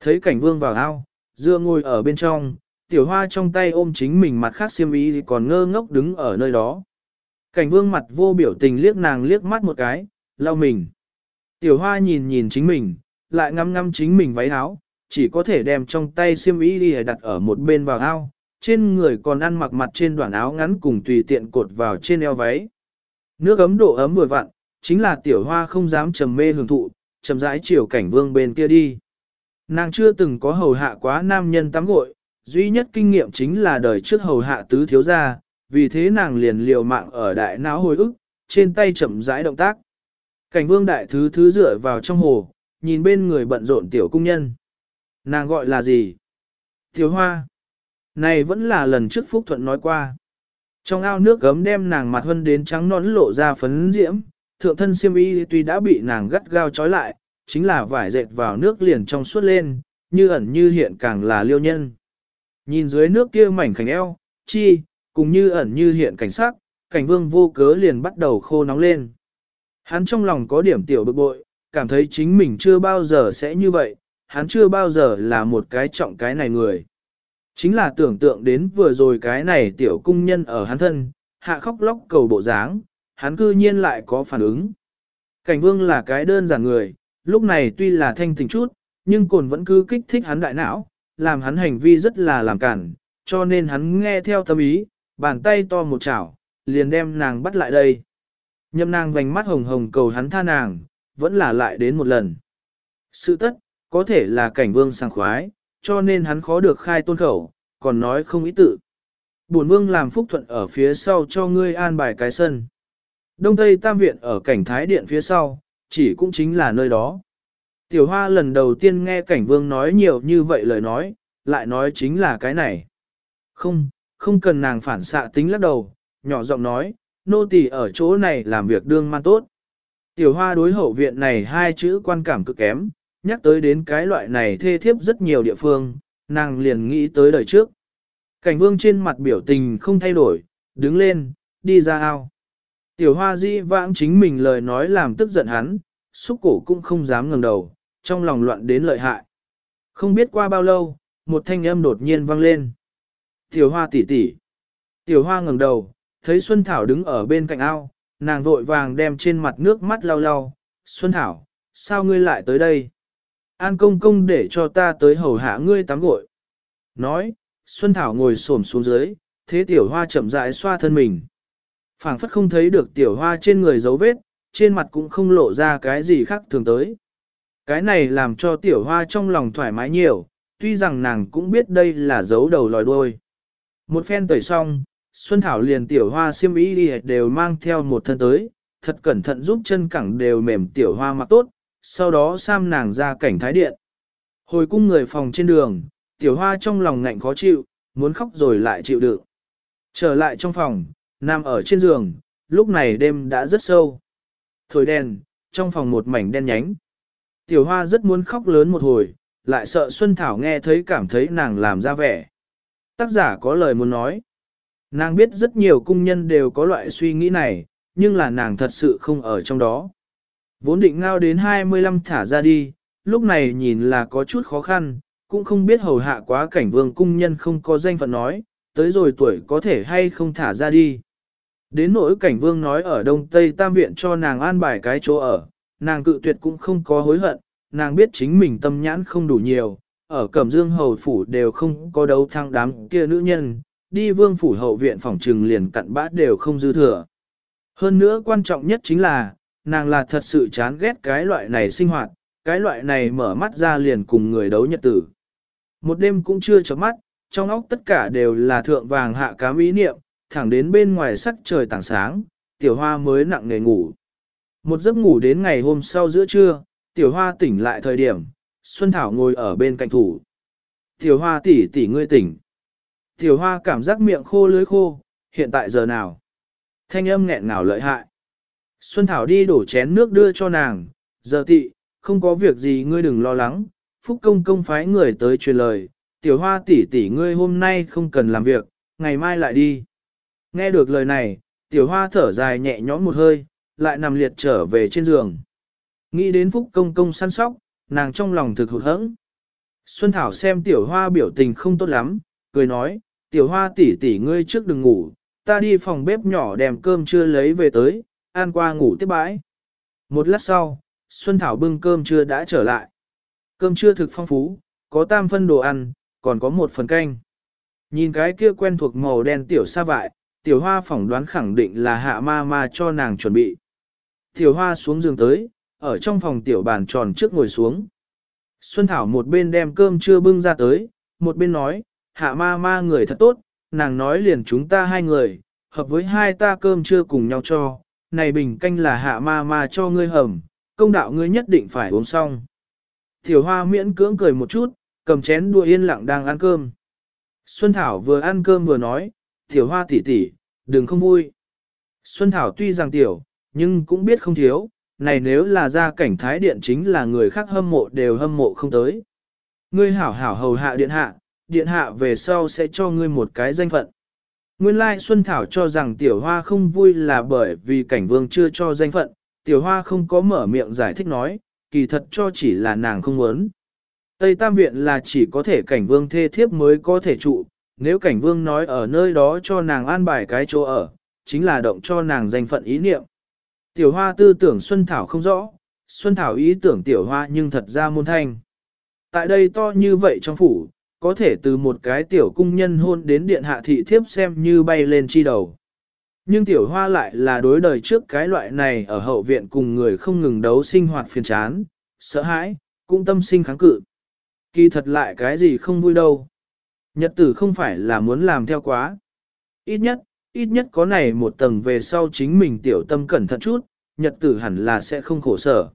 A: Thấy cảnh vương vào ao, dựa ngồi ở bên trong, tiểu hoa trong tay ôm chính mình mặt khác xiêm ý còn ngơ ngốc đứng ở nơi đó. Cảnh vương mặt vô biểu tình liếc nàng liếc mắt một cái, lau mình. Tiểu hoa nhìn nhìn chính mình, lại ngắm ngắm chính mình váy áo, chỉ có thể đem trong tay xiêm y đi đặt ở một bên vào ao, trên người còn ăn mặc mặt trên đoạn áo ngắn cùng tùy tiện cột vào trên eo váy. Nước ấm độ ấm vừa vặn, chính là tiểu hoa không dám trầm mê hưởng thụ, trầm rãi chiều cảnh vương bên kia đi. Nàng chưa từng có hầu hạ quá nam nhân tắm gội, duy nhất kinh nghiệm chính là đời trước hầu hạ tứ thiếu gia, vì thế nàng liền liều mạng ở đại não hồi ức, trên tay chậm rãi động tác. Cảnh vương đại thứ thứ dựa vào trong hồ, nhìn bên người bận rộn tiểu cung nhân. Nàng gọi là gì? Tiểu hoa. Này vẫn là lần trước Phúc Thuận nói qua. Trong ao nước gấm đem nàng mặt hân đến trắng nón lộ ra phấn diễm, thượng thân siêm y tuy đã bị nàng gắt gao trói lại, chính là vải dệt vào nước liền trong suốt lên, như ẩn như hiện càng là liêu nhân. Nhìn dưới nước kia mảnh khảnh eo, chi, cùng như ẩn như hiện cảnh sắc, cảnh vương vô cớ liền bắt đầu khô nóng lên. Hắn trong lòng có điểm tiểu bực bội, cảm thấy chính mình chưa bao giờ sẽ như vậy, hắn chưa bao giờ là một cái trọng cái này người. Chính là tưởng tượng đến vừa rồi cái này tiểu cung nhân ở hắn thân, hạ khóc lóc cầu bộ dáng, hắn cư nhiên lại có phản ứng. Cảnh vương là cái đơn giản người, lúc này tuy là thanh tỉnh chút, nhưng cồn vẫn cứ kích thích hắn đại não, làm hắn hành vi rất là làm cản, cho nên hắn nghe theo tâm ý, bàn tay to một chảo, liền đem nàng bắt lại đây. Nhâm nàng vành mắt hồng hồng cầu hắn tha nàng, vẫn là lại đến một lần. Sự tất, có thể là cảnh vương sang khoái, cho nên hắn khó được khai tôn khẩu, còn nói không ý tự. Bổn vương làm phúc thuận ở phía sau cho ngươi an bài cái sân. Đông Tây Tam Viện ở cảnh Thái Điện phía sau, chỉ cũng chính là nơi đó. Tiểu Hoa lần đầu tiên nghe cảnh vương nói nhiều như vậy lời nói, lại nói chính là cái này. Không, không cần nàng phản xạ tính lắc đầu, nhỏ giọng nói, nô tỳ ở chỗ này làm việc đương man tốt. Tiểu Hoa đối hậu viện này hai chữ quan cảm cực kém, nhắc tới đến cái loại này thê thiếp rất nhiều địa phương, nàng liền nghĩ tới đời trước. Cảnh vương trên mặt biểu tình không thay đổi, đứng lên, đi ra ao. Tiểu hoa di vãng chính mình lời nói làm tức giận hắn, xúc cổ cũng không dám ngẩng đầu, trong lòng loạn đến lợi hại. Không biết qua bao lâu, một thanh âm đột nhiên vang lên. Tiểu hoa tỷ tỷ. Tiểu hoa ngẩng đầu, thấy Xuân Thảo đứng ở bên cạnh ao, nàng vội vàng đem trên mặt nước mắt lau lau. Xuân Thảo, sao ngươi lại tới đây? An công công để cho ta tới hầu hạ ngươi tắm gội. Nói, Xuân Thảo ngồi xổm xuống dưới, thế tiểu hoa chậm rãi xoa thân mình phảng phất không thấy được tiểu hoa trên người dấu vết, trên mặt cũng không lộ ra cái gì khác thường tới. Cái này làm cho tiểu hoa trong lòng thoải mái nhiều, tuy rằng nàng cũng biết đây là dấu đầu lòi đuôi. Một phen tẩy xong, Xuân Thảo liền tiểu hoa xiêm y đi đều mang theo một thân tới, thật cẩn thận giúp chân cẳng đều mềm tiểu hoa mặc tốt, sau đó sam nàng ra cảnh thái điện. Hồi cung người phòng trên đường, tiểu hoa trong lòng ngạnh khó chịu, muốn khóc rồi lại chịu đựng. Trở lại trong phòng, nằm ở trên giường, lúc này đêm đã rất sâu. Thổi đèn, trong phòng một mảnh đen nhánh. Tiểu hoa rất muốn khóc lớn một hồi, lại sợ Xuân Thảo nghe thấy cảm thấy nàng làm ra vẻ. Tác giả có lời muốn nói. Nàng biết rất nhiều cung nhân đều có loại suy nghĩ này, nhưng là nàng thật sự không ở trong đó. Vốn định ngao đến 25 thả ra đi, lúc này nhìn là có chút khó khăn, cũng không biết hầu hạ quá cảnh vương cung nhân không có danh phận nói, tới rồi tuổi có thể hay không thả ra đi. Đến nỗi cảnh vương nói ở Đông Tây Tam Viện cho nàng an bài cái chỗ ở, nàng cự tuyệt cũng không có hối hận, nàng biết chính mình tâm nhãn không đủ nhiều, ở Cẩm Dương Hầu Phủ đều không có đấu thăng đám kia nữ nhân, đi vương phủ hậu viện phòng trừng liền cặn bã đều không dư thừa. Hơn nữa quan trọng nhất chính là, nàng là thật sự chán ghét cái loại này sinh hoạt, cái loại này mở mắt ra liền cùng người đấu nhật tử. Một đêm cũng chưa chấm mắt, trong óc tất cả đều là thượng vàng hạ cám ý niệm, thẳng đến bên ngoài sắc trời tảng sáng, tiểu hoa mới nặng nề ngủ. Một giấc ngủ đến ngày hôm sau giữa trưa, tiểu hoa tỉnh lại thời điểm, Xuân Thảo ngồi ở bên cạnh thủ. Tiểu hoa tỷ tỷ ngươi tỉnh. Tiểu hoa cảm giác miệng khô lưới khô, hiện tại giờ nào? Thanh âm nghẹn ngào lợi hại. Xuân Thảo đi đổ chén nước đưa cho nàng, giờ tị, không có việc gì ngươi đừng lo lắng, Phúc Công công phái người tới truyền lời, tiểu hoa tỷ tỷ ngươi hôm nay không cần làm việc, ngày mai lại đi. Nghe được lời này, tiểu hoa thở dài nhẹ nhõm một hơi, lại nằm liệt trở về trên giường. Nghĩ đến phúc công công săn sóc, nàng trong lòng thực hụt hẫng. Xuân Thảo xem tiểu hoa biểu tình không tốt lắm, cười nói, tiểu hoa tỷ tỷ ngươi trước đừng ngủ, ta đi phòng bếp nhỏ đem cơm chưa lấy về tới, ăn qua ngủ tiếp bãi. Một lát sau, Xuân Thảo bưng cơm chưa đã trở lại. Cơm chưa thực phong phú, có tam phân đồ ăn, còn có một phần canh. Nhìn cái kia quen thuộc màu đen tiểu sa vại, tiểu hoa phỏng đoán khẳng định là hạ ma ma cho nàng chuẩn bị. Tiểu hoa xuống giường tới, ở trong phòng tiểu bàn tròn trước ngồi xuống. Xuân Thảo một bên đem cơm chưa bưng ra tới, một bên nói, hạ ma ma người thật tốt, nàng nói liền chúng ta hai người, hợp với hai ta cơm chưa cùng nhau cho, này bình canh là hạ ma ma cho ngươi hầm, công đạo ngươi nhất định phải uống xong. Tiểu hoa miễn cưỡng cười một chút, cầm chén đua yên lặng đang ăn cơm. Xuân Thảo vừa ăn cơm vừa nói, tiểu hoa tỷ tỷ, đừng không vui. Xuân Thảo tuy rằng tiểu, nhưng cũng biết không thiếu, này nếu là ra cảnh thái điện chính là người khác hâm mộ đều hâm mộ không tới. Ngươi hảo hảo hầu hạ điện hạ, điện hạ về sau sẽ cho ngươi một cái danh phận. Nguyên lai Xuân Thảo cho rằng tiểu hoa không vui là bởi vì cảnh vương chưa cho danh phận, tiểu hoa không có mở miệng giải thích nói, kỳ thật cho chỉ là nàng không muốn. Tây Tam Viện là chỉ có thể cảnh vương thê thiếp mới có thể trụ, nếu cảnh vương nói ở nơi đó cho nàng an bài cái chỗ ở, chính là động cho nàng danh phận ý niệm. Tiểu hoa tư tưởng Xuân Thảo không rõ, Xuân Thảo ý tưởng tiểu hoa nhưng thật ra môn thanh. Tại đây to như vậy trong phủ, có thể từ một cái tiểu cung nhân hôn đến điện hạ thị thiếp xem như bay lên chi đầu. Nhưng tiểu hoa lại là đối đời trước cái loại này ở hậu viện cùng người không ngừng đấu sinh hoạt phiền chán, sợ hãi, cũng tâm sinh kháng cự. Kỳ thật lại cái gì không vui đâu. Nhật tử không phải là muốn làm theo quá. Ít nhất, ít nhất có này một tầng về sau chính mình tiểu tâm cẩn thận chút, nhật tử hẳn là sẽ không khổ sở.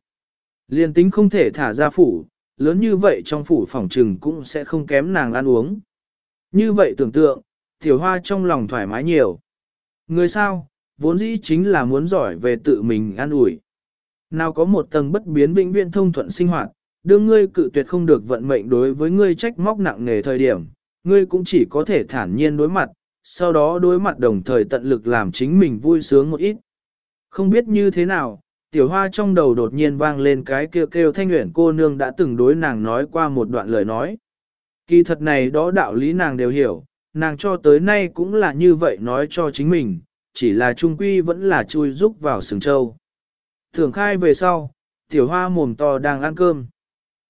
A: Liên tính không thể thả ra phủ, lớn như vậy trong phủ phòng trừng cũng sẽ không kém nàng ăn uống. Như vậy tưởng tượng, tiểu hoa trong lòng thoải mái nhiều. Người sao, vốn dĩ chính là muốn giỏi về tự mình ăn ủi. Nào có một tầng bất biến vĩnh viễn thông thuận sinh hoạt, đương ngươi cự tuyệt không được vận mệnh đối với ngươi trách móc nặng nề thời điểm, ngươi cũng chỉ có thể thản nhiên đối mặt, sau đó đối mặt đồng thời tận lực làm chính mình vui sướng một ít. Không biết như thế nào, tiểu hoa trong đầu đột nhiên vang lên cái kêu kêu thanh nguyện cô nương đã từng đối nàng nói qua một đoạn lời nói. Kỳ thật này đó đạo lý nàng đều hiểu, nàng cho tới nay cũng là như vậy nói cho chính mình, chỉ là trung quy vẫn là chui rúc vào sừng châu. Thường khai về sau, tiểu hoa mồm to đang ăn cơm.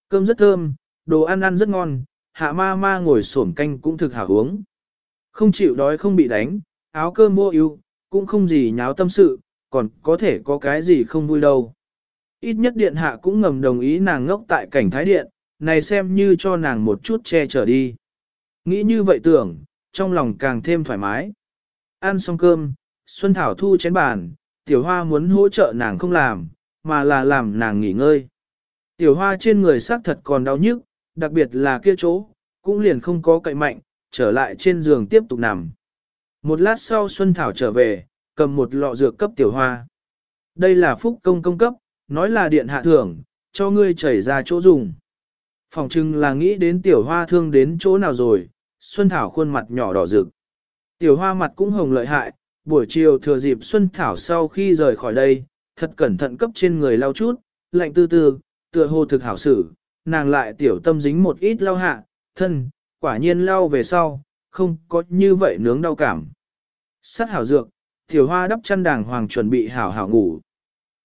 A: Cơm rất thơm, đồ ăn ăn rất ngon, hạ ma ma ngồi xổm canh cũng thực hảo uống. Không chịu đói không bị đánh, áo cơm mua yêu cũng không gì nháo tâm sự, còn có thể có cái gì không vui đâu. Ít nhất điện hạ cũng ngầm đồng ý nàng ngốc tại cảnh thái điện, này xem như cho nàng một chút che chở đi. Nghĩ như vậy tưởng, trong lòng càng thêm thoải mái. Ăn xong cơm, Xuân Thảo thu chén bàn, tiểu hoa muốn hỗ trợ nàng không làm, mà là làm nàng nghỉ ngơi. Tiểu hoa trên người xác thật còn đau nhức, đặc biệt là kia chỗ, cũng liền không có cậy mạnh, trở lại trên giường tiếp tục nằm. Một lát sau Xuân Thảo trở về, cầm một lọ dược cấp tiểu hoa. Đây là phúc công công cấp, nói là điện hạ thưởng, cho ngươi chảy ra chỗ dùng. Phòng trưng là nghĩ đến tiểu hoa thương đến chỗ nào rồi, Xuân Thảo khuôn mặt nhỏ đỏ rực. Tiểu hoa mặt cũng hồng lợi hại, buổi chiều thừa dịp Xuân Thảo sau khi rời khỏi đây, thật cẩn thận cấp trên người lau chút, lạnh tư tư, tựa hồ thực hảo xử, nàng lại tiểu tâm dính một ít lau hạ, thân, quả nhiên lau về sau, không có như vậy nướng đau cảm. Sắt hảo dược, tiểu hoa đắp chăn đàng hoàng chuẩn bị hảo hảo ngủ.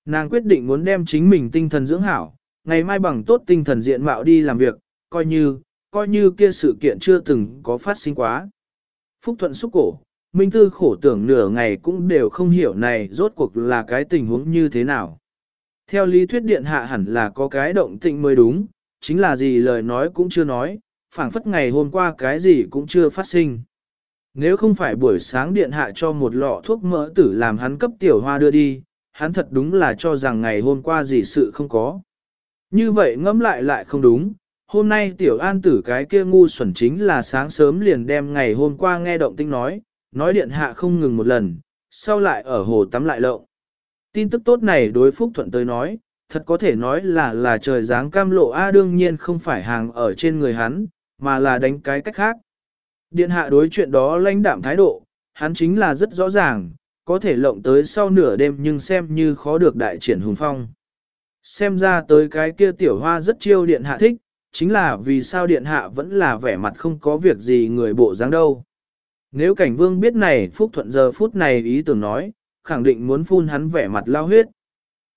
A: Nàng quyết định muốn đem chính mình tinh thần dưỡng hảo, ngày mai bằng tốt tinh thần diện mạo đi làm việc, coi như, coi như kia sự kiện chưa từng có phát sinh quá. Phúc Thuận xúc cổ, Minh Tư khổ tưởng nửa ngày cũng đều không hiểu này rốt cuộc là cái tình huống như thế nào. Theo lý thuyết điện hạ hẳn là có cái động tĩnh mới đúng, chính là gì lời nói cũng chưa nói, phảng phất ngày hôm qua cái gì cũng chưa phát sinh. Nếu không phải buổi sáng điện hạ cho một lọ thuốc mỡ tử làm hắn cấp tiểu hoa đưa đi, hắn thật đúng là cho rằng ngày hôm qua gì sự không có. Như vậy ngẫm lại lại không đúng, hôm nay tiểu an tử cái kia ngu xuẩn chính là sáng sớm liền đem ngày hôm qua nghe động tinh nói, nói điện hạ không ngừng một lần, sau lại ở hồ tắm lại lộng. Tin tức tốt này đối Phúc Thuận tới nói, thật có thể nói là là trời dáng cam lộ A đương nhiên không phải hàng ở trên người hắn, mà là đánh cái cách khác. Điện hạ đối chuyện đó lãnh đạm thái độ, hắn chính là rất rõ ràng, có thể lộng tới sau nửa đêm nhưng xem như khó được đại triển hùng phong. Xem ra tới cái kia tiểu hoa rất chiêu điện hạ thích, chính là vì sao điện hạ vẫn là vẻ mặt không có việc gì người bộ dáng đâu. Nếu cảnh vương biết này phúc thuận giờ phút này ý tưởng nói, khẳng định muốn phun hắn vẻ mặt lao huyết.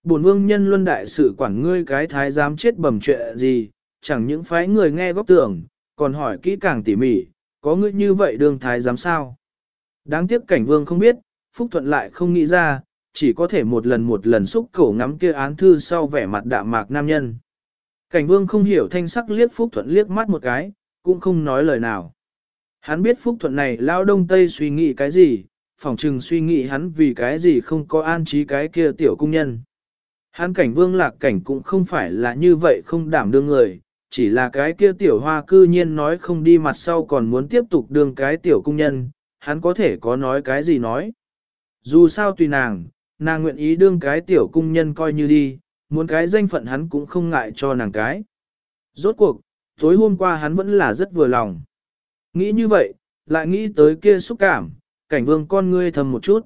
A: Bổn vương nhân luân đại sự quản ngươi cái thái giám chết bầm chuyện gì, chẳng những phái người nghe góp tưởng, còn hỏi kỹ càng tỉ mỉ, có ngươi như vậy đương thái giám sao? Đáng tiếc cảnh vương không biết, Phúc Thuận lại không nghĩ ra, chỉ có thể một lần một lần xúc cổ ngắm kia án thư sau vẻ mặt đạm mạc nam nhân. Cảnh vương không hiểu thanh sắc liếc Phúc Thuận liếc mắt một cái, cũng không nói lời nào. Hắn biết Phúc Thuận này lao đông tây suy nghĩ cái gì, phỏng chừng suy nghĩ hắn vì cái gì không có an trí cái kia tiểu cung nhân. Hắn cảnh vương lạc cảnh cũng không phải là như vậy không đảm đương người, chỉ là cái kia tiểu hoa cư nhiên nói không đi mặt sau còn muốn tiếp tục đương cái tiểu cung nhân, hắn có thể có nói cái gì nói. Dù sao tùy nàng, nàng nguyện ý đương cái tiểu cung nhân coi như đi, muốn cái danh phận hắn cũng không ngại cho nàng cái. Rốt cuộc, tối hôm qua hắn vẫn là rất vừa lòng. Nghĩ như vậy, lại nghĩ tới kia xúc cảm, cảnh vương con ngươi thầm một chút.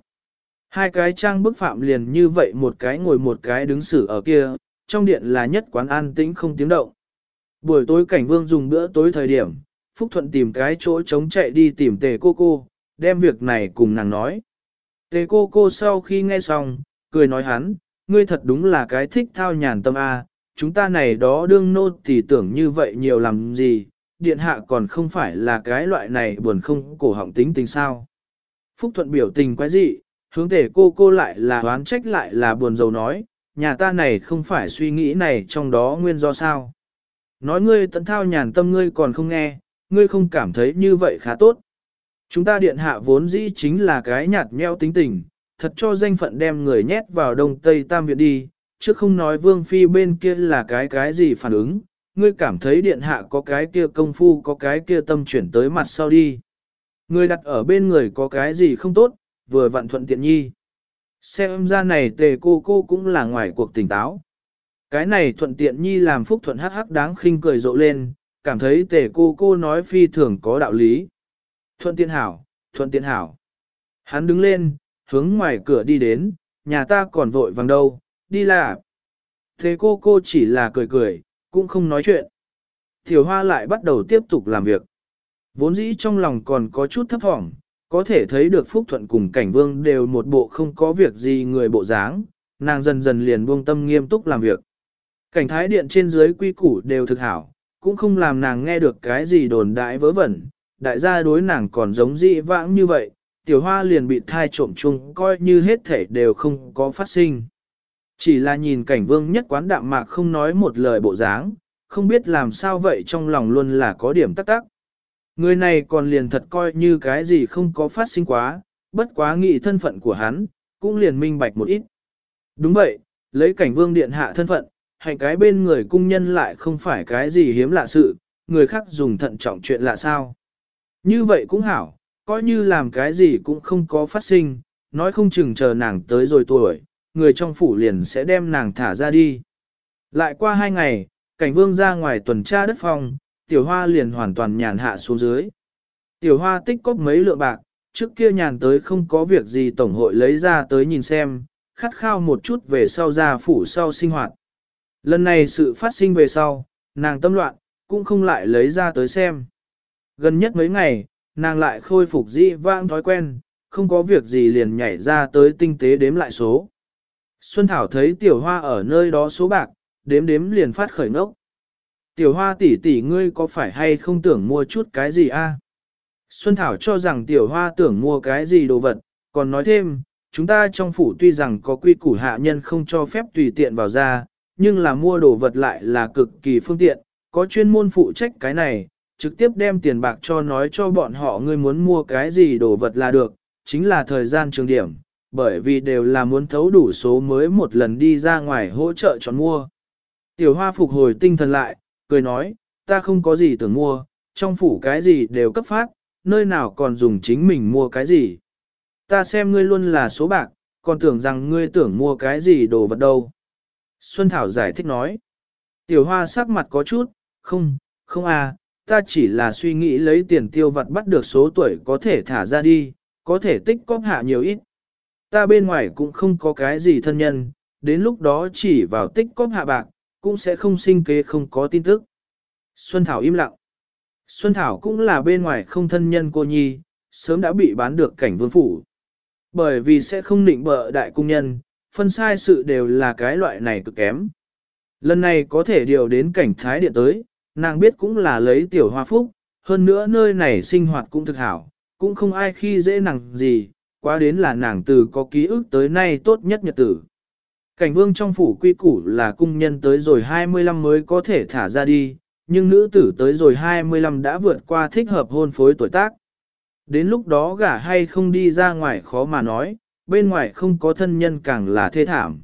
A: Hai cái trang bức phạm liền như vậy một cái ngồi một cái đứng xử ở kia, trong điện là nhất quán an tĩnh không tiếng động. Buổi tối cảnh vương dùng bữa tối thời điểm, Phúc Thuận tìm cái chỗ trống chạy đi tìm tề cô cô, đem việc này cùng nàng nói. Tề cô cô sau khi nghe xong, cười nói hắn, ngươi thật đúng là cái thích thao nhàn tâm A, chúng ta này đó đương nô thì tưởng như vậy nhiều làm gì, điện hạ còn không phải là cái loại này buồn không cổ họng tính tình sao. Phúc Thuận biểu tình quái dị, hướng tể cô cô lại là oán trách lại là buồn rầu nói, nhà ta này không phải suy nghĩ này trong đó nguyên do sao. Nói ngươi tận thao nhàn tâm ngươi còn không nghe, ngươi không cảm thấy như vậy khá tốt. Chúng ta điện hạ vốn dĩ chính là cái nhạt nheo tính tình, thật cho danh phận đem người nhét vào đông tây tam viện đi, chứ không nói vương phi bên kia là cái cái gì phản ứng, ngươi cảm thấy điện hạ có cái kia công phu có cái kia tâm chuyển tới mặt sau đi. Ngươi đặt ở bên người có cái gì không tốt, vừa vặn thuận tiện nhi. Xem ra này tề cô cô cũng là ngoài cuộc tỉnh táo. Cái này thuận tiện nhi làm phúc thuận hắc hắc đáng khinh cười rộ lên, cảm thấy tề cô cô nói phi thường có đạo lý. Thuận tiện hảo, thuận tiện hảo. Hắn đứng lên, hướng ngoài cửa đi đến, nhà ta còn vội vàng đâu, đi là. Thế cô cô chỉ là cười cười, cũng không nói chuyện. Tiểu hoa lại bắt đầu tiếp tục làm việc. Vốn dĩ trong lòng còn có chút thấp thỏm, có thể thấy được Phúc Thuận cùng Cảnh Vương đều một bộ không có việc gì người bộ dáng, nàng dần dần liền buông tâm nghiêm túc làm việc. Cảnh thái điện trên dưới quy củ đều thực hảo, cũng không làm nàng nghe được cái gì đồn đại vớ vẩn, đại gia đối nàng còn giống dị vãng như vậy, tiểu hoa liền bị thai trộm chung coi như hết thể đều không có phát sinh. Chỉ là nhìn cảnh vương nhất quán đạm mạc không nói một lời bộ dáng, không biết làm sao vậy trong lòng luôn là có điểm tắc tắc. Người này còn liền thật coi như cái gì không có phát sinh quá, bất quá nghị thân phận của hắn, cũng liền minh bạch một ít. Đúng vậy, lấy cảnh vương điện hạ thân phận, hành cái bên người cung nhân lại không phải cái gì hiếm lạ sự, người khác dùng thận trọng chuyện lạ sao. Như vậy cũng hảo, coi như làm cái gì cũng không có phát sinh, nói không chừng chờ nàng tới rồi tuổi, người trong phủ liền sẽ đem nàng thả ra đi. Lại qua hai ngày, cảnh vương ra ngoài tuần tra đất phòng, tiểu hoa liền hoàn toàn nhàn hạ xuống dưới. Tiểu hoa tích cóp mấy lượng bạc, trước kia nhàn tới không có việc gì tổng hội lấy ra tới nhìn xem, khát khao một chút về sau ra phủ sau sinh hoạt. Lần này sự phát sinh về sau, nàng tâm loạn, cũng không lại lấy ra tới xem. Gần nhất mấy ngày, nàng lại khôi phục dị vãng thói quen, không có việc gì liền nhảy ra tới tinh tế đếm lại số. Xuân Thảo thấy tiểu hoa ở nơi đó số bạc, đếm đếm liền phát khởi ngốc. Tiểu hoa tỷ tỷ ngươi có phải hay không tưởng mua chút cái gì a? Xuân Thảo cho rằng tiểu hoa tưởng mua cái gì đồ vật, còn nói thêm, chúng ta trong phủ tuy rằng có quy củ hạ nhân không cho phép tùy tiện vào ra, nhưng là mua đồ vật lại là cực kỳ phương tiện, có chuyên môn phụ trách cái này, trực tiếp đem tiền bạc cho nói cho bọn họ ngươi muốn mua cái gì đồ vật là được, chính là thời gian trường điểm, bởi vì đều là muốn thấu đủ số mới một lần đi ra ngoài hỗ trợ chọn mua. Tiểu hoa phục hồi tinh thần lại, cười nói, ta không có gì tưởng mua, trong phủ cái gì đều cấp phát, nơi nào còn dùng chính mình mua cái gì. Ta xem ngươi luôn là số bạc, còn tưởng rằng ngươi tưởng mua cái gì đồ vật đâu. Xuân Thảo giải thích nói. Tiểu hoa sắc mặt có chút, không, không à, ta chỉ là suy nghĩ lấy tiền tiêu vặt bắt được số tuổi có thể thả ra đi, có thể tích cóp hạ nhiều ít. Ta bên ngoài cũng không có cái gì thân nhân, đến lúc đó chỉ vào tích cóp hạ bạc, cũng sẽ không sinh kế không có tin tức. Xuân Thảo im lặng. Xuân Thảo cũng là bên ngoài không thân nhân cô nhi, sớm đã bị bán được cảnh vương phủ. Bởi vì sẽ không định bợ đại cung nhân, phân sai sự đều là cái loại này cực kém. Lần này có thể điều đến cảnh thái điện tới, nàng biết cũng là lấy tiểu hoa phúc, hơn nữa nơi này sinh hoạt cũng thực hảo, cũng không ai khi dễ nàng gì, quá đến là nàng từ có ký ức tới nay tốt nhất nhật tử. Cảnh vương trong phủ quy củ là cung nhân tới rồi 25 mới có thể thả ra đi, nhưng nữ tử tới rồi 25 đã vượt qua thích hợp hôn phối tuổi tác. Đến lúc đó gả hay không đi ra ngoài khó mà nói, bên ngoài không có thân nhân càng là thê thảm.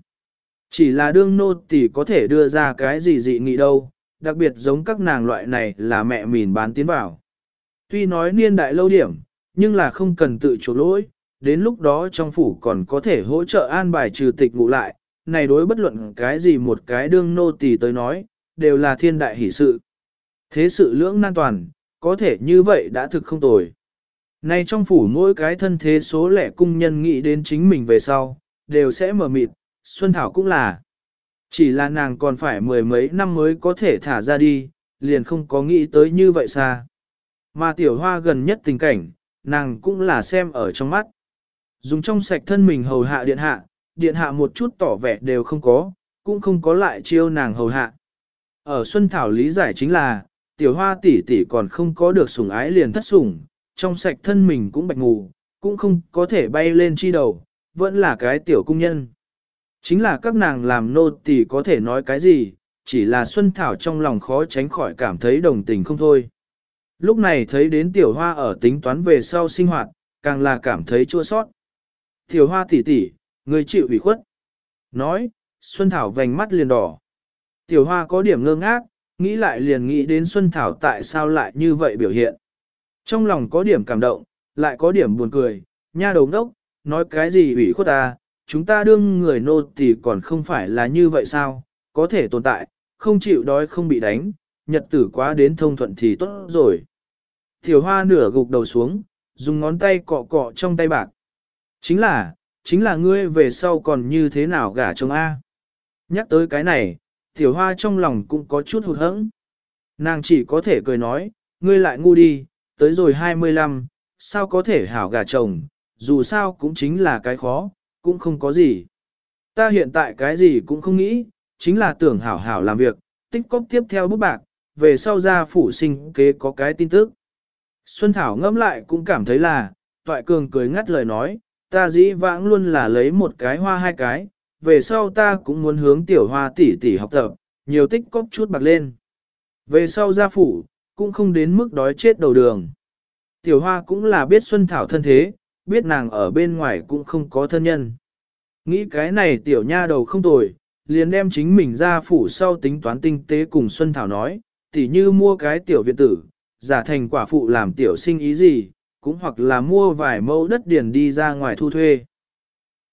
A: Chỉ là đương nô tỷ có thể đưa ra cái gì dị nghị đâu, đặc biệt giống các nàng loại này là mẹ mìn bán tiến vào. Tuy nói niên đại lâu điểm, nhưng là không cần tự chủ lỗi, đến lúc đó trong phủ còn có thể hỗ trợ an bài trừ tịch ngụ lại, này đối bất luận cái gì một cái đương nô tỳ tới nói, đều là thiên đại hỷ sự. Thế sự lưỡng nan toàn, có thể như vậy đã thực không tồi. Này trong phủ mỗi cái thân thế số lẻ cung nhân nghĩ đến chính mình về sau, đều sẽ mở mịt, Xuân Thảo cũng là. Chỉ là nàng còn phải mười mấy năm mới có thể thả ra đi, liền không có nghĩ tới như vậy xa. Mà tiểu hoa gần nhất tình cảnh, nàng cũng là xem ở trong mắt. Dùng trong sạch thân mình hầu hạ điện hạ, điện hạ một chút tỏ vẻ đều không có, cũng không có lại chiêu nàng hầu hạ. Ở Xuân Thảo lý giải chính là, tiểu hoa tỷ tỷ còn không có được sủng ái liền thất sủng, trong sạch thân mình cũng bạch ngủ, cũng không có thể bay lên chi đầu, vẫn là cái tiểu cung nhân. Chính là các nàng làm nô tỳ có thể nói cái gì, chỉ là Xuân Thảo trong lòng khó tránh khỏi cảm thấy đồng tình không thôi. Lúc này thấy đến tiểu hoa ở tính toán về sau sinh hoạt, càng là cảm thấy chua sót. Tiểu hoa tỷ tỷ, người chịu ủy khuất. Nói, Xuân Thảo vành mắt liền đỏ. Tiểu hoa có điểm ngơ ngác, nghĩ lại liền nghĩ đến Xuân Thảo tại sao lại như vậy biểu hiện. Trong lòng có điểm cảm động, lại có điểm buồn cười, nha đầu đốc, nói cái gì ủy khuất ta, chúng ta đương người nô thì còn không phải là như vậy sao, có thể tồn tại, không chịu đói không bị đánh, nhật tử quá đến thông thuận thì tốt rồi. Tiểu hoa nửa gục đầu xuống, dùng ngón tay cọ cọ trong tay bạc. Chính là, chính là ngươi về sau còn như thế nào gả chồng A. Nhắc tới cái này, tiểu hoa trong lòng cũng có chút hụt hẫng. Nàng chỉ có thể cười nói, ngươi lại ngu đi, tới rồi 25, sao có thể hảo gả chồng, dù sao cũng chính là cái khó, cũng không có gì. Ta hiện tại cái gì cũng không nghĩ, chính là tưởng hảo hảo làm việc, tích cóp tiếp theo bút bạc, về sau ra phủ sinh kế có cái tin tức. Xuân Thảo ngẫm lại cũng cảm thấy là, toại cường cười ngắt lời nói, ta dĩ vãng luôn là lấy một cái hoa hai cái, về sau ta cũng muốn hướng tiểu hoa tỷ tỷ học tập, nhiều tích cóp chút bạc lên. Về sau gia phủ, cũng không đến mức đói chết đầu đường. Tiểu hoa cũng là biết Xuân Thảo thân thế, biết nàng ở bên ngoài cũng không có thân nhân. Nghĩ cái này tiểu nha đầu không tồi, liền đem chính mình ra phủ sau tính toán tinh tế cùng Xuân Thảo nói, tỉ như mua cái tiểu viện tử, giả thành quả phụ làm tiểu sinh ý gì, cũng hoặc là mua vài mẫu đất điền đi ra ngoài thu thuê.